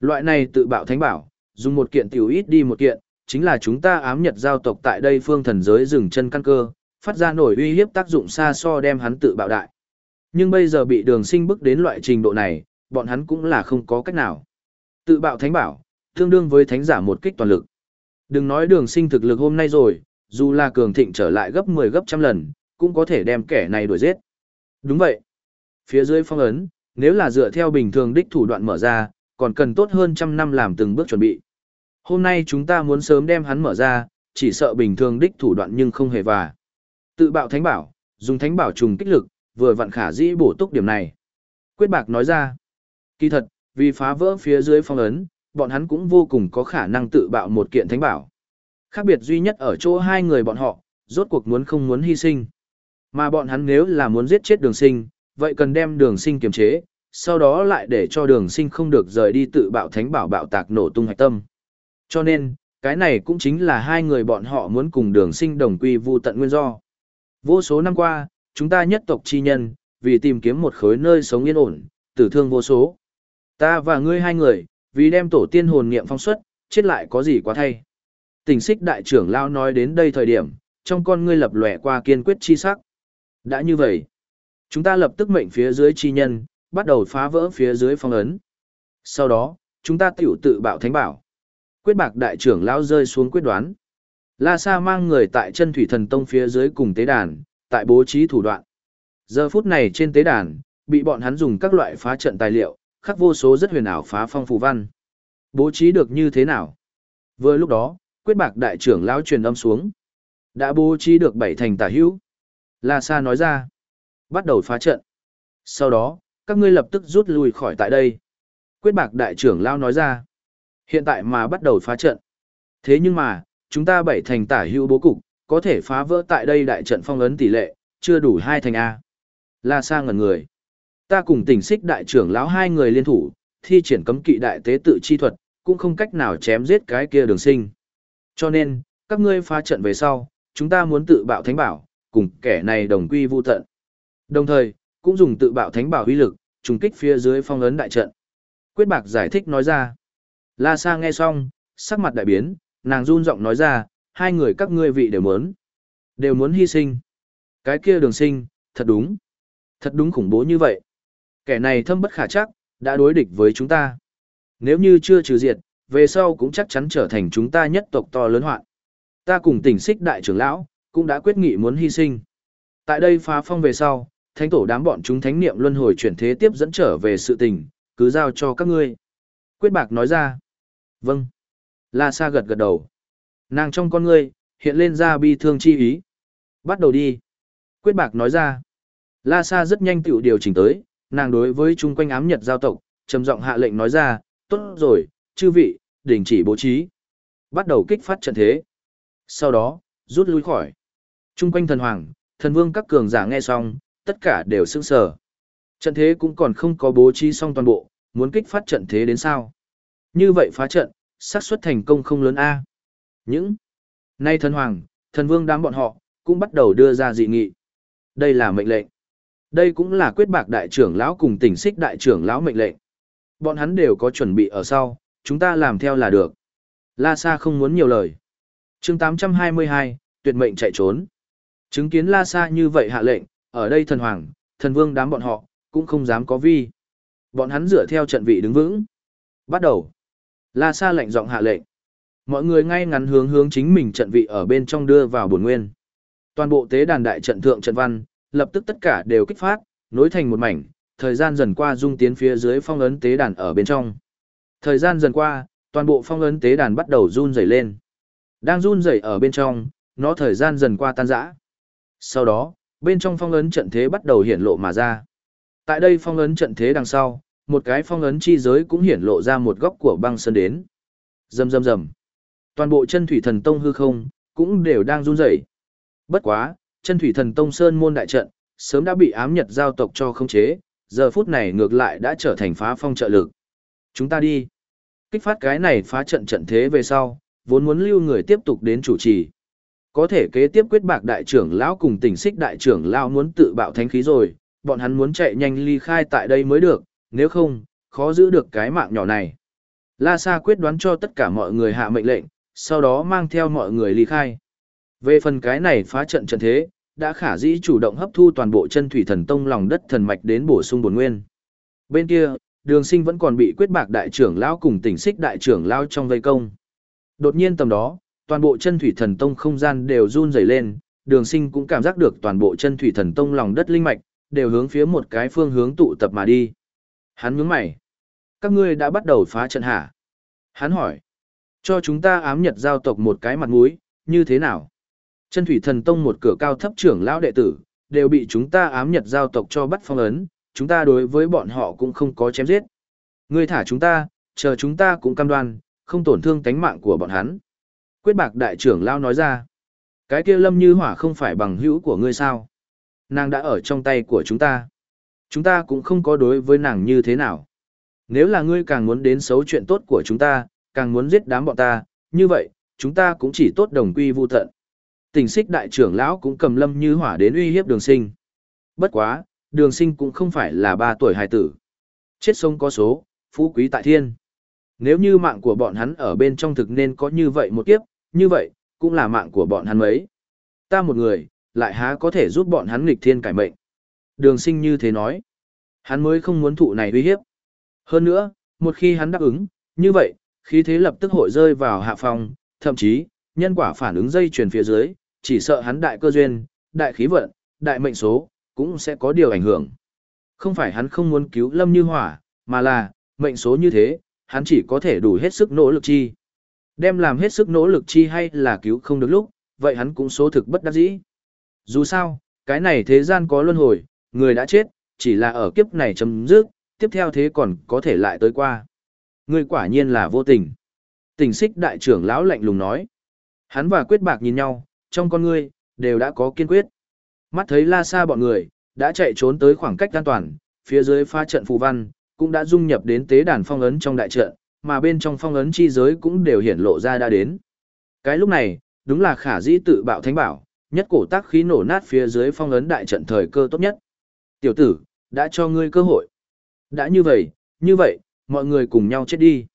Loại này tự bạo thánh bảo, dùng một kiện tiểu ít đi một kiện, chính là chúng ta ám nhật giao tộc tại đây phương thần giới dừng chân căn cơ, phát ra nổi uy hiếp tác dụng xa so đem hắn tự bạo đại. Nhưng bây giờ bị đường sinh bức đến loại trình độ này, bọn hắn cũng là không có cách nào. Tự bạo thánh bảo, tương đương với thánh giả một kích toàn lực. Đừng nói đường sinh thực lực hôm nay rồi, dù là cường thịnh trở lại gấp 10 gấp trăm lần, cũng có thể đem kẻ này đuổi giết. Đúng vậy. Phía dưới phong ấn, nếu là dựa theo bình thường đích thủ đoạn mở ra, còn cần tốt hơn trăm năm làm từng bước chuẩn bị. Hôm nay chúng ta muốn sớm đem hắn mở ra, chỉ sợ bình thường đích thủ đoạn nhưng không hề và. Tự bạo thánh bảo, dùng thánh bảo trùng kích lực, vừa vặn khả dĩ bổ túc điểm này. Quyết bạc nói ra, kỳ thật, vì phá vỡ phía dưới phong ấn, bọn hắn cũng vô cùng có khả năng tự bạo một kiện thánh bảo. Khác biệt duy nhất ở chỗ hai người bọn họ, rốt cuộc muốn không muốn hy sinh. Mà bọn hắn nếu là muốn giết chết đường sinh, vậy cần đem đường sinh kiềm chế, sau đó lại để cho đường sinh không được rời đi tự bạo thánh bảo bạo tạc nổ tung hạch tâm. Cho nên, cái này cũng chính là hai người bọn họ muốn cùng đường sinh đồng quy vu tận nguyên do. Vô số năm qua, chúng ta nhất tộc chi nhân, vì tìm kiếm một khối nơi sống yên ổn, tử thương vô số. Ta và ngươi hai người, vì đem tổ tiên hồn niệm phong xuất, chết lại có gì quá thay. Tình xích đại trưởng lao nói đến đây thời điểm, trong con ngươi lập lòe qua kiên quyết chi sắc. Đã như vậy, chúng ta lập tức mệnh phía dưới chi nhân, bắt đầu phá vỡ phía dưới phong ấn. Sau đó, chúng ta tiểu tự bạo thánh bảo. Quyết bạc đại trưởng lão rơi xuống quyết đoán. La Sa mang người tại chân thủy thần tông phía dưới cùng tế đàn, tại bố trí thủ đoạn. Giờ phút này trên tế đàn, bị bọn hắn dùng các loại phá trận tài liệu, khắc vô số rất huyền ảo phá phong phù văn. Bố trí được như thế nào? Vừa lúc đó, quyết bạc đại trưởng lão truyền âm xuống. Đã bố trí được bảy thành tả hữu. La Sa nói ra. Bắt đầu phá trận. Sau đó, các ngươi lập tức rút lui khỏi tại đây. Quyết bạc đại trưởng lão nói ra. Hiện tại mà bắt đầu phá trận. Thế nhưng mà, chúng ta bảy thành tả hữu bố cục, có thể phá vỡ tại đây đại trận phong ấn tỷ lệ, chưa đủ hai thành A. La Sa ngẩn người. Ta cùng tỉnh xích đại trưởng lão hai người liên thủ, thi triển cấm kỵ đại tế tự chi thuật, cũng không cách nào chém giết cái kia đường sinh. Cho nên, các ngươi phá trận về sau, chúng ta muốn tự bạo thánh bảo, cùng kẻ này đồng quy vu tận. Đồng thời, cũng dùng tự bạo thánh bảo uy lực, trùng kích phía dưới phong ấn đại trận. Quyết bạc giải thích nói ra. La Sa nghe xong, sắc mặt đại biến, nàng run giọng nói ra, hai người các ngươi vị đều muốn. Đều muốn hy sinh. Cái kia đường sinh, thật đúng. Thật đúng khủng bố như vậy. Kẻ này thâm bất khả chắc, đã đối địch với chúng ta. Nếu như chưa trừ diệt, về sau cũng chắc chắn trở thành chúng ta nhất tộc to lớn hoạn. Ta cùng tỉnh xích đại trưởng lão, cũng đã quyết nghị muốn hy sinh. Tại đây phá phong về sau, thánh tổ đám bọn chúng thánh niệm luân hồi chuyển thế tiếp dẫn trở về sự tình, cứ giao cho các ngươi. Quyết bạc nói ra. Vâng. La Sa gật gật đầu. Nàng trong con ngươi, hiện lên ra bi thương chi ý. Bắt đầu đi. Quyết bạc nói ra. La Sa rất nhanh tiểu điều chỉnh tới, nàng đối với chung quanh ám nhật giao tộc, trầm giọng hạ lệnh nói ra, tốt rồi, chư vị, đình chỉ bố trí. Bắt đầu kích phát trận thế. Sau đó, rút lui khỏi. Trung quanh thần hoàng, thần vương các cường giả nghe xong, tất cả đều sững sờ. Trận thế cũng còn không có bố trí xong toàn bộ, muốn kích phát trận thế đến sao? Như vậy phá trận, xác suất thành công không lớn a. Những nay thần hoàng, thần vương đám bọn họ cũng bắt đầu đưa ra dị nghị. Đây là mệnh lệnh. Đây cũng là quyết bạc đại trưởng lão cùng tỉnh xích đại trưởng lão mệnh lệnh. Bọn hắn đều có chuẩn bị ở sau, chúng ta làm theo là được. La Sa không muốn nhiều lời. chương 822, tuyệt mệnh chạy trốn. Chứng kiến La Sa như vậy hạ lệnh, ở đây thần hoàng, thần vương đám bọn họ, cũng không dám có vi. Bọn hắn dựa theo trận vị đứng vững. Bắt đầu. La Sa lệnh giọng hạ lệnh. Mọi người ngay ngắn hướng hướng chính mình trận vị ở bên trong đưa vào bổn nguyên. Toàn bộ tế đàn đại trận thượng trận văn, lập tức tất cả đều kích phát, nối thành một mảnh, thời gian dần qua dung tiến phía dưới phong ấn tế đàn ở bên trong. Thời gian dần qua, toàn bộ phong ấn tế đàn bắt đầu run rẩy lên. Đang run rẩy ở bên trong, nó thời gian dần qua tan rã. Sau đó, bên trong phong ấn trận thế bắt đầu hiển lộ mà ra. Tại đây phong ấn trận thế đằng sau, một cái phong ấn chi giới cũng hiển lộ ra một góc của băng sơn đến. Rầm rầm rầm. Toàn bộ chân thủy thần tông hư không cũng đều đang run rẩy. Bất quá, chân thủy thần tông sơn môn đại trận sớm đã bị ám nhật giao tộc cho khống chế, giờ phút này ngược lại đã trở thành phá phong trợ lực. Chúng ta đi. Kích phát cái này phá trận trận thế về sau, vốn muốn lưu người tiếp tục đến chủ trì. Có thể kế tiếp quyết bạc đại trưởng lão cùng tỉnh xích đại trưởng lão muốn tự bạo thánh khí rồi, bọn hắn muốn chạy nhanh ly khai tại đây mới được, nếu không, khó giữ được cái mạng nhỏ này. La Sa quyết đoán cho tất cả mọi người hạ mệnh lệnh, sau đó mang theo mọi người ly khai. Về phần cái này phá trận trận thế, đã khả dĩ chủ động hấp thu toàn bộ chân thủy thần tông lòng đất thần mạch đến bổ sung bổn nguyên. Bên kia, đường sinh vẫn còn bị quyết bạc đại trưởng lão cùng tỉnh xích đại trưởng lão trong vây công. Đột nhiên tầm đó, toàn bộ chân thủy thần tông không gian đều run rẩy lên, đường sinh cũng cảm giác được toàn bộ chân thủy thần tông lòng đất linh mạch, đều hướng phía một cái phương hướng tụ tập mà đi. Hắn nhướng mày. Các ngươi đã bắt đầu phá trận hả? Hắn hỏi. Cho chúng ta ám nhật giao tộc một cái mặt mũi, như thế nào? Chân thủy thần tông một cửa cao thấp trưởng lão đệ tử, đều bị chúng ta ám nhật giao tộc cho bắt phong ấn, chúng ta đối với bọn họ cũng không có chém giết. Ngươi thả chúng ta, chờ chúng ta cũng cam đoan, không tổn thương tánh mạng của bọn hắn. Quyết bạc đại trưởng lão nói ra. Cái kia lâm như hỏa không phải bằng hữu của ngươi sao? Nàng đã ở trong tay của chúng ta. Chúng ta cũng không có đối với nàng như thế nào. Nếu là ngươi càng muốn đến xấu chuyện tốt của chúng ta, càng muốn giết đám bọn ta, như vậy, chúng ta cũng chỉ tốt đồng quy vu tận. Tình xích đại trưởng lão cũng cầm lâm như hỏa đến uy hiếp đường sinh. Bất quá, đường sinh cũng không phải là ba tuổi hài tử. Chết sông có số, phú quý tại thiên. Nếu như mạng của bọn hắn ở bên trong thực nên có như vậy một kiếp, như vậy, cũng là mạng của bọn hắn mấy. Ta một người, lại há có thể giúp bọn hắn nghịch thiên cải mệnh. Đường sinh như thế nói. Hắn mới không muốn thụ này uy hiếp. Hơn nữa, một khi hắn đáp ứng, như vậy, khí thế lập tức hội rơi vào hạ phòng, thậm chí, nhân quả phản ứng dây chuyển phía dưới, chỉ sợ hắn đại cơ duyên, đại khí vận, đại mệnh số, cũng sẽ có điều ảnh hưởng. Không phải hắn không muốn cứu Lâm Như Hỏa, mà là, mệnh số như thế, hắn chỉ có thể đủ hết sức nỗ lực chi. Đem làm hết sức nỗ lực chi hay là cứu không được lúc, vậy hắn cũng số thực bất đắc dĩ. Dù sao, cái này thế gian có luân hồi, người đã chết, chỉ là ở kiếp này chấm dứt, tiếp theo thế còn có thể lại tới qua. Người quả nhiên là vô tình. Tình xích đại trưởng lão lạnh lùng nói. Hắn và quyết bạc nhìn nhau, trong con ngươi, đều đã có kiên quyết. Mắt thấy la xa bọn người, đã chạy trốn tới khoảng cách an toàn, phía dưới pha trận phù văn, cũng đã dung nhập đến tế đàn phong ấn trong đại trận, mà bên trong phong ấn chi giới cũng đều hiển lộ ra đã đến. Cái lúc này, đúng là khả dĩ tự bạo thánh bảo, nhất cổ tác khí nổ nát phía dưới phong ấn đại trận thời cơ tốt nhất. Tiểu tử, đã cho ngươi cơ hội. Đã như vậy, như vậy, mọi người cùng nhau chết đi.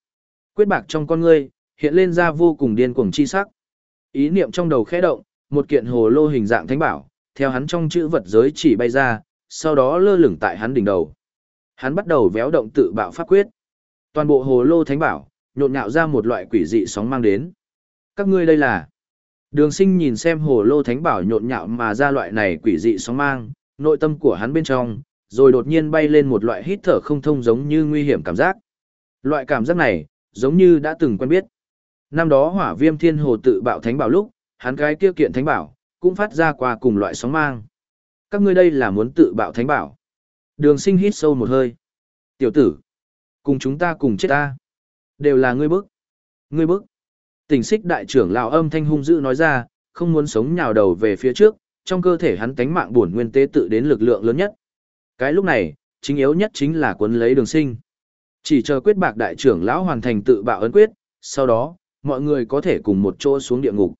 Quyết bạc trong con ngươi, hiện lên ra vô cùng điên cuồng chi sắc. Ý niệm trong đầu khẽ động, một kiện hồ lô hình dạng thánh bảo, theo hắn trong chữ vật giới chỉ bay ra, sau đó lơ lửng tại hắn đỉnh đầu. Hắn bắt đầu véo động tự bạo pháp quyết. Toàn bộ hồ lô thánh bảo, nhộn nhạo ra một loại quỷ dị sóng mang đến. Các ngươi đây là Đường sinh nhìn xem hồ lô thánh bảo nhộn nhạo mà ra loại này quỷ dị sóng mang, nội tâm của hắn bên trong, rồi đột nhiên bay lên một loại hít thở không thông giống như nguy hiểm cảm giác. Loại cảm giác này, giống như đã từng quen biết. Năm đó hỏa viêm thiên hồ tự bạo thánh bảo lúc, hắn cái kia kiện thánh bảo, cũng phát ra qua cùng loại sóng mang. Các ngươi đây là muốn tự bạo thánh bảo. Đường sinh hít sâu một hơi. Tiểu tử, cùng chúng ta cùng chết ta. Đều là ngươi bức. Ngươi bức. Tỉnh xích đại trưởng lão âm thanh hung dữ nói ra, không muốn sống nhào đầu về phía trước, trong cơ thể hắn tánh mạng bổn nguyên tế tự đến lực lượng lớn nhất. Cái lúc này, chính yếu nhất chính là cuốn lấy đường sinh. Chỉ chờ quyết bạc đại trưởng lão hoàn thành tự bạo ấn quyết, sau đó, mọi người có thể cùng một chỗ xuống địa ngục.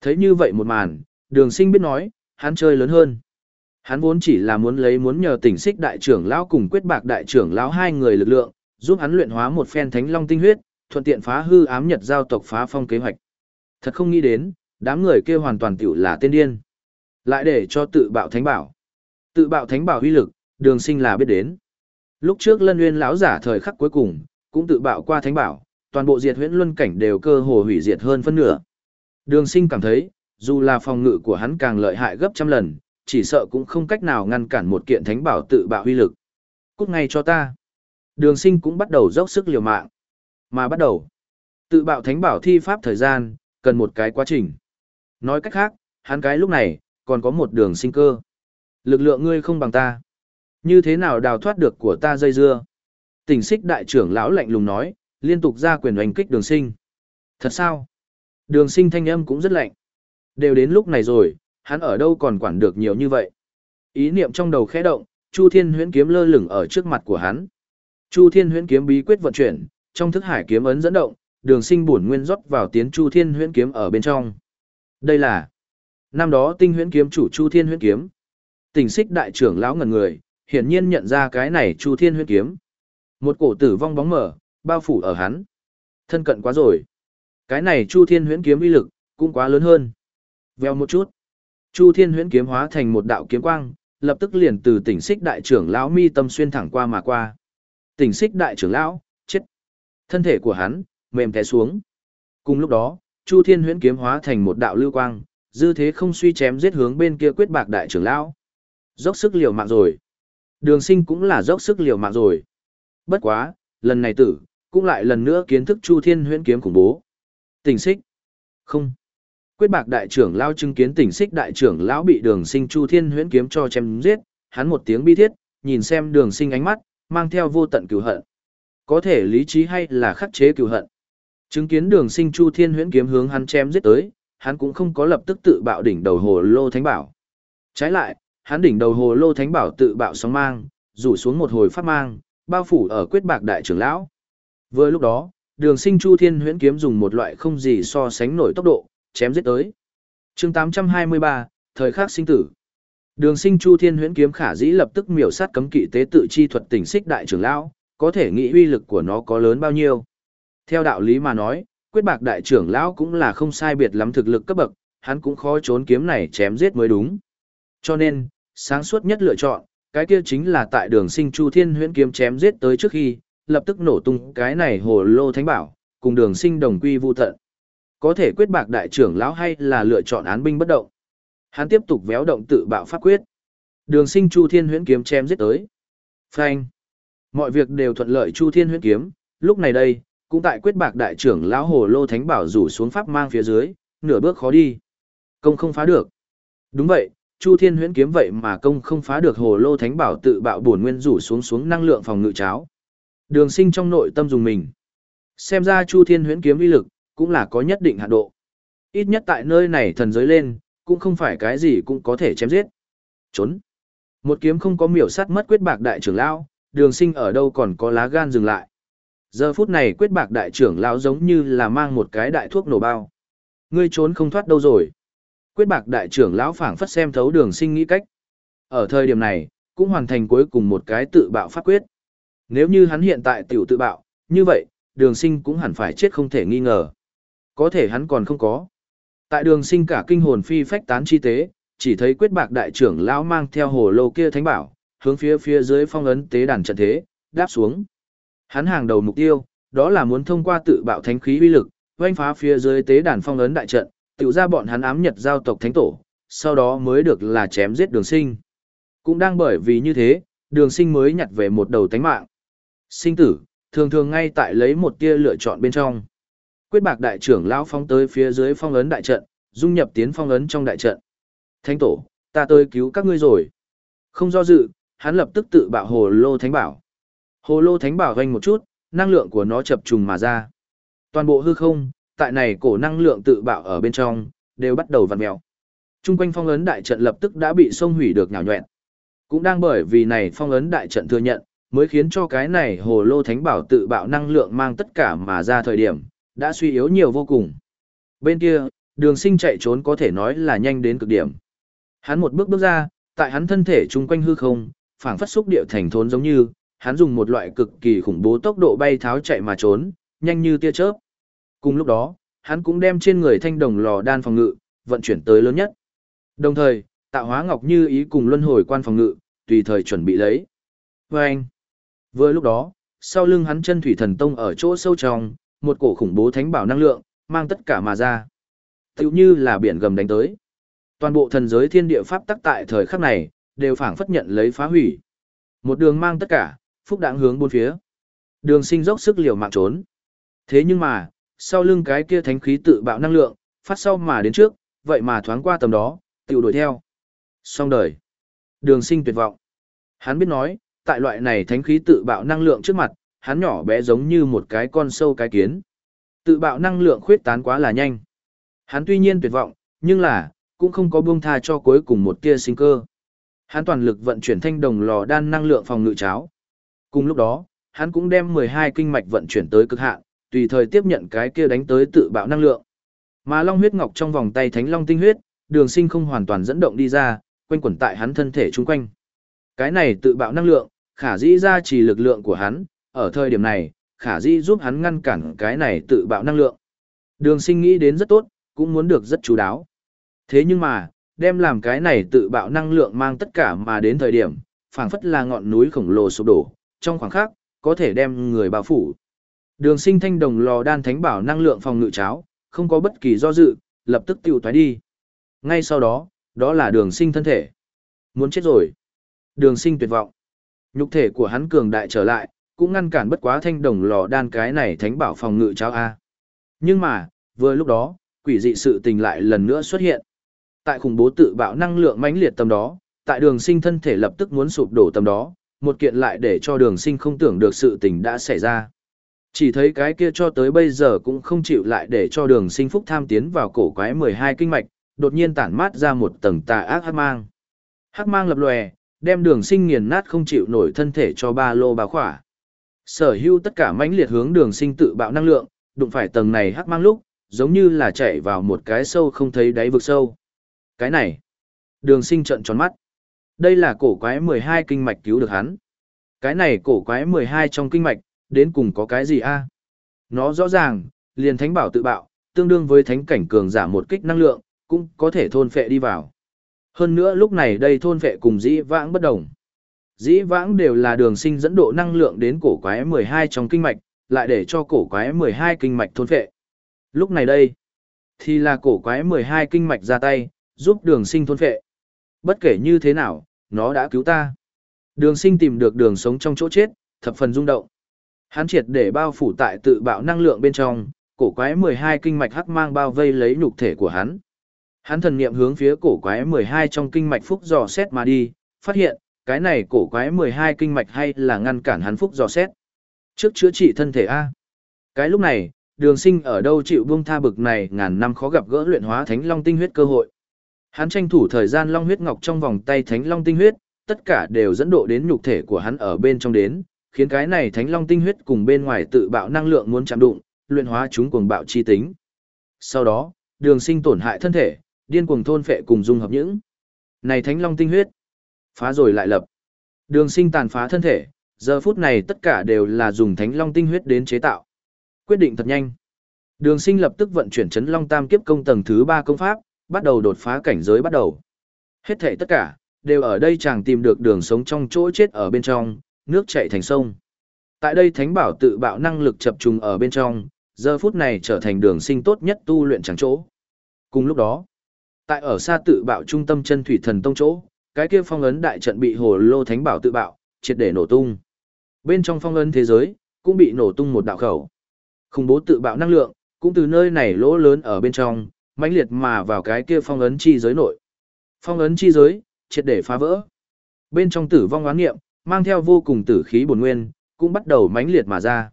Thấy như vậy một màn, đường sinh biết nói, hắn chơi lớn hơn. Hắn vốn chỉ là muốn lấy muốn nhờ tỉnh xích đại trưởng lão cùng quyết bạc đại trưởng lão hai người lực lượng, giúp hắn luyện hóa một phen thánh long tinh huyết, thuận tiện phá hư ám nhật giao tộc phá phong kế hoạch. Thật không nghĩ đến, đám người kia hoàn toàn tiểu là tên điên. Lại để cho tự bạo thánh bảo. Tự bạo thánh bảo huy lực, đường sinh là biết đến. Lúc trước lân nguyên lão giả thời khắc cuối cùng, cũng tự bạo qua thánh bảo, toàn bộ diệt huyễn luân cảnh đều cơ hồ hủy diệt hơn phân nửa. Đường sinh cảm thấy, dù là phòng ngự của hắn càng lợi hại gấp trăm lần, chỉ sợ cũng không cách nào ngăn cản một kiện thánh bảo tự bạo huy lực. Cút ngay cho ta. Đường sinh cũng bắt đầu dốc sức liều mạng. Mà bắt đầu, tự bạo thánh bảo thi pháp thời gian, cần một cái quá trình. Nói cách khác, hắn cái lúc này, còn có một đường sinh cơ. Lực lượng ngươi không bằng ta. Như thế nào đào thoát được của ta dây dưa? Tỉnh xích đại trưởng lão lạnh lùng nói, liên tục ra quyền oanh kích đường sinh. Thật sao? Đường sinh thanh âm cũng rất lạnh. Đều đến lúc này rồi, hắn ở đâu còn quản được nhiều như vậy. Ý niệm trong đầu khẽ động, Chu Thiên huyễn kiếm lơ lửng ở trước mặt của hắn. Chu Thiên huyễn kiếm bí quyết vận chuyển, trong thức hải kiếm ấn dẫn động, đường sinh bổn nguyên rót vào tiến Chu Thiên huyễn kiếm ở bên trong. Đây là năm đó tinh huyễn kiếm chủ Chu Thiên huyễn kiếm. Tỉnh xích đại trưởng lão ngần người, hiển nhiên nhận ra cái này Chu Thiên huyễn kiếm. Một cổ tử vong bóng mở, bao phủ ở hắn. Thân cận quá rồi. Cái này Chu Thiên huyễn kiếm uy lực cũng quá lớn hơn. Vèo một chút. Chu Thiên huyễn kiếm hóa thành một đạo kiếm quang, lập tức liền từ tỉnh xích đại trưởng lão mi tâm xuyên thẳng qua mà qua. Tỉnh xích đại trưởng lão, chết. Thân thể của hắn, mềm té xuống. Cùng lúc đó, Chu Thiên huyễn kiếm hóa thành một đạo lưu quang, dư thế không suy chém giết hướng bên kia quyết bạc đại trưởng lão. Dốc sức liều mạng rồi. Đường sinh cũng là dốc sức liều mạng rồi. Bất quá, lần này tử, cũng lại lần nữa kiến thức Chu Thiên huyễn kiếm khủng bố. Tỉnh xích. Không. Quyết bạc đại trưởng lão chứng kiến tỉnh xích đại trưởng lão bị đường sinh Chu Thiên huyễn kiếm cho chém giết, hắn một tiếng bi thiết, nhìn xem đường sinh ánh mắt, mang theo vô tận cửu hận. Có thể lý trí hay là khắc chế cửu hận. Chứng kiến đường sinh Chu Thiên huyễn kiếm hướng hắn chém giết tới, hắn cũng không có lập tức tự bạo đỉnh đầu hồ lô thánh bảo. Trái lại, hắn đỉnh đầu hồ lô thánh bảo tự bạo sóng mang, rủ xuống một hồi phát mang, bao phủ ở quyết bạc đại trưởng lão. Vừa lúc đó, đường sinh Chu Thiên huyễn kiếm dùng một loại không gì so sánh nổi tốc độ, chém giết tới. chương 823, thời khắc sinh tử. Đường sinh Chu Thiên huyễn kiếm khả dĩ lập tức miểu sát cấm kỵ tế tự chi thuật tỉnh xích đại trưởng lão, có thể nghĩ uy lực của nó có lớn bao nhiêu. Theo đạo lý mà nói, quyết bạc đại trưởng lão cũng là không sai biệt lắm thực lực cấp bậc, hắn cũng khó trốn kiếm này chém giết mới đúng. Cho nên, sáng suốt nhất lựa chọn, cái kia chính là tại đường sinh Chu Thiên huyễn kiếm chém giết tới trước khi, lập tức nổ tung cái này hồ lô thánh bảo, cùng đường sinh đồng quy vu thận Có thể quyết bạc đại trưởng lão hay là lựa chọn án binh bất động. Hắn tiếp tục véo động tự bạo pháp quyết. Đường sinh Chu Thiên huyễn kiếm chém giết tới. Phanh. Mọi việc đều thuận lợi Chu Thiên huyễn kiếm, lúc này đây, cũng tại quyết bạc đại trưởng lão hồ lô thánh bảo rủ xuống pháp mang phía dưới, nửa bước khó đi. Công không phá được. Đúng vậy, Chu Thiên huyễn kiếm vậy mà công không phá được hồ lô thánh bảo tự bạo bổn nguyên rủ xuống xuống năng lượng phòng ngự cháo. Đường sinh trong nội tâm dùng mình. Xem ra Chu Thiên huyễn kiếm uy lực, cũng là có nhất định hạn độ. Ít nhất tại nơi này thần giới lên, cũng không phải cái gì cũng có thể chém giết. Trốn. Một kiếm không có miểu sát mất quyết bạc đại trưởng lão, đường sinh ở đâu còn có lá gan dừng lại. Giờ phút này quyết bạc đại trưởng lão giống như là mang một cái đại thuốc nổ bao. Ngươi trốn không thoát đâu rồi. Quyết bạc đại trưởng lão phảng phất xem thấu đường sinh nghĩ cách. Ở thời điểm này, cũng hoàn thành cuối cùng một cái tự bạo pháp quyết. Nếu như hắn hiện tại tiểu tự bạo, như vậy, đường sinh cũng hẳn phải chết không thể nghi ngờ. Có thể hắn còn không có. Tại đường sinh cả kinh hồn phi phách tán chi tế, chỉ thấy quyết bạc đại trưởng lão mang theo hồ lô kia thánh bảo, hướng phía phía dưới phong ấn tế đàn trận thế, đáp xuống. Hắn hàng đầu mục tiêu, đó là muốn thông qua tự bạo thánh khí uy lực, oanh phá phía dưới tế đàn phong ấn đại trận, tiểu ra bọn hắn ám nhật giao tộc thánh tổ, sau đó mới được là chém giết đường sinh. Cũng đang bởi vì như thế, đường sinh mới nhặt về một đầu tánh mạng. Sinh tử, thường thường ngay tại lấy một tia lựa chọn bên trong. Quyết bạc đại trưởng lão phong tới phía dưới phong ấn đại trận, dung nhập tiến phong ấn trong đại trận. Thánh tổ, ta tới cứu các ngươi rồi. Không do dự, hắn lập tức tự bạo hồ lô thánh bảo. Hồ lô thánh bảo vành một chút, năng lượng của nó chập trùng mà ra. Toàn bộ hư không, tại này cổ năng lượng tự bạo ở bên trong, đều bắt đầu vặn mèo. Trung quanh phong ấn đại trận lập tức đã bị xông hủy được nhào nhọẹn. Cũng đang bởi vì này phong ấn đại trận thừa nhận, mới khiến cho cái này hồ lô thánh bảo tự bạo năng lượng mang tất cả mà ra thời điểm, đã suy yếu nhiều vô cùng. Bên kia, đường sinh chạy trốn có thể nói là nhanh đến cực điểm. Hắn một bước bước ra, tại hắn thân thể chung quanh hư không, phảng phất xúc địa thành thốn giống như, hắn dùng một loại cực kỳ khủng bố tốc độ bay tháo chạy mà trốn, nhanh như tia chớp. Cùng lúc đó, hắn cũng đem trên người thanh đồng lò đan phòng ngự, vận chuyển tới lớn nhất. Đồng thời, tạo hóa ngọc như ý cùng luân hồi quan phòng ngự, tùy thời chuẩn bị lấy. Vâng! anh, vừa lúc đó, sau lưng hắn chân thủy thần tông ở chỗ sâu trong, một cổ khủng bố thánh bảo năng lượng, mang tất cả mà ra. Tiểu như là biển gầm đánh tới. Toàn bộ thần giới thiên địa pháp tắc tại thời khắc này, đều phảng phất nhận lấy phá hủy. Một đường mang tất cả, phúc đãng hướng bốn phía. Đường sinh dốc sức liều mạng trốn. Thế nhưng mà, sau lưng cái kia thánh khí tự bạo năng lượng, phát sau mà đến trước, vậy mà thoáng qua tầm đó, tiểu đuổi theo. Xong đời. Đường sinh tuyệt vọng. Hắn biết nói, tại loại này thánh khí tự bạo năng lượng trước mặt, hắn nhỏ bé giống như một cái con sâu cái kiến. Tự bạo năng lượng khuyết tán quá là nhanh. Hắn tuy nhiên tuyệt vọng, nhưng là, cũng không có buông tha cho cuối cùng một tia sinh cơ. Hắn toàn lực vận chuyển thanh đồng lò đan năng lượng phòng ngự cháo. Cùng lúc đó, hắn cũng đem 12 kinh mạch vận chuyển tới cực hạn, tùy thời tiếp nhận cái kia đánh tới tự bạo năng lượng. Mà long huyết ngọc trong vòng tay thánh long tinh huyết, đường sinh không hoàn toàn dẫn động đi ra, quanh quẩn tại hắn thân thể chung quanh. Cái này tự bạo năng lượng, khả dĩ ra chỉ lực lượng của hắn, ở thời điểm này, khả dĩ giúp hắn ngăn cản cái này tự bạo năng lượng. Đường sinh nghĩ đến rất tốt, cũng muốn được rất chú đáo. Thế nhưng mà, đem làm cái này tự bạo năng lượng mang tất cả mà đến thời điểm, phảng phất là ngọn núi khổng lồ sụp đổ, trong khoảng khắc, có thể đem người bao phủ. Đường sinh thanh đồng lò đan thánh bảo năng lượng phòng ngự cháo, không có bất kỳ do dự, lập tức tiêu thoái đi. Ngay sau đó, đó là đường sinh thân thể. Muốn chết rồi. Đường sinh tuyệt vọng. Nhục thể của hắn cường đại trở lại, cũng ngăn cản bất quá thanh đồng lò đan cái này thánh bảo phòng ngự cháo A. Nhưng mà, vừa lúc đó, quỷ dị sự tình lại lần nữa xuất hiện. Tại khủng bố tự bạo năng lượng mãnh liệt tầm đó, tại đường sinh thân thể lập tức muốn sụp đổ tầm đó, một kiện lại để cho đường sinh không tưởng được sự tình đã xảy ra. Chỉ thấy cái kia cho tới bây giờ cũng không chịu lại để cho đường sinh phúc tham tiến vào cổ quái 12 kinh mạch, đột nhiên tản mát ra một tầng tà ác hắc mang. Hắc mang lập lòe, đem đường sinh nghiền nát không chịu nổi thân thể cho ba lô bà khỏa. Sở hữu tất cả mãnh liệt hướng đường sinh tự bạo năng lượng, đụng phải tầng này hắc mang lúc, giống như là chạy vào một cái sâu không thấy đáy vực sâu. Cái này, đường sinh trận tròn mắt. Đây là cổ quái 12 kinh mạch cứu được hắn. Cái này cổ quái 12 trong kinh mạch, đến cùng có cái gì a Nó rõ ràng, liền thánh bảo tự bạo, tương đương với thánh cảnh cường giảm một kích năng lượng, cũng có thể thôn phệ đi vào. Hơn nữa lúc này đây thôn vệ cùng dĩ vãng bất đồng. Dĩ vãng đều là đường sinh dẫn độ năng lượng đến cổ quái 12 trong kinh mạch, lại để cho cổ quái 12 kinh mạch thôn vệ Lúc này đây, thì là cổ quái 12 kinh mạch ra tay, giúp đường sinh thôn vệ Bất kể như thế nào, nó đã cứu ta. Đường sinh tìm được đường sống trong chỗ chết, thập phần rung động. Hắn triệt để bao phủ tại tự bạo năng lượng bên trong, cổ quái 12 kinh mạch hắc mang bao vây lấy nhục thể của hắn. Hắn thần niệm hướng phía cổ quái 12 trong kinh mạch phúc dò xét mà đi, phát hiện, cái này cổ quái 12 kinh mạch hay là ngăn cản hắn phúc dò xét. Trước chữa trị thân thể A. Cái lúc này, đường sinh ở đâu chịu buông tha bực này ngàn năm khó gặp gỡ luyện hóa thánh long tinh huyết cơ hội. Hắn tranh thủ thời gian long huyết ngọc trong vòng tay thánh long tinh huyết, tất cả đều dẫn độ đến nhục thể của hắn ở bên trong đến, khiến cái này thánh long tinh huyết cùng bên ngoài tự bạo năng lượng muốn chạm đụng, luyện hóa chúng cuồng bạo chi tính. Sau đó, đường sinh tổn hại thân thể, điên cuồng thôn phệ cùng dung hợp những. Này thánh long tinh huyết, phá rồi lại lập. Đường sinh tàn phá thân thể, giờ phút này tất cả đều là dùng thánh long tinh huyết đến chế tạo. Quyết định thật nhanh. Đường sinh lập tức vận chuyển chấn long tam kiếp công tầng thứ 3 công pháp, bắt đầu đột phá cảnh giới bắt đầu. Hết thể tất cả, đều ở đây chàng tìm được đường sống trong chỗ chết ở bên trong, nước chảy thành sông. Tại đây thánh bảo tự bạo năng lực chập trùng ở bên trong, giờ phút này trở thành đường sinh tốt nhất tu luyện chẳng chỗ. Cùng lúc đó, tại ở xa tự bạo trung tâm chân thủy thần tông chỗ, cái kia phong ấn đại trận bị hồ lô thánh bảo tự bạo, triệt để nổ tung. Bên trong phong ấn thế giới, cũng bị nổ tung một đạo khẩu. Khủng bố tự bạo năng lượng, cũng từ nơi này lỗ lớn ở bên trong, mãnh liệt mà vào cái kia phong ấn chi giới nội. Phong ấn chi giới, triệt để phá vỡ. Bên trong tử vong oán nghiệm, mang theo vô cùng tử khí bổn nguyên, cũng bắt đầu mãnh liệt mà ra.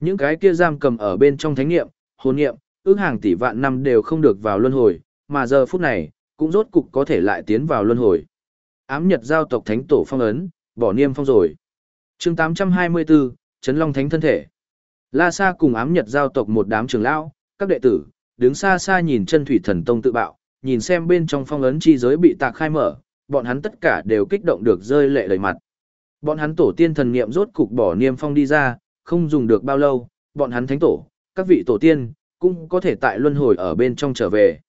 Những cái kia giam cầm ở bên trong thánh nghiệm, hồn nghiệm, ước hàng tỷ vạn năm đều không được vào luân hồi, mà giờ phút này, cũng rốt cục có thể lại tiến vào luân hồi. Ám Nhật giao tộc thánh tổ phong ấn, bỏ niêm phong rồi. Chương 824, Trấn Long Thánh thân thể. La Sa cùng ám Nhật giao tộc một đám trưởng lão, các đệ tử, đứng xa xa nhìn chân thủy thần tông tự bạo, nhìn xem bên trong phong ấn chi giới bị tạc khai mở, bọn hắn tất cả đều kích động được rơi lệ đầy mặt. Bọn hắn tổ tiên thần niệm rốt cục bỏ niêm phong đi ra, không dùng được bao lâu, bọn hắn thánh tổ, các vị tổ tiên, cũng có thể tại luân hồi ở bên trong trở về.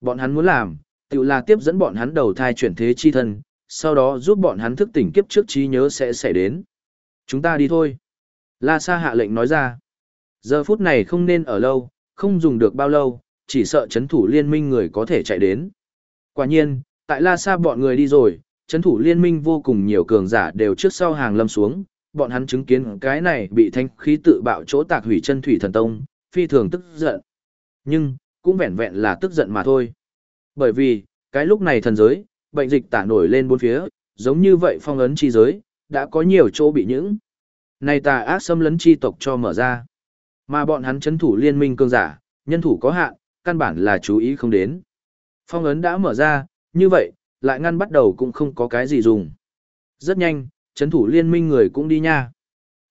Bọn hắn muốn làm, tự là tiếp dẫn bọn hắn đầu thai chuyển thế chi thân, sau đó giúp bọn hắn thức tỉnh kiếp trước trí nhớ sẽ xảy đến. Chúng ta đi thôi. La Sa hạ lệnh nói ra. Giờ phút này không nên ở lâu, không dùng được bao lâu, chỉ sợ chấn thủ liên minh người có thể chạy đến. Quả nhiên, tại La Sa bọn người đi rồi, chấn thủ liên minh vô cùng nhiều cường giả đều trước sau hàng lâm xuống, bọn hắn chứng kiến cái này bị thanh khí tự bạo chỗ tạc hủy chân thủy thần tông, phi thường tức giận. Nhưng, cũng vẹn vẹn là tức giận mà thôi. Bởi vì, cái lúc này thần giới, bệnh dịch tả nổi lên bốn phía, giống như vậy phong ấn chi giới, đã có nhiều chỗ bị những. Này tà ác xâm lấn chi tộc cho mở ra. Mà bọn hắn chấn thủ liên minh cương giả, nhân thủ có hạn, căn bản là chú ý không đến. Phong ấn đã mở ra, như vậy, lại ngăn bắt đầu cũng không có cái gì dùng. Rất nhanh, chấn thủ liên minh người cũng đi nha.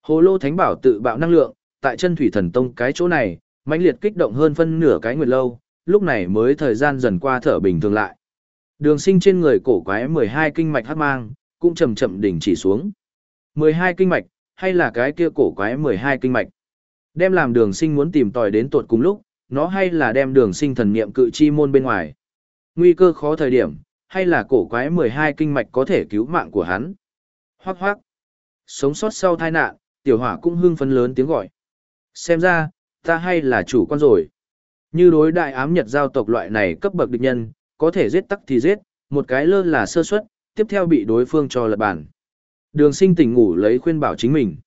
Hồ lô thánh bảo tự bạo năng lượng, tại chân thủy thần tông cái chỗ này, mãnh liệt kích động hơn phân nửa cái nguyệt lâu, lúc này mới thời gian dần qua thở bình thường lại. Đường sinh trên người cổ quái 12 kinh mạch hát mang, cũng chậm chậm đỉnh chỉ xuống. 12 kinh mạch, hay là cái kia cổ quái 12 kinh mạch. Đem làm đường sinh muốn tìm tòi đến tuột cùng lúc, nó hay là đem đường sinh thần niệm cự chi môn bên ngoài. Nguy cơ khó thời điểm, hay là cổ quái 12 kinh mạch có thể cứu mạng của hắn. Hoác hoác. Sống sót sau tai nạn, tiểu hỏa cũng hưng phấn lớn tiếng gọi. Xem ra, ta hay là chủ quan rồi. Như đối đại ám nhật giao tộc loại này cấp bậc địch nhân, có thể giết tắc thì giết, một cái lơ là sơ suất, tiếp theo bị đối phương cho lật bản. Đường sinh tỉnh ngủ lấy khuyên bảo chính mình.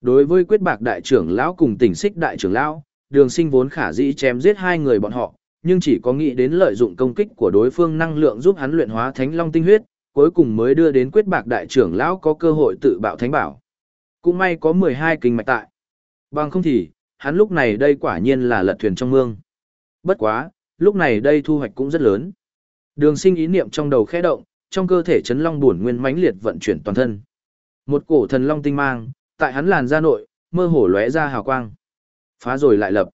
Đối với quyết bạc đại trưởng lão cùng tỉnh xích đại trưởng lão, đường sinh vốn khả dĩ chém giết hai người bọn họ, nhưng chỉ có nghĩ đến lợi dụng công kích của đối phương năng lượng giúp hắn luyện hóa thánh long tinh huyết, cuối cùng mới đưa đến quyết bạc đại trưởng lão có cơ hội tự bạo thánh bảo. Cũng may có 12 kinh mạch tại. Bằng không thì, hắn lúc này đây quả nhiên là lật thuyền trong mương. Bất quá, lúc này đây thu hoạch cũng rất lớn. Đường sinh ý niệm trong đầu khẽ động, trong cơ thể chấn long buồn nguyên mãnh liệt vận chuyển toàn thân. Một cổ thần long tinh mang, tại hắn làn ra nội, mơ hồ lóe ra hào quang. Phá rồi lại lập.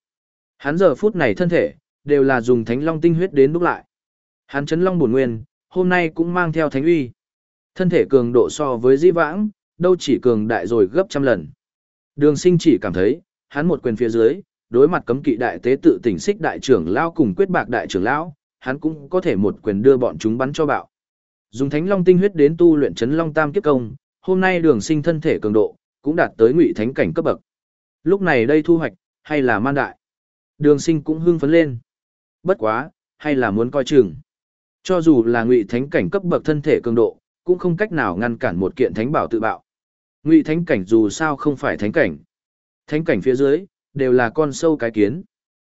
Hắn giờ phút này thân thể, đều là dùng thánh long tinh huyết đến đúc lại. Hắn chấn long buồn nguyên, hôm nay cũng mang theo thánh uy. Thân thể cường độ so với di vãng, đâu chỉ cường đại rồi gấp trăm lần. Đường sinh chỉ cảm thấy, hắn một quyền phía dưới, đối mặt cấm kỵ đại tế tự tỉnh xích đại trưởng lão cùng quyết bạc đại trưởng lão, hắn cũng có thể một quyền đưa bọn chúng bắn cho bạo. Dùng thánh long tinh huyết đến tu luyện chấn long tam kiếp công, hôm nay đường sinh thân thể cường độ, cũng đạt tới ngụy thánh cảnh cấp bậc. Lúc này đây thu hoạch, hay là man đại. Đường sinh cũng hưng phấn lên. Bất quá, hay là muốn coi chừng. Cho dù là ngụy thánh cảnh cấp bậc thân thể cường độ, cũng không cách nào ngăn cản một kiện thánh bảo tự bạo. Ngụy thánh cảnh dù sao không phải thánh cảnh. Thánh cảnh phía dưới, đều là con sâu cái kiến.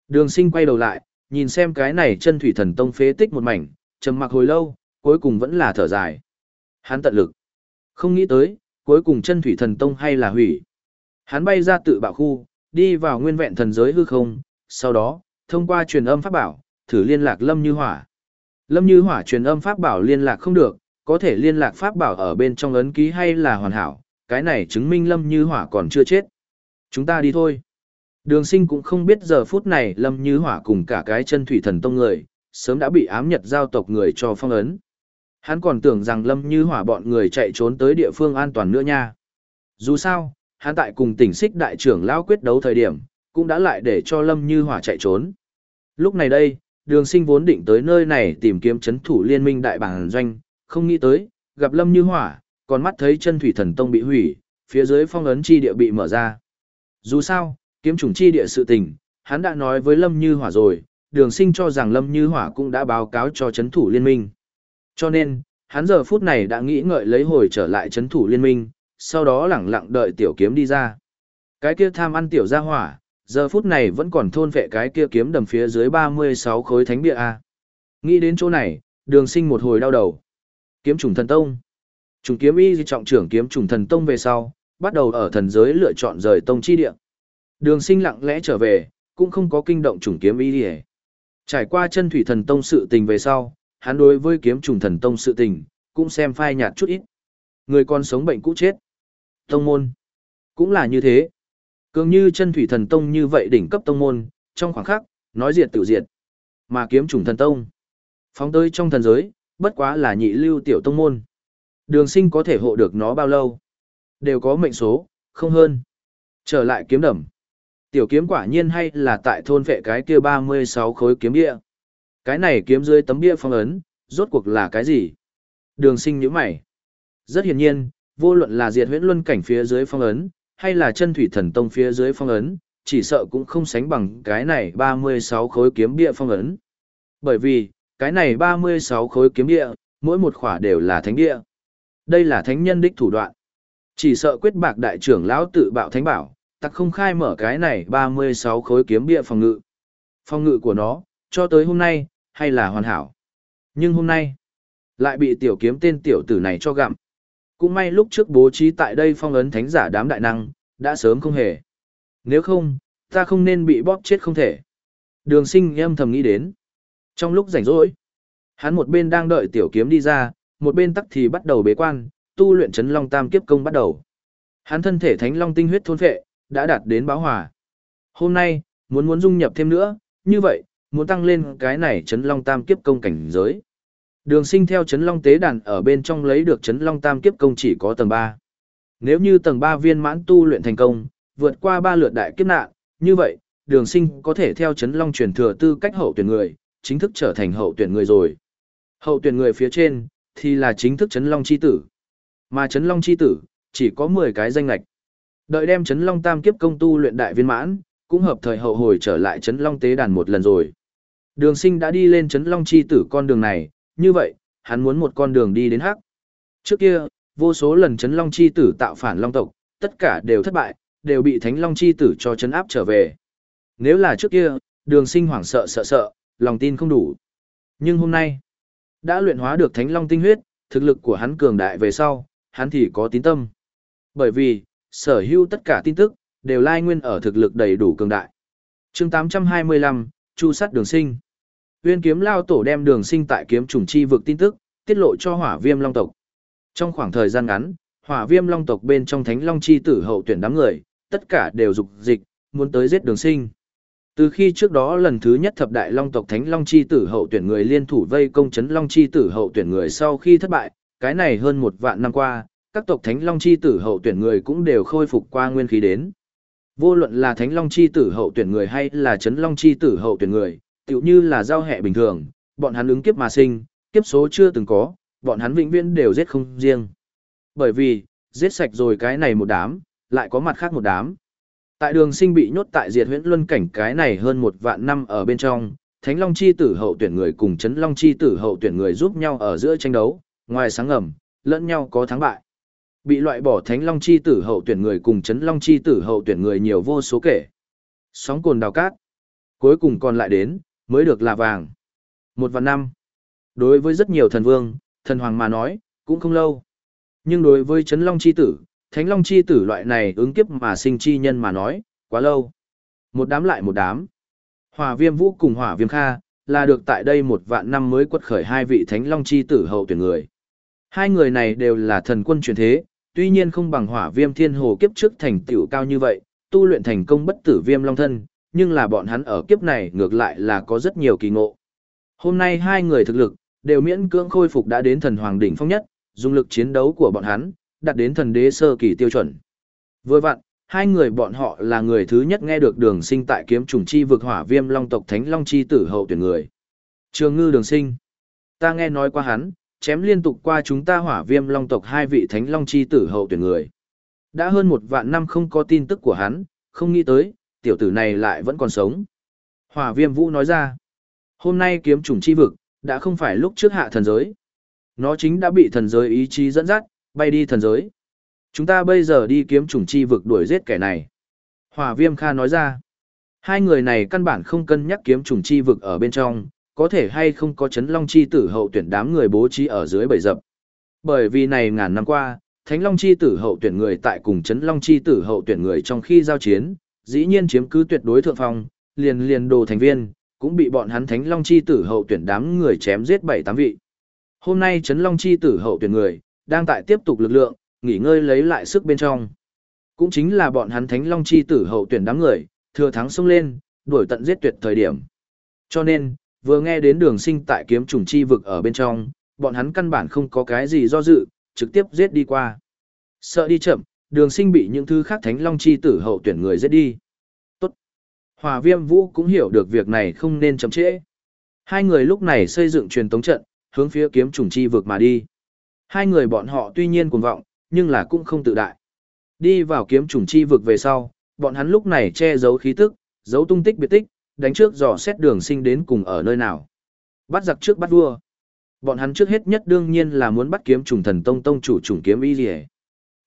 Đường sinh quay đầu lại, nhìn xem cái này chân thủy thần tông phế tích một mảnh, trầm mặc hồi lâu, cuối cùng vẫn là thở dài. Hắn tận lực. Không nghĩ tới, cuối cùng chân thủy thần tông hay là hủy. Hắn bay ra tự bạo khu, đi vào nguyên vẹn thần giới hư không, sau đó, thông qua truyền âm pháp bảo, thử liên lạc Lâm Như Hỏa. Lâm Như Hỏa truyền âm pháp bảo liên lạc không được, có thể liên lạc pháp bảo ở bên trong ấn ký hay là hoàn hảo, cái này chứng minh Lâm Như Hỏa còn chưa chết. Chúng ta đi thôi. Đường sinh cũng không biết giờ phút này Lâm Như Hỏa cùng cả cái chân thủy thần tông người, sớm đã bị ám nhật giao tộc người cho phong ấn. Hắn còn tưởng rằng Lâm Như Hỏa bọn người chạy trốn tới địa phương an toàn nữa nha. Dù sao, hắn tại cùng tỉnh xích đại trưởng lão quyết đấu thời điểm, cũng đã lại để cho Lâm Như Hỏa chạy trốn. Lúc này đây, đường sinh vốn định tới nơi này tìm kiếm chấn thủ liên minh đại bản doanh, không nghĩ tới, gặp Lâm Như Hỏa, còn mắt thấy chân thủy thần tông bị hủy, phía dưới phong ấn chi địa bị mở ra. Dù sao, kiếm chủng chi địa sự tình, hắn đã nói với Lâm Như Hỏa rồi, đường sinh cho rằng Lâm Như Hỏa cũng đã báo cáo cho chấn thủ liên minh. Cho nên, hắn giờ phút này đã nghĩ ngợi lấy hồi trở lại chấn thủ liên minh, sau đó lẳng lặng đợi tiểu kiếm đi ra. Cái kia tham ăn tiểu gia hỏa, giờ phút này vẫn còn thôn vệ cái kia kiếm đầm phía dưới 36 khối thánh địa A. Nghĩ đến chỗ này, đường sinh một hồi đau đầu. Kiếm trùng thần tông. Trùng kiếm y trọng trưởng kiếm trùng thần tông về sau, bắt đầu ở thần giới lựa chọn rời tông chi địa. Đường sinh lặng lẽ trở về, cũng không có kinh động trùng kiếm ý đi Trải qua chân thủy thần tông sự tình về sau, hắn đối với kiếm trùng thần tông sự tình, cũng xem phai nhạt chút ít. Người còn sống bệnh cũ chết. Tông môn. Cũng là như thế. Cường như chân thủy thần tông như vậy đỉnh cấp tông môn, trong khoảng khắc, nói diệt tự diệt. Mà kiếm trùng thần tông. Phóng tới trong thần giới, bất quá là nhị lưu tiểu tông môn. Đường sinh có thể hộ được nó bao lâu? Đều có mệnh số, không hơn. Trở lại kiếm đầm. Tiểu kiếm quả nhiên hay là tại thôn vệ cái kia 36 khối kiếm bia, Cái này kiếm dưới tấm bia phong ấn, rốt cuộc là cái gì? Đường sinh nhíu mày. Rất hiển nhiên, vô luận là diệt huyễn luân cảnh phía dưới phong ấn, hay là chân thủy thần tông phía dưới phong ấn, chỉ sợ cũng không sánh bằng cái này 36 khối kiếm bia phong ấn. Bởi vì, cái này 36 khối kiếm bia, mỗi một khỏa đều là thánh bia. Đây là thánh nhân đích thủ đoạn. Chỉ sợ quyết bạc đại trưởng lão tự bạo thánh bảo, tặc không khai mở cái này 36 khối kiếm bia phòng ngự. Phòng ngự của nó, cho tới hôm nay, hay là hoàn hảo. Nhưng hôm nay, lại bị tiểu kiếm tên tiểu tử này cho gặm. Cũng may lúc trước bố trí tại đây phong ấn thánh giả đám đại năng, đã sớm không hề. Nếu không, ta không nên bị bóp chết không thể. Đường sinh em thầm nghĩ đến. Trong lúc rảnh rỗi, hắn một bên đang đợi tiểu kiếm đi ra, một bên tắc thì bắt đầu bế quan, tu luyện chấn long tam kiếp công bắt đầu. Hắn thân thể thánh long tinh huyết thôn phệ, đã đạt đến báo hòa. Hôm nay, muốn muốn dung nhập thêm nữa, như vậy, muốn tăng lên cái này chấn long tam kiếp công cảnh giới. Đường sinh theo chấn long tế đàn ở bên trong lấy được chấn long tam kiếp công chỉ có tầng 3. Nếu như tầng 3 viên mãn tu luyện thành công, vượt qua 3 lượt đại kiếp nạn, như vậy, đường sinh có thể theo chấn long truyền thừa tư cách hậu tuyển người, chính thức trở thành hậu tuyển người rồi. Hậu tuyển người phía trên, thì là chính thức chấn long chi tử. Mà Trấn long chi tử, chỉ có 10 cái danh lạch. Đợi đem Trấn long tam kiếp công tu luyện đại viên mãn, cũng hợp thời hậu hồi trở lại Trấn long tế đàn một lần rồi. Đường sinh đã đi lên Trấn long chi tử con đường này, như vậy, hắn muốn một con đường đi đến hắc. Trước kia, vô số lần Trấn long chi tử tạo phản long tộc, tất cả đều thất bại, đều bị thánh long chi tử cho trấn áp trở về. Nếu là trước kia, đường sinh hoảng sợ sợ sợ, lòng tin không đủ. Nhưng hôm nay, đã luyện hóa được thánh long tinh huyết, thực lực của hắn cường đại về sau, hắn thì có tín tâm. Bởi vì, sở hữu tất cả tin tức, đều lai nguyên ở thực lực đầy đủ cường đại. chương 825, Chu sát đường sinh. Uyên kiếm lao tổ đem đường sinh tại kiếm trùng chi vực tin tức, tiết lộ cho hỏa viêm long tộc. Trong khoảng thời gian ngắn, hỏa viêm long tộc bên trong thánh long chi tử hậu tuyển đám người, tất cả đều dục dịch, muốn tới giết đường sinh. Từ khi trước đó lần thứ nhất thập đại long tộc thánh long chi tử hậu tuyển người liên thủ vây công chấn long chi tử hậu tuyển người sau khi thất bại, cái này hơn một vạn năm qua, các tộc thánh long chi tử hậu tuyển người cũng đều khôi phục qua nguyên khí đến. Vô luận là thánh long chi tử hậu tuyển người hay là chấn long chi tử hậu tuyển người, tựu như là giao hệ bình thường, bọn hắn ứng kiếp mà sinh, kiếp số chưa từng có, bọn hắn vĩnh viễn đều giết không riêng. Bởi vì, giết sạch rồi cái này một đám, lại có mặt khác một đám. Tại đường sinh bị nhốt tại diệt huyễn luân cảnh cái này hơn một vạn năm ở bên trong, Thánh Long Chi tử hậu tuyển người cùng Chấn Long Chi tử hậu tuyển người giúp nhau ở giữa tranh đấu, ngoài sáng ngầm, lẫn nhau có thắng bại. Bị loại bỏ Thánh Long Chi tử hậu tuyển người cùng Chấn Long Chi tử hậu tuyển người nhiều vô số kể. Sóng cồn đào cát. Cuối cùng còn lại đến, mới được là vàng. Một vạn năm. Đối với rất nhiều thần vương, thần hoàng mà nói, cũng không lâu. Nhưng đối với chấn Long Chi Tử, Thánh Long Chi Tử loại này ứng kiếp mà sinh chi nhân mà nói, quá lâu. Một đám lại một đám. Hỏa viêm vũ cùng hỏa viêm kha, là được tại đây một vạn năm mới quật khởi hai vị Thánh Long Chi Tử hậu tuyển người. Hai người này đều là thần quân truyền thế, tuy nhiên không bằng hỏa viêm thiên hồ kiếp trước thành tựu cao như vậy, tu luyện thành công bất tử viêm long thân, nhưng là bọn hắn ở kiếp này ngược lại là có rất nhiều kỳ ngộ. Hôm nay hai người thực lực, đều miễn cưỡng khôi phục đã đến thần hoàng đỉnh phong nhất, dùng lực chiến đấu của bọn hắn, đạt đến thần đế sơ kỳ tiêu chuẩn. Vừa vặn, hai người bọn họ là người thứ nhất nghe được đường sinh tại kiếm trùng chi vực hỏa viêm long tộc thánh long chi tử hậu tuyển người. Trường ngư đường sinh. Ta nghe nói qua hắn, chém liên tục qua chúng ta hỏa viêm long tộc hai vị thánh long chi tử hậu tuyển người. Đã hơn một vạn năm không có tin tức của hắn, không nghĩ tới, tiểu tử này lại vẫn còn sống. Hỏa viêm vũ nói ra, hôm nay kiếm trùng chi vực, đã không phải lúc trước hạ thần giới. Nó chính đã bị thần giới ý chí dẫn dắt, bay đi thần giới. Chúng ta bây giờ đi kiếm trùng chi vực đuổi giết kẻ này. Hỏa viêm kha nói ra, hai người này căn bản không cân nhắc kiếm trùng chi vực ở bên trong, có thể hay không có chấn long chi tử hậu tuyển đám người bố trí ở dưới bầy dập. Bởi vì này ngàn năm qua, Thánh Long chi tử hậu tuyển người tại cùng chấn Long chi tử hậu tuyển người trong khi giao chiến, dĩ nhiên chiếm cứ tuyệt đối thượng phong, liền liền đồ thành viên, cũng bị bọn hắn Thánh Long chi tử hậu tuyển đám người chém giết bảy tám vị. Hôm nay chấn Long chi tử hậu tuyển người, đang tại tiếp tục lực lượng, nghỉ ngơi lấy lại sức bên trong. Cũng chính là bọn hắn Thánh Long chi tử hậu tuyển đám người, thừa thắng xông lên, đuổi tận giết tuyệt thời điểm. Cho nên, vừa nghe đến đường sinh tại kiếm trùng chi vực ở bên trong, bọn hắn căn bản không có cái gì do dự, trực tiếp giết đi qua. Sợ đi chậm, đường sinh bị những thứ khác thánh long chi tử hậu tuyển người giết đi. Tốt. Hòa viêm vũ cũng hiểu được việc này không nên chậm trễ. Hai người lúc này xây dựng truyền tống trận, hướng phía kiếm trùng chi vực mà đi. Hai người bọn họ tuy nhiên cuồng vọng, nhưng là cũng không tự đại. Đi vào kiếm trùng chi vực về sau, bọn hắn lúc này che giấu khí tức, giấu tung tích biệt tích, đánh trước dò xét đường sinh đến cùng ở nơi nào. Bắt giặc trước bắt vua. Bọn hắn trước hết nhất đương nhiên là muốn bắt kiếm trùng thần tông tông chủ trùng kiếm y rìa.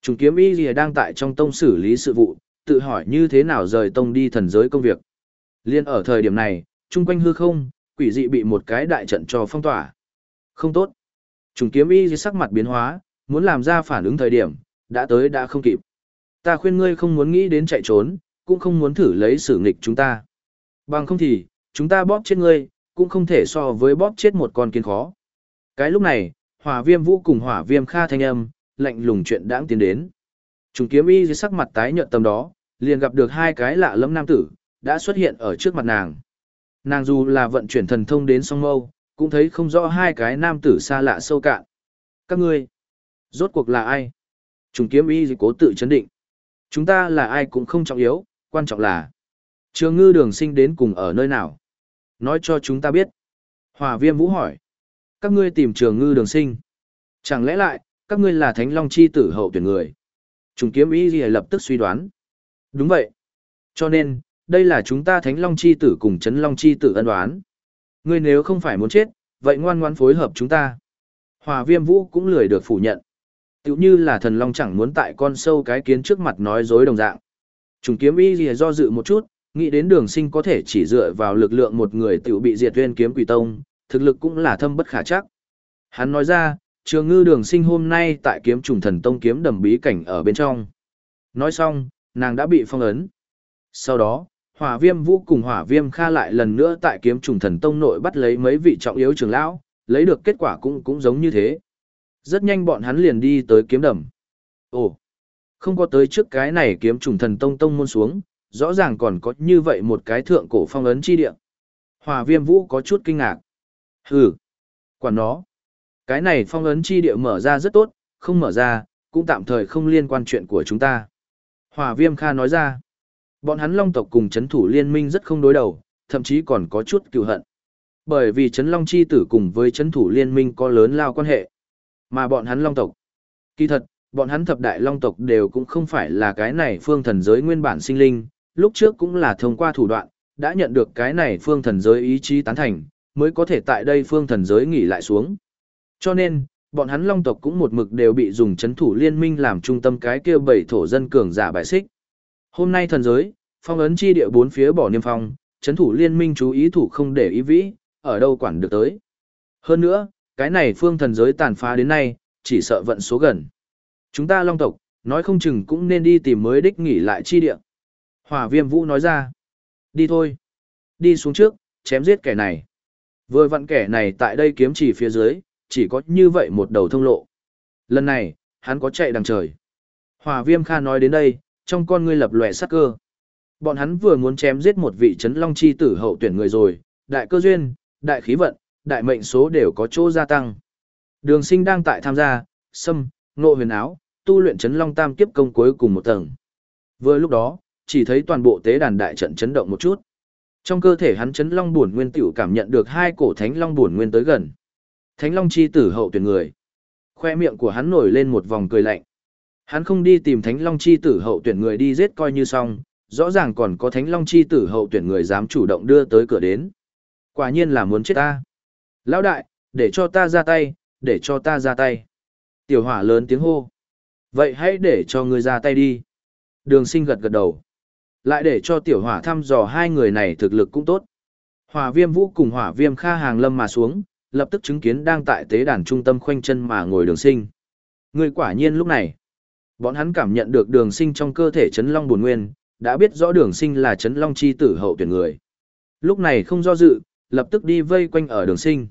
Trùng kiếm y rìa đang tại trong tông xử lý sự vụ, tự hỏi như thế nào rời tông đi thần giới công việc. Liên ở thời điểm này, chung quanh hư không, quỷ dị bị một cái đại trận cho phong tỏa. Không tốt. Trùng kiếm y sắc mặt biến hóa, muốn làm ra phản ứng thời điểm, đã tới đã không kịp. Ta khuyên ngươi không muốn nghĩ đến chạy trốn, cũng không muốn thử lấy xử nghịch chúng ta. Bằng không thì, chúng ta bóp chết ngươi, cũng không thể so với bóp chết một con kiến khó. Cái lúc này, hỏa viêm vũ cùng hỏa viêm kha thanh âm, lạnh lùng chuyện đãng tiến đến. Trùng kiếm y dưới sắc mặt tái nhợt tầm đó, liền gặp được hai cái lạ lẫm nam tử, đã xuất hiện ở trước mặt nàng. Nàng dù là vận chuyển thần thông đến song mâu, cũng thấy không rõ hai cái nam tử xa lạ sâu cạn. Các ngươi, rốt cuộc là ai? Trùng kiếm y cố tự chấn định. Chúng ta là ai cũng không trọng yếu, quan trọng là Trường ngư đường sinh đến cùng ở nơi nào? Nói cho chúng ta biết. Hòa viêm vũ hỏi. Các ngươi tìm trường ngư đường sinh. Chẳng lẽ lại, các ngươi là thánh long chi tử hậu tuyển người? Trùng kiếm y gì lập tức suy đoán. Đúng vậy. Cho nên, đây là chúng ta thánh long chi tử cùng chấn long chi tử ân đoán. Ngươi nếu không phải muốn chết, vậy ngoan ngoan phối hợp chúng ta. Hòa viêm vũ cũng lười được phủ nhận. Tiểu như là thần long chẳng muốn tại con sâu cái kiến trước mặt nói dối đồng dạng. Trùng kiếm y gì do dự một chút, nghĩ đến đường sinh có thể chỉ dựa vào lực lượng một người tiểu bị diệt viên kiếm quỷ tông, thực lực cũng là thâm bất khả chắc. Hắn nói ra, trường ngư đường sinh hôm nay tại kiếm trùng thần tông kiếm đầm bí cảnh ở bên trong. Nói xong, nàng đã bị phong ấn. Sau đó, hỏa viêm vũ cùng hỏa viêm kha lại lần nữa tại kiếm trùng thần tông nội bắt lấy mấy vị trọng yếu trường lão, lấy được kết quả cũng cũng giống như thế. Rất nhanh bọn hắn liền đi tới kiếm đầm. Ồ, không có tới trước cái này kiếm trùng thần tông tông môn xuống, rõ ràng còn có như vậy một cái thượng cổ phong ấn chi địa. Hòa viêm vũ có chút kinh ngạc. Hừ, quản nó. Cái này phong ấn chi địa mở ra rất tốt, không mở ra, cũng tạm thời không liên quan chuyện của chúng ta. Hòa viêm kha nói ra. Bọn hắn long tộc cùng chấn thủ liên minh rất không đối đầu, thậm chí còn có chút cựu hận. Bởi vì chấn long chi tử cùng với chấn thủ liên minh có lớn lao quan hệ. Mà bọn hắn long tộc. Kỳ thật, bọn hắn thập đại long tộc đều cũng không phải là cái này phương thần giới nguyên bản sinh linh, lúc trước cũng là thông qua thủ đoạn, đã nhận được cái này phương thần giới ý chí tán thành, mới có thể tại đây phương thần giới nghỉ lại xuống. Cho nên, bọn hắn long tộc cũng một mực đều bị dùng chấn thủ liên minh làm trung tâm cái kia bảy thổ dân cường giả bại xích. Hôm nay thần giới, phong ấn chi địa bốn phía bỏ niêm phong, chấn thủ liên minh chú ý thủ không để ý vĩ, ở đâu quản được tới. Hơn nữa, cái này phương thần giới tàn phá đến nay, chỉ sợ vận số gần. Chúng ta long tộc, nói không chừng cũng nên đi tìm mới đích nghỉ lại chi địa. Hỏa viêm vũ nói ra. Đi thôi. Đi xuống trước, chém giết kẻ này. Vừa vặn kẻ này tại đây kiếm chỉ phía dưới, chỉ có như vậy một đầu thông lộ. Lần này, hắn có chạy đằng trời. Hỏa viêm kha nói đến đây, trong con ngươi lập lòe sắc cơ. Bọn hắn vừa muốn chém giết một vị chấn long chi tử hậu tuyển người rồi, đại cơ duyên, đại khí vận, đại mệnh số đều có chỗ gia tăng. Đường sinh đang tại tham gia, xâm, ngộ huyền áo, tu luyện chấn long tam kiếp công cuối cùng một tầng. Vừa lúc đó, chỉ thấy toàn bộ tế đàn đại trận chấn động một chút. Trong cơ thể hắn chấn long buồn nguyên tiểu cảm nhận được hai cổ thánh long buồn nguyên tới gần. Thánh long chi tử hậu tuyển người. Khoe miệng của hắn nổi lên một vòng cười lạnh. Hắn không đi tìm thánh long chi tử hậu tuyển người đi giết coi như xong, rõ ràng còn có thánh long chi tử hậu tuyển người dám chủ động đưa tới cửa đến. Quả nhiên là muốn chết ta. Lão đại, để cho ta ra tay, để cho ta ra tay. Tiểu hỏa lớn tiếng hô. Vậy hãy để cho ngươi ra tay đi. Đường sinh gật gật đầu. Lại để cho tiểu hỏa thăm dò hai người này thực lực cũng tốt. Hỏa viêm vũ cùng hỏa viêm kha hàng lâm mà xuống, lập tức chứng kiến đang tại tế đàn trung tâm khoanh chân mà ngồi đường sinh. Người quả nhiên lúc này, bọn hắn cảm nhận được đường sinh trong cơ thể chấn long buồn nguyên, đã biết rõ đường sinh là chấn long chi tử hậu tuyển người. Lúc này không do dự, lập tức đi vây quanh ở đường sinh.